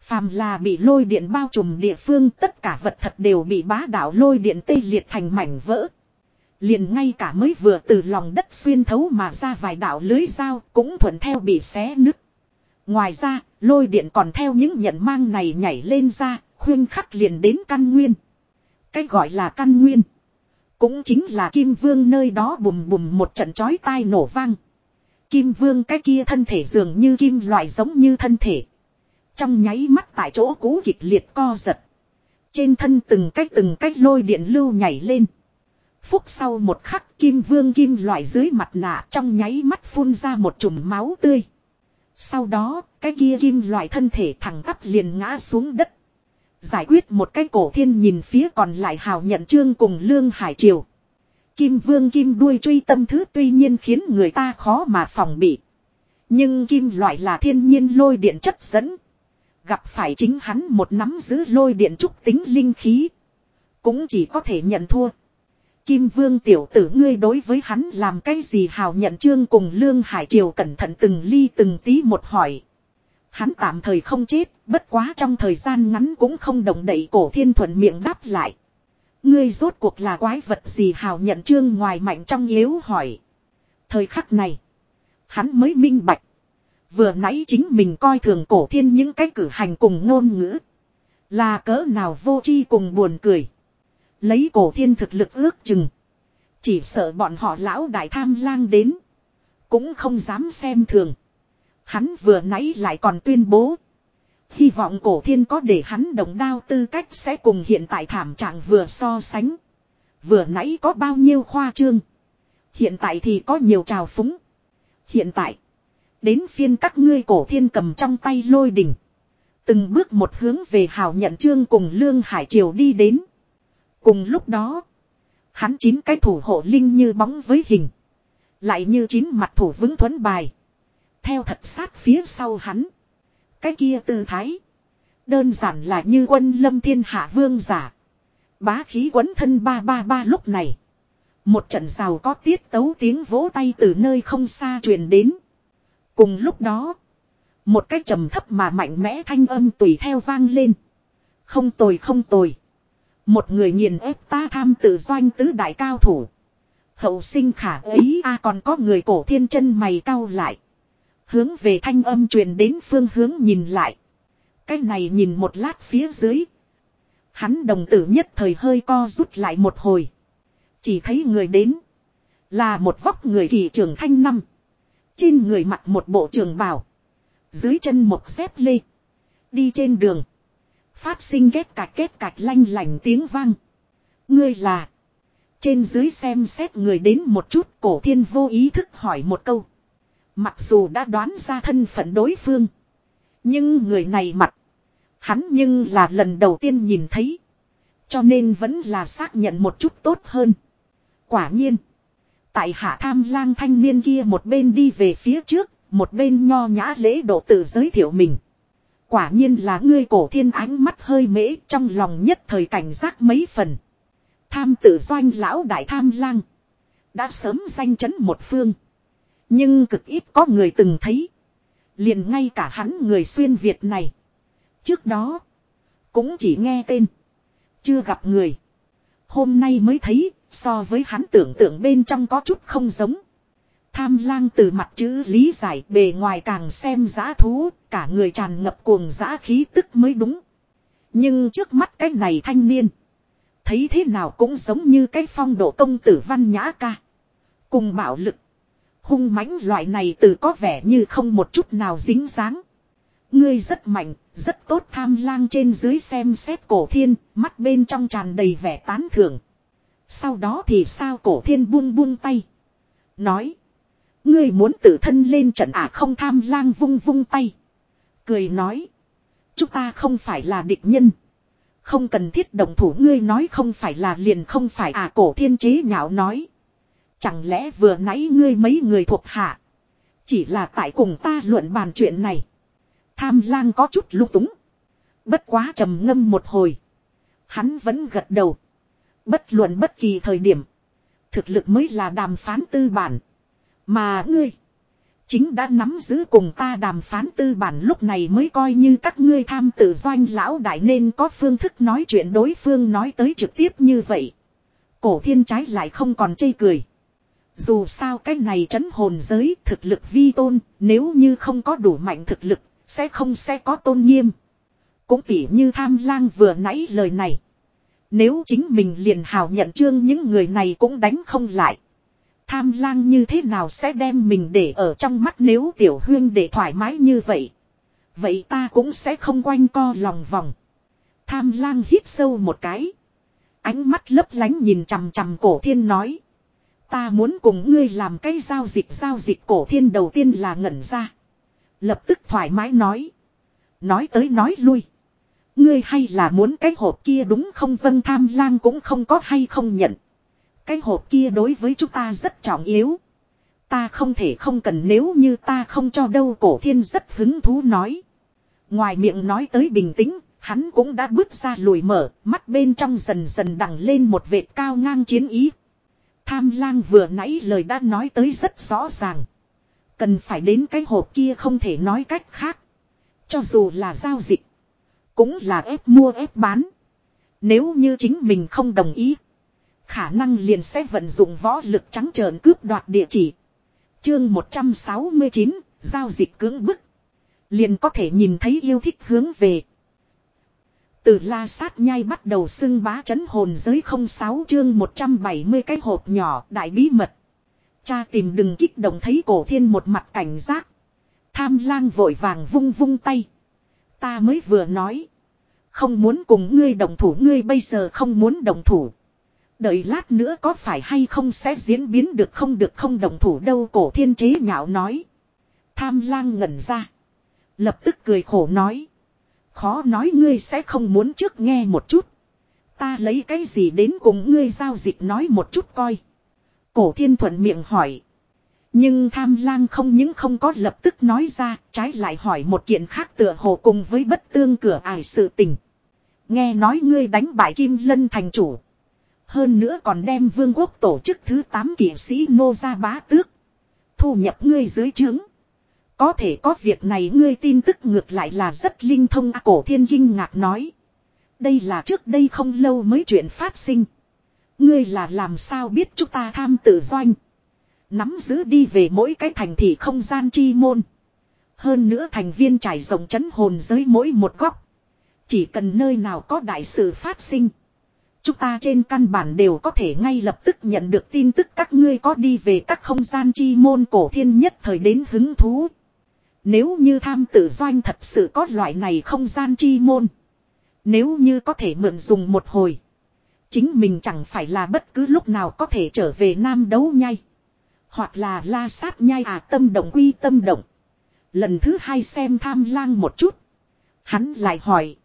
Phàm là bị lôi điện bao trùm địa phương tất cả vật thật đều bị bá đạo lôi điện tê liệt thành mảnh vỡ. Liền ngay cả mới vừa từ lòng đất xuyên thấu mà ra vài đạo lưới dao cũng thuận theo bị xé nứt. Ngoài ra, lôi điện còn theo những nhận mang này nhảy lên ra, khuyên khắc liền đến căn nguyên. Cái gọi là căn nguyên. Cũng chính là Kim Vương nơi đó bùm bùm một trận chói tai nổ vang. Kim Vương cái kia thân thể dường như kim loại giống như thân thể. Trong nháy mắt tại chỗ cú kịch liệt co giật. Trên thân từng cách từng cách lôi điện lưu nhảy lên. Phúc sau một khắc kim vương kim loại dưới mặt nạ trong nháy mắt phun ra một chùm máu tươi. Sau đó, cái kia kim loại thân thể thẳng tắp liền ngã xuống đất. Giải quyết một cái cổ thiên nhìn phía còn lại hào nhận trương cùng lương hải triều. Kim vương kim đuôi truy tâm thứ tuy nhiên khiến người ta khó mà phòng bị. Nhưng kim loại là thiên nhiên lôi điện chất dẫn. Gặp phải chính hắn một nắm giữ lôi điện trúc tính linh khí. Cũng chỉ có thể nhận thua. Kim vương tiểu tử ngươi đối với hắn làm cái gì hào nhận trương cùng lương hải triều cẩn thận từng ly từng tí một hỏi. Hắn tạm thời không chết, bất quá trong thời gian ngắn cũng không động đậy cổ thiên thuận miệng đáp lại. Ngươi rốt cuộc là quái vật gì hào nhận trương ngoài mạnh trong yếu hỏi. Thời khắc này, hắn mới minh bạch. Vừa nãy chính mình coi thường cổ thiên những cái cử hành cùng ngôn ngữ. Là cỡ nào vô chi cùng buồn cười. Lấy cổ thiên thực lực ước chừng. Chỉ sợ bọn họ lão đại tham lang đến. Cũng không dám xem thường. Hắn vừa nãy lại còn tuyên bố. Hy vọng cổ thiên có để hắn đồng đao tư cách sẽ cùng hiện tại thảm trạng vừa so sánh. Vừa nãy có bao nhiêu khoa trương. Hiện tại thì có nhiều trào phúng. Hiện tại. Đến phiên các ngươi cổ thiên cầm trong tay lôi đỉnh. Từng bước một hướng về hào nhận trương cùng lương hải triều đi đến. Cùng lúc đó. Hắn chín cái thủ hộ linh như bóng với hình. Lại như chín mặt thủ vững thuấn bài. Theo thật sát phía sau hắn. Cái kia tư thái. Đơn giản là như quân lâm thiên hạ vương giả. Bá khí quấn thân ba ba ba lúc này. Một trận rào có tiết tấu tiếng vỗ tay từ nơi không xa truyền đến. Cùng lúc đó. Một cái trầm thấp mà mạnh mẽ thanh âm tùy theo vang lên. Không tồi không tồi. Một người nghiền ép ta tham tự doanh tứ đại cao thủ. Hậu sinh khả ấy, a còn có người cổ thiên chân mày cao lại. Hướng về thanh âm truyền đến phương hướng nhìn lại. Cái này nhìn một lát phía dưới. Hắn đồng tử nhất thời hơi co rút lại một hồi. Chỉ thấy người đến. Là một vóc người kỳ trưởng thanh năm. Trên người mặc một bộ trường bào. Dưới chân một dép lê. Đi trên đường. Phát sinh kết cạch kết cạch lanh lành tiếng vang. Ngươi là. Trên dưới xem xét người đến một chút, cổ thiên vô ý thức hỏi một câu. Mặc dù đã đoán ra thân phận đối phương. Nhưng người này mặt. Hắn nhưng là lần đầu tiên nhìn thấy. Cho nên vẫn là xác nhận một chút tốt hơn. Quả nhiên. Tại hạ tham lang thanh niên kia một bên đi về phía trước. Một bên nho nhã lễ độ tự giới thiệu mình. Quả nhiên là ngươi cổ thiên ánh mắt hơi mễ trong lòng nhất thời cảnh giác mấy phần. Tham tử doanh lão đại tham lang. Đã sớm danh chấn một phương. Nhưng cực ít có người từng thấy. Liền ngay cả hắn người xuyên Việt này. Trước đó. Cũng chỉ nghe tên. Chưa gặp người. Hôm nay mới thấy. So với hắn tưởng tượng bên trong có chút không giống. Tham lang từ mặt chữ lý giải bề ngoài càng xem giá thú. Cả người tràn ngập cuồng giã khí tức mới đúng. Nhưng trước mắt cái này thanh niên. Thấy thế nào cũng giống như cái phong độ công tử văn nhã ca. Cùng bạo lực. Hung mãnh loại này từ có vẻ như không một chút nào dính dáng. Ngươi rất mạnh, rất tốt tham lang trên dưới xem xét cổ thiên, mắt bên trong tràn đầy vẻ tán thưởng. Sau đó thì sao cổ thiên buông buông tay. Nói. Ngươi muốn tự thân lên trận à không tham lang vung vung tay. Cười nói. Chúng ta không phải là địch nhân. Không cần thiết đồng thủ ngươi nói không phải là liền không phải à cổ thiên chế nhạo nói. Chẳng lẽ vừa nãy ngươi mấy người thuộc hạ. Chỉ là tại cùng ta luận bàn chuyện này. Tham lang có chút lung túng. Bất quá trầm ngâm một hồi. Hắn vẫn gật đầu. Bất luận bất kỳ thời điểm. Thực lực mới là đàm phán tư bản. Mà ngươi. Chính đã nắm giữ cùng ta đàm phán tư bản lúc này mới coi như các ngươi tham tự doanh lão đại nên có phương thức nói chuyện đối phương nói tới trực tiếp như vậy. Cổ thiên trái lại không còn chây cười. Dù sao cái này trấn hồn giới thực lực vi tôn, nếu như không có đủ mạnh thực lực, sẽ không sẽ có tôn nghiêm. Cũng tỉ như tham lang vừa nãy lời này. Nếu chính mình liền hào nhận trương những người này cũng đánh không lại. Tham lang như thế nào sẽ đem mình để ở trong mắt nếu tiểu huyên để thoải mái như vậy. Vậy ta cũng sẽ không quanh co lòng vòng. Tham lang hít sâu một cái. Ánh mắt lấp lánh nhìn chằm chằm cổ thiên nói. Ta muốn cùng ngươi làm cái giao dịch giao dịch cổ thiên đầu tiên là ngẩn ra. Lập tức thoải mái nói. Nói tới nói lui. Ngươi hay là muốn cái hộp kia đúng không vân tham lang cũng không có hay không nhận. Cái hộp kia đối với chúng ta rất trọng yếu. Ta không thể không cần nếu như ta không cho đâu cổ thiên rất hứng thú nói. Ngoài miệng nói tới bình tĩnh, hắn cũng đã bước ra lùi mở, mắt bên trong dần dần đằng lên một vệt cao ngang chiến ý. Tham lang vừa nãy lời đã nói tới rất rõ ràng. Cần phải đến cái hộp kia không thể nói cách khác. Cho dù là giao dịch. Cũng là ép mua ép bán. Nếu như chính mình không đồng ý. Khả năng liền sẽ vận dụng võ lực trắng trợn cướp đoạt địa chỉ. Chương 169, giao dịch cưỡng bức. Liền có thể nhìn thấy yêu thích hướng về. Từ la sát nhai bắt đầu xưng bá chấn hồn giới 06 chương 170 cái hộp nhỏ, đại bí mật. Cha tìm đừng kích động thấy cổ thiên một mặt cảnh giác. Tham lang vội vàng vung vung tay. Ta mới vừa nói. Không muốn cùng ngươi đồng thủ, ngươi bây giờ không muốn đồng thủ. Đợi lát nữa có phải hay không sẽ diễn biến được không được không đồng thủ đâu, cổ thiên chế nhạo nói. Tham lang ngẩn ra. Lập tức cười khổ nói. Khó nói ngươi sẽ không muốn trước nghe một chút. Ta lấy cái gì đến cùng ngươi giao dịch nói một chút coi. Cổ thiên thuận miệng hỏi. Nhưng tham lang không những không có lập tức nói ra, trái lại hỏi một kiện khác tựa hồ cùng với bất tương cửa ải sự tình. Nghe nói ngươi đánh bại Kim Lân thành chủ. Hơn nữa còn đem vương quốc tổ chức thứ 8 kỷ sĩ nô ra bá tước. Thu nhập ngươi dưới trướng. Có thể có việc này ngươi tin tức ngược lại là rất linh thông à, cổ thiên kinh ngạc nói. Đây là trước đây không lâu mới chuyện phát sinh. Ngươi là làm sao biết chúng ta tham tự doanh. Nắm giữ đi về mỗi cái thành thị không gian chi môn. Hơn nữa thành viên trải rộng chấn hồn giới mỗi một góc. Chỉ cần nơi nào có đại sự phát sinh. Chúng ta trên căn bản đều có thể ngay lập tức nhận được tin tức các ngươi có đi về các không gian chi môn cổ thiên nhất thời đến hứng thú. Nếu như tham tử doanh thật sự có loại này không gian chi môn. Nếu như có thể mượn dùng một hồi. Chính mình chẳng phải là bất cứ lúc nào có thể trở về nam đấu nhai. Hoặc là la sát nhai à tâm động quy tâm động. Lần thứ hai xem tham lang một chút. Hắn lại hỏi.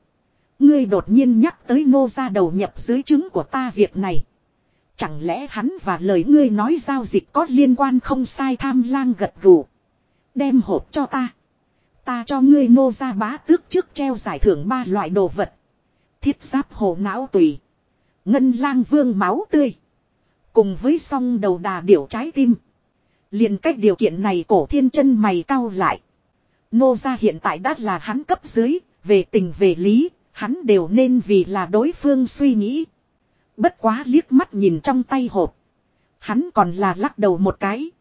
Ngươi đột nhiên nhắc tới nô ra đầu nhập dưới chứng của ta việc này. Chẳng lẽ hắn và lời ngươi nói giao dịch có liên quan không sai tham lang gật gù. Đem hộp cho ta. Ta cho ngươi nô ra bá tước trước treo giải thưởng ba loại đồ vật. Thiết giáp hồ não tùy. Ngân lang vương máu tươi. Cùng với song đầu đà điểu trái tim. liền cách điều kiện này cổ thiên chân mày cao lại. Nô ra hiện tại đã là hắn cấp dưới, về tình về lý, hắn đều nên vì là đối phương suy nghĩ. Bất quá liếc mắt nhìn trong tay hộp. Hắn còn là lắc đầu một cái.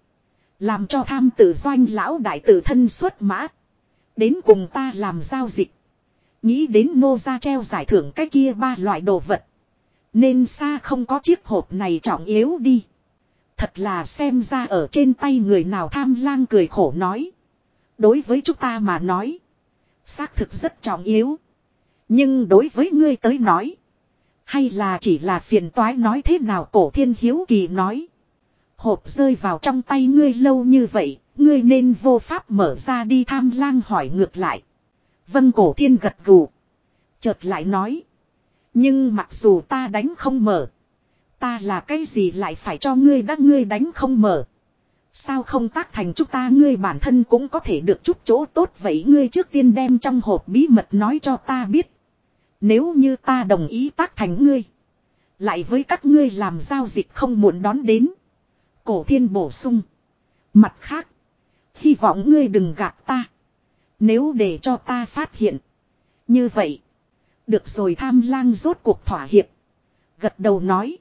Làm cho tham tử doanh lão đại tử thân xuất mã. Đến cùng ta làm giao dịch. Nghĩ đến nô ra treo giải thưởng cái kia ba loại đồ vật. Nên xa không có chiếc hộp này trọng yếu đi. Thật là xem ra ở trên tay người nào tham lang cười khổ nói. Đối với chúng ta mà nói. Xác thực rất trọng yếu. Nhưng đối với ngươi tới nói. Hay là chỉ là phiền toái nói thế nào cổ thiên hiếu kỳ nói. Hộp rơi vào trong tay ngươi lâu như vậy, ngươi nên vô pháp mở ra đi tham lang hỏi ngược lại. Vân cổ thiên gật gù. Chợt lại nói. Nhưng mặc dù ta đánh không mở. Ta là cái gì lại phải cho ngươi đã ngươi đánh không mở. Sao không tác thành chúng ta ngươi bản thân cũng có thể được chút chỗ tốt vậy ngươi trước tiên đem trong hộp bí mật nói cho ta biết. Nếu như ta đồng ý tác thành ngươi. Lại với các ngươi làm giao dịch không muốn đón đến. Cổ thiên bổ sung. Mặt khác. Hy vọng ngươi đừng gạt ta. Nếu để cho ta phát hiện. Như vậy. Được rồi tham lang rốt cuộc thỏa hiệp. Gật đầu nói.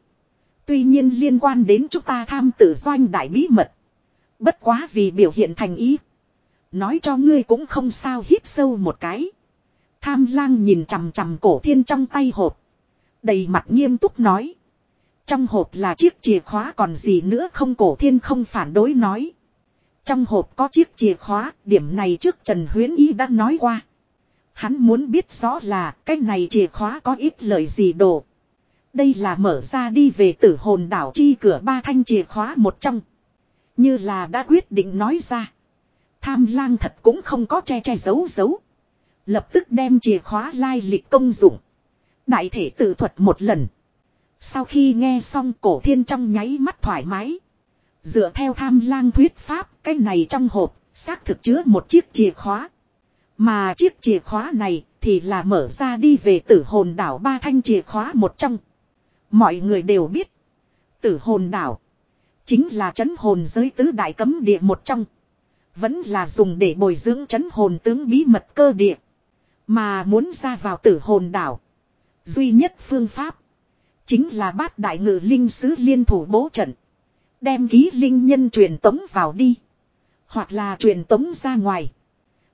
Tuy nhiên liên quan đến chúng ta tham tự doanh đại bí mật. Bất quá vì biểu hiện thành ý. Nói cho ngươi cũng không sao hít sâu một cái. Tham lang nhìn chằm chằm cổ thiên trong tay hộp. Đầy mặt nghiêm túc nói. Trong hộp là chiếc chìa khóa còn gì nữa không cổ thiên không phản đối nói. Trong hộp có chiếc chìa khóa, điểm này trước Trần Huyến Y đã nói qua. Hắn muốn biết rõ là cái này chìa khóa có ít lời gì đồ. Đây là mở ra đi về tử hồn đảo chi cửa ba thanh chìa khóa một trong. Như là đã quyết định nói ra. Tham lang thật cũng không có che che giấu giấu. Lập tức đem chìa khóa lai lịch công dụng. Đại thể tự thuật một lần. Sau khi nghe xong cổ thiên trong nháy mắt thoải mái. Dựa theo tham lang thuyết pháp, cái này trong hộp, xác thực chứa một chiếc chìa khóa. Mà chiếc chìa khóa này thì là mở ra đi về tử hồn đảo ba thanh chìa khóa một trong. Mọi người đều biết. Tử hồn đảo. Chính là chấn hồn giới tứ đại cấm địa một trong. Vẫn là dùng để bồi dưỡng chấn hồn tướng bí mật cơ địa. Mà muốn ra vào tử hồn đảo. Duy nhất phương pháp. Chính là bát đại ngự linh sứ liên thủ bố trận. Đem ký linh nhân truyền tống vào đi. Hoặc là truyền tống ra ngoài.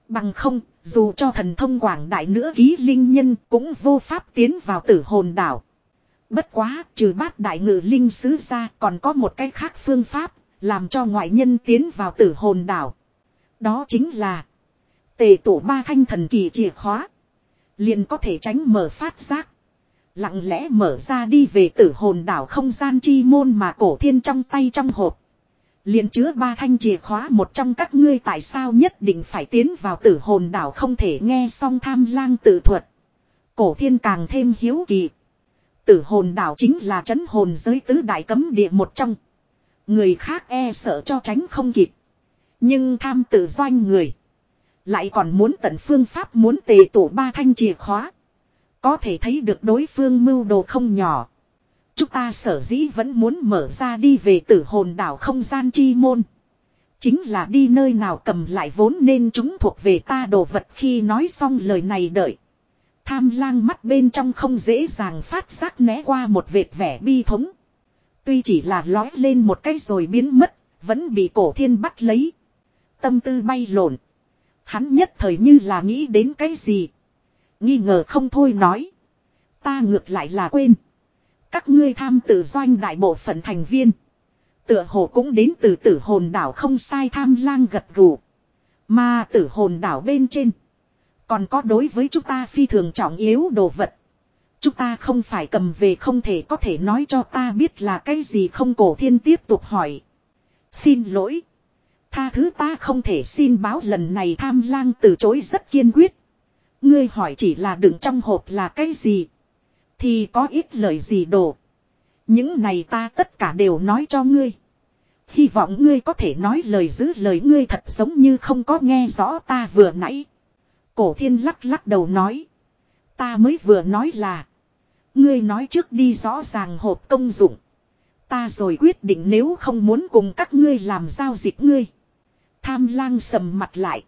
Bằng không, dù cho thần thông quảng đại nữa ký linh nhân cũng vô pháp tiến vào tử hồn đảo. Bất quá, trừ bát đại ngự linh sứ ra còn có một cách khác phương pháp, làm cho ngoại nhân tiến vào tử hồn đảo. Đó chính là tề tổ ba thanh thần kỳ chìa khóa. Liền có thể tránh mở phát giác. Lặng lẽ mở ra đi về tử hồn đảo không gian chi môn mà cổ thiên trong tay trong hộp. liền chứa ba thanh chìa khóa một trong các ngươi tại sao nhất định phải tiến vào tử hồn đảo không thể nghe xong tham lang tự thuật. Cổ thiên càng thêm hiếu kỳ. Tử hồn đảo chính là chấn hồn giới tứ đại cấm địa một trong. Người khác e sợ cho tránh không kịp. Nhưng tham tự doanh người. Lại còn muốn tận phương pháp muốn tề tổ ba thanh chìa khóa. Có thể thấy được đối phương mưu đồ không nhỏ. Chúng ta sở dĩ vẫn muốn mở ra đi về tử hồn đảo không gian chi môn. Chính là đi nơi nào cầm lại vốn nên chúng thuộc về ta đồ vật khi nói xong lời này đợi. Tham lang mắt bên trong không dễ dàng phát giác né qua một vệt vẻ bi thống. Tuy chỉ là lói lên một cái rồi biến mất, vẫn bị cổ thiên bắt lấy. Tâm tư bay lộn. Hắn nhất thời như là nghĩ đến cái gì. Nghi ngờ không thôi nói. Ta ngược lại là quên. Các ngươi tham tự doanh đại bộ phận thành viên. Tựa hồ cũng đến từ tử hồn đảo không sai tham lang gật gù. Mà tử hồn đảo bên trên. Còn có đối với chúng ta phi thường trọng yếu đồ vật. Chúng ta không phải cầm về không thể có thể nói cho ta biết là cái gì không cổ thiên tiếp tục hỏi. Xin lỗi. Tha thứ ta không thể xin báo lần này tham lang từ chối rất kiên quyết. Ngươi hỏi chỉ là đựng trong hộp là cái gì. Thì có ít lời gì đổ. Những này ta tất cả đều nói cho ngươi. Hy vọng ngươi có thể nói lời giữ lời ngươi thật giống như không có nghe rõ ta vừa nãy. Cổ thiên lắc lắc đầu nói. Ta mới vừa nói là. Ngươi nói trước đi rõ ràng hộp công dụng. Ta rồi quyết định nếu không muốn cùng các ngươi làm giao dịch ngươi. Tham lang sầm mặt lại.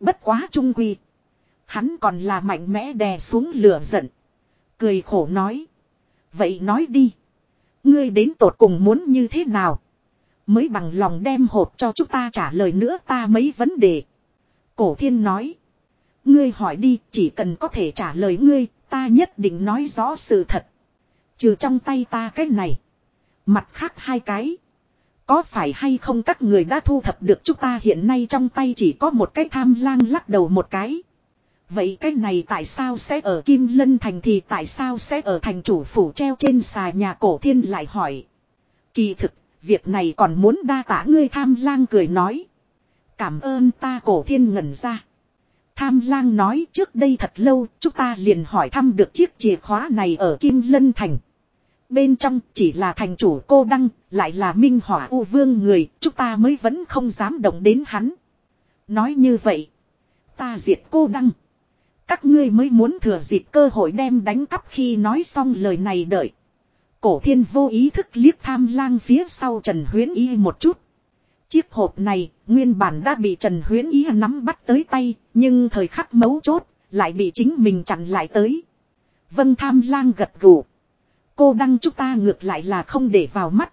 Bất quá trung quy. Hắn còn là mạnh mẽ đè xuống lửa giận. Cười khổ nói. Vậy nói đi. Ngươi đến tột cùng muốn như thế nào? Mới bằng lòng đem hộp cho chúng ta trả lời nữa ta mấy vấn đề. Cổ thiên nói. Ngươi hỏi đi, chỉ cần có thể trả lời ngươi, ta nhất định nói rõ sự thật. Trừ trong tay ta cái này. Mặt khác hai cái. Có phải hay không các người đã thu thập được chúng ta hiện nay trong tay chỉ có một cái tham lang lắc đầu một cái. Vậy cái này tại sao sẽ ở Kim Lân Thành thì tại sao sẽ ở thành chủ phủ treo trên xà nhà cổ thiên lại hỏi. Kỳ thực, Việc này còn muốn đa tả ngươi tham lang cười nói. Cảm ơn ta cổ thiên ngẩn ra. Tham lang nói trước đây thật lâu chúng ta liền hỏi thăm được chiếc chìa khóa này ở Kim Lân Thành. Bên trong chỉ là thành chủ cô đăng, lại là minh hỏa u vương người, chúng ta mới vẫn không dám động đến hắn. Nói như vậy, ta diệt cô đăng. Các ngươi mới muốn thừa dịp cơ hội đem đánh cắp khi nói xong lời này đợi. Cổ thiên vô ý thức liếc tham lang phía sau Trần Huyến Y một chút. Chiếc hộp này, nguyên bản đã bị Trần Huyến Y nắm bắt tới tay, nhưng thời khắc mấu chốt, lại bị chính mình chặn lại tới. Vân tham lang gật gù. Cô đăng chúng ta ngược lại là không để vào mắt.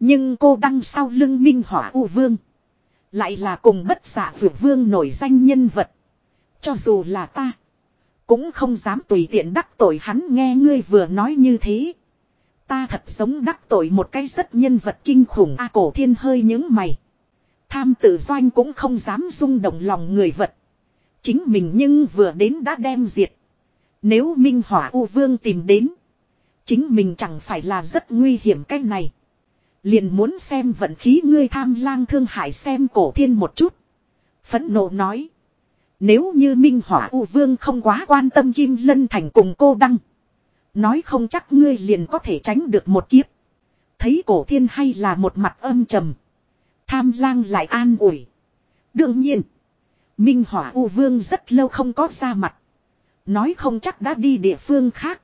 Nhưng cô đăng sau lưng minh hỏa u vương. Lại là cùng bất giả vượt vương nổi danh nhân vật. Cho dù là ta. Cũng không dám tùy tiện đắc tội hắn nghe ngươi vừa nói như thế. Ta thật giống đắc tội một cái rất nhân vật kinh khủng a cổ thiên hơi những mày. Tham tự doanh cũng không dám rung động lòng người vật. Chính mình nhưng vừa đến đã đem diệt. Nếu Minh Hỏa U Vương tìm đến. Chính mình chẳng phải là rất nguy hiểm cái này. Liền muốn xem vận khí ngươi tham lang thương hại xem cổ thiên một chút. Phẫn nộ nói. Nếu như Minh Hỏa U Vương không quá quan tâm Kim Lân Thành cùng cô Đăng. Nói không chắc ngươi liền có thể tránh được một kiếp. Thấy cổ thiên hay là một mặt âm trầm. Tham lang lại an ủi. Đương nhiên. Minh Hỏa U Vương rất lâu không có ra mặt. Nói không chắc đã đi địa phương khác.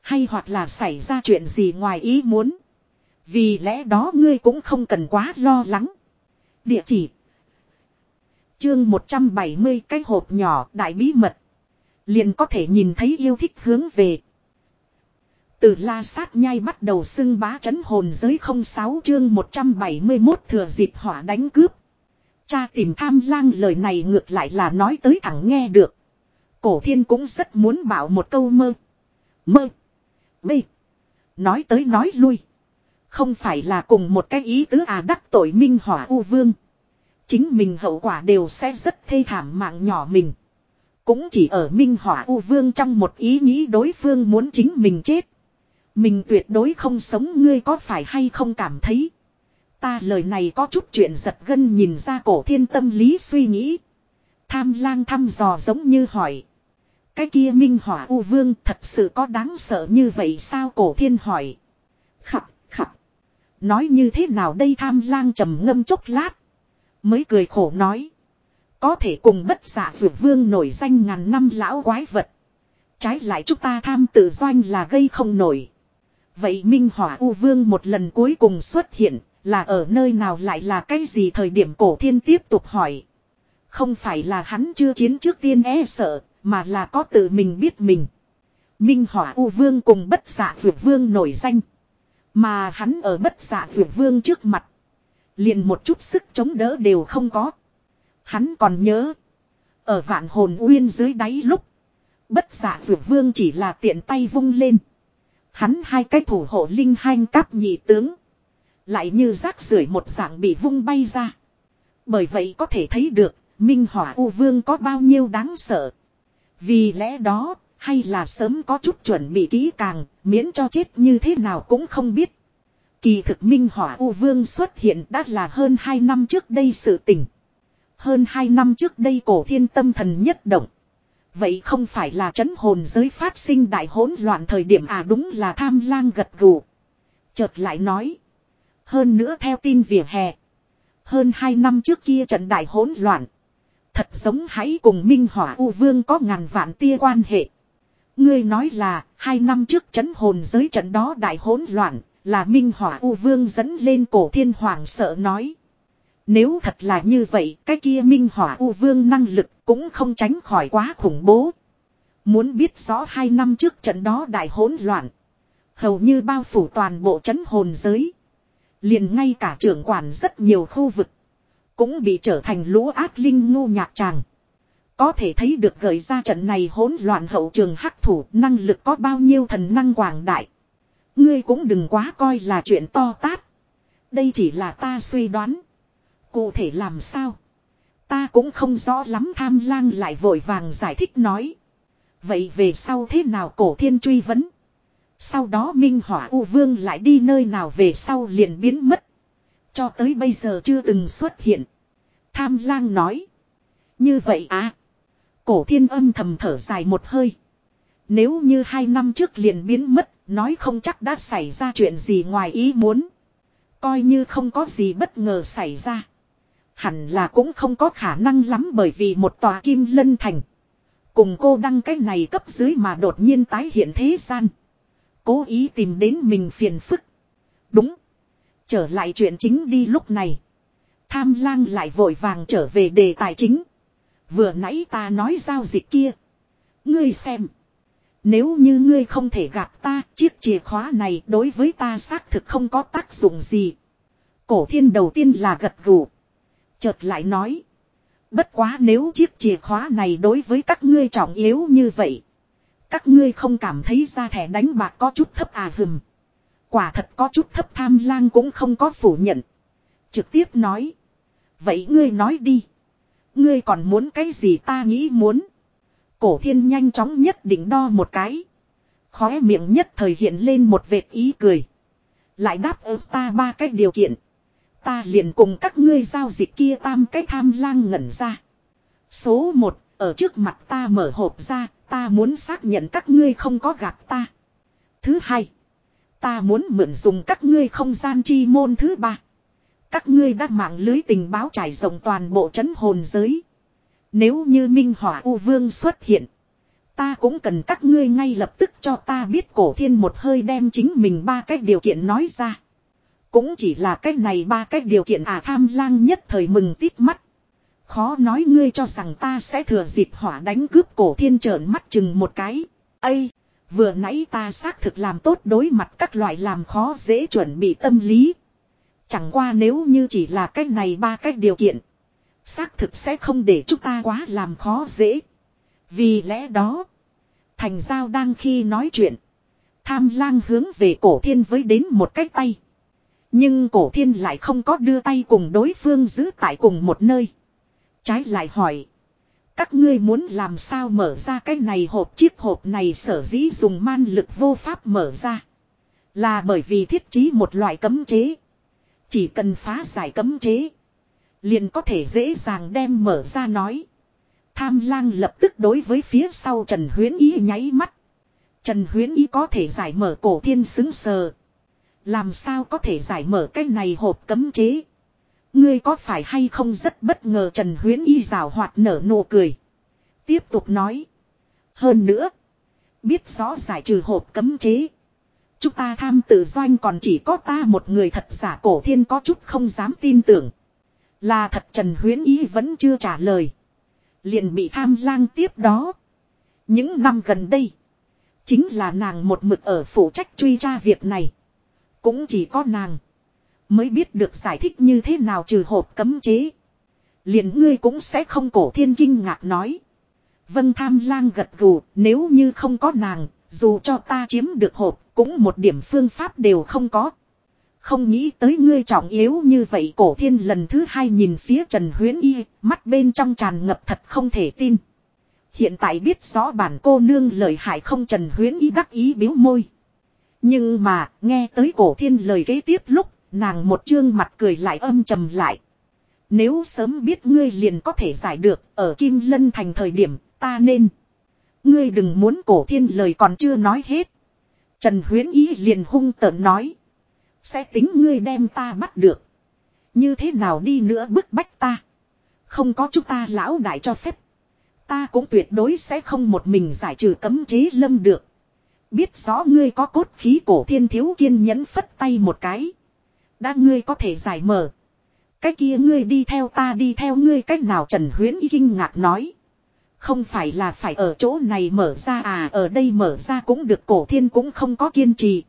Hay hoặc là xảy ra chuyện gì ngoài ý muốn. Vì lẽ đó ngươi cũng không cần quá lo lắng. Địa chỉ. Chương 170 cái hộp nhỏ đại bí mật. Liền có thể nhìn thấy yêu thích hướng về. Từ la sát nhai bắt đầu xưng bá chấn hồn giới 06 chương 171 thừa dịp hỏa đánh cướp. Cha tìm tham lang lời này ngược lại là nói tới thẳng nghe được. Cổ thiên cũng rất muốn bảo một câu mơ. Mơ. Bê. Nói tới nói lui. Không phải là cùng một cái ý tứ à đắc tội minh hỏa u vương. Chính mình hậu quả đều sẽ rất thê thảm mạng nhỏ mình. Cũng chỉ ở minh hỏa u vương trong một ý nghĩ đối phương muốn chính mình chết. Mình tuyệt đối không sống ngươi có phải hay không cảm thấy. Ta lời này có chút chuyện giật gân nhìn ra cổ thiên tâm lý suy nghĩ. Tham lang thăm dò giống như hỏi. Cái kia minh hỏa u vương thật sự có đáng sợ như vậy sao cổ thiên hỏi. Khập, khập. Nói như thế nào đây tham lang trầm ngâm chốc lát. Mới cười khổ nói. Có thể cùng bất giả vượt vương nổi danh ngàn năm lão quái vật. Trái lại chúng ta tham tự doanh là gây không nổi. Vậy Minh Hỏa U Vương một lần cuối cùng xuất hiện là ở nơi nào lại là cái gì thời điểm cổ thiên tiếp tục hỏi. Không phải là hắn chưa chiến trước tiên e sợ, mà là có tự mình biết mình. Minh Hỏa U Vương cùng bất giả vượt vương nổi danh. Mà hắn ở bất giả vượt vương trước mặt. Liền một chút sức chống đỡ đều không có. Hắn còn nhớ. Ở vạn hồn uyên dưới đáy lúc. Bất giả dược vương chỉ là tiện tay vung lên. Hắn hai cái thủ hộ linh hanh cáp nhị tướng. Lại như rác rưởi một dạng bị vung bay ra. Bởi vậy có thể thấy được, Minh Hỏa U Vương có bao nhiêu đáng sợ. Vì lẽ đó, hay là sớm có chút chuẩn bị kỹ càng, miễn cho chết như thế nào cũng không biết. Kỳ thực Minh Hỏa U Vương xuất hiện đã là hơn 2 năm trước đây sự tình. Hơn 2 năm trước đây cổ thiên tâm thần nhất động. Vậy không phải là chấn hồn giới phát sinh đại hỗn loạn thời điểm à đúng là tham lang gật gù. Chợt lại nói. Hơn nữa theo tin vỉa hè. Hơn 2 năm trước kia trận đại hỗn loạn. Thật giống hãy cùng Minh Hỏa U Vương có ngàn vạn tia quan hệ. Ngươi nói là, hai năm trước chấn hồn giới trận đó đại hỗn loạn, là Minh Hỏa U Vương dẫn lên cổ thiên hoàng sợ nói. Nếu thật là như vậy, cái kia Minh Hỏa U Vương năng lực cũng không tránh khỏi quá khủng bố. Muốn biết rõ hai năm trước trận đó đại hỗn loạn. Hầu như bao phủ toàn bộ chấn hồn giới. liền ngay cả trưởng quản rất nhiều khu vực. Cũng bị trở thành lũ ác linh ngu nhạc tràng. Có thể thấy được gợi ra trận này hỗn loạn hậu trường hắc thủ năng lực có bao nhiêu thần năng quảng đại. Ngươi cũng đừng quá coi là chuyện to tát. Đây chỉ là ta suy đoán. Cụ thể làm sao? Ta cũng không rõ lắm tham lang lại vội vàng giải thích nói. Vậy về sau thế nào cổ thiên truy vấn? Sau đó Minh Hỏa U Vương lại đi nơi nào về sau liền biến mất. Cho tới bây giờ chưa từng xuất hiện. Tham lang nói. Như vậy à. Cổ thiên âm thầm thở dài một hơi. Nếu như hai năm trước liền biến mất, nói không chắc đã xảy ra chuyện gì ngoài ý muốn. Coi như không có gì bất ngờ xảy ra. Hẳn là cũng không có khả năng lắm bởi vì một tòa kim lân thành. Cùng cô đăng cái này cấp dưới mà đột nhiên tái hiện thế gian. Cố ý tìm đến mình phiền phức. Đúng. Trở lại chuyện chính đi lúc này. Tham lang lại vội vàng trở về đề tài chính. Vừa nãy ta nói giao dịch kia. Ngươi xem. Nếu như ngươi không thể gạt ta, chiếc chìa khóa này đối với ta xác thực không có tác dụng gì. Cổ thiên đầu tiên là gật gù. Chợt lại nói. Bất quá nếu chiếc chìa khóa này đối với các ngươi trọng yếu như vậy. Các ngươi không cảm thấy ra thẻ đánh bạc có chút thấp à hừm. Quả thật có chút thấp tham lang cũng không có phủ nhận. Trực tiếp nói. Vậy ngươi nói đi. Ngươi còn muốn cái gì ta nghĩ muốn. Cổ thiên nhanh chóng nhất định đo một cái. Khóe miệng nhất thời hiện lên một vệt ý cười. Lại đáp ứng ta ba cái điều kiện. Ta liền cùng các ngươi giao dịch kia tam cái tham lang ngẩn ra. Số một, ở trước mặt ta mở hộp ra, ta muốn xác nhận các ngươi không có gạt ta. Thứ hai, ta muốn mượn dùng các ngươi không gian chi môn thứ ba. Các ngươi đã mạng lưới tình báo trải rộng toàn bộ trấn hồn giới. Nếu như Minh Hỏa U Vương xuất hiện. Ta cũng cần các ngươi ngay lập tức cho ta biết cổ thiên một hơi đem chính mình ba cái điều kiện nói ra. Cũng chỉ là cái này ba cái điều kiện à tham lang nhất thời mừng tít mắt. Khó nói ngươi cho rằng ta sẽ thừa dịp hỏa đánh cướp cổ thiên trợn mắt chừng một cái. Ây! Vừa nãy ta xác thực làm tốt đối mặt các loại làm khó dễ chuẩn bị tâm lý. Chẳng qua nếu như chỉ là cái này ba cái điều kiện. Xác thực sẽ không để chúng ta quá làm khó dễ. Vì lẽ đó. Thành giao đang khi nói chuyện. Tham lang hướng về cổ thiên với đến một cái tay. Nhưng cổ thiên lại không có đưa tay cùng đối phương giữ tại cùng một nơi. Trái lại hỏi. Các ngươi muốn làm sao mở ra cái này hộp chiếc hộp này sở dĩ dùng man lực vô pháp mở ra. Là bởi vì thiết trí một loại cấm chế. Chỉ cần phá giải cấm chế. Liền có thể dễ dàng đem mở ra nói. Tham lang lập tức đối với phía sau Trần Huyến Ý nháy mắt. Trần Huyến Ý có thể giải mở cổ thiên xứng sờ. Làm sao có thể giải mở cái này hộp cấm chế. Ngươi có phải hay không rất bất ngờ Trần Huyến Y rào hoạt nở nụ cười. Tiếp tục nói. Hơn nữa. Biết rõ giải trừ hộp cấm chế. Chúng ta tham tự doanh còn chỉ có ta một người thật giả cổ thiên có chút không dám tin tưởng. Là thật Trần Huyến Y vẫn chưa trả lời. Liền bị tham lang tiếp đó. Những năm gần đây. Chính là nàng một mực ở phụ trách truy tra việc này. Cũng chỉ có nàng. Mới biết được giải thích như thế nào trừ hộp cấm chế. Liền ngươi cũng sẽ không cổ thiên kinh ngạc nói. Vân tham lang gật gù, nếu như không có nàng. Dù cho ta chiếm được hộp, cũng một điểm phương pháp đều không có. Không nghĩ tới ngươi trọng yếu như vậy cổ thiên lần thứ hai nhìn phía Trần Huyến Y, mắt bên trong tràn ngập thật không thể tin. Hiện tại biết rõ bản cô nương lời hại không Trần Huyến Y đắc ý biếu môi. Nhưng mà, nghe tới cổ thiên lời kế tiếp lúc, nàng một chương mặt cười lại âm trầm lại. Nếu sớm biết ngươi liền có thể giải được, ở Kim Lân thành thời điểm, ta nên. Ngươi đừng muốn cổ thiên lời còn chưa nói hết. Trần Huyến Ý liền hung tợn nói. Sẽ tính ngươi đem ta bắt được. Như thế nào đi nữa bức bách ta. Không có chúng ta lão đại cho phép. Ta cũng tuyệt đối sẽ không một mình giải trừ cấm chế lâm được. Biết rõ ngươi có cốt khí cổ thiên thiếu kiên nhẫn phất tay một cái. Đã ngươi có thể giải mở. Cái kia ngươi đi theo ta đi theo ngươi cách nào Trần Huyến y kinh ngạc nói. Không phải là phải ở chỗ này mở ra à ở đây mở ra cũng được, cổ thiên cũng không có kiên trì.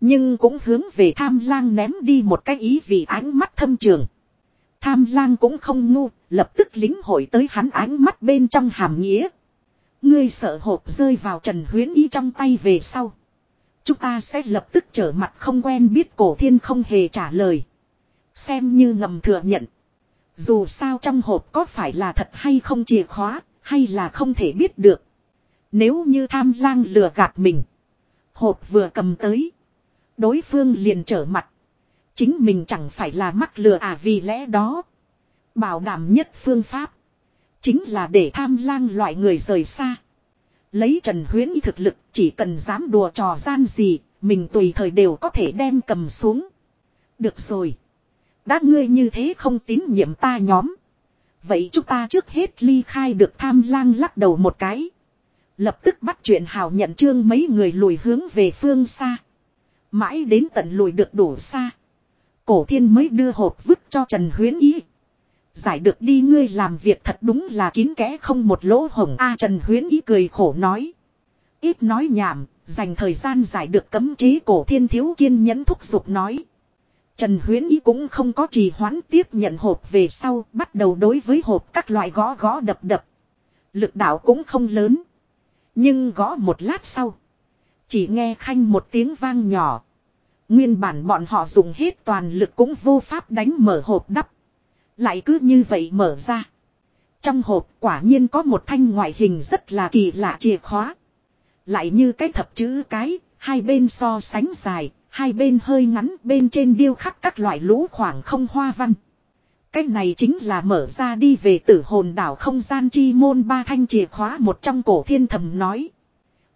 Nhưng cũng hướng về tham lang ném đi một cái ý vì ánh mắt thâm trường. Tham lang cũng không ngu, lập tức lính hội tới hắn ánh mắt bên trong hàm nghĩa. Ngươi sợ hộp rơi vào Trần Huyến Y trong tay về sau. Chúng ta sẽ lập tức trở mặt không quen biết cổ thiên không hề trả lời. Xem như ngầm thừa nhận. Dù sao trong hộp có phải là thật hay không chìa khóa, hay là không thể biết được. Nếu như tham lang lừa gạt mình. Hộp vừa cầm tới. Đối phương liền trở mặt. Chính mình chẳng phải là mắc lừa à vì lẽ đó. Bảo đảm nhất phương pháp. Chính là để tham lang loại người rời xa. Lấy Trần Huyến thực lực chỉ cần dám đùa trò gian gì, mình tùy thời đều có thể đem cầm xuống. Được rồi. Đã ngươi như thế không tín nhiệm ta nhóm. Vậy chúng ta trước hết ly khai được tham lang lắc đầu một cái. Lập tức bắt chuyện hào nhận trương mấy người lùi hướng về phương xa. Mãi đến tận lùi được đủ xa. Cổ thiên mới đưa hộp vứt cho Trần Huyến Ý. Giải được đi ngươi làm việc thật đúng là kín kẽ không một lỗ hổng a Trần Huyến Ý cười khổ nói. Ít nói nhảm, dành thời gian giải được cấm chế cổ thiên thiếu kiên nhẫn thúc giục nói. Trần Huyến Ý cũng không có trì hoãn tiếp nhận hộp về sau, bắt đầu đối với hộp các loại gõ gõ đập đập. Lực đạo cũng không lớn. Nhưng gõ một lát sau. Chỉ nghe khanh một tiếng vang nhỏ. Nguyên bản bọn họ dùng hết toàn lực cũng vô pháp đánh mở hộp đắp. Lại cứ như vậy mở ra. Trong hộp quả nhiên có một thanh ngoại hình rất là kỳ lạ chìa khóa. Lại như cái thập chữ cái, hai bên so sánh dài, hai bên hơi ngắn bên trên điêu khắc các loại lũ khoảng không hoa văn. Cái này chính là mở ra đi về tử hồn đảo không gian chi môn ba thanh chìa khóa một trong cổ thiên thầm nói.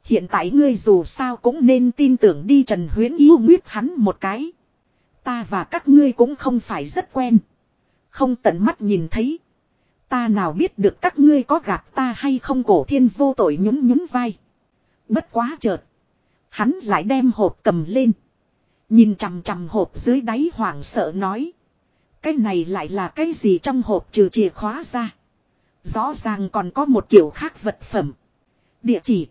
Hiện tại ngươi dù sao cũng nên tin tưởng đi Trần Huyến yêu nguyết hắn một cái. Ta và các ngươi cũng không phải rất quen. Không tận mắt nhìn thấy. Ta nào biết được các ngươi có gạt ta hay không cổ thiên vô tội nhún nhún vai. Bất quá chợt. Hắn lại đem hộp cầm lên. Nhìn chằm chằm hộp dưới đáy hoảng sợ nói. Cái này lại là cái gì trong hộp trừ chìa khóa ra. Rõ ràng còn có một kiểu khác vật phẩm. Địa chỉ.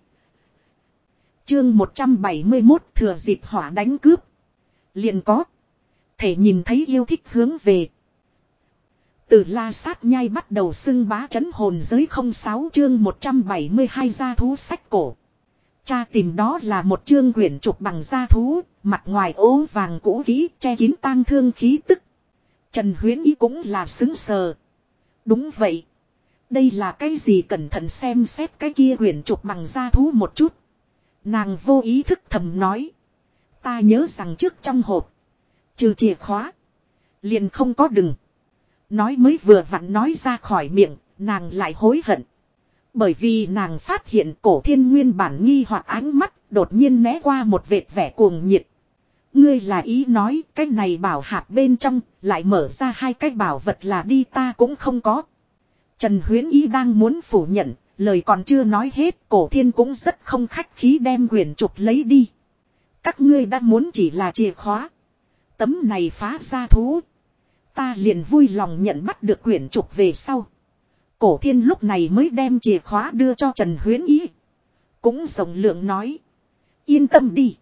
Chương 171 thừa dịp hỏa đánh cướp. liền có. Thể nhìn thấy yêu thích hướng về. Từ la sát nhai bắt đầu xưng bá chấn hồn giới 06 chương 172 gia thú sách cổ. Cha tìm đó là một chương quyển trục bằng gia thú, mặt ngoài ố vàng cũ kỹ, che kín tang thương khí tức. Trần Huyến Ý cũng là xứng sờ. Đúng vậy. Đây là cái gì cẩn thận xem xét cái kia quyển trục bằng gia thú một chút. Nàng vô ý thức thầm nói. Ta nhớ rằng trước trong hộp. Trừ chìa khóa. Liền không có đừng. Nói mới vừa vặn nói ra khỏi miệng. Nàng lại hối hận. Bởi vì nàng phát hiện cổ thiên nguyên bản nghi hoặc ánh mắt đột nhiên né qua một vệt vẻ cuồng nhiệt. Ngươi là ý nói cái này bảo hạt bên trong lại mở ra hai cái bảo vật là đi ta cũng không có. Trần Huyến Y đang muốn phủ nhận, lời còn chưa nói hết, cổ thiên cũng rất không khách khí đem quyển trục lấy đi. Các ngươi đã muốn chỉ là chìa khóa. Tấm này phá ra thú. Ta liền vui lòng nhận bắt được quyển trục về sau. Cổ thiên lúc này mới đem chìa khóa đưa cho Trần Huyến Ý. Cũng rộng lượng nói. Yên tâm đi.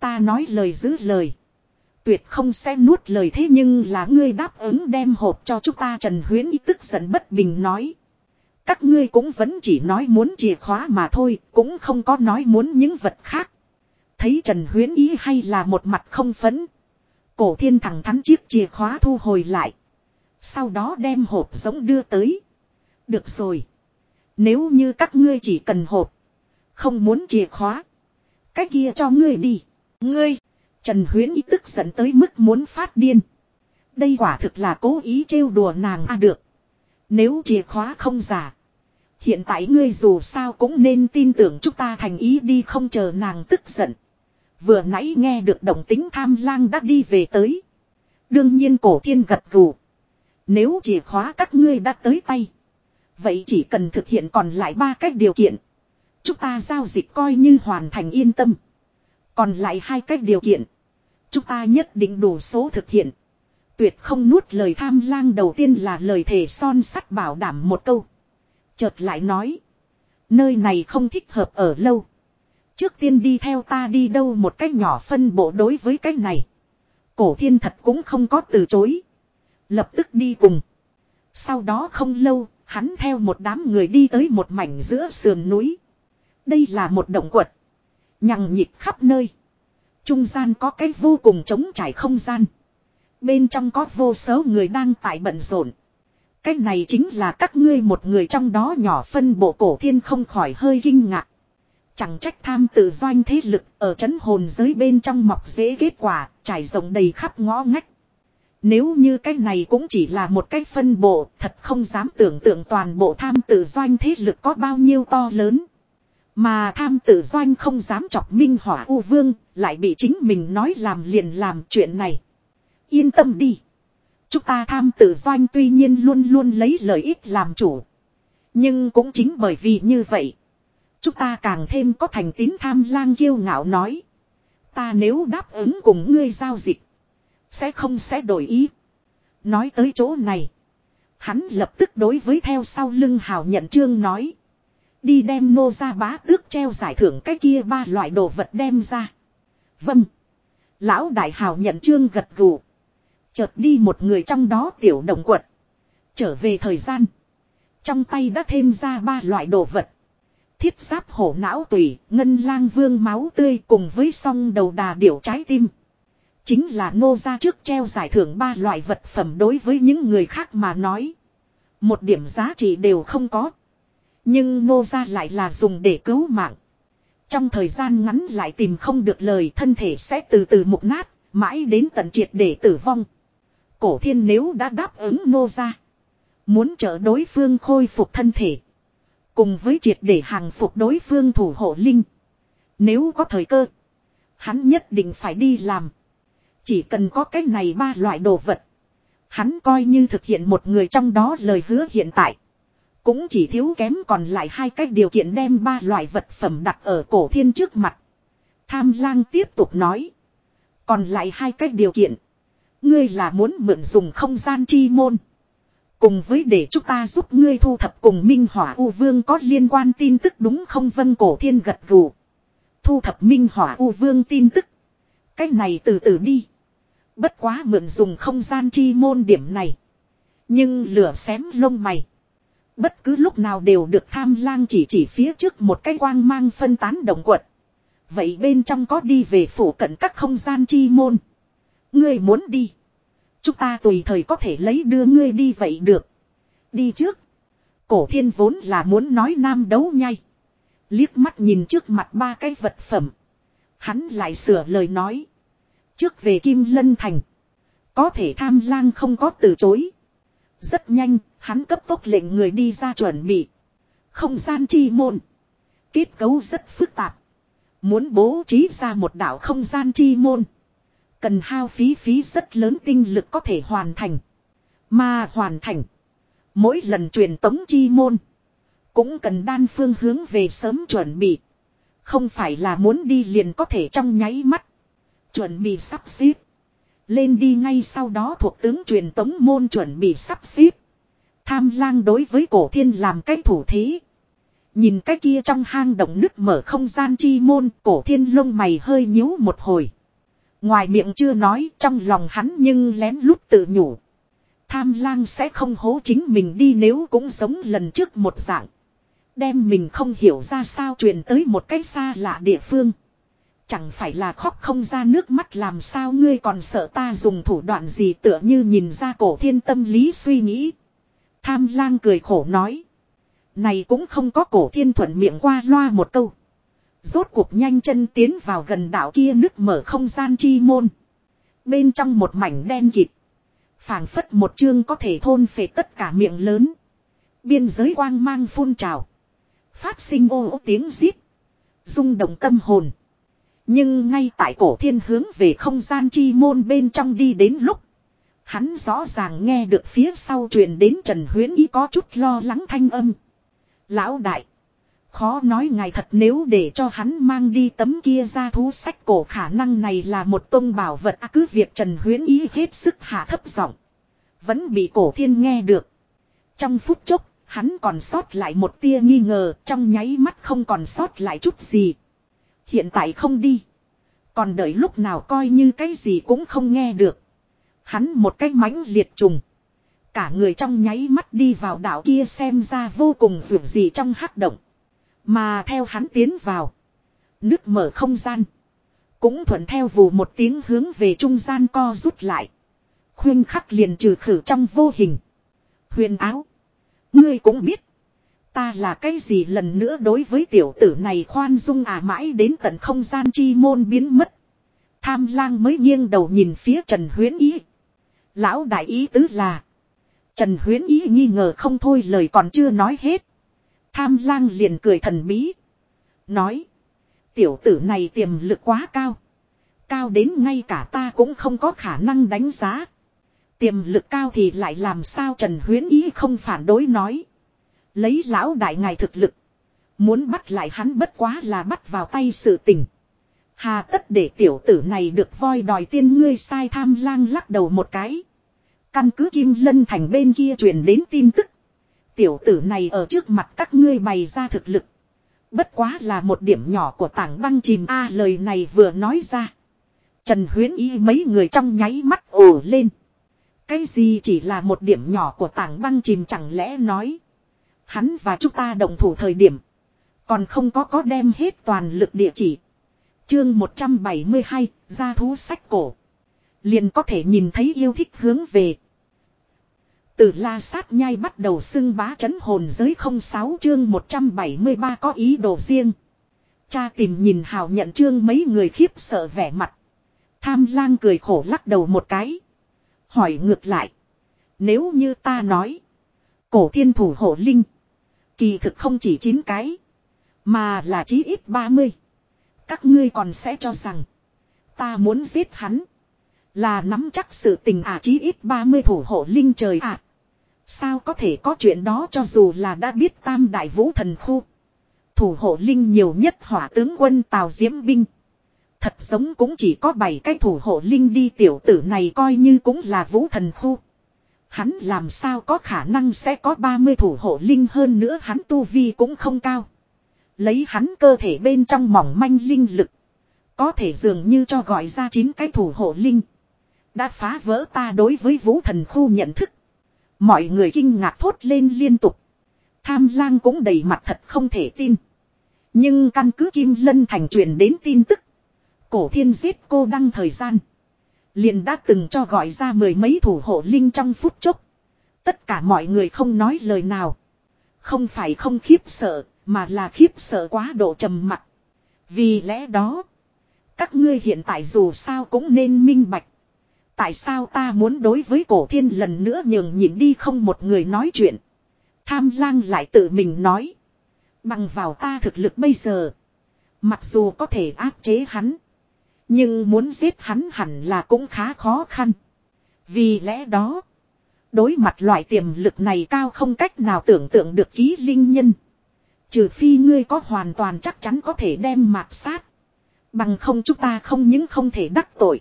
Ta nói lời giữ lời. Tuyệt không sẽ nuốt lời thế nhưng là ngươi đáp ứng đem hộp cho chúng ta Trần Huyến Ý tức giận bất bình nói. Các ngươi cũng vẫn chỉ nói muốn chìa khóa mà thôi, cũng không có nói muốn những vật khác. Thấy Trần Huyến Ý hay là một mặt không phấn. Cổ thiên thẳng thắn chiếc chìa khóa thu hồi lại. Sau đó đem hộp giống đưa tới. Được rồi. Nếu như các ngươi chỉ cần hộp. Không muốn chìa khóa. Cái kia cho ngươi đi. Ngươi. Trần Huyến ý tức giận tới mức muốn phát điên. Đây quả thực là cố ý trêu đùa nàng a được. Nếu chìa khóa không giả. Hiện tại ngươi dù sao cũng nên tin tưởng chúng ta thành ý đi không chờ nàng tức giận. Vừa nãy nghe được động tính tham lang đã đi về tới. Đương nhiên cổ thiên gật gù. Nếu chìa khóa các ngươi đã tới tay. Vậy chỉ cần thực hiện còn lại ba cách điều kiện. Chúng ta giao dịch coi như hoàn thành yên tâm. Còn lại hai cách điều kiện. Chúng ta nhất định đủ số thực hiện. Tuyệt không nuốt lời tham lang đầu tiên là lời thề son sắt bảo đảm một câu. Chợt lại nói. Nơi này không thích hợp ở lâu. Trước tiên đi theo ta đi đâu một cách nhỏ phân bộ đối với cách này. Cổ thiên thật cũng không có từ chối. Lập tức đi cùng. Sau đó không lâu, hắn theo một đám người đi tới một mảnh giữa sườn núi. Đây là một động quật. Nhằng nhịp khắp nơi. Trung gian có cái vô cùng trống trải không gian. Bên trong có vô số người đang tại bận rộn. Cái này chính là các ngươi một người trong đó nhỏ phân bộ cổ thiên không khỏi hơi kinh ngạc. Chẳng trách tham tự doanh thế lực ở chấn hồn giới bên trong mọc dễ kết quả, trải rộng đầy khắp ngõ ngách. Nếu như cái này cũng chỉ là một cái phân bộ, thật không dám tưởng tượng toàn bộ tham tự doanh thế lực có bao nhiêu to lớn. Mà tham tự doanh không dám chọc minh hỏa u vương, lại bị chính mình nói làm liền làm chuyện này. Yên tâm đi. Chúng ta tham tự doanh tuy nhiên luôn luôn lấy lợi ích làm chủ. Nhưng cũng chính bởi vì như vậy. Chúng ta càng thêm có thành tín tham lang kiêu ngạo nói. Ta nếu đáp ứng cùng ngươi giao dịch. Sẽ không sẽ đổi ý. Nói tới chỗ này. Hắn lập tức đối với theo sau lưng hào nhận trương nói. Đi đem nô ra bá tước treo giải thưởng cái kia ba loại đồ vật đem ra. Vâng. Lão đại hào nhận trương gật gù. Chợt đi một người trong đó tiểu động quật. Trở về thời gian. Trong tay đã thêm ra ba loại đồ vật. Thiết giáp hổ não tùy, ngân lang vương máu tươi cùng với song đầu đà điểu trái tim. Chính là nô ra trước treo giải thưởng ba loại vật phẩm đối với những người khác mà nói. Một điểm giá trị đều không có. Nhưng nô ra lại là dùng để cứu mạng. Trong thời gian ngắn lại tìm không được lời thân thể sẽ từ từ mục nát, mãi đến tận triệt để tử vong. Cổ thiên nếu đã đáp ứng nô ra. Muốn trợ đối phương khôi phục thân thể. Cùng với triệt để hàng phục đối phương thủ hộ linh. Nếu có thời cơ. Hắn nhất định phải đi làm. Chỉ cần có cái này ba loại đồ vật. Hắn coi như thực hiện một người trong đó lời hứa hiện tại. Cũng chỉ thiếu kém còn lại hai cách điều kiện đem ba loại vật phẩm đặt ở cổ thiên trước mặt. Tham lang tiếp tục nói. Còn lại hai cách điều kiện. Ngươi là muốn mượn dùng không gian chi môn. Cùng với để chúng ta giúp ngươi thu thập cùng Minh Hỏa U Vương có liên quan tin tức đúng không vân cổ thiên gật gù. Thu thập Minh Hỏa U Vương tin tức. Cách này từ từ đi. Bất quá mượn dùng không gian chi môn điểm này. Nhưng lửa xém lông mày. Bất cứ lúc nào đều được tham lang chỉ chỉ phía trước một cái quang mang phân tán động quật. Vậy bên trong có đi về phủ cận các không gian chi môn. Ngươi muốn đi. Chúng ta tùy thời có thể lấy đưa ngươi đi vậy được. Đi trước. Cổ thiên vốn là muốn nói nam đấu nhai. Liếc mắt nhìn trước mặt ba cái vật phẩm. Hắn lại sửa lời nói. Trước về Kim Lân Thành. Có thể tham lang không có từ chối. Rất nhanh, hắn cấp tốc lệnh người đi ra chuẩn bị. Không gian chi môn. Kết cấu rất phức tạp. Muốn bố trí ra một đảo không gian chi môn. Cần hao phí phí rất lớn tinh lực có thể hoàn thành. Mà hoàn thành. Mỗi lần truyền tống chi môn. Cũng cần đan phương hướng về sớm chuẩn bị. Không phải là muốn đi liền có thể trong nháy mắt. Chuẩn bị sắp xếp. Lên đi ngay sau đó thuộc tướng truyền tống môn chuẩn bị sắp xếp. Tham lang đối với cổ thiên làm cái thủ thế. Nhìn cái kia trong hang động nước mở không gian chi môn, cổ thiên lông mày hơi nhíu một hồi. Ngoài miệng chưa nói, trong lòng hắn nhưng lén lút tự nhủ. Tham lang sẽ không hố chính mình đi nếu cũng giống lần trước một dạng. Đem mình không hiểu ra sao truyền tới một cái xa lạ địa phương. Chẳng phải là khóc không ra nước mắt làm sao ngươi còn sợ ta dùng thủ đoạn gì tựa như nhìn ra cổ thiên tâm lý suy nghĩ. Tham lang cười khổ nói. Này cũng không có cổ thiên thuận miệng qua loa một câu. Rốt cuộc nhanh chân tiến vào gần đảo kia nước mở không gian chi môn. Bên trong một mảnh đen kịt. phảng phất một chương có thể thôn phệ tất cả miệng lớn. Biên giới quang mang phun trào. Phát sinh ô ô tiếng rít. rung động tâm hồn. Nhưng ngay tại cổ thiên hướng về không gian chi môn bên trong đi đến lúc. Hắn rõ ràng nghe được phía sau truyền đến Trần Huyến Ý có chút lo lắng thanh âm. Lão đại. Khó nói ngài thật nếu để cho hắn mang đi tấm kia ra thú sách cổ khả năng này là một tôn bảo vật à, cứ việc Trần Huyến Ý hết sức hạ thấp giọng Vẫn bị cổ thiên nghe được. Trong phút chốc, hắn còn sót lại một tia nghi ngờ trong nháy mắt không còn sót lại chút gì. Hiện tại không đi. Còn đợi lúc nào coi như cái gì cũng không nghe được. Hắn một cái mãnh liệt trùng. Cả người trong nháy mắt đi vào đảo kia xem ra vô cùng vượt gì trong hắc động. Mà theo hắn tiến vào. Nước mở không gian. Cũng thuận theo vù một tiếng hướng về trung gian co rút lại. Khuyên khắc liền trừ khử trong vô hình. Huyền áo. Ngươi cũng biết. Ta là cái gì lần nữa đối với tiểu tử này khoan dung à mãi đến tận không gian chi môn biến mất. Tham lang mới nghiêng đầu nhìn phía Trần Huyến Ý. Lão đại ý tứ là. Trần Huyến ý nghi ngờ không thôi lời còn chưa nói hết. Tham lang liền cười thần bí. Nói. Tiểu tử này tiềm lực quá cao. Cao đến ngay cả ta cũng không có khả năng đánh giá. Tiềm lực cao thì lại làm sao Trần Huyến ý không phản đối nói. Lấy lão đại ngài thực lực. Muốn bắt lại hắn bất quá là bắt vào tay sự tình. Hà tất để tiểu tử này được voi đòi tiên ngươi sai tham lang lắc đầu một cái. Căn cứ Kim Lân Thành bên kia truyền đến tin tức. Tiểu tử này ở trước mặt các ngươi bày ra thực lực. Bất quá là một điểm nhỏ của tảng băng chìm A lời này vừa nói ra. Trần Huyến Y mấy người trong nháy mắt ồ lên. Cái gì chỉ là một điểm nhỏ của tảng băng chìm chẳng lẽ nói. Hắn và chúng ta đồng thủ thời điểm. Còn không có có đem hết toàn lực địa chỉ. Chương 172, Ra thú sách cổ. Liền có thể nhìn thấy yêu thích hướng về. Từ la sát nhai bắt đầu xưng bá chấn hồn giới 06 chương 173 có ý đồ riêng. Cha tìm nhìn hào nhận chương mấy người khiếp sợ vẻ mặt. Tham lang cười khổ lắc đầu một cái. Hỏi ngược lại. Nếu như ta nói. Cổ thiên thủ hộ linh. Kỳ thực không chỉ 9 cái. Mà là chí ít 30. Các ngươi còn sẽ cho rằng. Ta muốn giết hắn. Là nắm chắc sự tình à chí ít 30 thủ hộ linh trời à. Sao có thể có chuyện đó cho dù là đã biết tam đại vũ thần khu. Thủ hộ linh nhiều nhất hỏa tướng quân Tào Diễm Binh. Thật giống cũng chỉ có 7 cái thủ hộ linh đi, tiểu tử này coi như cũng là vũ thần khu. Hắn làm sao có khả năng sẽ có 30 thủ hộ linh hơn nữa, hắn tu vi cũng không cao. Lấy hắn cơ thể bên trong mỏng manh linh lực. Có thể dường như cho gọi ra chín cái thủ hộ linh. Đã phá vỡ ta đối với vũ thần khu nhận thức. Mọi người kinh ngạc thốt lên liên tục. Tham lang cũng đầy mặt thật không thể tin. Nhưng căn cứ Kim Lân Thành truyền đến tin tức. Cổ thiên giết cô đăng thời gian. Liền đã từng cho gọi ra mười mấy thủ hộ linh trong phút chốc. Tất cả mọi người không nói lời nào. Không phải không khiếp sợ, mà là khiếp sợ quá độ trầm mặc. Vì lẽ đó, các ngươi hiện tại dù sao cũng nên minh bạch. Tại sao ta muốn đối với cổ thiên lần nữa nhường nhịn đi không một người nói chuyện. Tham lang lại tự mình nói. Bằng vào ta thực lực bây giờ. Mặc dù có thể áp chế hắn. Nhưng muốn giết hắn hẳn là cũng khá khó khăn. Vì lẽ đó. Đối mặt loại tiềm lực này cao không cách nào tưởng tượng được ký linh nhân. Trừ phi ngươi có hoàn toàn chắc chắn có thể đem mạt sát. Bằng không chúng ta không những không thể đắc tội.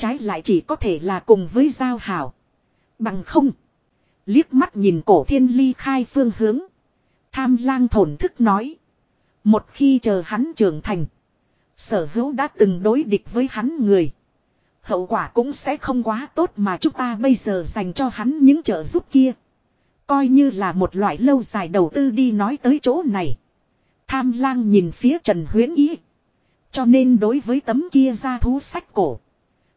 Trái lại chỉ có thể là cùng với giao hảo. Bằng không. Liếc mắt nhìn cổ thiên ly khai phương hướng. Tham lang thổn thức nói. Một khi chờ hắn trưởng thành. Sở hữu đã từng đối địch với hắn người. Hậu quả cũng sẽ không quá tốt mà chúng ta bây giờ dành cho hắn những trợ giúp kia. Coi như là một loại lâu dài đầu tư đi nói tới chỗ này. Tham lang nhìn phía Trần Huyến Ý. Cho nên đối với tấm kia ra thú sách cổ.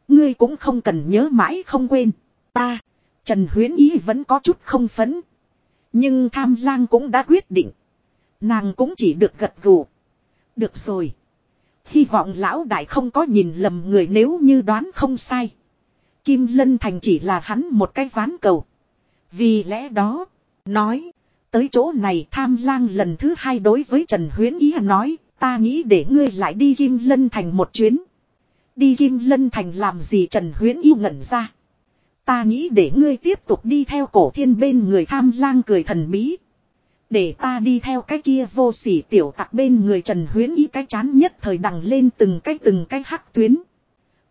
Ngươi cũng không cần nhớ mãi không quên. Ta, Trần Huyến Ý vẫn có chút không phấn. Nhưng tham lang cũng đã quyết định. Nàng cũng chỉ được gật gù. Được rồi. Hy vọng lão đại không có nhìn lầm người nếu như đoán không sai. Kim Lân Thành chỉ là hắn một cái ván cầu. Vì lẽ đó, nói, tới chỗ này tham lang lần thứ hai đối với Trần Huyến Ý nói, ta nghĩ để ngươi lại đi Kim Lân Thành một chuyến. Đi Kim Lân Thành làm gì Trần Huyến yêu ngẩn ra. Ta nghĩ để ngươi tiếp tục đi theo cổ thiên bên người tham lang cười thần bí. Để ta đi theo cái kia vô sỉ tiểu tặc bên người Trần Huyến ý cái chán nhất thời đằng lên từng cái từng cái hắc tuyến.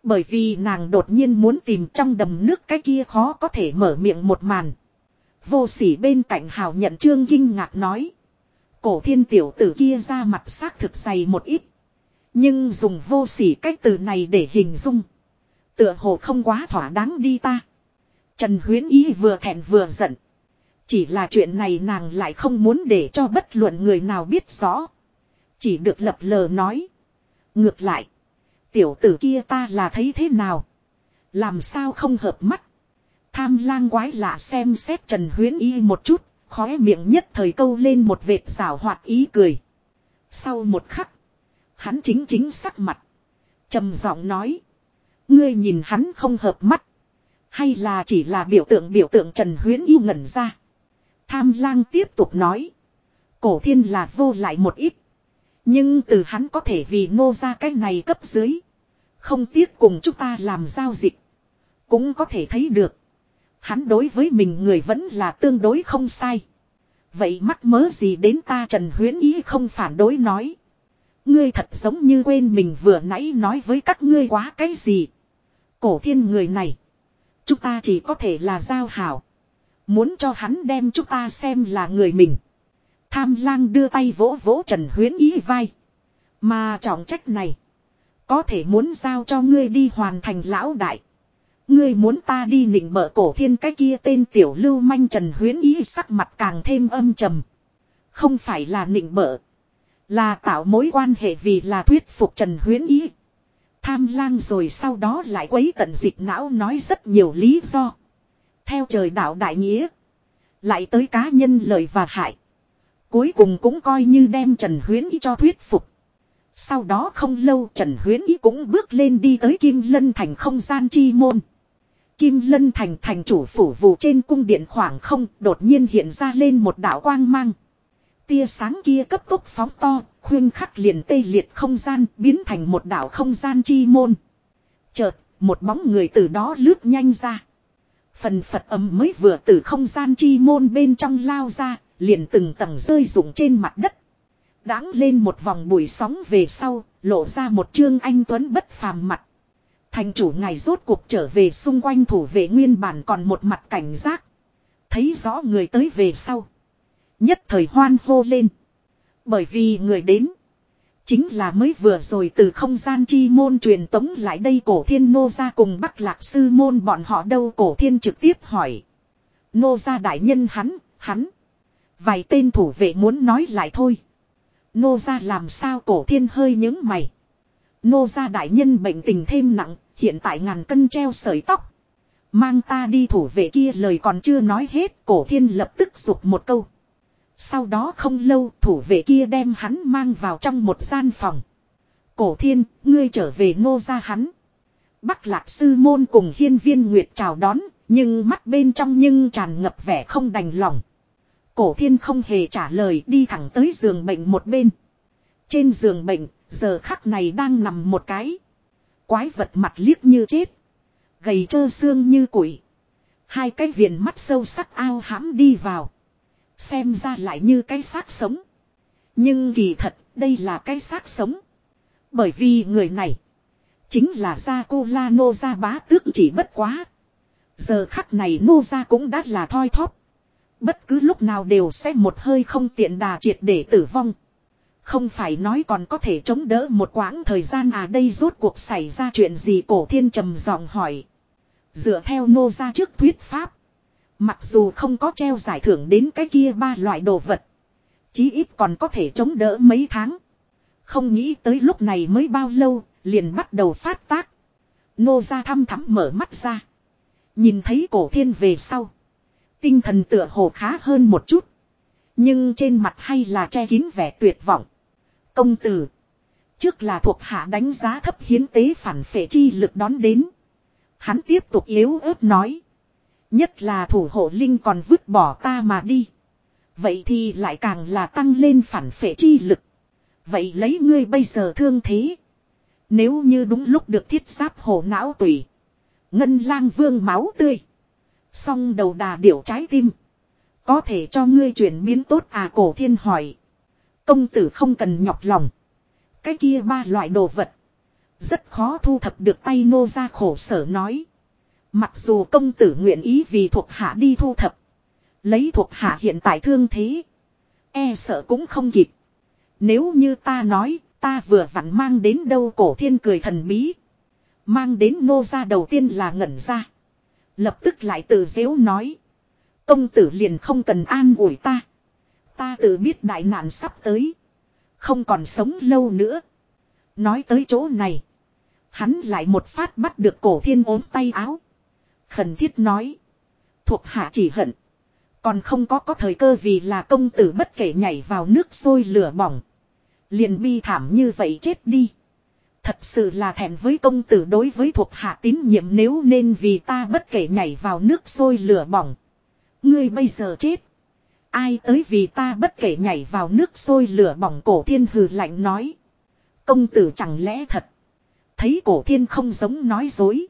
Bởi vì nàng đột nhiên muốn tìm trong đầm nước cái kia khó có thể mở miệng một màn. Vô sỉ bên cạnh hào nhận trương kinh ngạc nói. Cổ thiên tiểu tử kia ra mặt xác thực dày một ít. Nhưng dùng vô sỉ cách từ này để hình dung. Tựa hồ không quá thỏa đáng đi ta. Trần Huyến Ý vừa thẹn vừa giận. Chỉ là chuyện này nàng lại không muốn để cho bất luận người nào biết rõ. Chỉ được lập lờ nói. Ngược lại. Tiểu tử kia ta là thấy thế nào. Làm sao không hợp mắt. Tham lang quái lạ xem xét Trần Huyến Y một chút. Khóe miệng nhất thời câu lên một vệt rào hoạt ý cười. Sau một khắc. Hắn chính chính sắc mặt. trầm giọng nói. Ngươi nhìn hắn không hợp mắt. Hay là chỉ là biểu tượng biểu tượng Trần Huyến yêu ngẩn ra. Tham lang tiếp tục nói. Cổ thiên là vô lại một ít. Nhưng từ hắn có thể vì ngô ra cái này cấp dưới. Không tiếc cùng chúng ta làm giao dịch. Cũng có thể thấy được. Hắn đối với mình người vẫn là tương đối không sai. Vậy mắc mớ gì đến ta Trần Huyến Ý không phản đối nói. Ngươi thật giống như quên mình vừa nãy nói với các ngươi quá cái gì. Cổ thiên người này. Chúng ta chỉ có thể là giao hảo. Muốn cho hắn đem chúng ta xem là người mình. Tham lang đưa tay vỗ vỗ Trần Huyến Ý vai. Mà trọng trách này. Có thể muốn giao cho ngươi đi hoàn thành lão đại. Ngươi muốn ta đi nịnh bợ cổ thiên cái kia tên tiểu lưu manh Trần Huyến Ý sắc mặt càng thêm âm trầm. Không phải là nịnh bợ. Là tạo mối quan hệ vì là thuyết phục Trần Huyến Ý. Tham lang rồi sau đó lại quấy tận dịch não nói rất nhiều lý do. Theo trời đạo đại nghĩa. Lại tới cá nhân lời và hại. Cuối cùng cũng coi như đem Trần Huyến Ý cho thuyết phục. Sau đó không lâu Trần Huyến Ý cũng bước lên đi tới Kim Lân Thành không gian chi môn. Kim Lân Thành thành chủ phủ vụ trên cung điện khoảng không đột nhiên hiện ra lên một đạo quang mang. Tia sáng kia cấp tốc phóng to, khuyên khắc liền tê liệt không gian biến thành một đảo không gian chi môn. Chợt, một bóng người từ đó lướt nhanh ra. Phần Phật âm mới vừa từ không gian chi môn bên trong lao ra, liền từng tầng rơi rụng trên mặt đất. Đáng lên một vòng bụi sóng về sau, lộ ra một trương anh tuấn bất phàm mặt. Thành chủ ngài rốt cuộc trở về xung quanh thủ vệ nguyên bản còn một mặt cảnh giác. Thấy rõ người tới về sau. Nhất thời hoan hô lên. Bởi vì người đến. Chính là mới vừa rồi từ không gian chi môn truyền tống lại đây cổ thiên nô ra cùng bắc lạc sư môn bọn họ đâu cổ thiên trực tiếp hỏi. Nô ra đại nhân hắn, hắn. Vài tên thủ vệ muốn nói lại thôi. Nô ra làm sao cổ thiên hơi những mày. Nô ra đại nhân bệnh tình thêm nặng, hiện tại ngàn cân treo sợi tóc. Mang ta đi thủ vệ kia lời còn chưa nói hết, cổ thiên lập tức dục một câu. Sau đó không lâu thủ vệ kia đem hắn mang vào trong một gian phòng. Cổ thiên, ngươi trở về ngô ra hắn. Bắc lạc sư môn cùng hiên viên nguyệt chào đón, nhưng mắt bên trong nhưng tràn ngập vẻ không đành lòng. Cổ thiên không hề trả lời đi thẳng tới giường bệnh một bên. Trên giường bệnh, giờ khắc này đang nằm một cái. Quái vật mặt liếc như chết. Gầy trơ xương như củi. Hai cái viền mắt sâu sắc ao hãm đi vào. Xem ra lại như cái xác sống. Nhưng kỳ thật, đây là cái xác sống. Bởi vì người này, chính là gia cô la nô gia bá tước chỉ bất quá. Giờ khắc này nô gia cũng đã là thoi thóp. Bất cứ lúc nào đều sẽ một hơi không tiện đà triệt để tử vong. Không phải nói còn có thể chống đỡ một quãng thời gian à đây rốt cuộc xảy ra chuyện gì cổ thiên trầm giọng hỏi. Dựa theo nô gia trước thuyết pháp. Mặc dù không có treo giải thưởng đến cái kia ba loại đồ vật. Chí ít còn có thể chống đỡ mấy tháng. Không nghĩ tới lúc này mới bao lâu, liền bắt đầu phát tác. Nô ra thăm thắm mở mắt ra. Nhìn thấy cổ thiên về sau. Tinh thần tựa hồ khá hơn một chút. Nhưng trên mặt hay là che kín vẻ tuyệt vọng. Công tử. Trước là thuộc hạ đánh giá thấp hiến tế phản phệ chi lực đón đến. Hắn tiếp tục yếu ớt nói. Nhất là thủ hộ linh còn vứt bỏ ta mà đi. Vậy thì lại càng là tăng lên phản phệ chi lực. Vậy lấy ngươi bây giờ thương thế. Nếu như đúng lúc được thiết giáp hổ não tùy. Ngân lang vương máu tươi. Xong đầu đà điểu trái tim. Có thể cho ngươi chuyển biến tốt à cổ thiên hỏi. Công tử không cần nhọc lòng. Cái kia ba loại đồ vật. Rất khó thu thập được tay nô ra khổ sở nói. Mặc dù công tử nguyện ý vì thuộc hạ đi thu thập. Lấy thuộc hạ hiện tại thương thế. E sợ cũng không kịp. Nếu như ta nói, ta vừa vặn mang đến đâu cổ thiên cười thần bí. Mang đến nô ra đầu tiên là ngẩn ra. Lập tức lại tự dễu nói. Công tử liền không cần an ủi ta. Ta tự biết đại nạn sắp tới. Không còn sống lâu nữa. Nói tới chỗ này. Hắn lại một phát bắt được cổ thiên ốm tay áo. Khẩn thiết nói. Thuộc hạ chỉ hận. Còn không có có thời cơ vì là công tử bất kể nhảy vào nước sôi lửa bỏng. Liền bi thảm như vậy chết đi. Thật sự là thẹn với công tử đối với thuộc hạ tín nhiệm nếu nên vì ta bất kể nhảy vào nước sôi lửa bỏng. Ngươi bây giờ chết. Ai tới vì ta bất kể nhảy vào nước sôi lửa bỏng cổ thiên hừ lạnh nói. Công tử chẳng lẽ thật. Thấy cổ thiên không giống nói dối.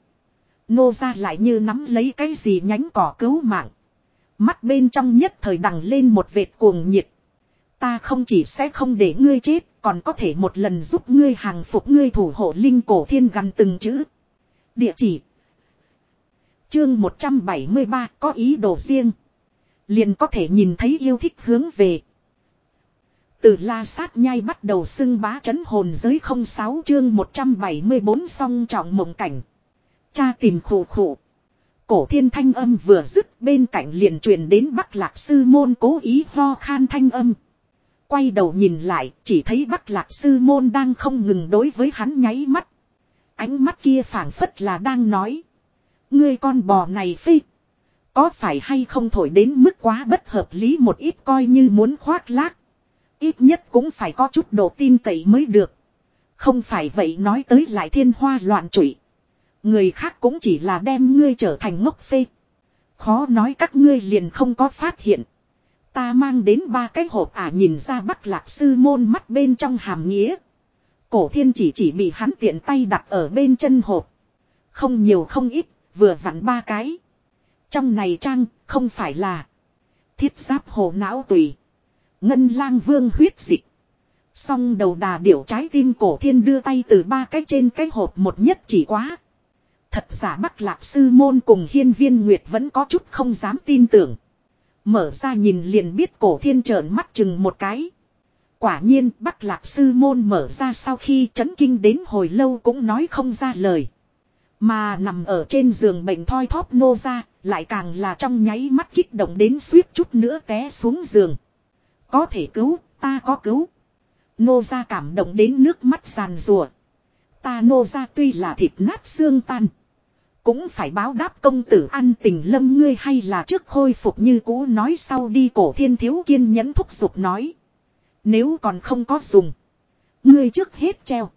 Nô ra lại như nắm lấy cái gì nhánh cỏ cứu mạng. Mắt bên trong nhất thời đằng lên một vệt cuồng nhiệt. Ta không chỉ sẽ không để ngươi chết, còn có thể một lần giúp ngươi hàng phục ngươi thủ hộ linh cổ thiên gần từng chữ. Địa chỉ. Chương 173 có ý đồ riêng. Liền có thể nhìn thấy yêu thích hướng về. Từ la sát nhai bắt đầu xưng bá chấn hồn giới 06 chương 174 song trọng mộng cảnh. Cha tìm khổ khổ. Cổ thiên thanh âm vừa dứt, bên cạnh liền truyền đến bắc lạc sư môn cố ý ho khan thanh âm. Quay đầu nhìn lại, chỉ thấy bắc lạc sư môn đang không ngừng đối với hắn nháy mắt. Ánh mắt kia phảng phất là đang nói. Ngươi con bò này phi. Có phải hay không thổi đến mức quá bất hợp lý một ít coi như muốn khoác lác. Ít nhất cũng phải có chút độ tin cậy mới được. Không phải vậy nói tới lại thiên hoa loạn trụy. Người khác cũng chỉ là đem ngươi trở thành ngốc phê. Khó nói các ngươi liền không có phát hiện. Ta mang đến ba cái hộp ả nhìn ra bắc lạc sư môn mắt bên trong hàm nghĩa. Cổ thiên chỉ chỉ bị hắn tiện tay đặt ở bên chân hộp. Không nhiều không ít, vừa vặn ba cái. Trong này trang, không phải là thiết giáp hồ não tùy. Ngân lang vương huyết dịch. Xong đầu đà điểu trái tim cổ thiên đưa tay từ ba cái trên cái hộp một nhất chỉ quá. Thật giả bắc lạc sư môn cùng hiên viên nguyệt vẫn có chút không dám tin tưởng. Mở ra nhìn liền biết cổ thiên trợn mắt chừng một cái. Quả nhiên bắc lạc sư môn mở ra sau khi chấn kinh đến hồi lâu cũng nói không ra lời. Mà nằm ở trên giường bệnh thoi thóp nô ra, lại càng là trong nháy mắt kích động đến suýt chút nữa té xuống giường. Có thể cứu, ta có cứu. Nô ra cảm động đến nước mắt giàn rùa. Ta nô ra tuy là thịt nát xương tan. Cũng phải báo đáp công tử ăn tình lâm ngươi hay là trước khôi phục như cũ nói sau đi cổ thiên thiếu kiên nhẫn thúc giục nói. Nếu còn không có dùng. Ngươi trước hết treo.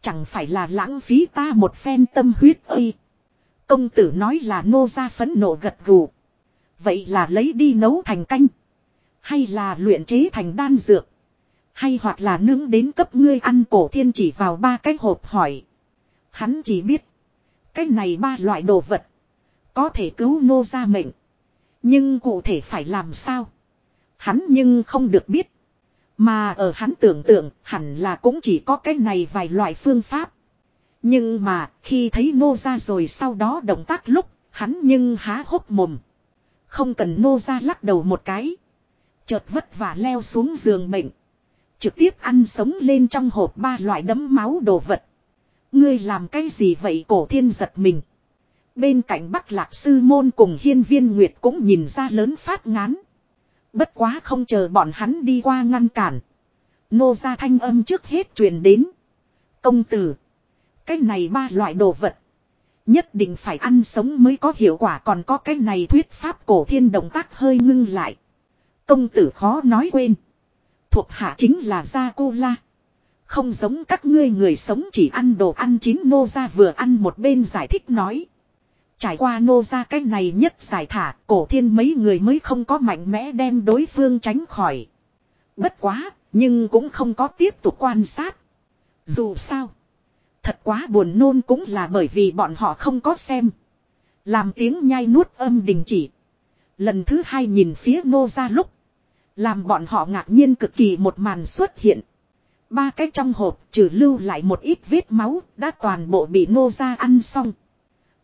Chẳng phải là lãng phí ta một phen tâm huyết ơi. Công tử nói là nô ra phấn nộ gật gù. Vậy là lấy đi nấu thành canh. Hay là luyện chế thành đan dược. Hay hoặc là nướng đến cấp ngươi ăn cổ thiên chỉ vào ba cái hộp hỏi. Hắn chỉ biết. Cái này ba loại đồ vật. Có thể cứu nô ra mệnh. Nhưng cụ thể phải làm sao? Hắn nhưng không được biết. Mà ở hắn tưởng tượng, hẳn là cũng chỉ có cái này vài loại phương pháp. Nhưng mà, khi thấy nô ra rồi sau đó động tác lúc, hắn nhưng há hốc mồm. Không cần nô ra lắc đầu một cái. Chợt vất vả leo xuống giường bệnh. Trực tiếp ăn sống lên trong hộp ba loại đấm máu đồ vật. Ngươi làm cái gì vậy cổ thiên giật mình. Bên cạnh bắc lạc sư môn cùng hiên viên nguyệt cũng nhìn ra lớn phát ngán. Bất quá không chờ bọn hắn đi qua ngăn cản. Nô ra thanh âm trước hết truyền đến. Công tử. Cái này ba loại đồ vật. Nhất định phải ăn sống mới có hiệu quả, còn có cái này thuyết pháp cổ thiên động tác hơi ngưng lại. Công tử khó nói quên. Thuộc hạ chính là Gia Cô La. Không giống các ngươi người sống chỉ ăn đồ ăn chín nô ra vừa ăn một bên giải thích nói. Trải qua nô ra cái này nhất giải thả, cổ thiên mấy người mới không có mạnh mẽ đem đối phương tránh khỏi. Bất quá, nhưng cũng không có tiếp tục quan sát. Dù sao, thật quá buồn nôn cũng là bởi vì bọn họ không có xem. Làm tiếng nhai nuốt âm đình chỉ. Lần thứ hai nhìn phía nô ra lúc. Làm bọn họ ngạc nhiên cực kỳ một màn xuất hiện. Ba cái trong hộp, trừ lưu lại một ít vết máu, đã toàn bộ bị Ngô ra ăn xong.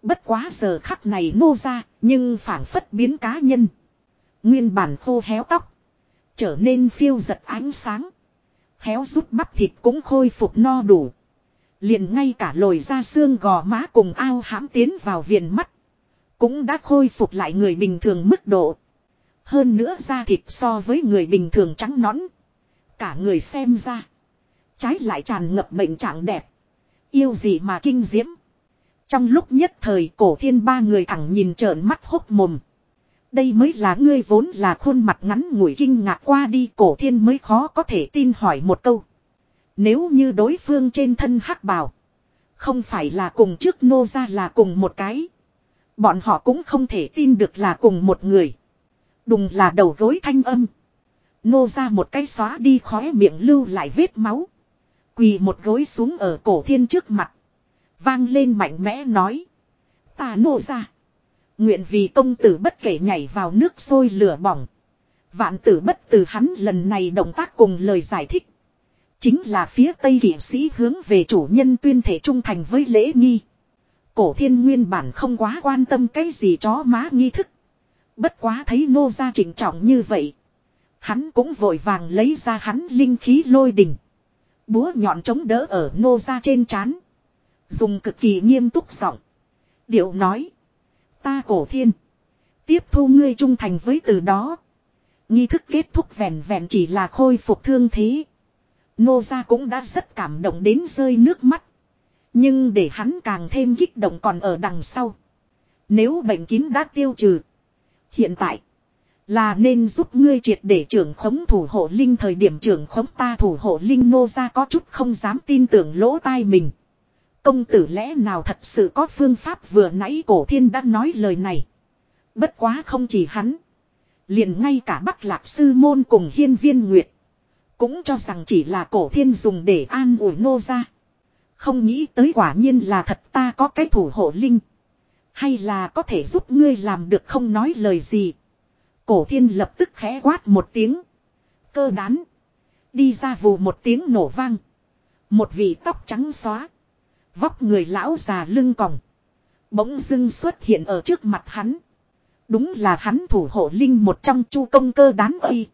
Bất quá giờ khắc này Ngô ra nhưng phản phất biến cá nhân. Nguyên bản khô héo tóc. Trở nên phiêu giật ánh sáng. Héo rút bắp thịt cũng khôi phục no đủ. Liền ngay cả lồi ra xương gò má cùng ao hãm tiến vào viền mắt. Cũng đã khôi phục lại người bình thường mức độ. Hơn nữa da thịt so với người bình thường trắng nõn. Cả người xem ra. Trái lại tràn ngập bệnh trạng đẹp. Yêu gì mà kinh diễm. Trong lúc nhất thời cổ thiên ba người thẳng nhìn trợn mắt hốc mồm. Đây mới là ngươi vốn là khuôn mặt ngắn ngủi kinh ngạc qua đi, cổ thiên mới khó có thể tin hỏi một câu. Nếu như đối phương trên thân hắc bào. Không phải là cùng trước nô ra là cùng một cái. Bọn họ cũng không thể tin được là cùng một người. Đùng là đầu gối thanh âm. Nô ra một cái xóa đi khóe miệng lưu lại vết máu. Quỳ một gối xuống ở cổ thiên trước mặt. Vang lên mạnh mẽ nói. Ta nô ra. Nguyện vì công tử bất kể nhảy vào nước sôi lửa bỏng. Vạn tử bất tử hắn lần này động tác cùng lời giải thích. Chính là phía Tây kỷ sĩ hướng về chủ nhân tuyên thể trung thành với lễ nghi. Cổ thiên nguyên bản không quá quan tâm cái gì chó má nghi thức. Bất quá thấy nô ra chỉnh trọng như vậy. Hắn cũng vội vàng lấy ra hắn linh khí lôi đỉnh. Búa nhọn chống đỡ ở nô ra trên trán Dùng cực kỳ nghiêm túc giọng. Điệu nói. Ta cổ thiên. Tiếp thu ngươi trung thành với từ đó. Nghi thức kết thúc vẹn vẹn chỉ là khôi phục thương thế. Nô gia cũng đã rất cảm động đến rơi nước mắt. Nhưng để hắn càng thêm kích động còn ở đằng sau. Nếu bệnh kín đã tiêu trừ. Hiện tại. Là nên giúp ngươi triệt để trưởng khống thủ hộ linh thời điểm trưởng khống ta thủ hộ linh nô gia có chút không dám tin tưởng lỗ tai mình. Công tử lẽ nào thật sự có phương pháp vừa nãy cổ thiên đã nói lời này. Bất quá không chỉ hắn. Liền ngay cả Bắc Lạc Sư Môn cùng Hiên Viên Nguyệt. Cũng cho rằng chỉ là cổ thiên dùng để an ủi nô ra. Không nghĩ tới quả nhiên là thật ta có cái thủ hộ linh. Hay là có thể giúp ngươi làm được không nói lời gì. Cổ thiên lập tức khẽ quát một tiếng. Cơ đán. Đi ra vù một tiếng nổ vang. Một vị tóc trắng xóa. Vóc người lão già lưng còng. Bỗng dưng xuất hiện ở trước mặt hắn. Đúng là hắn thủ hộ linh một trong chu công cơ đán uy.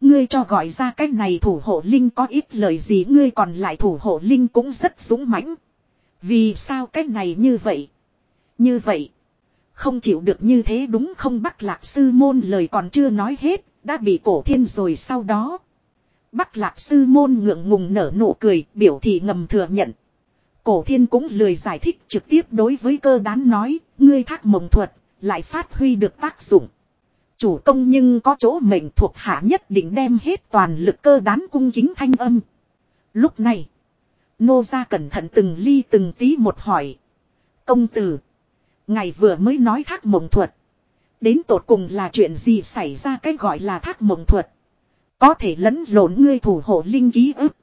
Ngươi cho gọi ra cái này thủ hộ linh có ít lời gì ngươi còn lại thủ hộ linh cũng rất dũng mãnh. Vì sao cái này như vậy? Như vậy. Không chịu được như thế đúng không Bắc Lạc Sư Môn lời còn chưa nói hết, đã bị cổ thiên rồi sau đó. Bắc Lạc Sư Môn ngượng ngùng nở nụ cười, biểu thị ngầm thừa nhận. Cổ thiên cũng lười giải thích trực tiếp đối với cơ đán nói, ngươi thác mộng thuật, lại phát huy được tác dụng. Chủ công nhưng có chỗ mệnh thuộc hạ nhất định đem hết toàn lực cơ đán cung kính thanh âm. Lúc này, nô ra cẩn thận từng ly từng tí một hỏi. Công tử, ngày vừa mới nói thác mộng thuật. Đến tột cùng là chuyện gì xảy ra cái gọi là thác mộng thuật. Có thể lẫn lộn ngươi thủ hộ linh ký ức.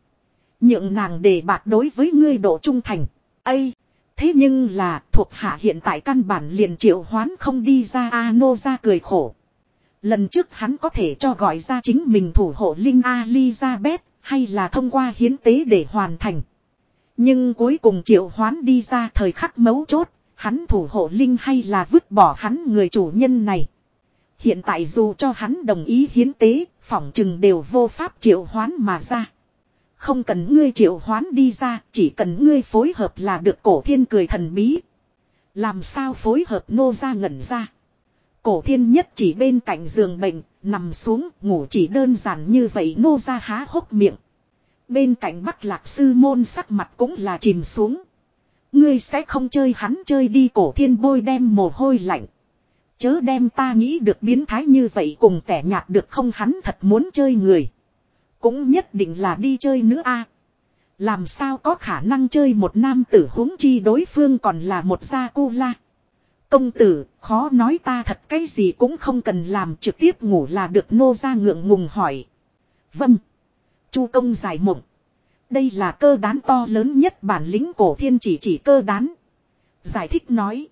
Nhượng nàng để bạt đối với ngươi độ trung thành. Ây! Thế nhưng là thuộc hạ hiện tại căn bản liền triệu hoán không đi ra A nô ra cười khổ. Lần trước hắn có thể cho gọi ra chính mình thủ hộ Linh Elizabeth hay là thông qua hiến tế để hoàn thành. Nhưng cuối cùng triệu hoán đi ra thời khắc mấu chốt, hắn thủ hộ Linh hay là vứt bỏ hắn người chủ nhân này. Hiện tại dù cho hắn đồng ý hiến tế, phỏng chừng đều vô pháp triệu hoán mà ra. Không cần ngươi triệu hoán đi ra, chỉ cần ngươi phối hợp là được cổ thiên cười thần bí. Làm sao phối hợp nô ra ngẩn ra. Cổ thiên nhất chỉ bên cạnh giường bệnh, nằm xuống, ngủ chỉ đơn giản như vậy nô ra há hốc miệng. Bên cạnh bắc lạc sư môn sắc mặt cũng là chìm xuống. Ngươi sẽ không chơi hắn chơi đi cổ thiên bôi đem mồ hôi lạnh. Chớ đem ta nghĩ được biến thái như vậy cùng tẻ nhạt được không hắn thật muốn chơi người. Cũng nhất định là đi chơi nữa a. Làm sao có khả năng chơi một nam tử huống chi đối phương còn là một gia cô la. Công tử, khó nói ta thật cái gì cũng không cần làm trực tiếp ngủ là được nô ra ngượng ngùng hỏi. Vâng. Chu công giải mộng. Đây là cơ đán to lớn nhất bản lĩnh cổ thiên chỉ chỉ cơ đán. Giải thích nói.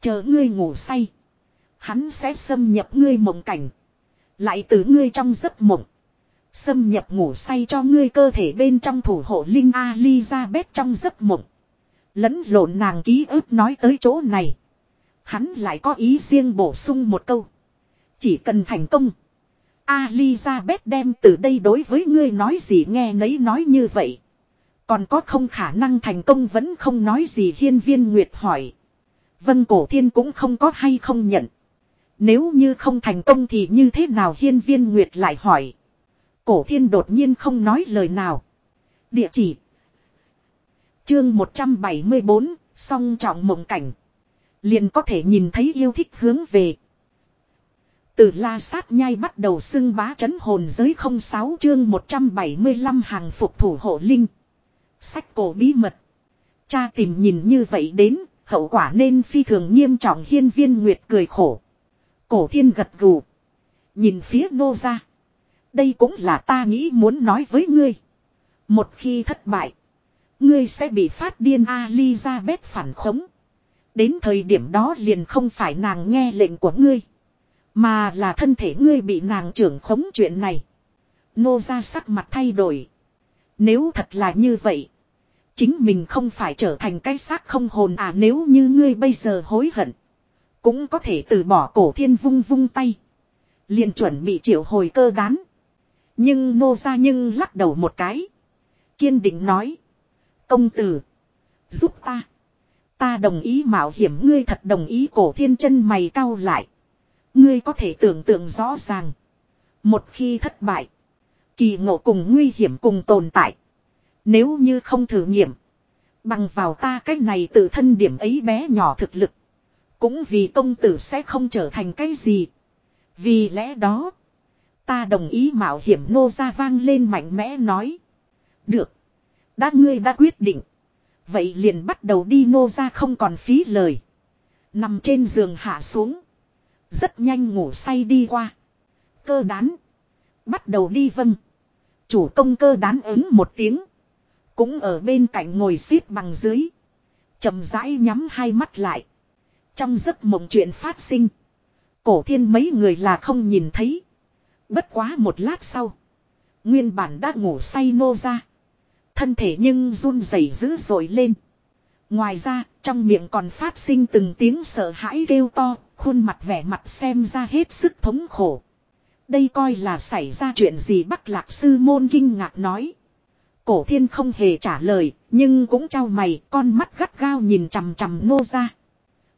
Chờ ngươi ngủ say. Hắn sẽ xâm nhập ngươi mộng cảnh. Lại từ ngươi trong giấc mộng. Xâm nhập ngủ say cho ngươi cơ thể bên trong thủ hộ Linh Alizabeth trong giấc mộng. Lẫn lộn nàng ký ức nói tới chỗ này. Hắn lại có ý riêng bổ sung một câu. Chỉ cần thành công. Elizabeth đem từ đây đối với ngươi nói gì nghe nấy nói như vậy. Còn có không khả năng thành công vẫn không nói gì hiên viên Nguyệt hỏi. Vân Cổ Thiên cũng không có hay không nhận. Nếu như không thành công thì như thế nào hiên viên Nguyệt lại hỏi. Cổ thiên đột nhiên không nói lời nào. Địa chỉ. Chương 174, song trọng mộng cảnh. Liền có thể nhìn thấy yêu thích hướng về. Từ la sát nhai bắt đầu xưng bá chấn hồn giới 06 chương 175 hàng phục thủ hộ linh. Sách cổ bí mật. Cha tìm nhìn như vậy đến, hậu quả nên phi thường nghiêm trọng hiên viên nguyệt cười khổ. Cổ thiên gật gù. Nhìn phía nô ra. Đây cũng là ta nghĩ muốn nói với ngươi. Một khi thất bại. Ngươi sẽ bị phát điên Elizabeth phản khống. Đến thời điểm đó liền không phải nàng nghe lệnh của ngươi. Mà là thân thể ngươi bị nàng trưởng khống chuyện này. Nô ra sắc mặt thay đổi. Nếu thật là như vậy. Chính mình không phải trở thành cái xác không hồn à nếu như ngươi bây giờ hối hận. Cũng có thể từ bỏ cổ thiên vung vung tay. Liền chuẩn bị triệu hồi cơ đán. Nhưng nô ra nhưng lắc đầu một cái. Kiên định nói. Công tử. Giúp ta. Ta đồng ý mạo hiểm ngươi thật đồng ý cổ thiên chân mày cau lại. Ngươi có thể tưởng tượng rõ ràng. Một khi thất bại. Kỳ ngộ cùng nguy hiểm cùng tồn tại. Nếu như không thử nghiệm. Bằng vào ta cái này tự thân điểm ấy bé nhỏ thực lực. Cũng vì công tử sẽ không trở thành cái gì. Vì lẽ đó. Ta đồng ý mạo hiểm nô ra vang lên mạnh mẽ nói. Được. Đã ngươi đã quyết định. Vậy liền bắt đầu đi nô ra không còn phí lời. Nằm trên giường hạ xuống. Rất nhanh ngủ say đi qua. Cơ đán. Bắt đầu đi vâng. Chủ công cơ đán ứng một tiếng. Cũng ở bên cạnh ngồi xếp bằng dưới. chậm rãi nhắm hai mắt lại. Trong giấc mộng chuyện phát sinh. Cổ thiên mấy người là không nhìn thấy. Bất quá một lát sau. Nguyên bản đã ngủ say nô ra. Thân thể nhưng run rẩy dữ dội lên. Ngoài ra, trong miệng còn phát sinh từng tiếng sợ hãi kêu to, khuôn mặt vẻ mặt xem ra hết sức thống khổ. Đây coi là xảy ra chuyện gì Bắc Lạc Sư Môn kinh ngạc nói. Cổ thiên không hề trả lời, nhưng cũng trao mày, con mắt gắt gao nhìn chằm chằm nô ra.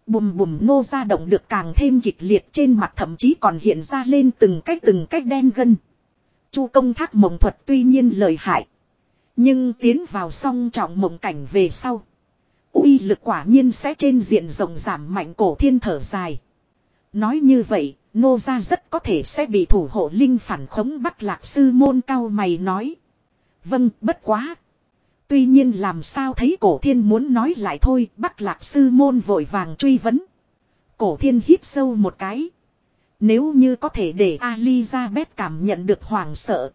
Bùm bùm nô ra động được càng thêm kịch liệt trên mặt thậm chí còn hiện ra lên từng cách từng cách đen gân. Chu công thác mộng thuật tuy nhiên lời hại. Nhưng tiến vào song trọng mộng cảnh về sau. uy lực quả nhiên sẽ trên diện rộng giảm mạnh cổ thiên thở dài. Nói như vậy, nô ra rất có thể sẽ bị thủ hộ linh phản khống bắt lạc sư môn cao mày nói. Vâng, bất quá. Tuy nhiên làm sao thấy cổ thiên muốn nói lại thôi, bắt lạc sư môn vội vàng truy vấn. Cổ thiên hít sâu một cái. Nếu như có thể để Elizabeth cảm nhận được hoàng sợ.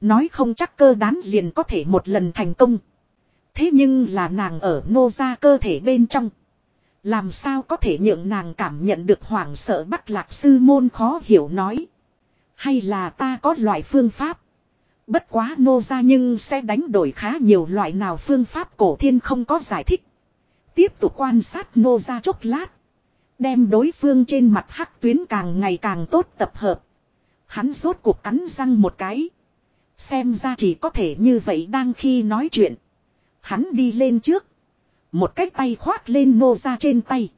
Nói không chắc cơ đán liền có thể một lần thành công. Thế nhưng là nàng ở nô ra cơ thể bên trong. Làm sao có thể nhượng nàng cảm nhận được hoảng sợ bắc lạc sư môn khó hiểu nói. Hay là ta có loại phương pháp. Bất quá nô ra nhưng sẽ đánh đổi khá nhiều loại nào phương pháp cổ thiên không có giải thích. Tiếp tục quan sát nô ra chốc lát. Đem đối phương trên mặt hắc tuyến càng ngày càng tốt tập hợp. Hắn rốt cuộc cắn răng một cái. Xem ra chỉ có thể như vậy đang khi nói chuyện. Hắn đi lên trước. Một cái tay khoác lên nô ra trên tay.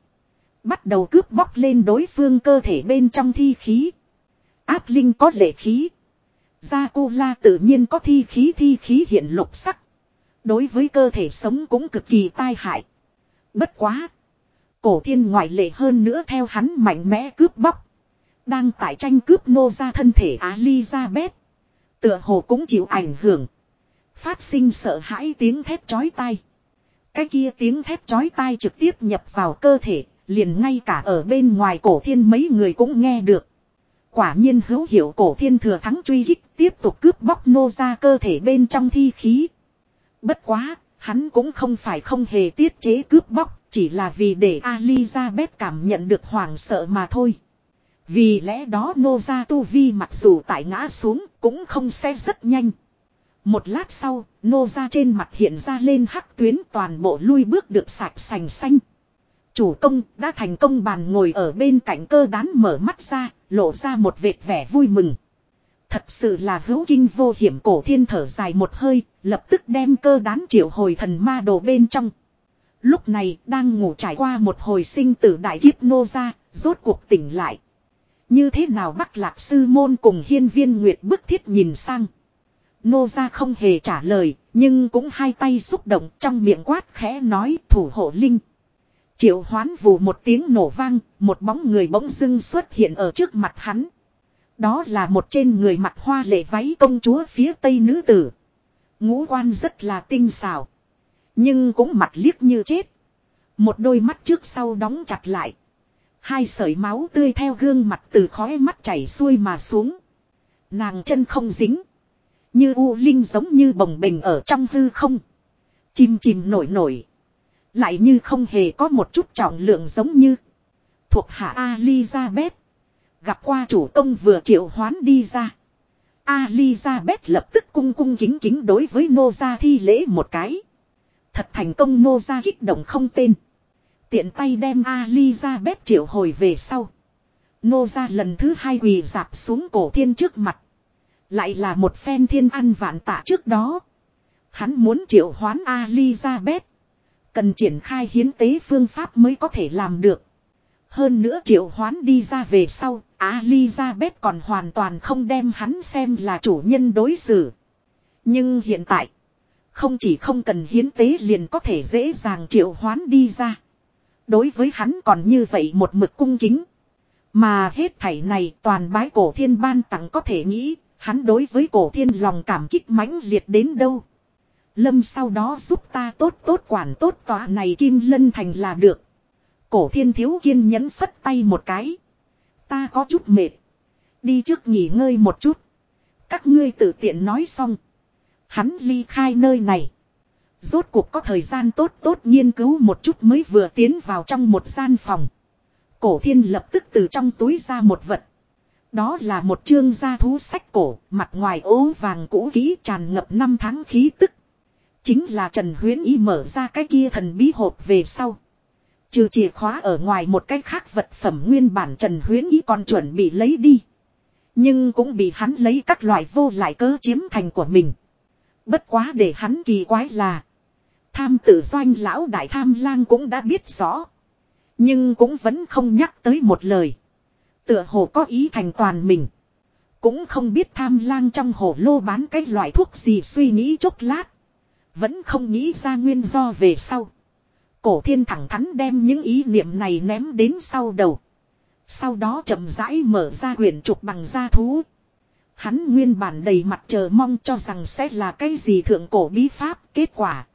Bắt đầu cướp bóc lên đối phương cơ thể bên trong thi khí. Áp linh có lệ khí. Gia cô la tự nhiên có thi khí thi khí hiện lục sắc. Đối với cơ thể sống cũng cực kỳ tai hại. Bất quá. Cổ thiên ngoại lệ hơn nữa theo hắn mạnh mẽ cướp bóc. Đang tại tranh cướp nô ra thân thể Alizabeth. Tựa hồ cũng chịu ảnh hưởng. Phát sinh sợ hãi tiếng thét chói tai. Cái kia tiếng thép chói tai trực tiếp nhập vào cơ thể, liền ngay cả ở bên ngoài cổ thiên mấy người cũng nghe được. Quả nhiên hữu hiệu cổ thiên thừa thắng truy kích tiếp tục cướp bóc nô ra cơ thể bên trong thi khí. Bất quá, hắn cũng không phải không hề tiết chế cướp bóc, chỉ là vì để Alizabeth cảm nhận được hoảng sợ mà thôi. Vì lẽ đó nô ra tu vi mặc dù tại ngã xuống cũng không xe rất nhanh. Một lát sau, nô ra trên mặt hiện ra lên hắc tuyến toàn bộ lui bước được sạch sành xanh. Chủ công đã thành công bàn ngồi ở bên cạnh cơ đán mở mắt ra, lộ ra một vệt vẻ vui mừng. Thật sự là hữu kinh vô hiểm cổ thiên thở dài một hơi, lập tức đem cơ đán triệu hồi thần ma đồ bên trong. Lúc này đang ngủ trải qua một hồi sinh tử đại kiếp nô ra, rốt cuộc tỉnh lại. Như thế nào Bắc Lạc Sư Môn cùng hiên viên Nguyệt bức thiết nhìn sang. Nô ra không hề trả lời, nhưng cũng hai tay xúc động trong miệng quát khẽ nói thủ hộ linh. Triệu hoán vù một tiếng nổ vang, một bóng người bỗng dưng xuất hiện ở trước mặt hắn. Đó là một trên người mặt hoa lệ váy công chúa phía tây nữ tử. Ngũ quan rất là tinh xảo. Nhưng cũng mặt liếc như chết. Một đôi mắt trước sau đóng chặt lại. Hai sợi máu tươi theo gương mặt từ khói mắt chảy xuôi mà xuống. Nàng chân không dính. Như u linh giống như bồng bềnh ở trong hư không. Chìm chìm nổi nổi. Lại như không hề có một chút trọng lượng giống như. Thuộc hạ alizabeth Gặp qua chủ công vừa triệu hoán đi ra. alizabeth lập tức cung cung kính kính đối với nô gia thi lễ một cái. Thật thành công nô gia kích động không tên. Tiện tay đem alizabeth triệu hồi về sau. Nô gia lần thứ hai quỳ dạp xuống cổ thiên trước mặt. Lại là một phen thiên ăn vạn tạ trước đó. Hắn muốn triệu hoán Alizabeth. Cần triển khai hiến tế phương pháp mới có thể làm được. Hơn nữa triệu hoán đi ra về sau, Elizabeth còn hoàn toàn không đem hắn xem là chủ nhân đối xử. Nhưng hiện tại, không chỉ không cần hiến tế liền có thể dễ dàng triệu hoán đi ra. Đối với hắn còn như vậy một mực cung kính. Mà hết thảy này toàn bái cổ thiên ban tặng có thể nghĩ, hắn đối với cổ thiên lòng cảm kích mãnh liệt đến đâu. Lâm sau đó giúp ta tốt tốt quản tốt tòa này kim lân thành là được. Cổ thiên thiếu kiên nhẫn phất tay một cái. Ta có chút mệt. Đi trước nghỉ ngơi một chút. Các ngươi tự tiện nói xong. Hắn ly khai nơi này. Rốt cuộc có thời gian tốt tốt nghiên cứu một chút mới vừa tiến vào trong một gian phòng. Cổ thiên lập tức từ trong túi ra một vật. Đó là một chương gia thú sách cổ, mặt ngoài ố vàng cũ kỹ tràn ngập năm tháng khí tức. Chính là Trần Huyến Y mở ra cái kia thần bí hộp về sau. Trừ chìa khóa ở ngoài một cái khác vật phẩm nguyên bản Trần Huyến Y còn chuẩn bị lấy đi. Nhưng cũng bị hắn lấy các loại vô lại cớ chiếm thành của mình. Bất quá để hắn kỳ quái là. Tham tử doanh lão đại tham lang cũng đã biết rõ. Nhưng cũng vẫn không nhắc tới một lời. Tựa hồ có ý thành toàn mình. Cũng không biết tham lang trong hồ lô bán cái loại thuốc gì suy nghĩ chốc lát. Vẫn không nghĩ ra nguyên do về sau. Cổ thiên thẳng thắn đem những ý niệm này ném đến sau đầu. Sau đó chậm rãi mở ra quyển trục bằng da thú. Hắn nguyên bản đầy mặt chờ mong cho rằng sẽ là cái gì thượng cổ bí pháp kết quả.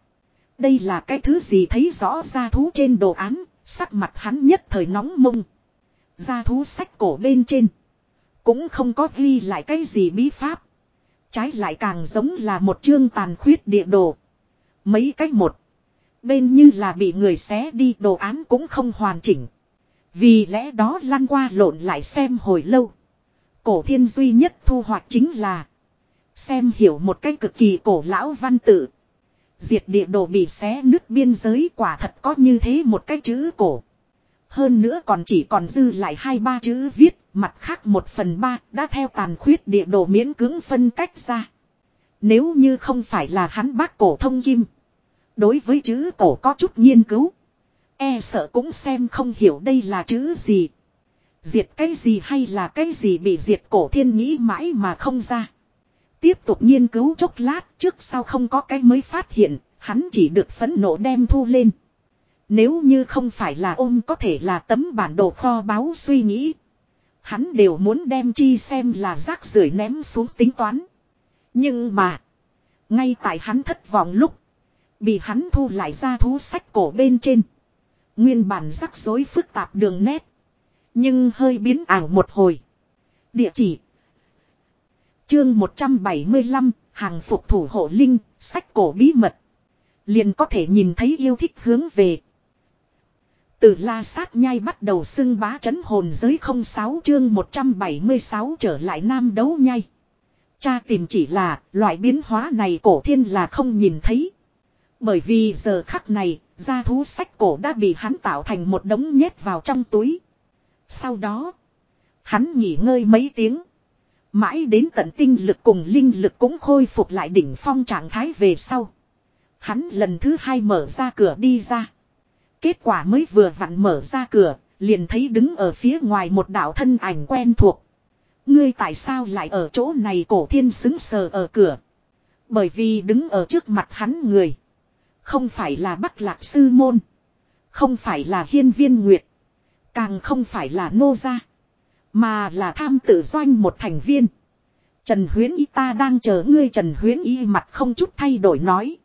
Đây là cái thứ gì thấy rõ da thú trên đồ án, sắc mặt hắn nhất thời nóng mông gia thú sách cổ bên trên. Cũng không có ghi lại cái gì bí pháp. Trái lại càng giống là một chương tàn khuyết địa đồ. Mấy cách một. Bên như là bị người xé đi, đồ án cũng không hoàn chỉnh. Vì lẽ đó lăn qua lộn lại xem hồi lâu. Cổ thiên duy nhất thu hoạch chính là. Xem hiểu một cách cực kỳ cổ lão văn tự. Diệt địa đồ bị xé nứt biên giới quả thật có như thế một cái chữ cổ. Hơn nữa còn chỉ còn dư lại hai ba chữ viết, mặt khác một phần ba đã theo tàn khuyết địa đồ miễn cưỡng phân cách ra. Nếu như không phải là hắn bác cổ thông kim. Đối với chữ cổ có chút nghiên cứu. E sợ cũng xem không hiểu đây là chữ gì. Diệt cái gì hay là cái gì bị diệt cổ thiên nghĩ mãi mà không ra. Tiếp tục nghiên cứu chốc lát trước sau không có cái mới phát hiện, hắn chỉ được phấn nộ đem thu lên. Nếu như không phải là ôm có thể là tấm bản đồ kho báu suy nghĩ. Hắn đều muốn đem chi xem là rác rưởi ném xuống tính toán. Nhưng mà, ngay tại hắn thất vọng lúc, bị hắn thu lại ra thú sách cổ bên trên. Nguyên bản rắc rối phức tạp đường nét. Nhưng hơi biến ảo một hồi. Địa chỉ. Chương 175, hàng phục thủ hộ linh, sách cổ bí mật. Liền có thể nhìn thấy yêu thích hướng về. Từ la sát nhai bắt đầu xưng bá chấn hồn giới 06 chương 176 trở lại nam đấu nhai. Cha tìm chỉ là loại biến hóa này cổ thiên là không nhìn thấy. Bởi vì giờ khắc này, gia thú sách cổ đã bị hắn tạo thành một đống nhét vào trong túi. Sau đó, hắn nghỉ ngơi mấy tiếng. Mãi đến tận tinh lực cùng linh lực cũng khôi phục lại đỉnh phong trạng thái về sau. Hắn lần thứ hai mở ra cửa đi ra. Kết quả mới vừa vặn mở ra cửa, liền thấy đứng ở phía ngoài một đạo thân ảnh quen thuộc. Ngươi tại sao lại ở chỗ này cổ thiên xứng sờ ở cửa. Bởi vì đứng ở trước mặt hắn người. Không phải là Bắc Lạc Sư Môn. Không phải là Hiên Viên Nguyệt. Càng không phải là Nô Gia. Mà là tham tự doanh một thành viên. Trần Huyến Y ta đang chờ ngươi Trần Huyến Y mặt không chút thay đổi nói.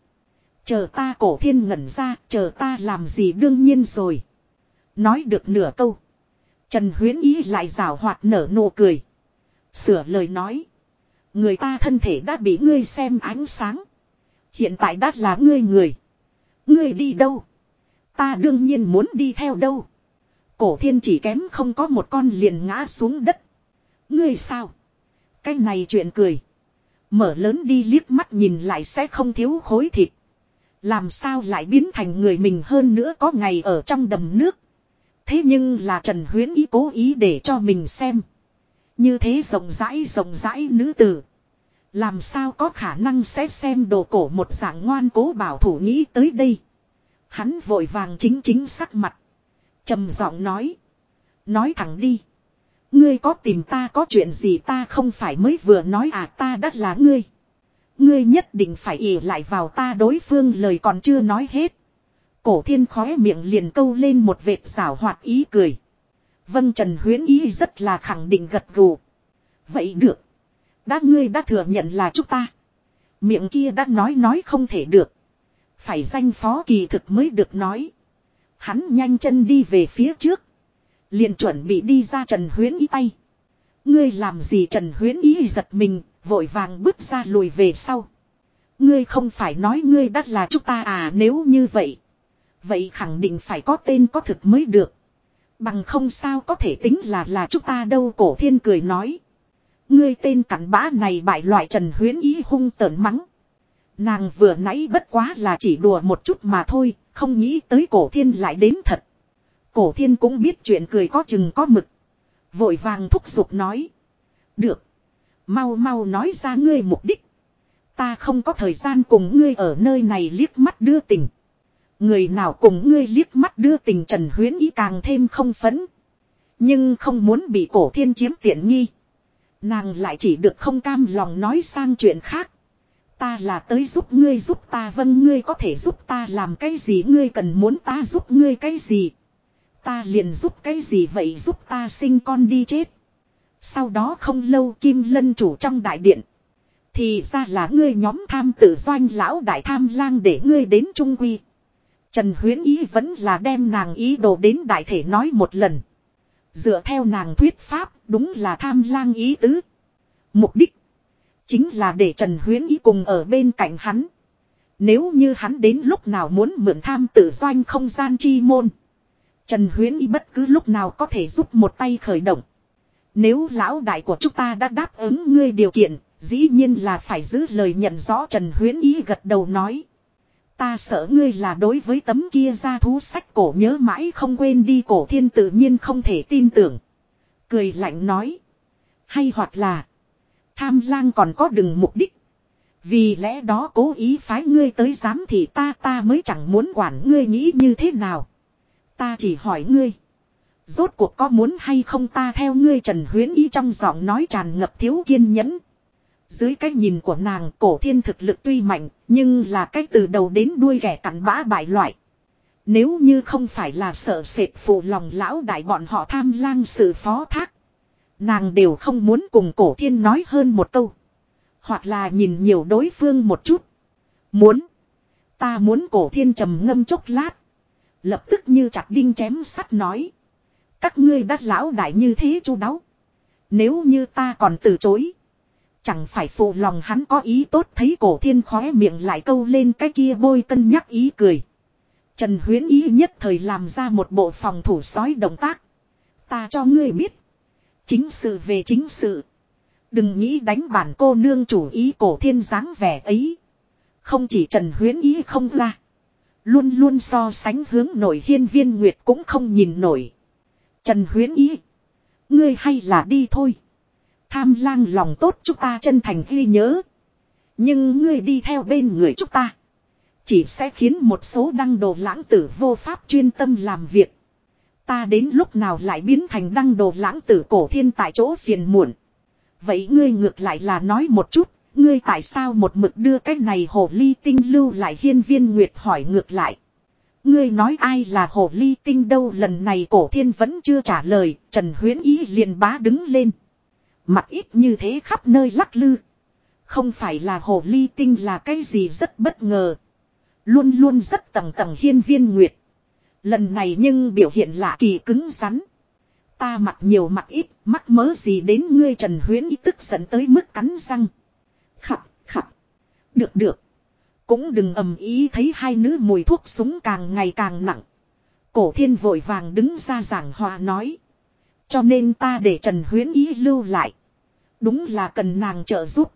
Chờ ta cổ thiên ngẩn ra, chờ ta làm gì đương nhiên rồi. Nói được nửa câu. Trần Huyến Ý lại rào hoạt nở nụ cười. Sửa lời nói. Người ta thân thể đã bị ngươi xem ánh sáng. Hiện tại đã là ngươi người. Ngươi đi đâu? Ta đương nhiên muốn đi theo đâu. Cổ thiên chỉ kém không có một con liền ngã xuống đất. Ngươi sao? Cái này chuyện cười. Mở lớn đi liếc mắt nhìn lại sẽ không thiếu khối thịt. Làm sao lại biến thành người mình hơn nữa có ngày ở trong đầm nước. Thế nhưng là Trần Huyến ý cố ý để cho mình xem. Như thế rộng rãi rộng rãi nữ tử. Làm sao có khả năng sẽ xem đồ cổ một dạng ngoan cố bảo thủ nghĩ tới đây. Hắn vội vàng chính chính sắc mặt. trầm giọng nói. Nói thẳng đi. Ngươi có tìm ta có chuyện gì ta không phải mới vừa nói à ta đã là ngươi. Ngươi nhất định phải ỉ lại vào ta đối phương lời còn chưa nói hết. Cổ thiên khóe miệng liền câu lên một vệt xảo hoạt ý cười. Vâng Trần Huyến ý rất là khẳng định gật gù. Vậy được. Đã ngươi đã thừa nhận là chúng ta. Miệng kia đã nói nói không thể được. Phải danh phó kỳ thực mới được nói. Hắn nhanh chân đi về phía trước. Liền chuẩn bị đi ra Trần Huyến ý tay. Ngươi làm gì Trần Huyến ý giật mình, vội vàng bước ra lùi về sau. Ngươi không phải nói ngươi đắt là chúng ta à nếu như vậy. Vậy khẳng định phải có tên có thực mới được. Bằng không sao có thể tính là là chúng ta đâu cổ thiên cười nói. Ngươi tên cặn bã này bại loại Trần Huyến ý hung tợn mắng. Nàng vừa nãy bất quá là chỉ đùa một chút mà thôi, không nghĩ tới cổ thiên lại đến thật. Cổ thiên cũng biết chuyện cười có chừng có mực. Vội vàng thúc giục nói. Được. Mau mau nói ra ngươi mục đích. Ta không có thời gian cùng ngươi ở nơi này liếc mắt đưa tình. Người nào cùng ngươi liếc mắt đưa tình Trần Huyến ý càng thêm không phấn. Nhưng không muốn bị cổ thiên chiếm tiện nghi. Nàng lại chỉ được không cam lòng nói sang chuyện khác. Ta là tới giúp ngươi giúp ta vâng ngươi có thể giúp ta làm cái gì ngươi cần muốn ta giúp ngươi cái gì. Ta liền giúp cái gì vậy giúp ta sinh con đi chết. Sau đó không lâu Kim Lân chủ trong đại điện. Thì ra là ngươi nhóm tham tử doanh lão đại tham lang để ngươi đến trung quy. Trần Huyến Ý vẫn là đem nàng ý đồ đến đại thể nói một lần. Dựa theo nàng thuyết pháp, đúng là tham lang ý tứ. Mục đích chính là để Trần Huyến Ý cùng ở bên cạnh hắn. Nếu như hắn đến lúc nào muốn mượn tham tử doanh không gian chi môn. Trần Huyến Y bất cứ lúc nào có thể giúp một tay khởi động. Nếu lão đại của chúng ta đã đáp ứng ngươi điều kiện, dĩ nhiên là phải giữ lời nhận rõ Trần Huyến ý gật đầu nói. Ta sợ ngươi là đối với tấm kia ra thú sách cổ nhớ mãi không quên đi cổ thiên tự nhiên không thể tin tưởng. Cười lạnh nói. Hay hoặc là. Tham lang còn có đừng mục đích. Vì lẽ đó cố ý phái ngươi tới giám thì ta ta mới chẳng muốn quản ngươi nghĩ như thế nào. Ta chỉ hỏi ngươi. Rốt cuộc có muốn hay không ta theo ngươi Trần Huyến Ý trong giọng nói tràn ngập thiếu kiên nhẫn. Dưới cái nhìn của nàng cổ thiên thực lực tuy mạnh, nhưng là cách từ đầu đến đuôi ghẻ cặn bã bại loại. Nếu như không phải là sợ sệt phụ lòng lão đại bọn họ tham lang sự phó thác. Nàng đều không muốn cùng cổ thiên nói hơn một câu. Hoặc là nhìn nhiều đối phương một chút. Muốn. Ta muốn cổ thiên trầm ngâm chốc lát. Lập tức như chặt đinh chém sắt nói. Các ngươi đắt lão đại như thế chu đáo. Nếu như ta còn từ chối. Chẳng phải phụ lòng hắn có ý tốt thấy cổ thiên khóe miệng lại câu lên cái kia bôi cân nhắc ý cười. Trần huyến ý nhất thời làm ra một bộ phòng thủ sói động tác. Ta cho ngươi biết. Chính sự về chính sự. Đừng nghĩ đánh bản cô nương chủ ý cổ thiên dáng vẻ ấy. Không chỉ Trần huyến ý không ra. Luôn luôn so sánh hướng nổi hiên viên nguyệt cũng không nhìn nổi. Trần huyến ý. Ngươi hay là đi thôi. Tham lang lòng tốt chúng ta chân thành ghi nhớ. Nhưng ngươi đi theo bên người chúng ta. Chỉ sẽ khiến một số đăng đồ lãng tử vô pháp chuyên tâm làm việc. Ta đến lúc nào lại biến thành đăng đồ lãng tử cổ thiên tại chỗ phiền muộn. Vậy ngươi ngược lại là nói một chút, ngươi tại sao một mực đưa cái này hồ ly tinh lưu lại hiên viên nguyệt hỏi ngược lại. Ngươi nói ai là hồ ly tinh đâu lần này cổ thiên vẫn chưa trả lời, Trần Huyến Ý liền bá đứng lên. Mặt ít như thế khắp nơi lắc lư. Không phải là hồ ly tinh là cái gì rất bất ngờ. Luôn luôn rất tầng tầng hiên viên nguyệt. Lần này nhưng biểu hiện lạ kỳ cứng rắn. Ta mặc nhiều mặc ít, mắc mớ gì đến ngươi Trần Huyến ý tức giận tới mức cắn răng. Khập, khập. Được được. Cũng đừng ầm ý thấy hai nữ mùi thuốc súng càng ngày càng nặng. Cổ thiên vội vàng đứng ra giảng hòa nói. Cho nên ta để Trần Huyến ý lưu lại. Đúng là cần nàng trợ giúp.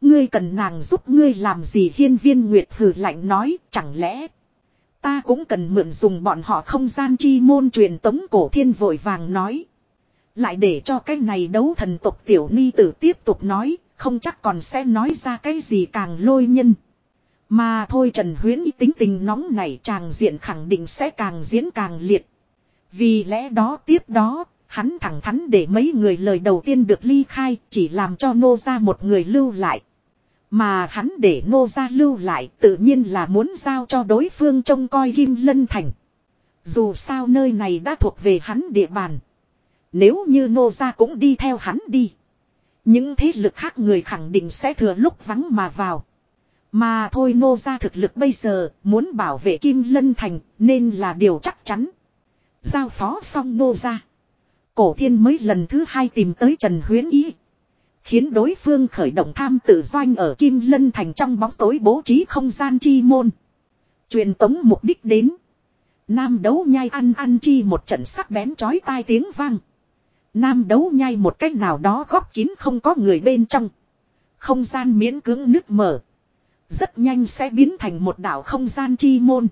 Ngươi cần nàng giúp ngươi làm gì hiên viên nguyệt hử lạnh nói chẳng lẽ. Ta cũng cần mượn dùng bọn họ không gian chi môn truyền tống cổ thiên vội vàng nói. Lại để cho cái này đấu thần tộc tiểu ni tử tiếp tục nói, không chắc còn sẽ nói ra cái gì càng lôi nhân. Mà thôi Trần Huyến ý tính tình nóng này chàng diện khẳng định sẽ càng diễn càng liệt. Vì lẽ đó tiếp đó, hắn thẳng thắn để mấy người lời đầu tiên được ly khai chỉ làm cho nô ra một người lưu lại. Mà hắn để nô ra lưu lại tự nhiên là muốn giao cho đối phương trông coi Kim Lân Thành. Dù sao nơi này đã thuộc về hắn địa bàn. Nếu như nô ra cũng đi theo hắn đi. Những thế lực khác người khẳng định sẽ thừa lúc vắng mà vào. Mà thôi nô ra thực lực bây giờ muốn bảo vệ Kim Lân Thành nên là điều chắc chắn. Giao phó xong nô ra. Cổ thiên mới lần thứ hai tìm tới Trần Huyến Ý. Khiến đối phương khởi động tham tự doanh ở Kim Lân Thành trong bóng tối bố trí không gian chi môn. Truyền tống mục đích đến. Nam đấu nhai ăn ăn chi một trận sắc bén chói tai tiếng vang. Nam đấu nhai một cách nào đó góc kín không có người bên trong. Không gian miễn cưỡng nước mở. Rất nhanh sẽ biến thành một đảo không gian chi môn.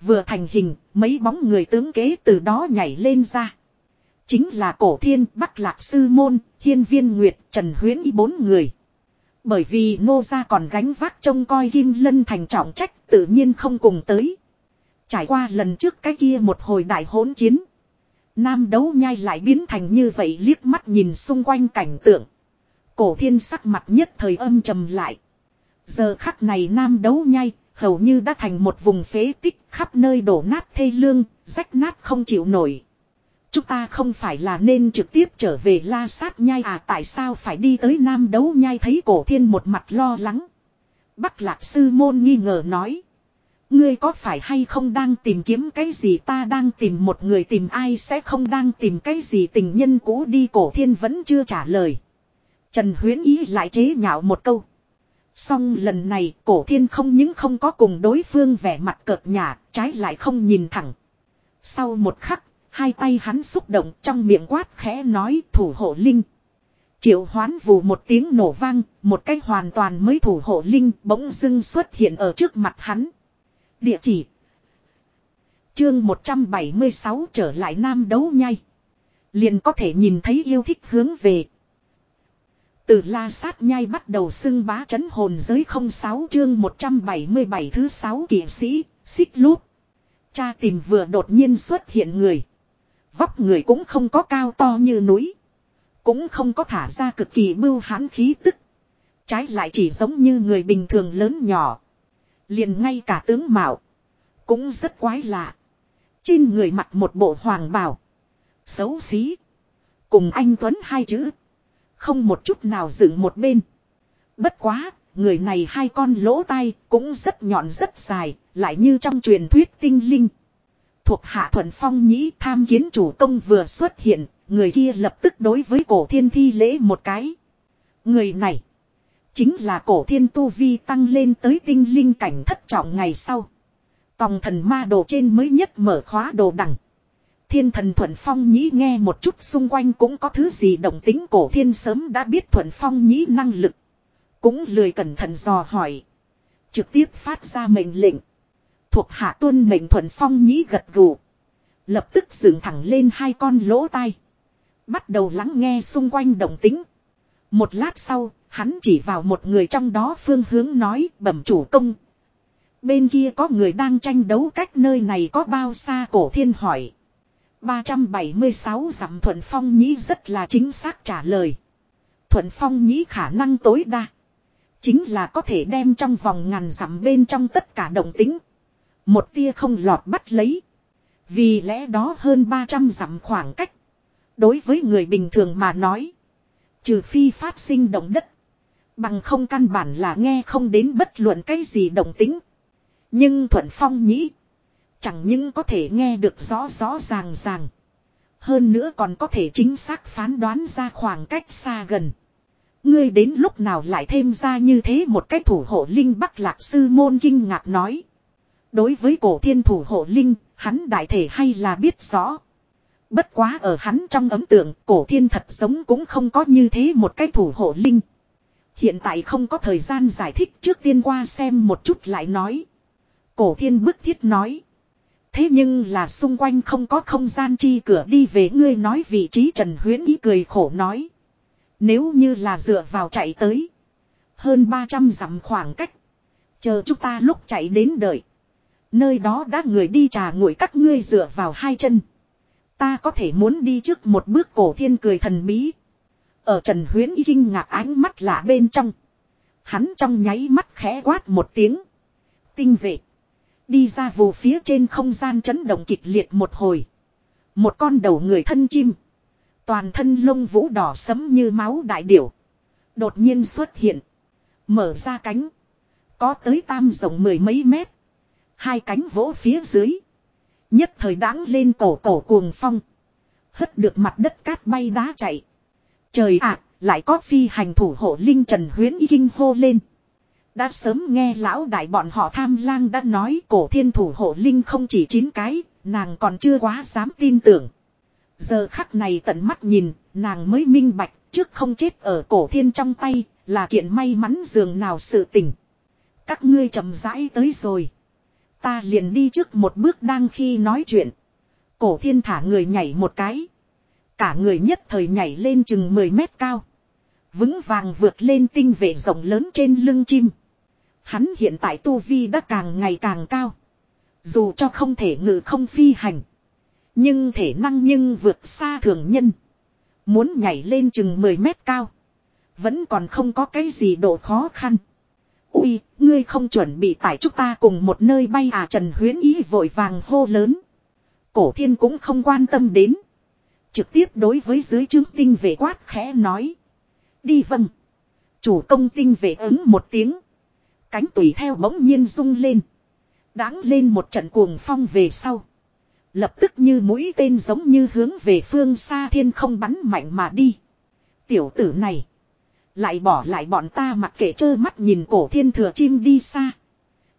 Vừa thành hình, mấy bóng người tướng kế từ đó nhảy lên ra. Chính là cổ thiên, bắc lạc sư môn, hiên viên nguyệt, trần huyến y bốn người. Bởi vì ngô gia còn gánh vác trông coi kim lân thành trọng trách tự nhiên không cùng tới. Trải qua lần trước cái kia một hồi đại hỗn chiến. Nam đấu nhai lại biến thành như vậy liếc mắt nhìn xung quanh cảnh tượng. Cổ thiên sắc mặt nhất thời âm trầm lại. Giờ khắc này nam đấu nhai, hầu như đã thành một vùng phế tích khắp nơi đổ nát thê lương, rách nát không chịu nổi. Chúng ta không phải là nên trực tiếp trở về la sát nhai à tại sao phải đi tới nam đấu nhai thấy cổ thiên một mặt lo lắng. Bắc lạc sư môn nghi ngờ nói. Ngươi có phải hay không đang tìm kiếm cái gì ta đang tìm một người tìm ai sẽ không đang tìm cái gì tình nhân cũ đi cổ thiên vẫn chưa trả lời. Trần Huyến Ý lại chế nhạo một câu. Xong lần này cổ thiên không những không có cùng đối phương vẻ mặt cợt nhả, trái lại không nhìn thẳng. Sau một khắc, hai tay hắn xúc động trong miệng quát khẽ nói thủ hộ linh. Triệu hoán vù một tiếng nổ vang, một cách hoàn toàn mới thủ hộ linh bỗng dưng xuất hiện ở trước mặt hắn. Địa chỉ Chương 176 trở lại nam đấu nhai. Liền có thể nhìn thấy yêu thích hướng về. Từ la sát nhai bắt đầu xưng bá chấn hồn giới 06 chương 177 thứ 6 kỷ sĩ, xích lút. Cha tìm vừa đột nhiên xuất hiện người. Vóc người cũng không có cao to như núi. Cũng không có thả ra cực kỳ mưu hãn khí tức. Trái lại chỉ giống như người bình thường lớn nhỏ. Liền ngay cả tướng mạo. Cũng rất quái lạ. Trên người mặt một bộ hoàng bào. Xấu xí. Cùng anh Tuấn hai chữ. Không một chút nào dựng một bên. Bất quá, người này hai con lỗ tai cũng rất nhọn rất dài, lại như trong truyền thuyết tinh linh. Thuộc hạ thuần phong nhĩ tham kiến chủ công vừa xuất hiện, người kia lập tức đối với cổ thiên thi lễ một cái. Người này, chính là cổ thiên tu vi tăng lên tới tinh linh cảnh thất trọng ngày sau. Tòng thần ma đồ trên mới nhất mở khóa đồ đằng. Thiên thần Thuận Phong Nhĩ nghe một chút xung quanh cũng có thứ gì động tính cổ thiên sớm đã biết Thuận Phong Nhĩ năng lực. Cũng lười cẩn thận dò hỏi. Trực tiếp phát ra mệnh lệnh. Thuộc hạ tuân mệnh Thuận Phong Nhĩ gật gù. Lập tức dựng thẳng lên hai con lỗ tai. Bắt đầu lắng nghe xung quanh động tính. Một lát sau, hắn chỉ vào một người trong đó phương hướng nói bẩm chủ công. Bên kia có người đang tranh đấu cách nơi này có bao xa cổ thiên hỏi. 376 dặm Thuận Phong Nhĩ rất là chính xác trả lời. Thuận Phong Nhĩ khả năng tối đa. Chính là có thể đem trong vòng ngàn dặm bên trong tất cả động tính. Một tia không lọt bắt lấy. Vì lẽ đó hơn 300 dặm khoảng cách. Đối với người bình thường mà nói. Trừ phi phát sinh động đất. Bằng không căn bản là nghe không đến bất luận cái gì động tính. Nhưng Thuận Phong nhĩ. Chẳng những có thể nghe được rõ rõ ràng ràng. Hơn nữa còn có thể chính xác phán đoán ra khoảng cách xa gần. Ngươi đến lúc nào lại thêm ra như thế một cái thủ hộ linh bắc lạc sư môn kinh ngạc nói. Đối với cổ thiên thủ hộ linh, hắn đại thể hay là biết rõ. Bất quá ở hắn trong ấm tượng, cổ thiên thật giống cũng không có như thế một cái thủ hộ linh. Hiện tại không có thời gian giải thích trước tiên qua xem một chút lại nói. Cổ thiên bức thiết nói. Thế nhưng là xung quanh không có không gian chi cửa đi về ngươi nói vị trí Trần Huyến ý cười khổ nói. Nếu như là dựa vào chạy tới. Hơn 300 dặm khoảng cách. Chờ chúng ta lúc chạy đến đợi. Nơi đó đã người đi trà nguội các ngươi dựa vào hai chân. Ta có thể muốn đi trước một bước cổ thiên cười thần bí. Ở Trần Huyến y kinh ngạc ánh mắt lạ bên trong. Hắn trong nháy mắt khẽ quát một tiếng. Tinh vệ. Đi ra vù phía trên không gian chấn động kịch liệt một hồi. Một con đầu người thân chim. Toàn thân lông vũ đỏ sẫm như máu đại điểu. Đột nhiên xuất hiện. Mở ra cánh. Có tới tam rộng mười mấy mét. Hai cánh vỗ phía dưới. Nhất thời đáng lên cổ cổ cuồng phong. Hất được mặt đất cát bay đá chạy. Trời ạ, lại có phi hành thủ hộ linh trần huyến y kinh hô lên. Đã sớm nghe lão đại bọn họ tham lang đã nói cổ thiên thủ hộ linh không chỉ chín cái, nàng còn chưa quá dám tin tưởng. Giờ khắc này tận mắt nhìn, nàng mới minh bạch, trước không chết ở cổ thiên trong tay, là kiện may mắn dường nào sự tình. Các ngươi chậm rãi tới rồi. Ta liền đi trước một bước đang khi nói chuyện. Cổ thiên thả người nhảy một cái. Cả người nhất thời nhảy lên chừng 10 mét cao. Vững vàng vượt lên tinh vệ rộng lớn trên lưng chim. Hắn hiện tại tu vi đã càng ngày càng cao. Dù cho không thể ngự không phi hành. Nhưng thể năng nhưng vượt xa thường nhân. Muốn nhảy lên chừng 10 mét cao. Vẫn còn không có cái gì độ khó khăn. Ui, ngươi không chuẩn bị tải chúng ta cùng một nơi bay à Trần Huyến Ý vội vàng hô lớn. Cổ thiên cũng không quan tâm đến. Trực tiếp đối với dưới trướng tinh vệ quát khẽ nói. Đi vâng. Chủ công tinh vệ ứng một tiếng. Cánh tùy theo bỗng nhiên rung lên. Đáng lên một trận cuồng phong về sau. Lập tức như mũi tên giống như hướng về phương xa thiên không bắn mạnh mà đi. Tiểu tử này. Lại bỏ lại bọn ta mặc kệ trơ mắt nhìn cổ thiên thừa chim đi xa.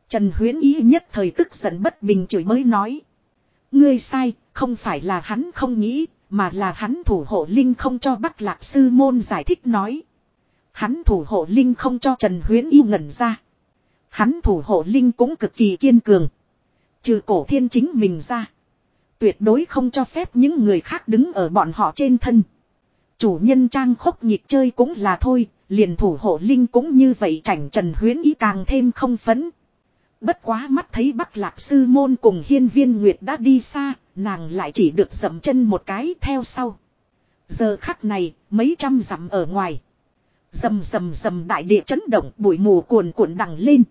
Trần Huyến Ý nhất thời tức giận bất bình chửi mới nói. Ngươi sai, không phải là hắn không nghĩ, mà là hắn thủ hộ linh không cho Bắc Lạc Sư Môn giải thích nói. Hắn thủ hộ linh không cho Trần Huyến Ý ngẩn ra. Hắn thủ hộ linh cũng cực kỳ kiên cường. Trừ cổ thiên chính mình ra. Tuyệt đối không cho phép những người khác đứng ở bọn họ trên thân. Chủ nhân trang khốc nhịp chơi cũng là thôi, liền thủ hộ linh cũng như vậy chảnh trần huyến ý càng thêm không phấn. Bất quá mắt thấy bắc lạc sư môn cùng hiên viên nguyệt đã đi xa, nàng lại chỉ được dậm chân một cái theo sau. Giờ khắc này, mấy trăm dặm ở ngoài. Dầm dầm dầm đại địa chấn động bụi mù cuồn cuộn đằng lên.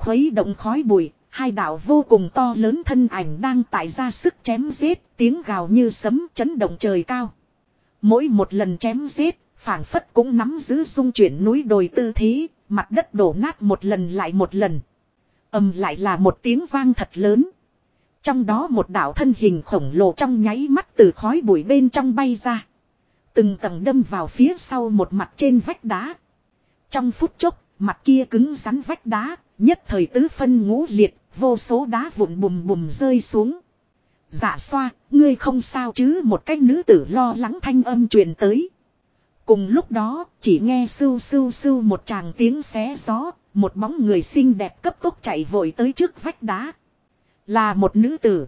Khuấy động khói bụi, hai đạo vô cùng to lớn thân ảnh đang tại ra sức chém giết, tiếng gào như sấm chấn động trời cao. Mỗi một lần chém giết, phảng phất cũng nắm giữ dung chuyển núi đồi tư thế, mặt đất đổ nát một lần lại một lần. ầm lại là một tiếng vang thật lớn. Trong đó một đạo thân hình khổng lồ trong nháy mắt từ khói bụi bên trong bay ra. Từng tầng đâm vào phía sau một mặt trên vách đá. Trong phút chốc, mặt kia cứng rắn vách đá, nhất thời tứ phân ngũ liệt, vô số đá vụn bùm bùm rơi xuống. Dạ xoa, ngươi không sao chứ một cái nữ tử lo lắng thanh âm truyền tới. Cùng lúc đó, chỉ nghe sưu sưu sưu một tràng tiếng xé gió, một bóng người xinh đẹp cấp tốc chạy vội tới trước vách đá. Là một nữ tử.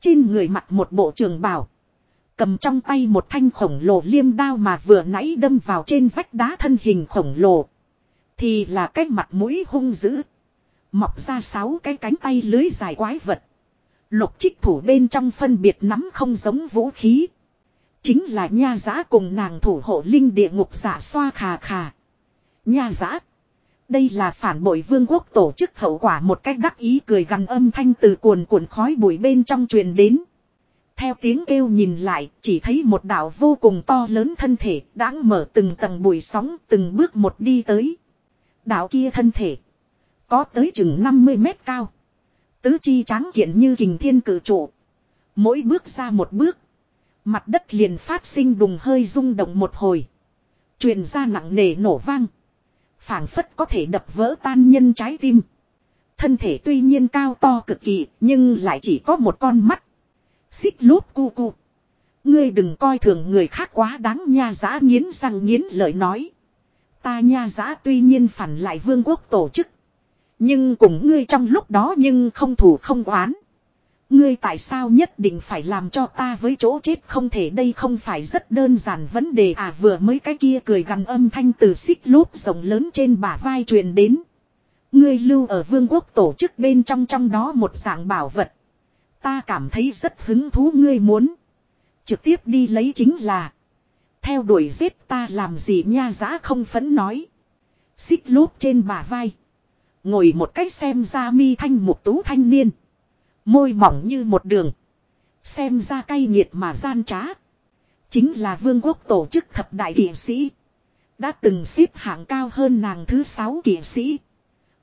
Trên người mặc một bộ trường bào. Cầm trong tay một thanh khổng lồ liêm đao mà vừa nãy đâm vào trên vách đá thân hình khổng lồ. Thì là cái mặt mũi hung dữ. Mọc ra sáu cái cánh tay lưới dài quái vật. Lục trích thủ bên trong phân biệt nắm không giống vũ khí. Chính là nha giã cùng nàng thủ hộ linh địa ngục giả xoa khà khà. Nha giã. Đây là phản bội vương quốc tổ chức hậu quả một cách đắc ý cười gằn âm thanh từ cuồn cuộn khói bụi bên trong truyền đến. Theo tiếng kêu nhìn lại, chỉ thấy một đảo vô cùng to lớn thân thể, đáng mở từng tầng bụi sóng, từng bước một đi tới. Đảo kia thân thể, có tới chừng 50 mét cao. Tứ chi tráng kiện như hình thiên cử trụ. Mỗi bước ra một bước. Mặt đất liền phát sinh đùng hơi rung động một hồi. Truyền ra nặng nề nổ vang. phảng phất có thể đập vỡ tan nhân trái tim. Thân thể tuy nhiên cao to cực kỳ, nhưng lại chỉ có một con mắt. Xích lốp cu cu. Ngươi đừng coi thường người khác quá đáng nha giã nghiến răng nghiến lợi nói. Ta nha giã tuy nhiên phản lại vương quốc tổ chức. Nhưng cùng ngươi trong lúc đó nhưng không thủ không oán. Ngươi tại sao nhất định phải làm cho ta với chỗ chết không thể đây không phải rất đơn giản vấn đề à vừa mới cái kia cười gằn âm thanh từ xích lốp rộng lớn trên bả vai truyền đến. Ngươi lưu ở vương quốc tổ chức bên trong trong đó một dạng bảo vật. Ta cảm thấy rất hứng thú ngươi muốn. Trực tiếp đi lấy chính là. Theo đuổi giết ta làm gì nha giá không phấn nói. Xích lốp trên bả vai. Ngồi một cách xem ra mi thanh một tú thanh niên. Môi mỏng như một đường. Xem ra cay nghiệt mà gian trá. Chính là vương quốc tổ chức thập đại kỷ sĩ. Đã từng xếp hạng cao hơn nàng thứ sáu kỷ sĩ.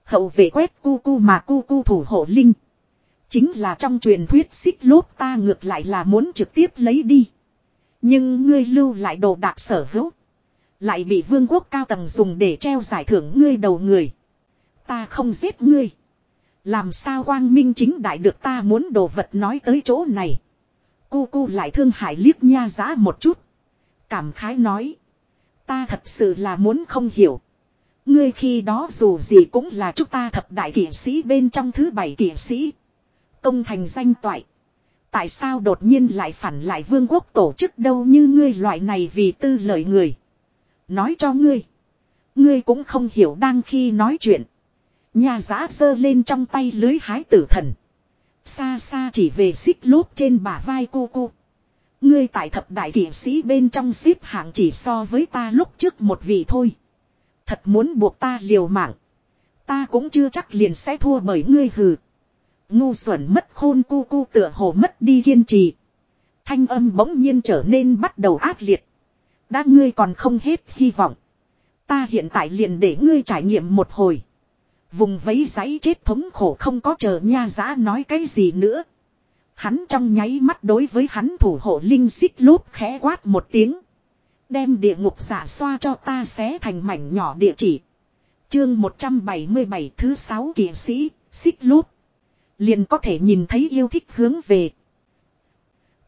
Hậu vệ quét cu cu mà cu cu thủ hộ linh. Chính là trong truyền thuyết xích lốp ta ngược lại là muốn trực tiếp lấy đi. Nhưng ngươi lưu lại đồ đạc sở hữu. Lại bị vương quốc cao tầng dùng để treo giải thưởng ngươi đầu người. Ta không giết ngươi. Làm sao quang minh chính đại được ta muốn đồ vật nói tới chỗ này. Cu cu lại thương hại liếc nha giá một chút. Cảm khái nói. Ta thật sự là muốn không hiểu. Ngươi khi đó dù gì cũng là chúng ta thập đại kỷ sĩ bên trong thứ bảy kỷ sĩ. Công thành danh toại. Tại sao đột nhiên lại phản lại vương quốc tổ chức đâu như ngươi loại này vì tư lợi người. Nói cho ngươi. Ngươi cũng không hiểu đang khi nói chuyện. Nhà giã giơ lên trong tay lưới hái tử thần. Xa xa chỉ về xích lốp trên bả vai cô cô. Ngươi tại thập đại kỷ sĩ bên trong xếp hạng chỉ so với ta lúc trước một vị thôi. Thật muốn buộc ta liều mạng. Ta cũng chưa chắc liền sẽ thua bởi ngươi hừ. Ngu xuẩn mất khôn cu cu tựa hồ mất đi kiên trì. Thanh âm bỗng nhiên trở nên bắt đầu ác liệt. Đã ngươi còn không hết hy vọng. Ta hiện tại liền để ngươi trải nghiệm một hồi. Vùng vấy giấy chết thống khổ không có chờ nha giá nói cái gì nữa. Hắn trong nháy mắt đối với hắn thủ hộ linh xích lốp khẽ quát một tiếng. Đem địa ngục giả xoa cho ta xé thành mảnh nhỏ địa chỉ. Chương 177 thứ 6 kỷ sĩ, xích lốp. Liền có thể nhìn thấy yêu thích hướng về.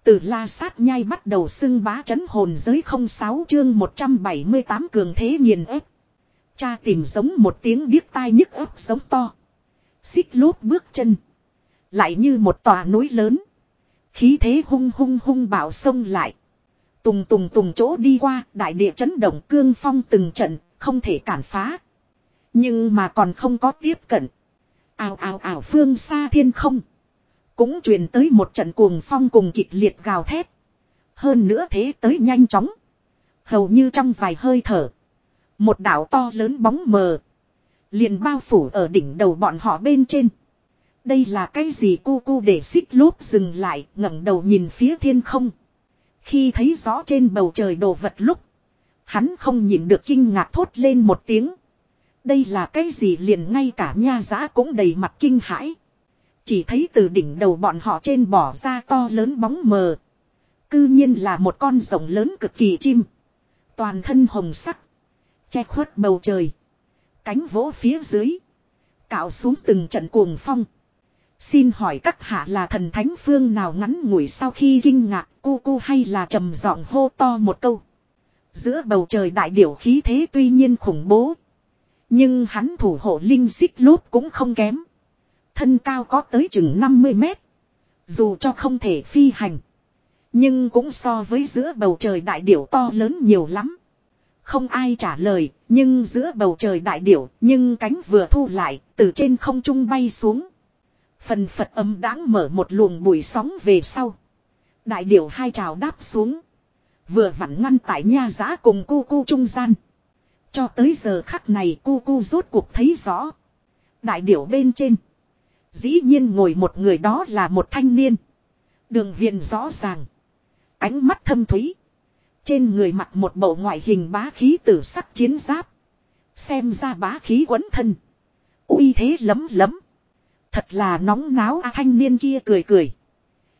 Từ la sát nhai bắt đầu xưng bá chấn hồn giới 06 chương 178 cường thế nghiền ép. Cha tìm giống một tiếng điếc tai nhức ấp giống to. Xích lốp bước chân. Lại như một tòa núi lớn. Khí thế hung hung hung bạo sông lại. Tùng tùng tùng chỗ đi qua, đại địa chấn động cương phong từng trận, không thể cản phá. Nhưng mà còn không có tiếp cận. Ào ào ào phương xa thiên không. Cũng truyền tới một trận cuồng phong cùng kịch liệt gào thét. Hơn nữa thế tới nhanh chóng. Hầu như trong vài hơi thở. Một đảo to lớn bóng mờ. Liền bao phủ ở đỉnh đầu bọn họ bên trên. Đây là cái gì cu cu để xích lốp dừng lại, ngẩng đầu nhìn phía thiên không. Khi thấy rõ trên bầu trời đồ vật lúc. Hắn không nhìn được kinh ngạc thốt lên một tiếng. Đây là cái gì liền ngay cả nha giã cũng đầy mặt kinh hãi. Chỉ thấy từ đỉnh đầu bọn họ trên bỏ ra to lớn bóng mờ. Cư nhiên là một con rồng lớn cực kỳ chim. Toàn thân hồng sắc. Che khuất bầu trời. Cánh vỗ phía dưới. Cạo xuống từng trận cuồng phong. Xin hỏi các hạ là thần thánh phương nào ngắn ngủi sau khi kinh ngạc, cu cu hay là trầm giọng hô to một câu. Giữa bầu trời đại điểu khí thế tuy nhiên khủng bố. Nhưng hắn thủ hộ linh xích lốt cũng không kém. Thân cao có tới chừng 50 mét. Dù cho không thể phi hành. Nhưng cũng so với giữa bầu trời đại điểu to lớn nhiều lắm. Không ai trả lời, nhưng giữa bầu trời đại điểu, nhưng cánh vừa thu lại, từ trên không trung bay xuống. Phần phật âm đáng mở một luồng bụi sóng về sau. Đại điểu hai trào đáp xuống. Vừa vặn ngăn tại nha giá cùng cu cu trung gian. Cho tới giờ khắc này cu cu rốt cuộc thấy rõ. Đại điểu bên trên. Dĩ nhiên ngồi một người đó là một thanh niên. Đường viện rõ ràng. Ánh mắt thâm thúy. Trên người mặc một bộ ngoại hình bá khí tử sắc chiến giáp. Xem ra bá khí quấn thân. uy thế lấm lấm. Thật là nóng náo a thanh niên kia cười cười.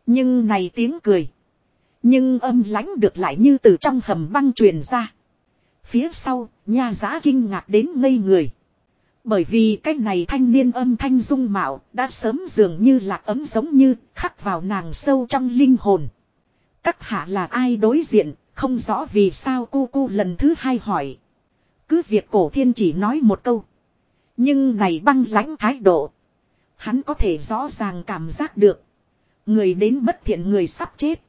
Nhưng này tiếng cười. Nhưng âm lãnh được lại như từ trong hầm băng truyền ra. Phía sau, nha giá kinh ngạc đến ngây người. Bởi vì cái này thanh niên âm thanh dung mạo đã sớm dường như là ấm giống như khắc vào nàng sâu trong linh hồn. Các hạ là ai đối diện, không rõ vì sao cu cu lần thứ hai hỏi. Cứ việc cổ thiên chỉ nói một câu. Nhưng này băng lãnh thái độ. Hắn có thể rõ ràng cảm giác được. Người đến bất thiện người sắp chết.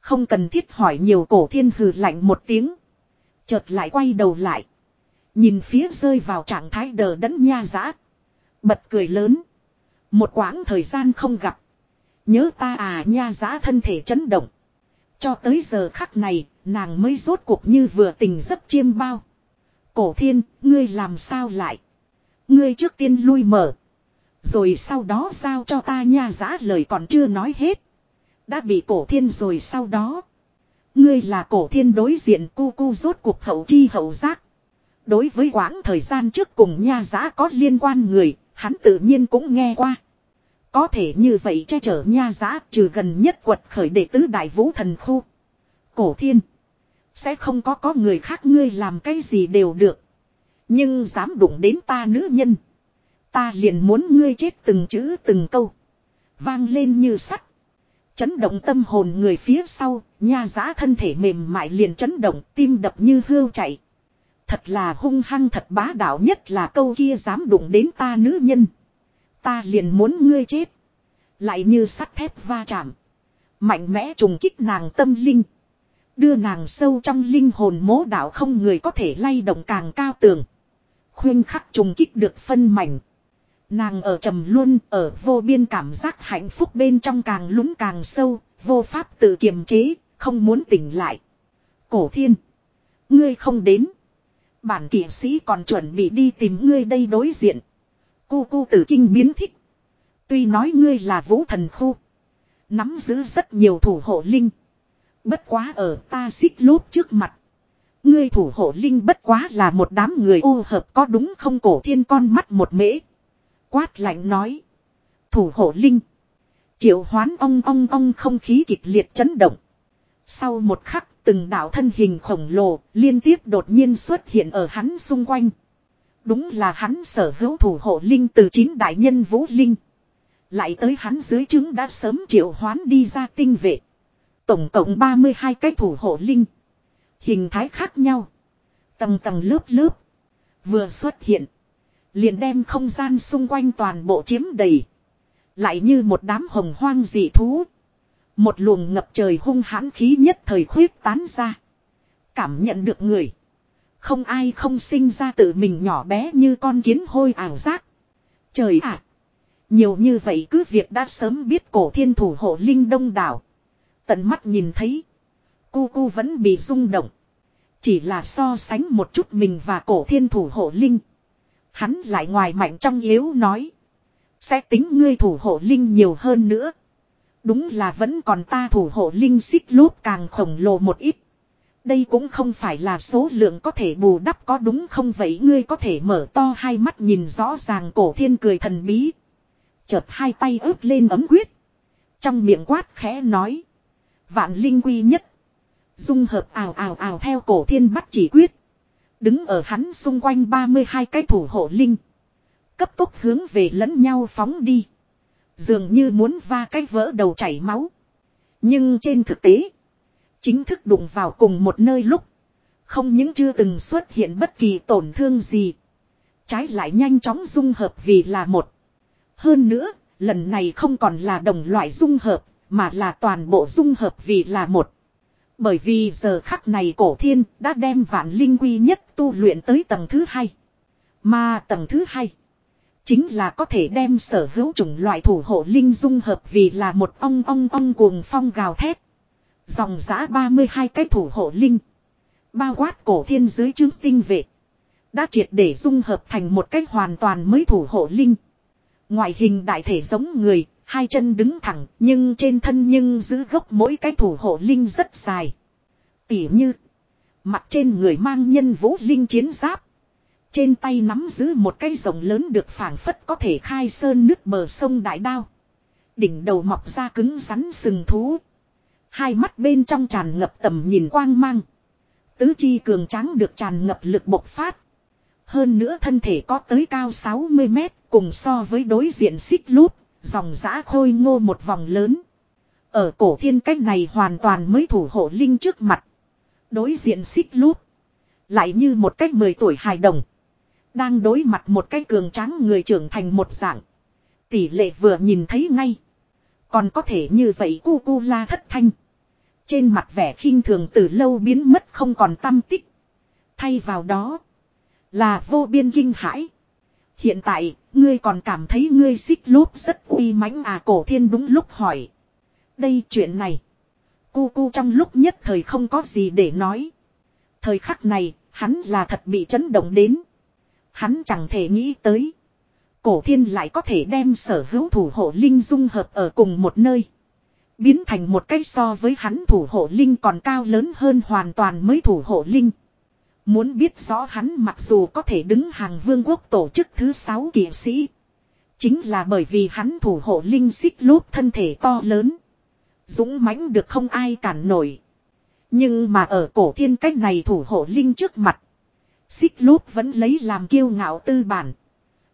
Không cần thiết hỏi nhiều cổ thiên hừ lạnh một tiếng. Chợt lại quay đầu lại. Nhìn phía rơi vào trạng thái đờ đẫn nha giã. Bật cười lớn. Một quãng thời gian không gặp. Nhớ ta à nha giã thân thể chấn động. Cho tới giờ khắc này, nàng mới rốt cuộc như vừa tình giấc chiêm bao. Cổ thiên, ngươi làm sao lại? Ngươi trước tiên lui mở. Rồi sau đó sao cho ta nha giã lời còn chưa nói hết. Đã bị cổ thiên rồi sau đó. Ngươi là cổ thiên đối diện cu cu rốt cuộc hậu chi hậu giác. Đối với quãng thời gian trước cùng nha giã có liên quan người, hắn tự nhiên cũng nghe qua. Có thể như vậy che chở nha giã trừ gần nhất quật khởi đệ tứ đại vũ thần khu. Cổ thiên. Sẽ không có có người khác ngươi làm cái gì đều được. Nhưng dám đụng đến ta nữ nhân. Ta liền muốn ngươi chết từng chữ từng câu. Vang lên như sắt. Chấn động tâm hồn người phía sau, nha giá thân thể mềm mại liền chấn động, tim đập như hươu chạy. Thật là hung hăng thật bá đạo nhất là câu kia dám đụng đến ta nữ nhân. Ta liền muốn ngươi chết. Lại như sắt thép va chạm. Mạnh mẽ trùng kích nàng tâm linh. Đưa nàng sâu trong linh hồn mố đạo không người có thể lay động càng cao tường. Khuyên khắc trùng kích được phân mảnh. Nàng ở trầm luôn ở vô biên cảm giác hạnh phúc bên trong càng lún càng sâu, vô pháp tự kiềm chế, không muốn tỉnh lại. Cổ thiên. Ngươi không đến. Bản kỷ sĩ còn chuẩn bị đi tìm ngươi đây đối diện. Cu cu tử kinh biến thích. Tuy nói ngươi là vũ thần khu. Nắm giữ rất nhiều thủ hộ linh. Bất quá ở ta xích lốp trước mặt. Ngươi thủ hộ linh bất quá là một đám người ô hợp có đúng không cổ thiên con mắt một mễ. Quát lạnh nói. Thủ hộ linh. Triệu hoán ong ong ong không khí kịch liệt chấn động. Sau một khắc, từng đạo thân hình khổng lồ liên tiếp đột nhiên xuất hiện ở hắn xung quanh. Đúng là hắn sở hữu thủ hộ linh từ chín đại nhân vũ linh. Lại tới hắn dưới chứng đã sớm triệu hoán đi ra tinh vệ. Tổng cộng 32 cái thủ hộ linh. Hình thái khác nhau. Tầng tầng lớp lớp. Vừa xuất hiện. Liền đem không gian xung quanh toàn bộ chiếm đầy. Lại như một đám hồng hoang dị thú. Một luồng ngập trời hung hãn khí nhất thời khuyết tán ra. Cảm nhận được người. Không ai không sinh ra tự mình nhỏ bé như con kiến hôi ảo giác. Trời ạ! nhiều như vậy cứ việc đã sớm biết cổ thiên thủ hộ linh đông đảo. Tận mắt nhìn thấy. Cu cu vẫn bị rung động. Chỉ là so sánh một chút mình và cổ thiên thủ hộ linh. Hắn lại ngoài mạnh trong yếu nói. Sẽ tính ngươi thủ hộ linh nhiều hơn nữa. Đúng là vẫn còn ta thủ hộ linh xích lút càng khổng lồ một ít. Đây cũng không phải là số lượng có thể bù đắp có đúng không vậy ngươi có thể mở to hai mắt nhìn rõ ràng cổ thiên cười thần bí. Chợt hai tay ướp lên ấm quyết. Trong miệng quát khẽ nói. Vạn linh quy nhất. Dung hợp ào ào ào theo cổ thiên bắt chỉ quyết. Đứng ở hắn xung quanh 32 cái thủ hộ linh. Cấp tốc hướng về lẫn nhau phóng đi. Dường như muốn va cái vỡ đầu chảy máu. Nhưng trên thực tế. Chính thức đụng vào cùng một nơi lúc. Không những chưa từng xuất hiện bất kỳ tổn thương gì. Trái lại nhanh chóng dung hợp vì là một. Hơn nữa, lần này không còn là đồng loại dung hợp, mà là toàn bộ dung hợp vì là một. Bởi vì giờ khắc này cổ thiên đã đem vạn linh quy nhất tu luyện tới tầng thứ hai. Mà tầng thứ hai chính là có thể đem sở hữu chủng loại thủ hộ linh dung hợp vì là một ong ong ong cuồng phong gào thét. Dòng giã 32 cái thủ hộ linh. Bao quát cổ thiên dưới chứng tinh vệ. Đã triệt để dung hợp thành một cách hoàn toàn mới thủ hộ linh. Ngoại hình đại thể giống người, hai chân đứng thẳng, nhưng trên thân nhưng giữ gốc mỗi cái thủ hộ linh rất dài. Tỉ như, mặt trên người mang nhân vũ linh chiến giáp. Trên tay nắm giữ một cây rồng lớn được phảng phất có thể khai sơn nước bờ sông đại đao. Đỉnh đầu mọc ra cứng rắn sừng thú. Hai mắt bên trong tràn ngập tầm nhìn quang mang. Tứ chi cường tráng được tràn ngập lực bộc phát. Hơn nữa thân thể có tới cao 60 mét cùng so với đối diện xích lút dòng giã khôi ngô một vòng lớn. Ở cổ thiên cách này hoàn toàn mới thủ hộ linh trước mặt. Đối diện xích lút Lại như một cách 10 tuổi hài đồng. Đang đối mặt một cái cường tráng người trưởng thành một dạng. Tỷ lệ vừa nhìn thấy ngay. Còn có thể như vậy cu cu la thất thanh. Trên mặt vẻ khinh thường từ lâu biến mất không còn tâm tích. Thay vào đó. Là vô biên kinh hãi. Hiện tại, ngươi còn cảm thấy ngươi xích lốp rất uy mãnh à cổ thiên đúng lúc hỏi. Đây chuyện này. Cu cu trong lúc nhất thời không có gì để nói. Thời khắc này, hắn là thật bị chấn động đến. Hắn chẳng thể nghĩ tới. Cổ thiên lại có thể đem sở hữu thủ hộ linh dung hợp ở cùng một nơi. Biến thành một cách so với hắn thủ hộ linh còn cao lớn hơn hoàn toàn mới thủ hộ linh. Muốn biết rõ hắn mặc dù có thể đứng hàng vương quốc tổ chức thứ sáu kỷ sĩ. Chính là bởi vì hắn thủ hộ linh xích lút thân thể to lớn. Dũng mãnh được không ai cản nổi. Nhưng mà ở cổ thiên cách này thủ hộ linh trước mặt. Xích lút vẫn lấy làm kiêu ngạo tư bản.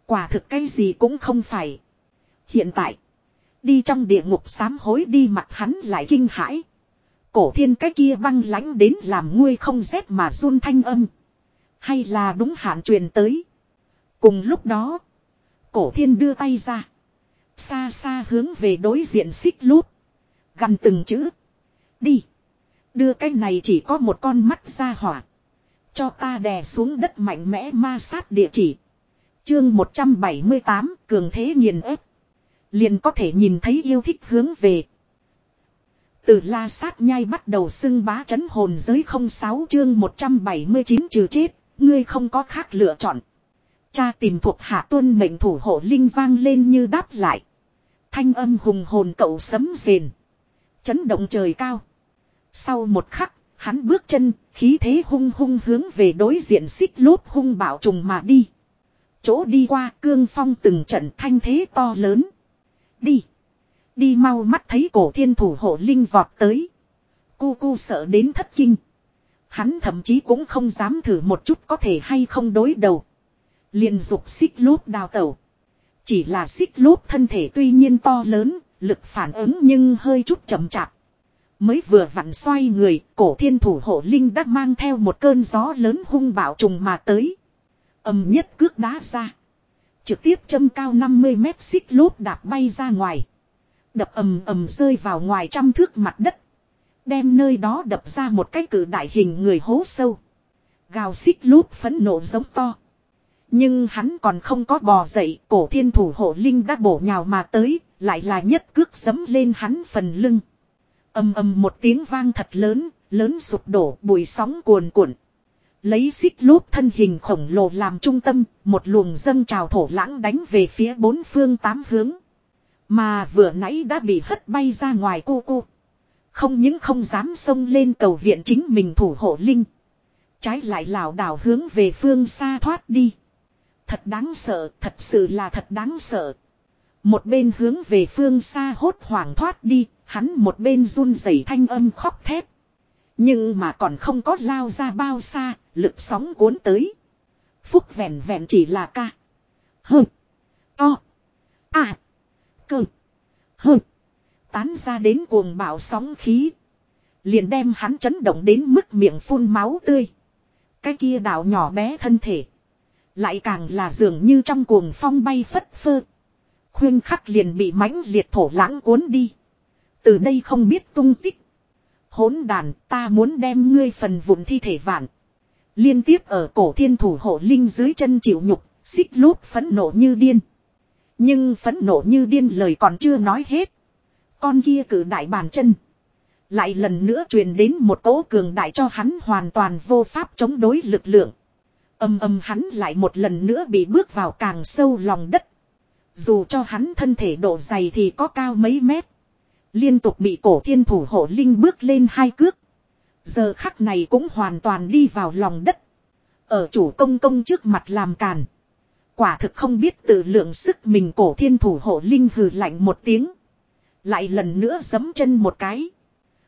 Quả thực cái gì cũng không phải. Hiện tại. Đi trong địa ngục sám hối đi mặt hắn lại kinh hãi. Cổ thiên cái kia băng lãnh đến làm nguôi không rét mà run thanh âm. Hay là đúng hạn truyền tới. Cùng lúc đó. Cổ thiên đưa tay ra. Xa xa hướng về đối diện xích lút. Gần từng chữ. Đi. Đưa cái này chỉ có một con mắt ra hỏa. Cho ta đè xuống đất mạnh mẽ ma sát địa chỉ. Chương 178 cường thế nghiền ép. Liền có thể nhìn thấy yêu thích hướng về. Từ la sát nhai bắt đầu xưng bá chấn hồn giới 06 chương 179 trừ chết, ngươi không có khác lựa chọn. Cha tìm thuộc hạ tuân mệnh thủ hộ linh vang lên như đáp lại. Thanh âm hùng hồn cậu sấm rền. Chấn động trời cao. Sau một khắc, hắn bước chân, khí thế hung hung hướng về đối diện xích lốp hung bảo trùng mà đi. Chỗ đi qua cương phong từng trận thanh thế to lớn. Đi. Đi mau mắt thấy cổ thiên thủ hộ linh vọt tới. Cu cu sợ đến thất kinh. Hắn thậm chí cũng không dám thử một chút có thể hay không đối đầu. liền dục xích lốp đào tẩu. Chỉ là xích lốp thân thể tuy nhiên to lớn, lực phản ứng nhưng hơi chút chậm chạp. Mới vừa vặn xoay người, cổ thiên thủ hộ linh đã mang theo một cơn gió lớn hung bạo trùng mà tới. Âm nhất cước đá ra. Trực tiếp châm cao 50 mét xích lốp đạp bay ra ngoài. Đập ầm ầm rơi vào ngoài trăm thước mặt đất. Đem nơi đó đập ra một cái cử đại hình người hố sâu. Gào xích lúp phấn nộ giống to. Nhưng hắn còn không có bò dậy, cổ thiên thủ hộ linh đã bổ nhào mà tới, lại là nhất cước giấm lên hắn phần lưng. ầm ầm một tiếng vang thật lớn, lớn sụp đổ, bụi sóng cuồn cuộn. Lấy xích lúp thân hình khổng lồ làm trung tâm, một luồng dâng trào thổ lãng đánh về phía bốn phương tám hướng. Mà vừa nãy đã bị hất bay ra ngoài cô cô. Không những không dám xông lên cầu viện chính mình thủ hộ linh. Trái lại lảo đảo hướng về phương xa thoát đi. Thật đáng sợ, thật sự là thật đáng sợ. Một bên hướng về phương xa hốt hoảng thoát đi, hắn một bên run rẩy thanh âm khóc thét. Nhưng mà còn không có lao ra bao xa, lực sóng cuốn tới. Phúc vẹn vẹn chỉ là ca. hừ, To. À. Cơ. Hơ. Tán ra đến cuồng bạo sóng khí. Liền đem hắn chấn động đến mức miệng phun máu tươi. Cái kia đảo nhỏ bé thân thể. Lại càng là dường như trong cuồng phong bay phất phơ. Khuyên khắc liền bị mãnh liệt thổ lãng cuốn đi. Từ đây không biết tung tích. Hỗn đàn ta muốn đem ngươi phần vụn thi thể vạn. Liên tiếp ở cổ thiên thủ hộ linh dưới chân chịu nhục, xích lúp phẫn nộ như điên. Nhưng phẫn nộ như điên lời còn chưa nói hết. Con kia cử đại bàn chân. Lại lần nữa truyền đến một cỗ cường đại cho hắn hoàn toàn vô pháp chống đối lực lượng. Âm âm hắn lại một lần nữa bị bước vào càng sâu lòng đất. Dù cho hắn thân thể độ dày thì có cao mấy mét. Liên tục bị cổ thiên thủ hộ linh bước lên hai cước. Giờ khắc này cũng hoàn toàn đi vào lòng đất. Ở chủ công công trước mặt làm càn. Quả thực không biết tự lượng sức mình cổ thiên thủ hộ linh hừ lạnh một tiếng. Lại lần nữa giấm chân một cái.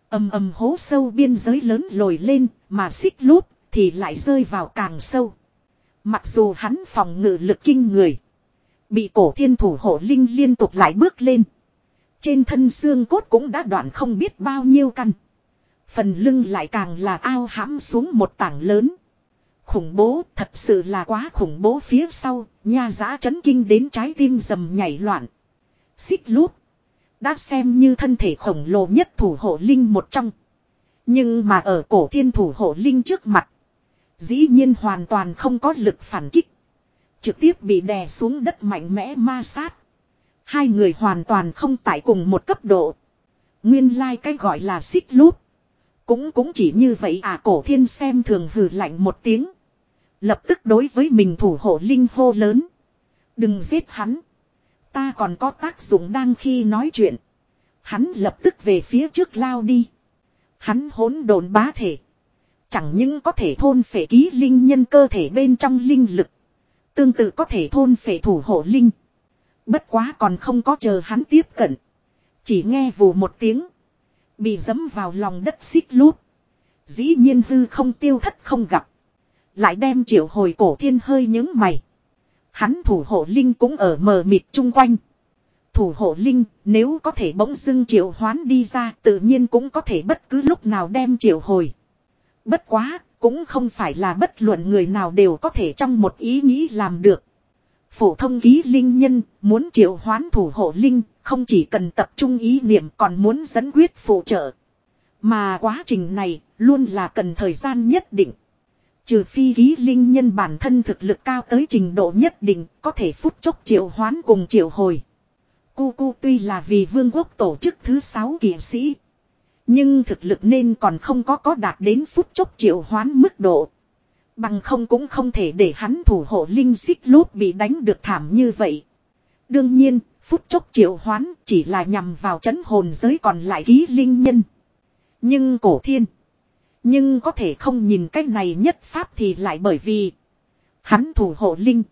ầm ầm hố sâu biên giới lớn lồi lên mà xích lút thì lại rơi vào càng sâu. Mặc dù hắn phòng ngự lực kinh người. Bị cổ thiên thủ hộ linh liên tục lại bước lên. Trên thân xương cốt cũng đã đoạn không biết bao nhiêu căn. Phần lưng lại càng là ao hãm xuống một tảng lớn. Khủng bố, thật sự là quá khủng bố phía sau, nha giã chấn kinh đến trái tim rầm nhảy loạn. Xích lút. Đã xem như thân thể khổng lồ nhất thủ hộ linh một trong. Nhưng mà ở cổ thiên thủ hộ linh trước mặt. Dĩ nhiên hoàn toàn không có lực phản kích. Trực tiếp bị đè xuống đất mạnh mẽ ma sát. Hai người hoàn toàn không tại cùng một cấp độ. Nguyên lai like cái gọi là xích lút. Cũng cũng chỉ như vậy à cổ thiên xem thường hừ lạnh một tiếng. Lập tức đối với mình thủ hộ linh hô lớn. Đừng giết hắn. Ta còn có tác dụng đang khi nói chuyện. Hắn lập tức về phía trước lao đi. Hắn hỗn độn bá thể. Chẳng những có thể thôn phệ ký linh nhân cơ thể bên trong linh lực. Tương tự có thể thôn phệ thủ hộ linh. Bất quá còn không có chờ hắn tiếp cận. Chỉ nghe vù một tiếng. Bị dấm vào lòng đất xích lút. Dĩ nhiên hư không tiêu thất không gặp. Lại đem triệu hồi cổ thiên hơi những mày. Hắn thủ hộ linh cũng ở mờ mịt chung quanh. Thủ hộ linh, nếu có thể bỗng dưng triệu hoán đi ra, tự nhiên cũng có thể bất cứ lúc nào đem triệu hồi. Bất quá, cũng không phải là bất luận người nào đều có thể trong một ý nghĩ làm được. Phổ thông ký linh nhân, muốn triệu hoán thủ hộ linh, không chỉ cần tập trung ý niệm còn muốn dẫn quyết phụ trợ. Mà quá trình này, luôn là cần thời gian nhất định. Trừ phi ký linh nhân bản thân thực lực cao tới trình độ nhất định có thể phút chốc triệu hoán cùng triệu hồi. Cu cu tuy là vì vương quốc tổ chức thứ sáu kỷ sĩ. Nhưng thực lực nên còn không có có đạt đến phút chốc triệu hoán mức độ. Bằng không cũng không thể để hắn thủ hộ linh xích lốt bị đánh được thảm như vậy. Đương nhiên, phút chốc triệu hoán chỉ là nhằm vào chấn hồn giới còn lại ký linh nhân. Nhưng cổ thiên. Nhưng có thể không nhìn cách này nhất pháp thì lại bởi vì. Hắn thủ hộ linh.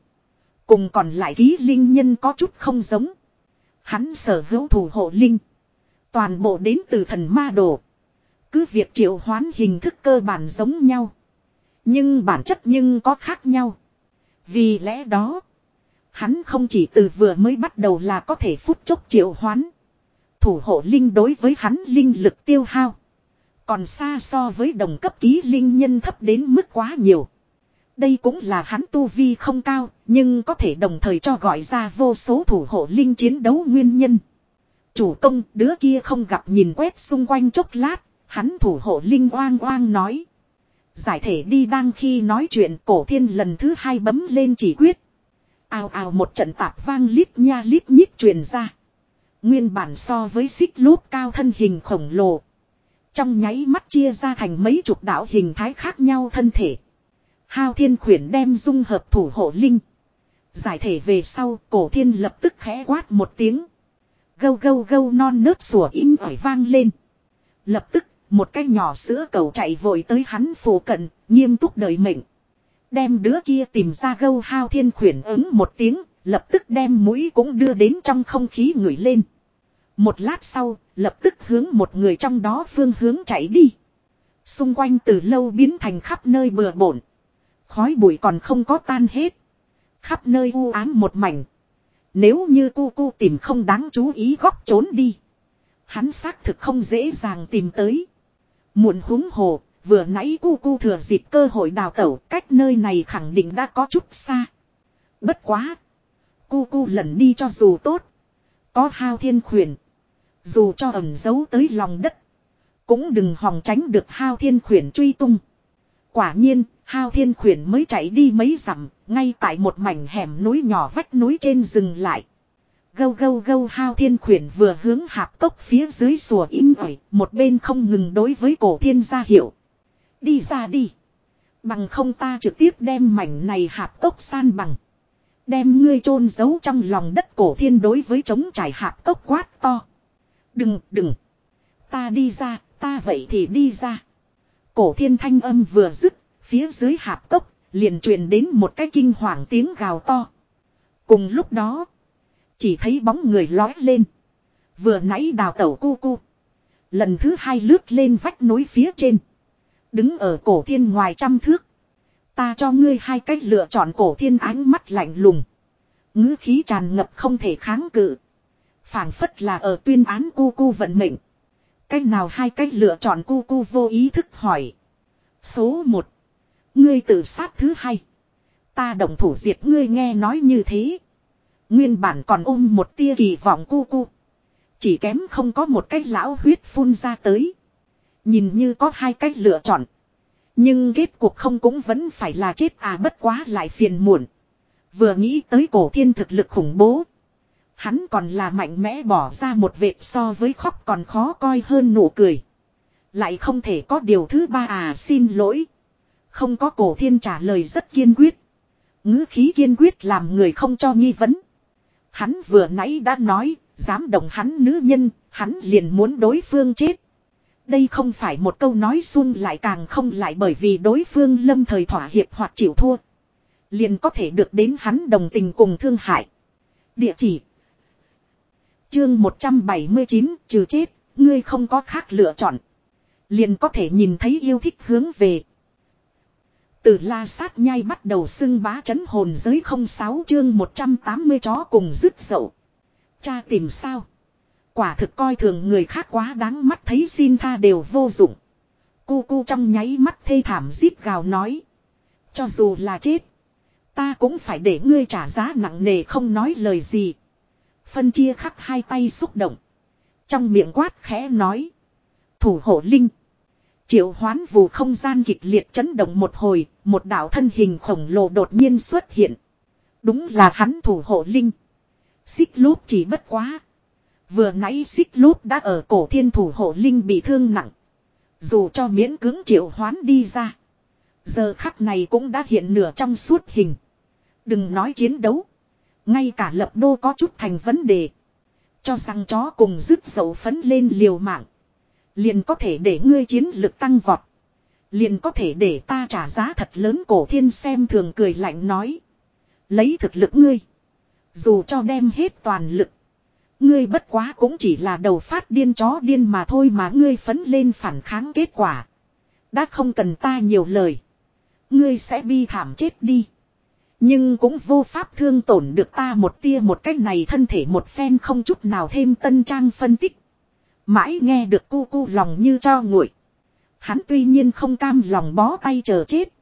Cùng còn lại ký linh nhân có chút không giống. Hắn sở hữu thủ hộ linh. Toàn bộ đến từ thần ma đồ. Cứ việc triệu hoán hình thức cơ bản giống nhau. Nhưng bản chất nhưng có khác nhau. Vì lẽ đó. Hắn không chỉ từ vừa mới bắt đầu là có thể phút chốc triệu hoán. Thủ hộ linh đối với hắn linh lực tiêu hao. Còn xa so với đồng cấp ký linh nhân thấp đến mức quá nhiều. Đây cũng là hắn tu vi không cao, nhưng có thể đồng thời cho gọi ra vô số thủ hộ linh chiến đấu nguyên nhân. Chủ công đứa kia không gặp nhìn quét xung quanh chốc lát, hắn thủ hộ linh oang oang nói. Giải thể đi đang khi nói chuyện cổ thiên lần thứ hai bấm lên chỉ quyết. Ào ào một trận tạp vang lít nha lít nhít truyền ra. Nguyên bản so với xích lốp cao thân hình khổng lồ. Trong nháy mắt chia ra thành mấy chục đạo hình thái khác nhau thân thể. Hao thiên khuyển đem dung hợp thủ hộ linh. Giải thể về sau cổ thiên lập tức khẽ quát một tiếng. Gâu gâu gâu non nớt sủa im ỏi vang lên. Lập tức một cái nhỏ sữa cầu chạy vội tới hắn phù cận, nghiêm túc đợi mệnh. Đem đứa kia tìm ra gâu hao thiên khuyển ứng một tiếng, lập tức đem mũi cũng đưa đến trong không khí ngửi lên. Một lát sau, lập tức hướng một người trong đó phương hướng chạy đi. Xung quanh từ lâu biến thành khắp nơi bừa bộn. Khói bụi còn không có tan hết. Khắp nơi u ám một mảnh. Nếu như cu cu tìm không đáng chú ý góc trốn đi. Hắn xác thực không dễ dàng tìm tới. Muộn húng hồ, vừa nãy cu cu thừa dịp cơ hội đào tẩu cách nơi này khẳng định đã có chút xa. Bất quá. Cu cu lần đi cho dù tốt. Có hao thiên khuyển. Dù cho ẩn giấu tới lòng đất. Cũng đừng hòng tránh được hao thiên khuyển truy tung. Quả nhiên, hao thiên khuyển mới chạy đi mấy dặm, ngay tại một mảnh hẻm núi nhỏ vách núi trên dừng lại. Gâu gâu gâu hao thiên khuyển vừa hướng hạp tốc phía dưới sùa im ỏi, một bên không ngừng đối với cổ thiên gia hiệu. Đi ra đi. Bằng không ta trực tiếp đem mảnh này hạp tốc san bằng. Đem ngươi chôn giấu trong lòng đất cổ thiên đối với chống trải hạp tốc quát to. Đừng, đừng. Ta đi ra, ta vậy thì đi ra. Cổ thiên thanh âm vừa dứt, phía dưới hạp tốc, Liền truyền đến một cái kinh hoàng tiếng gào to. Cùng lúc đó. Chỉ thấy bóng người lói lên. Vừa nãy đào tẩu cu cu. Lần thứ hai lướt lên vách núi phía trên. Đứng ở cổ thiên ngoài trăm thước. Ta cho ngươi hai cách lựa chọn cổ thiên ánh mắt lạnh lùng. ngữ khí tràn ngập không thể kháng cự phảng phất là ở tuyên án cu cu vận mệnh. Cách nào hai cách lựa chọn cu cu vô ý thức hỏi. Số 1. Ngươi tự sát thứ hai. Ta đồng thủ diệt ngươi nghe nói như thế. Nguyên bản còn ôm một tia kỳ vọng cu cu. Chỉ kém không có một cách lão huyết phun ra tới. Nhìn như có hai cách lựa chọn. Nhưng kết cuộc không cũng vẫn phải là chết à bất quá lại phiền muộn. Vừa nghĩ tới cổ thiên thực lực khủng bố. Hắn còn là mạnh mẽ bỏ ra một vệt so với khóc còn khó coi hơn nụ cười. Lại không thể có điều thứ ba à xin lỗi. Không có cổ thiên trả lời rất kiên quyết. ngữ khí kiên quyết làm người không cho nghi vấn. Hắn vừa nãy đã nói, dám động hắn nữ nhân, hắn liền muốn đối phương chết. Đây không phải một câu nói xung lại càng không lại bởi vì đối phương lâm thời thỏa hiệp hoặc chịu thua. Liền có thể được đến hắn đồng tình cùng thương hại. Địa chỉ Chương 179 trừ chết, ngươi không có khác lựa chọn. Liền có thể nhìn thấy yêu thích hướng về. Từ la sát nhai bắt đầu xưng bá chấn hồn giới không sáu chương 180 chó cùng dứt dậu. Cha tìm sao? Quả thực coi thường người khác quá đáng mắt thấy xin tha đều vô dụng. Cu cu trong nháy mắt thê thảm giết gào nói. Cho dù là chết. Ta cũng phải để ngươi trả giá nặng nề không nói lời gì. Phân chia khắc hai tay xúc động. Trong miệng quát khẽ nói. Thủ hộ linh. Triệu hoán vù không gian kịch liệt chấn động một hồi, một đạo thân hình khổng lồ đột nhiên xuất hiện. Đúng là hắn thủ hộ linh. Xích lúp chỉ bất quá. Vừa nãy xích lúp đã ở cổ thiên thủ hộ linh bị thương nặng. Dù cho miễn cứng triệu hoán đi ra. Giờ khắc này cũng đã hiện nửa trong suốt hình. Đừng nói chiến đấu. Ngay cả lập đô có chút thành vấn đề. Cho rằng chó cùng dứt dậu phấn lên liều mạng. Liền có thể để ngươi chiến lực tăng vọt. Liền có thể để ta trả giá thật lớn cổ thiên xem thường cười lạnh nói. Lấy thực lực ngươi. Dù cho đem hết toàn lực. Ngươi bất quá cũng chỉ là đầu phát điên chó điên mà thôi mà ngươi phấn lên phản kháng kết quả. Đã không cần ta nhiều lời. Ngươi sẽ bi thảm chết đi. Nhưng cũng vô pháp thương tổn được ta một tia một cách này thân thể một phen không chút nào thêm tân trang phân tích. Mãi nghe được cu cu lòng như cho nguội. Hắn tuy nhiên không cam lòng bó tay chờ chết.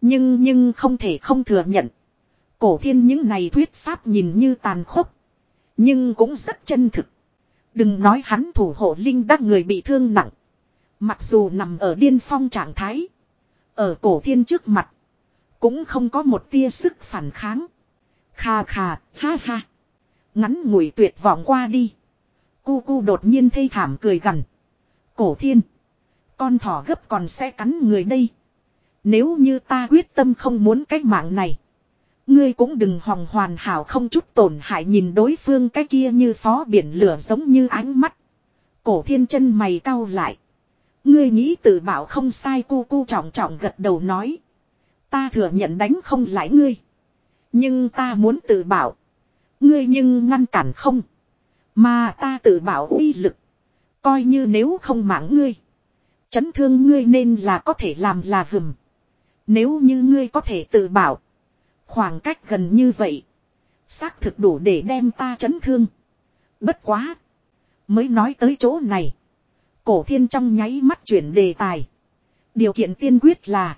Nhưng nhưng không thể không thừa nhận. Cổ thiên những này thuyết pháp nhìn như tàn khốc. Nhưng cũng rất chân thực. Đừng nói hắn thủ hộ linh đắc người bị thương nặng. Mặc dù nằm ở điên phong trạng thái. Ở cổ thiên trước mặt. Cũng không có một tia sức phản kháng. Khà khà, ha ha. Ngắn ngủi tuyệt vọng qua đi. Cu cu đột nhiên thê thảm cười gằn. Cổ thiên. Con thỏ gấp còn sẽ cắn người đây. Nếu như ta quyết tâm không muốn cái mạng này. Ngươi cũng đừng hòng hoàn hảo không chút tổn hại nhìn đối phương cái kia như phó biển lửa giống như ánh mắt. Cổ thiên chân mày cau lại. Ngươi nghĩ tự bảo không sai cu cu trọng trọng gật đầu nói. Ta thừa nhận đánh không lại ngươi. Nhưng ta muốn tự bảo. Ngươi nhưng ngăn cản không. Mà ta tự bảo uy lực. Coi như nếu không mãng ngươi. Chấn thương ngươi nên là có thể làm là hừm. Nếu như ngươi có thể tự bảo. Khoảng cách gần như vậy. Xác thực đủ để đem ta chấn thương. Bất quá. Mới nói tới chỗ này. Cổ thiên trong nháy mắt chuyển đề tài. Điều kiện tiên quyết là.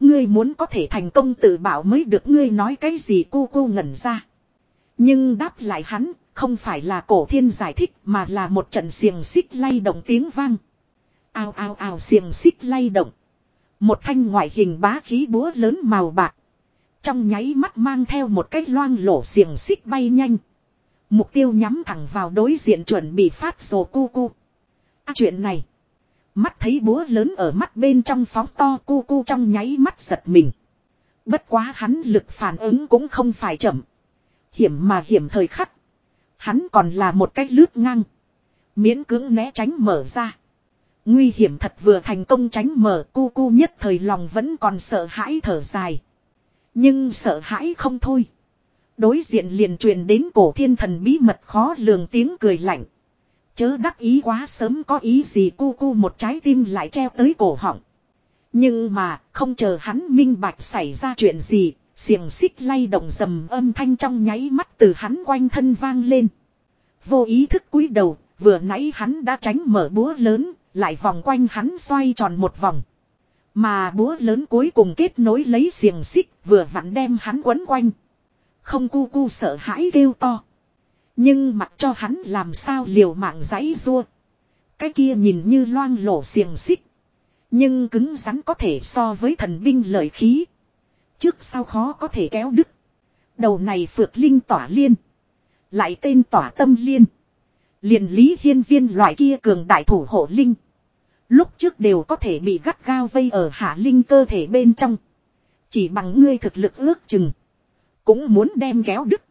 Ngươi muốn có thể thành công tự bảo mới được ngươi nói cái gì cu cu ngẩn ra. Nhưng đáp lại hắn, không phải là cổ thiên giải thích mà là một trận xiềng xích lay động tiếng vang. Ao ao ao xiềng xích lay động. Một thanh ngoại hình bá khí búa lớn màu bạc. Trong nháy mắt mang theo một cái loang lổ xiềng xích bay nhanh. Mục tiêu nhắm thẳng vào đối diện chuẩn bị phát sổ cu cu. À, chuyện này. Mắt thấy búa lớn ở mắt bên trong phóng to cu cu trong nháy mắt giật mình. Bất quá hắn lực phản ứng cũng không phải chậm. Hiểm mà hiểm thời khắc. Hắn còn là một cách lướt ngang. Miễn cưỡng né tránh mở ra. Nguy hiểm thật vừa thành công tránh mở cu cu nhất thời lòng vẫn còn sợ hãi thở dài. Nhưng sợ hãi không thôi. Đối diện liền truyền đến cổ thiên thần bí mật khó lường tiếng cười lạnh. Chớ đắc ý quá sớm có ý gì cu cu một trái tim lại treo tới cổ họng. Nhưng mà không chờ hắn minh bạch xảy ra chuyện gì, xiềng xích lay động rầm âm thanh trong nháy mắt từ hắn quanh thân vang lên. Vô ý thức cúi đầu, vừa nãy hắn đã tránh mở búa lớn, lại vòng quanh hắn xoay tròn một vòng. Mà búa lớn cuối cùng kết nối lấy xiềng xích vừa vặn đem hắn quấn quanh. Không cu cu sợ hãi kêu to. Nhưng mặc cho hắn làm sao liều mạng giấy rua. Cái kia nhìn như loang lổ xiềng xích. Nhưng cứng rắn có thể so với thần binh lợi khí. Trước sau khó có thể kéo đứt. Đầu này phược linh tỏa liên. Lại tên tỏa tâm liên. liền lý hiên viên loại kia cường đại thủ hộ linh. Lúc trước đều có thể bị gắt gao vây ở hạ linh cơ thể bên trong. Chỉ bằng ngươi thực lực ước chừng. Cũng muốn đem kéo đứt.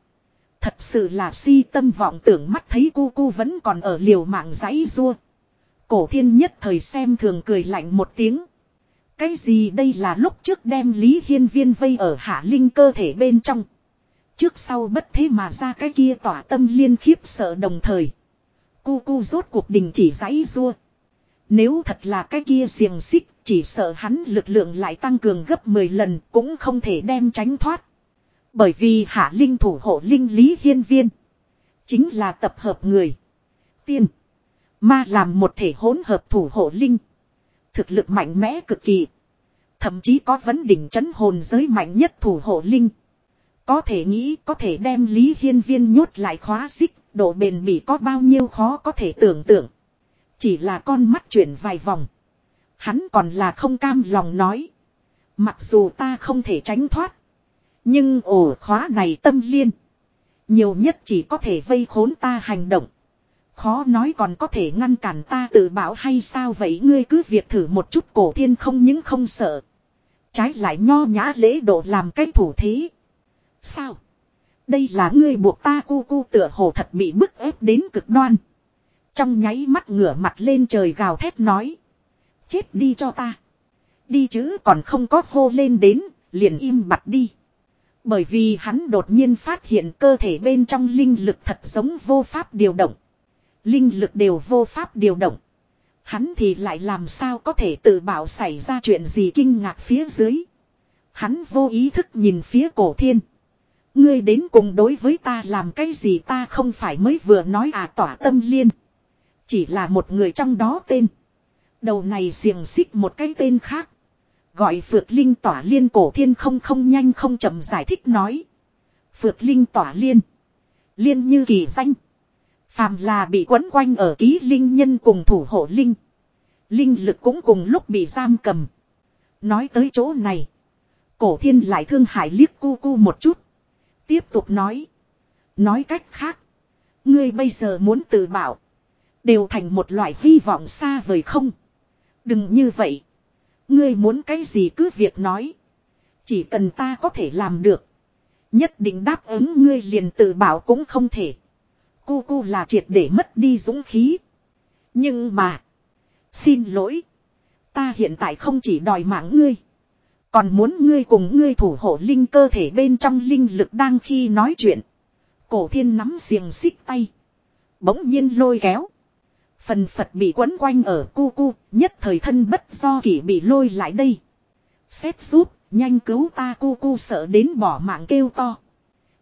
Thật sự là si tâm vọng tưởng mắt thấy cu cu vẫn còn ở liều mạng giấy rua. Cổ thiên nhất thời xem thường cười lạnh một tiếng. Cái gì đây là lúc trước đem Lý Hiên Viên vây ở hạ linh cơ thể bên trong. Trước sau bất thế mà ra cái kia tỏa tâm liên khiếp sợ đồng thời. Cu cu rốt cuộc đình chỉ giấy rua. Nếu thật là cái kia xiềng xích, chỉ sợ hắn lực lượng lại tăng cường gấp 10 lần cũng không thể đem tránh thoát. Bởi vì hạ linh thủ hộ linh lý hiên viên. Chính là tập hợp người. Tiên. Ma làm một thể hỗn hợp thủ hộ linh. Thực lực mạnh mẽ cực kỳ. Thậm chí có vấn đỉnh chấn hồn giới mạnh nhất thủ hộ linh. Có thể nghĩ có thể đem Lý Hiên Viên nhốt lại khóa xích, độ bền bỉ có bao nhiêu khó có thể tưởng tượng. Chỉ là con mắt chuyển vài vòng. Hắn còn là không cam lòng nói. Mặc dù ta không thể tránh thoát. Nhưng ổ khóa này tâm liên. Nhiều nhất chỉ có thể vây khốn ta hành động. Khó nói còn có thể ngăn cản ta tự bảo hay sao vậy ngươi cứ việc thử một chút cổ thiên không những không sợ. Trái lại nho nhã lễ độ làm cái thủ thế. Sao? Đây là ngươi buộc ta cu cu tựa hồ thật bị bức ép đến cực đoan. Trong nháy mắt ngửa mặt lên trời gào thét nói. Chết đi cho ta. Đi chứ còn không có hô lên đến, liền im mặt đi. Bởi vì hắn đột nhiên phát hiện cơ thể bên trong linh lực thật giống vô pháp điều động. Linh lực đều vô pháp điều động. Hắn thì lại làm sao có thể tự bảo xảy ra chuyện gì kinh ngạc phía dưới. Hắn vô ý thức nhìn phía cổ thiên. Ngươi đến cùng đối với ta làm cái gì ta không phải mới vừa nói à tỏa tâm liên. Chỉ là một người trong đó tên. Đầu này xiềng xích một cái tên khác. Gọi Phược Linh tỏa liên cổ thiên không không nhanh không chậm giải thích nói. Phược Linh tỏa liên. Liên như kỳ danh. Phàm là bị quấn quanh ở ký linh nhân cùng thủ hộ linh. Linh lực cũng cùng lúc bị giam cầm. Nói tới chỗ này. Cổ thiên lại thương hại liếc cu cu một chút. Tiếp tục nói. Nói cách khác. Ngươi bây giờ muốn tự bảo. Đều thành một loại hy vọng xa vời không. Đừng như vậy. Ngươi muốn cái gì cứ việc nói. Chỉ cần ta có thể làm được. Nhất định đáp ứng ngươi liền tự bảo cũng không thể. Cu cu là triệt để mất đi dũng khí. Nhưng mà. Xin lỗi. Ta hiện tại không chỉ đòi mạng ngươi. Còn muốn ngươi cùng ngươi thủ hộ linh cơ thể bên trong linh lực đang khi nói chuyện. Cổ thiên nắm xiềng xích tay. Bỗng nhiên lôi kéo. Phần Phật bị quấn quanh ở cu cu, nhất thời thân bất do kỷ bị lôi lại đây. Xét giúp, nhanh cứu ta cu cu sợ đến bỏ mạng kêu to.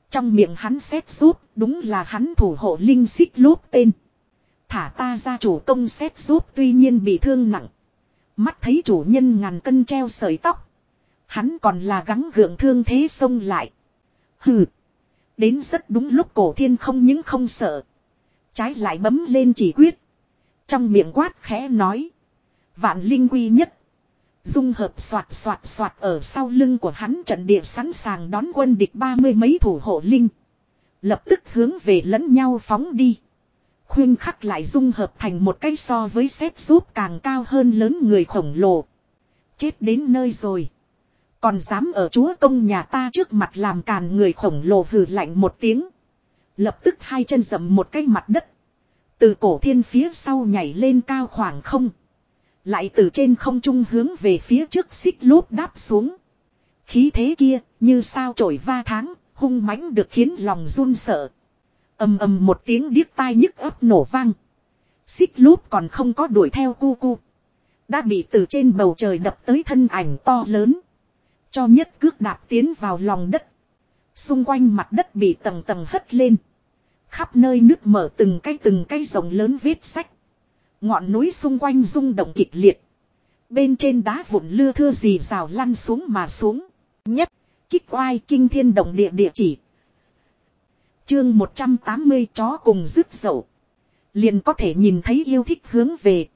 Trong miệng hắn xét giúp, đúng là hắn thủ hộ linh xích lốp tên. Thả ta ra chủ công xét giúp tuy nhiên bị thương nặng. Mắt thấy chủ nhân ngàn cân treo sợi tóc. Hắn còn là gắng gượng thương thế xông lại. Hừ. Đến rất đúng lúc cổ thiên không những không sợ. Trái lại bấm lên chỉ quyết. Trong miệng quát khẽ nói. Vạn linh quy nhất. Dung hợp soạt soạt soạt ở sau lưng của hắn trận địa sẵn sàng đón quân địch ba mươi mấy thủ hộ linh. Lập tức hướng về lẫn nhau phóng đi. Khuyên khắc lại dung hợp thành một cái so với xếp giúp càng cao hơn lớn người khổng lồ. Chết đến nơi rồi. Còn dám ở chúa công nhà ta trước mặt làm càn người khổng lồ hừ lạnh một tiếng. Lập tức hai chân dầm một cái mặt đất. Từ cổ thiên phía sau nhảy lên cao khoảng không. Lại từ trên không trung hướng về phía trước xích lốp đáp xuống. Khí thế kia, như sao trổi va tháng, hung mãnh được khiến lòng run sợ. ầm ầm một tiếng điếc tai nhức ấp nổ vang. Xích lúp còn không có đuổi theo cu cu. Đã bị từ trên bầu trời đập tới thân ảnh to lớn. Cho nhất cước đạp tiến vào lòng đất. Xung quanh mặt đất bị tầng tầng hất lên. Khắp nơi nước mở từng cái từng cái rồng lớn vết sách. Ngọn núi xung quanh rung động kịch liệt. Bên trên đá vụn lưa thưa dì rào lăn xuống mà xuống. Nhất, kích oai kinh thiên động địa địa chỉ. Chương 180 chó cùng rứt dậu. Liền có thể nhìn thấy yêu thích hướng về.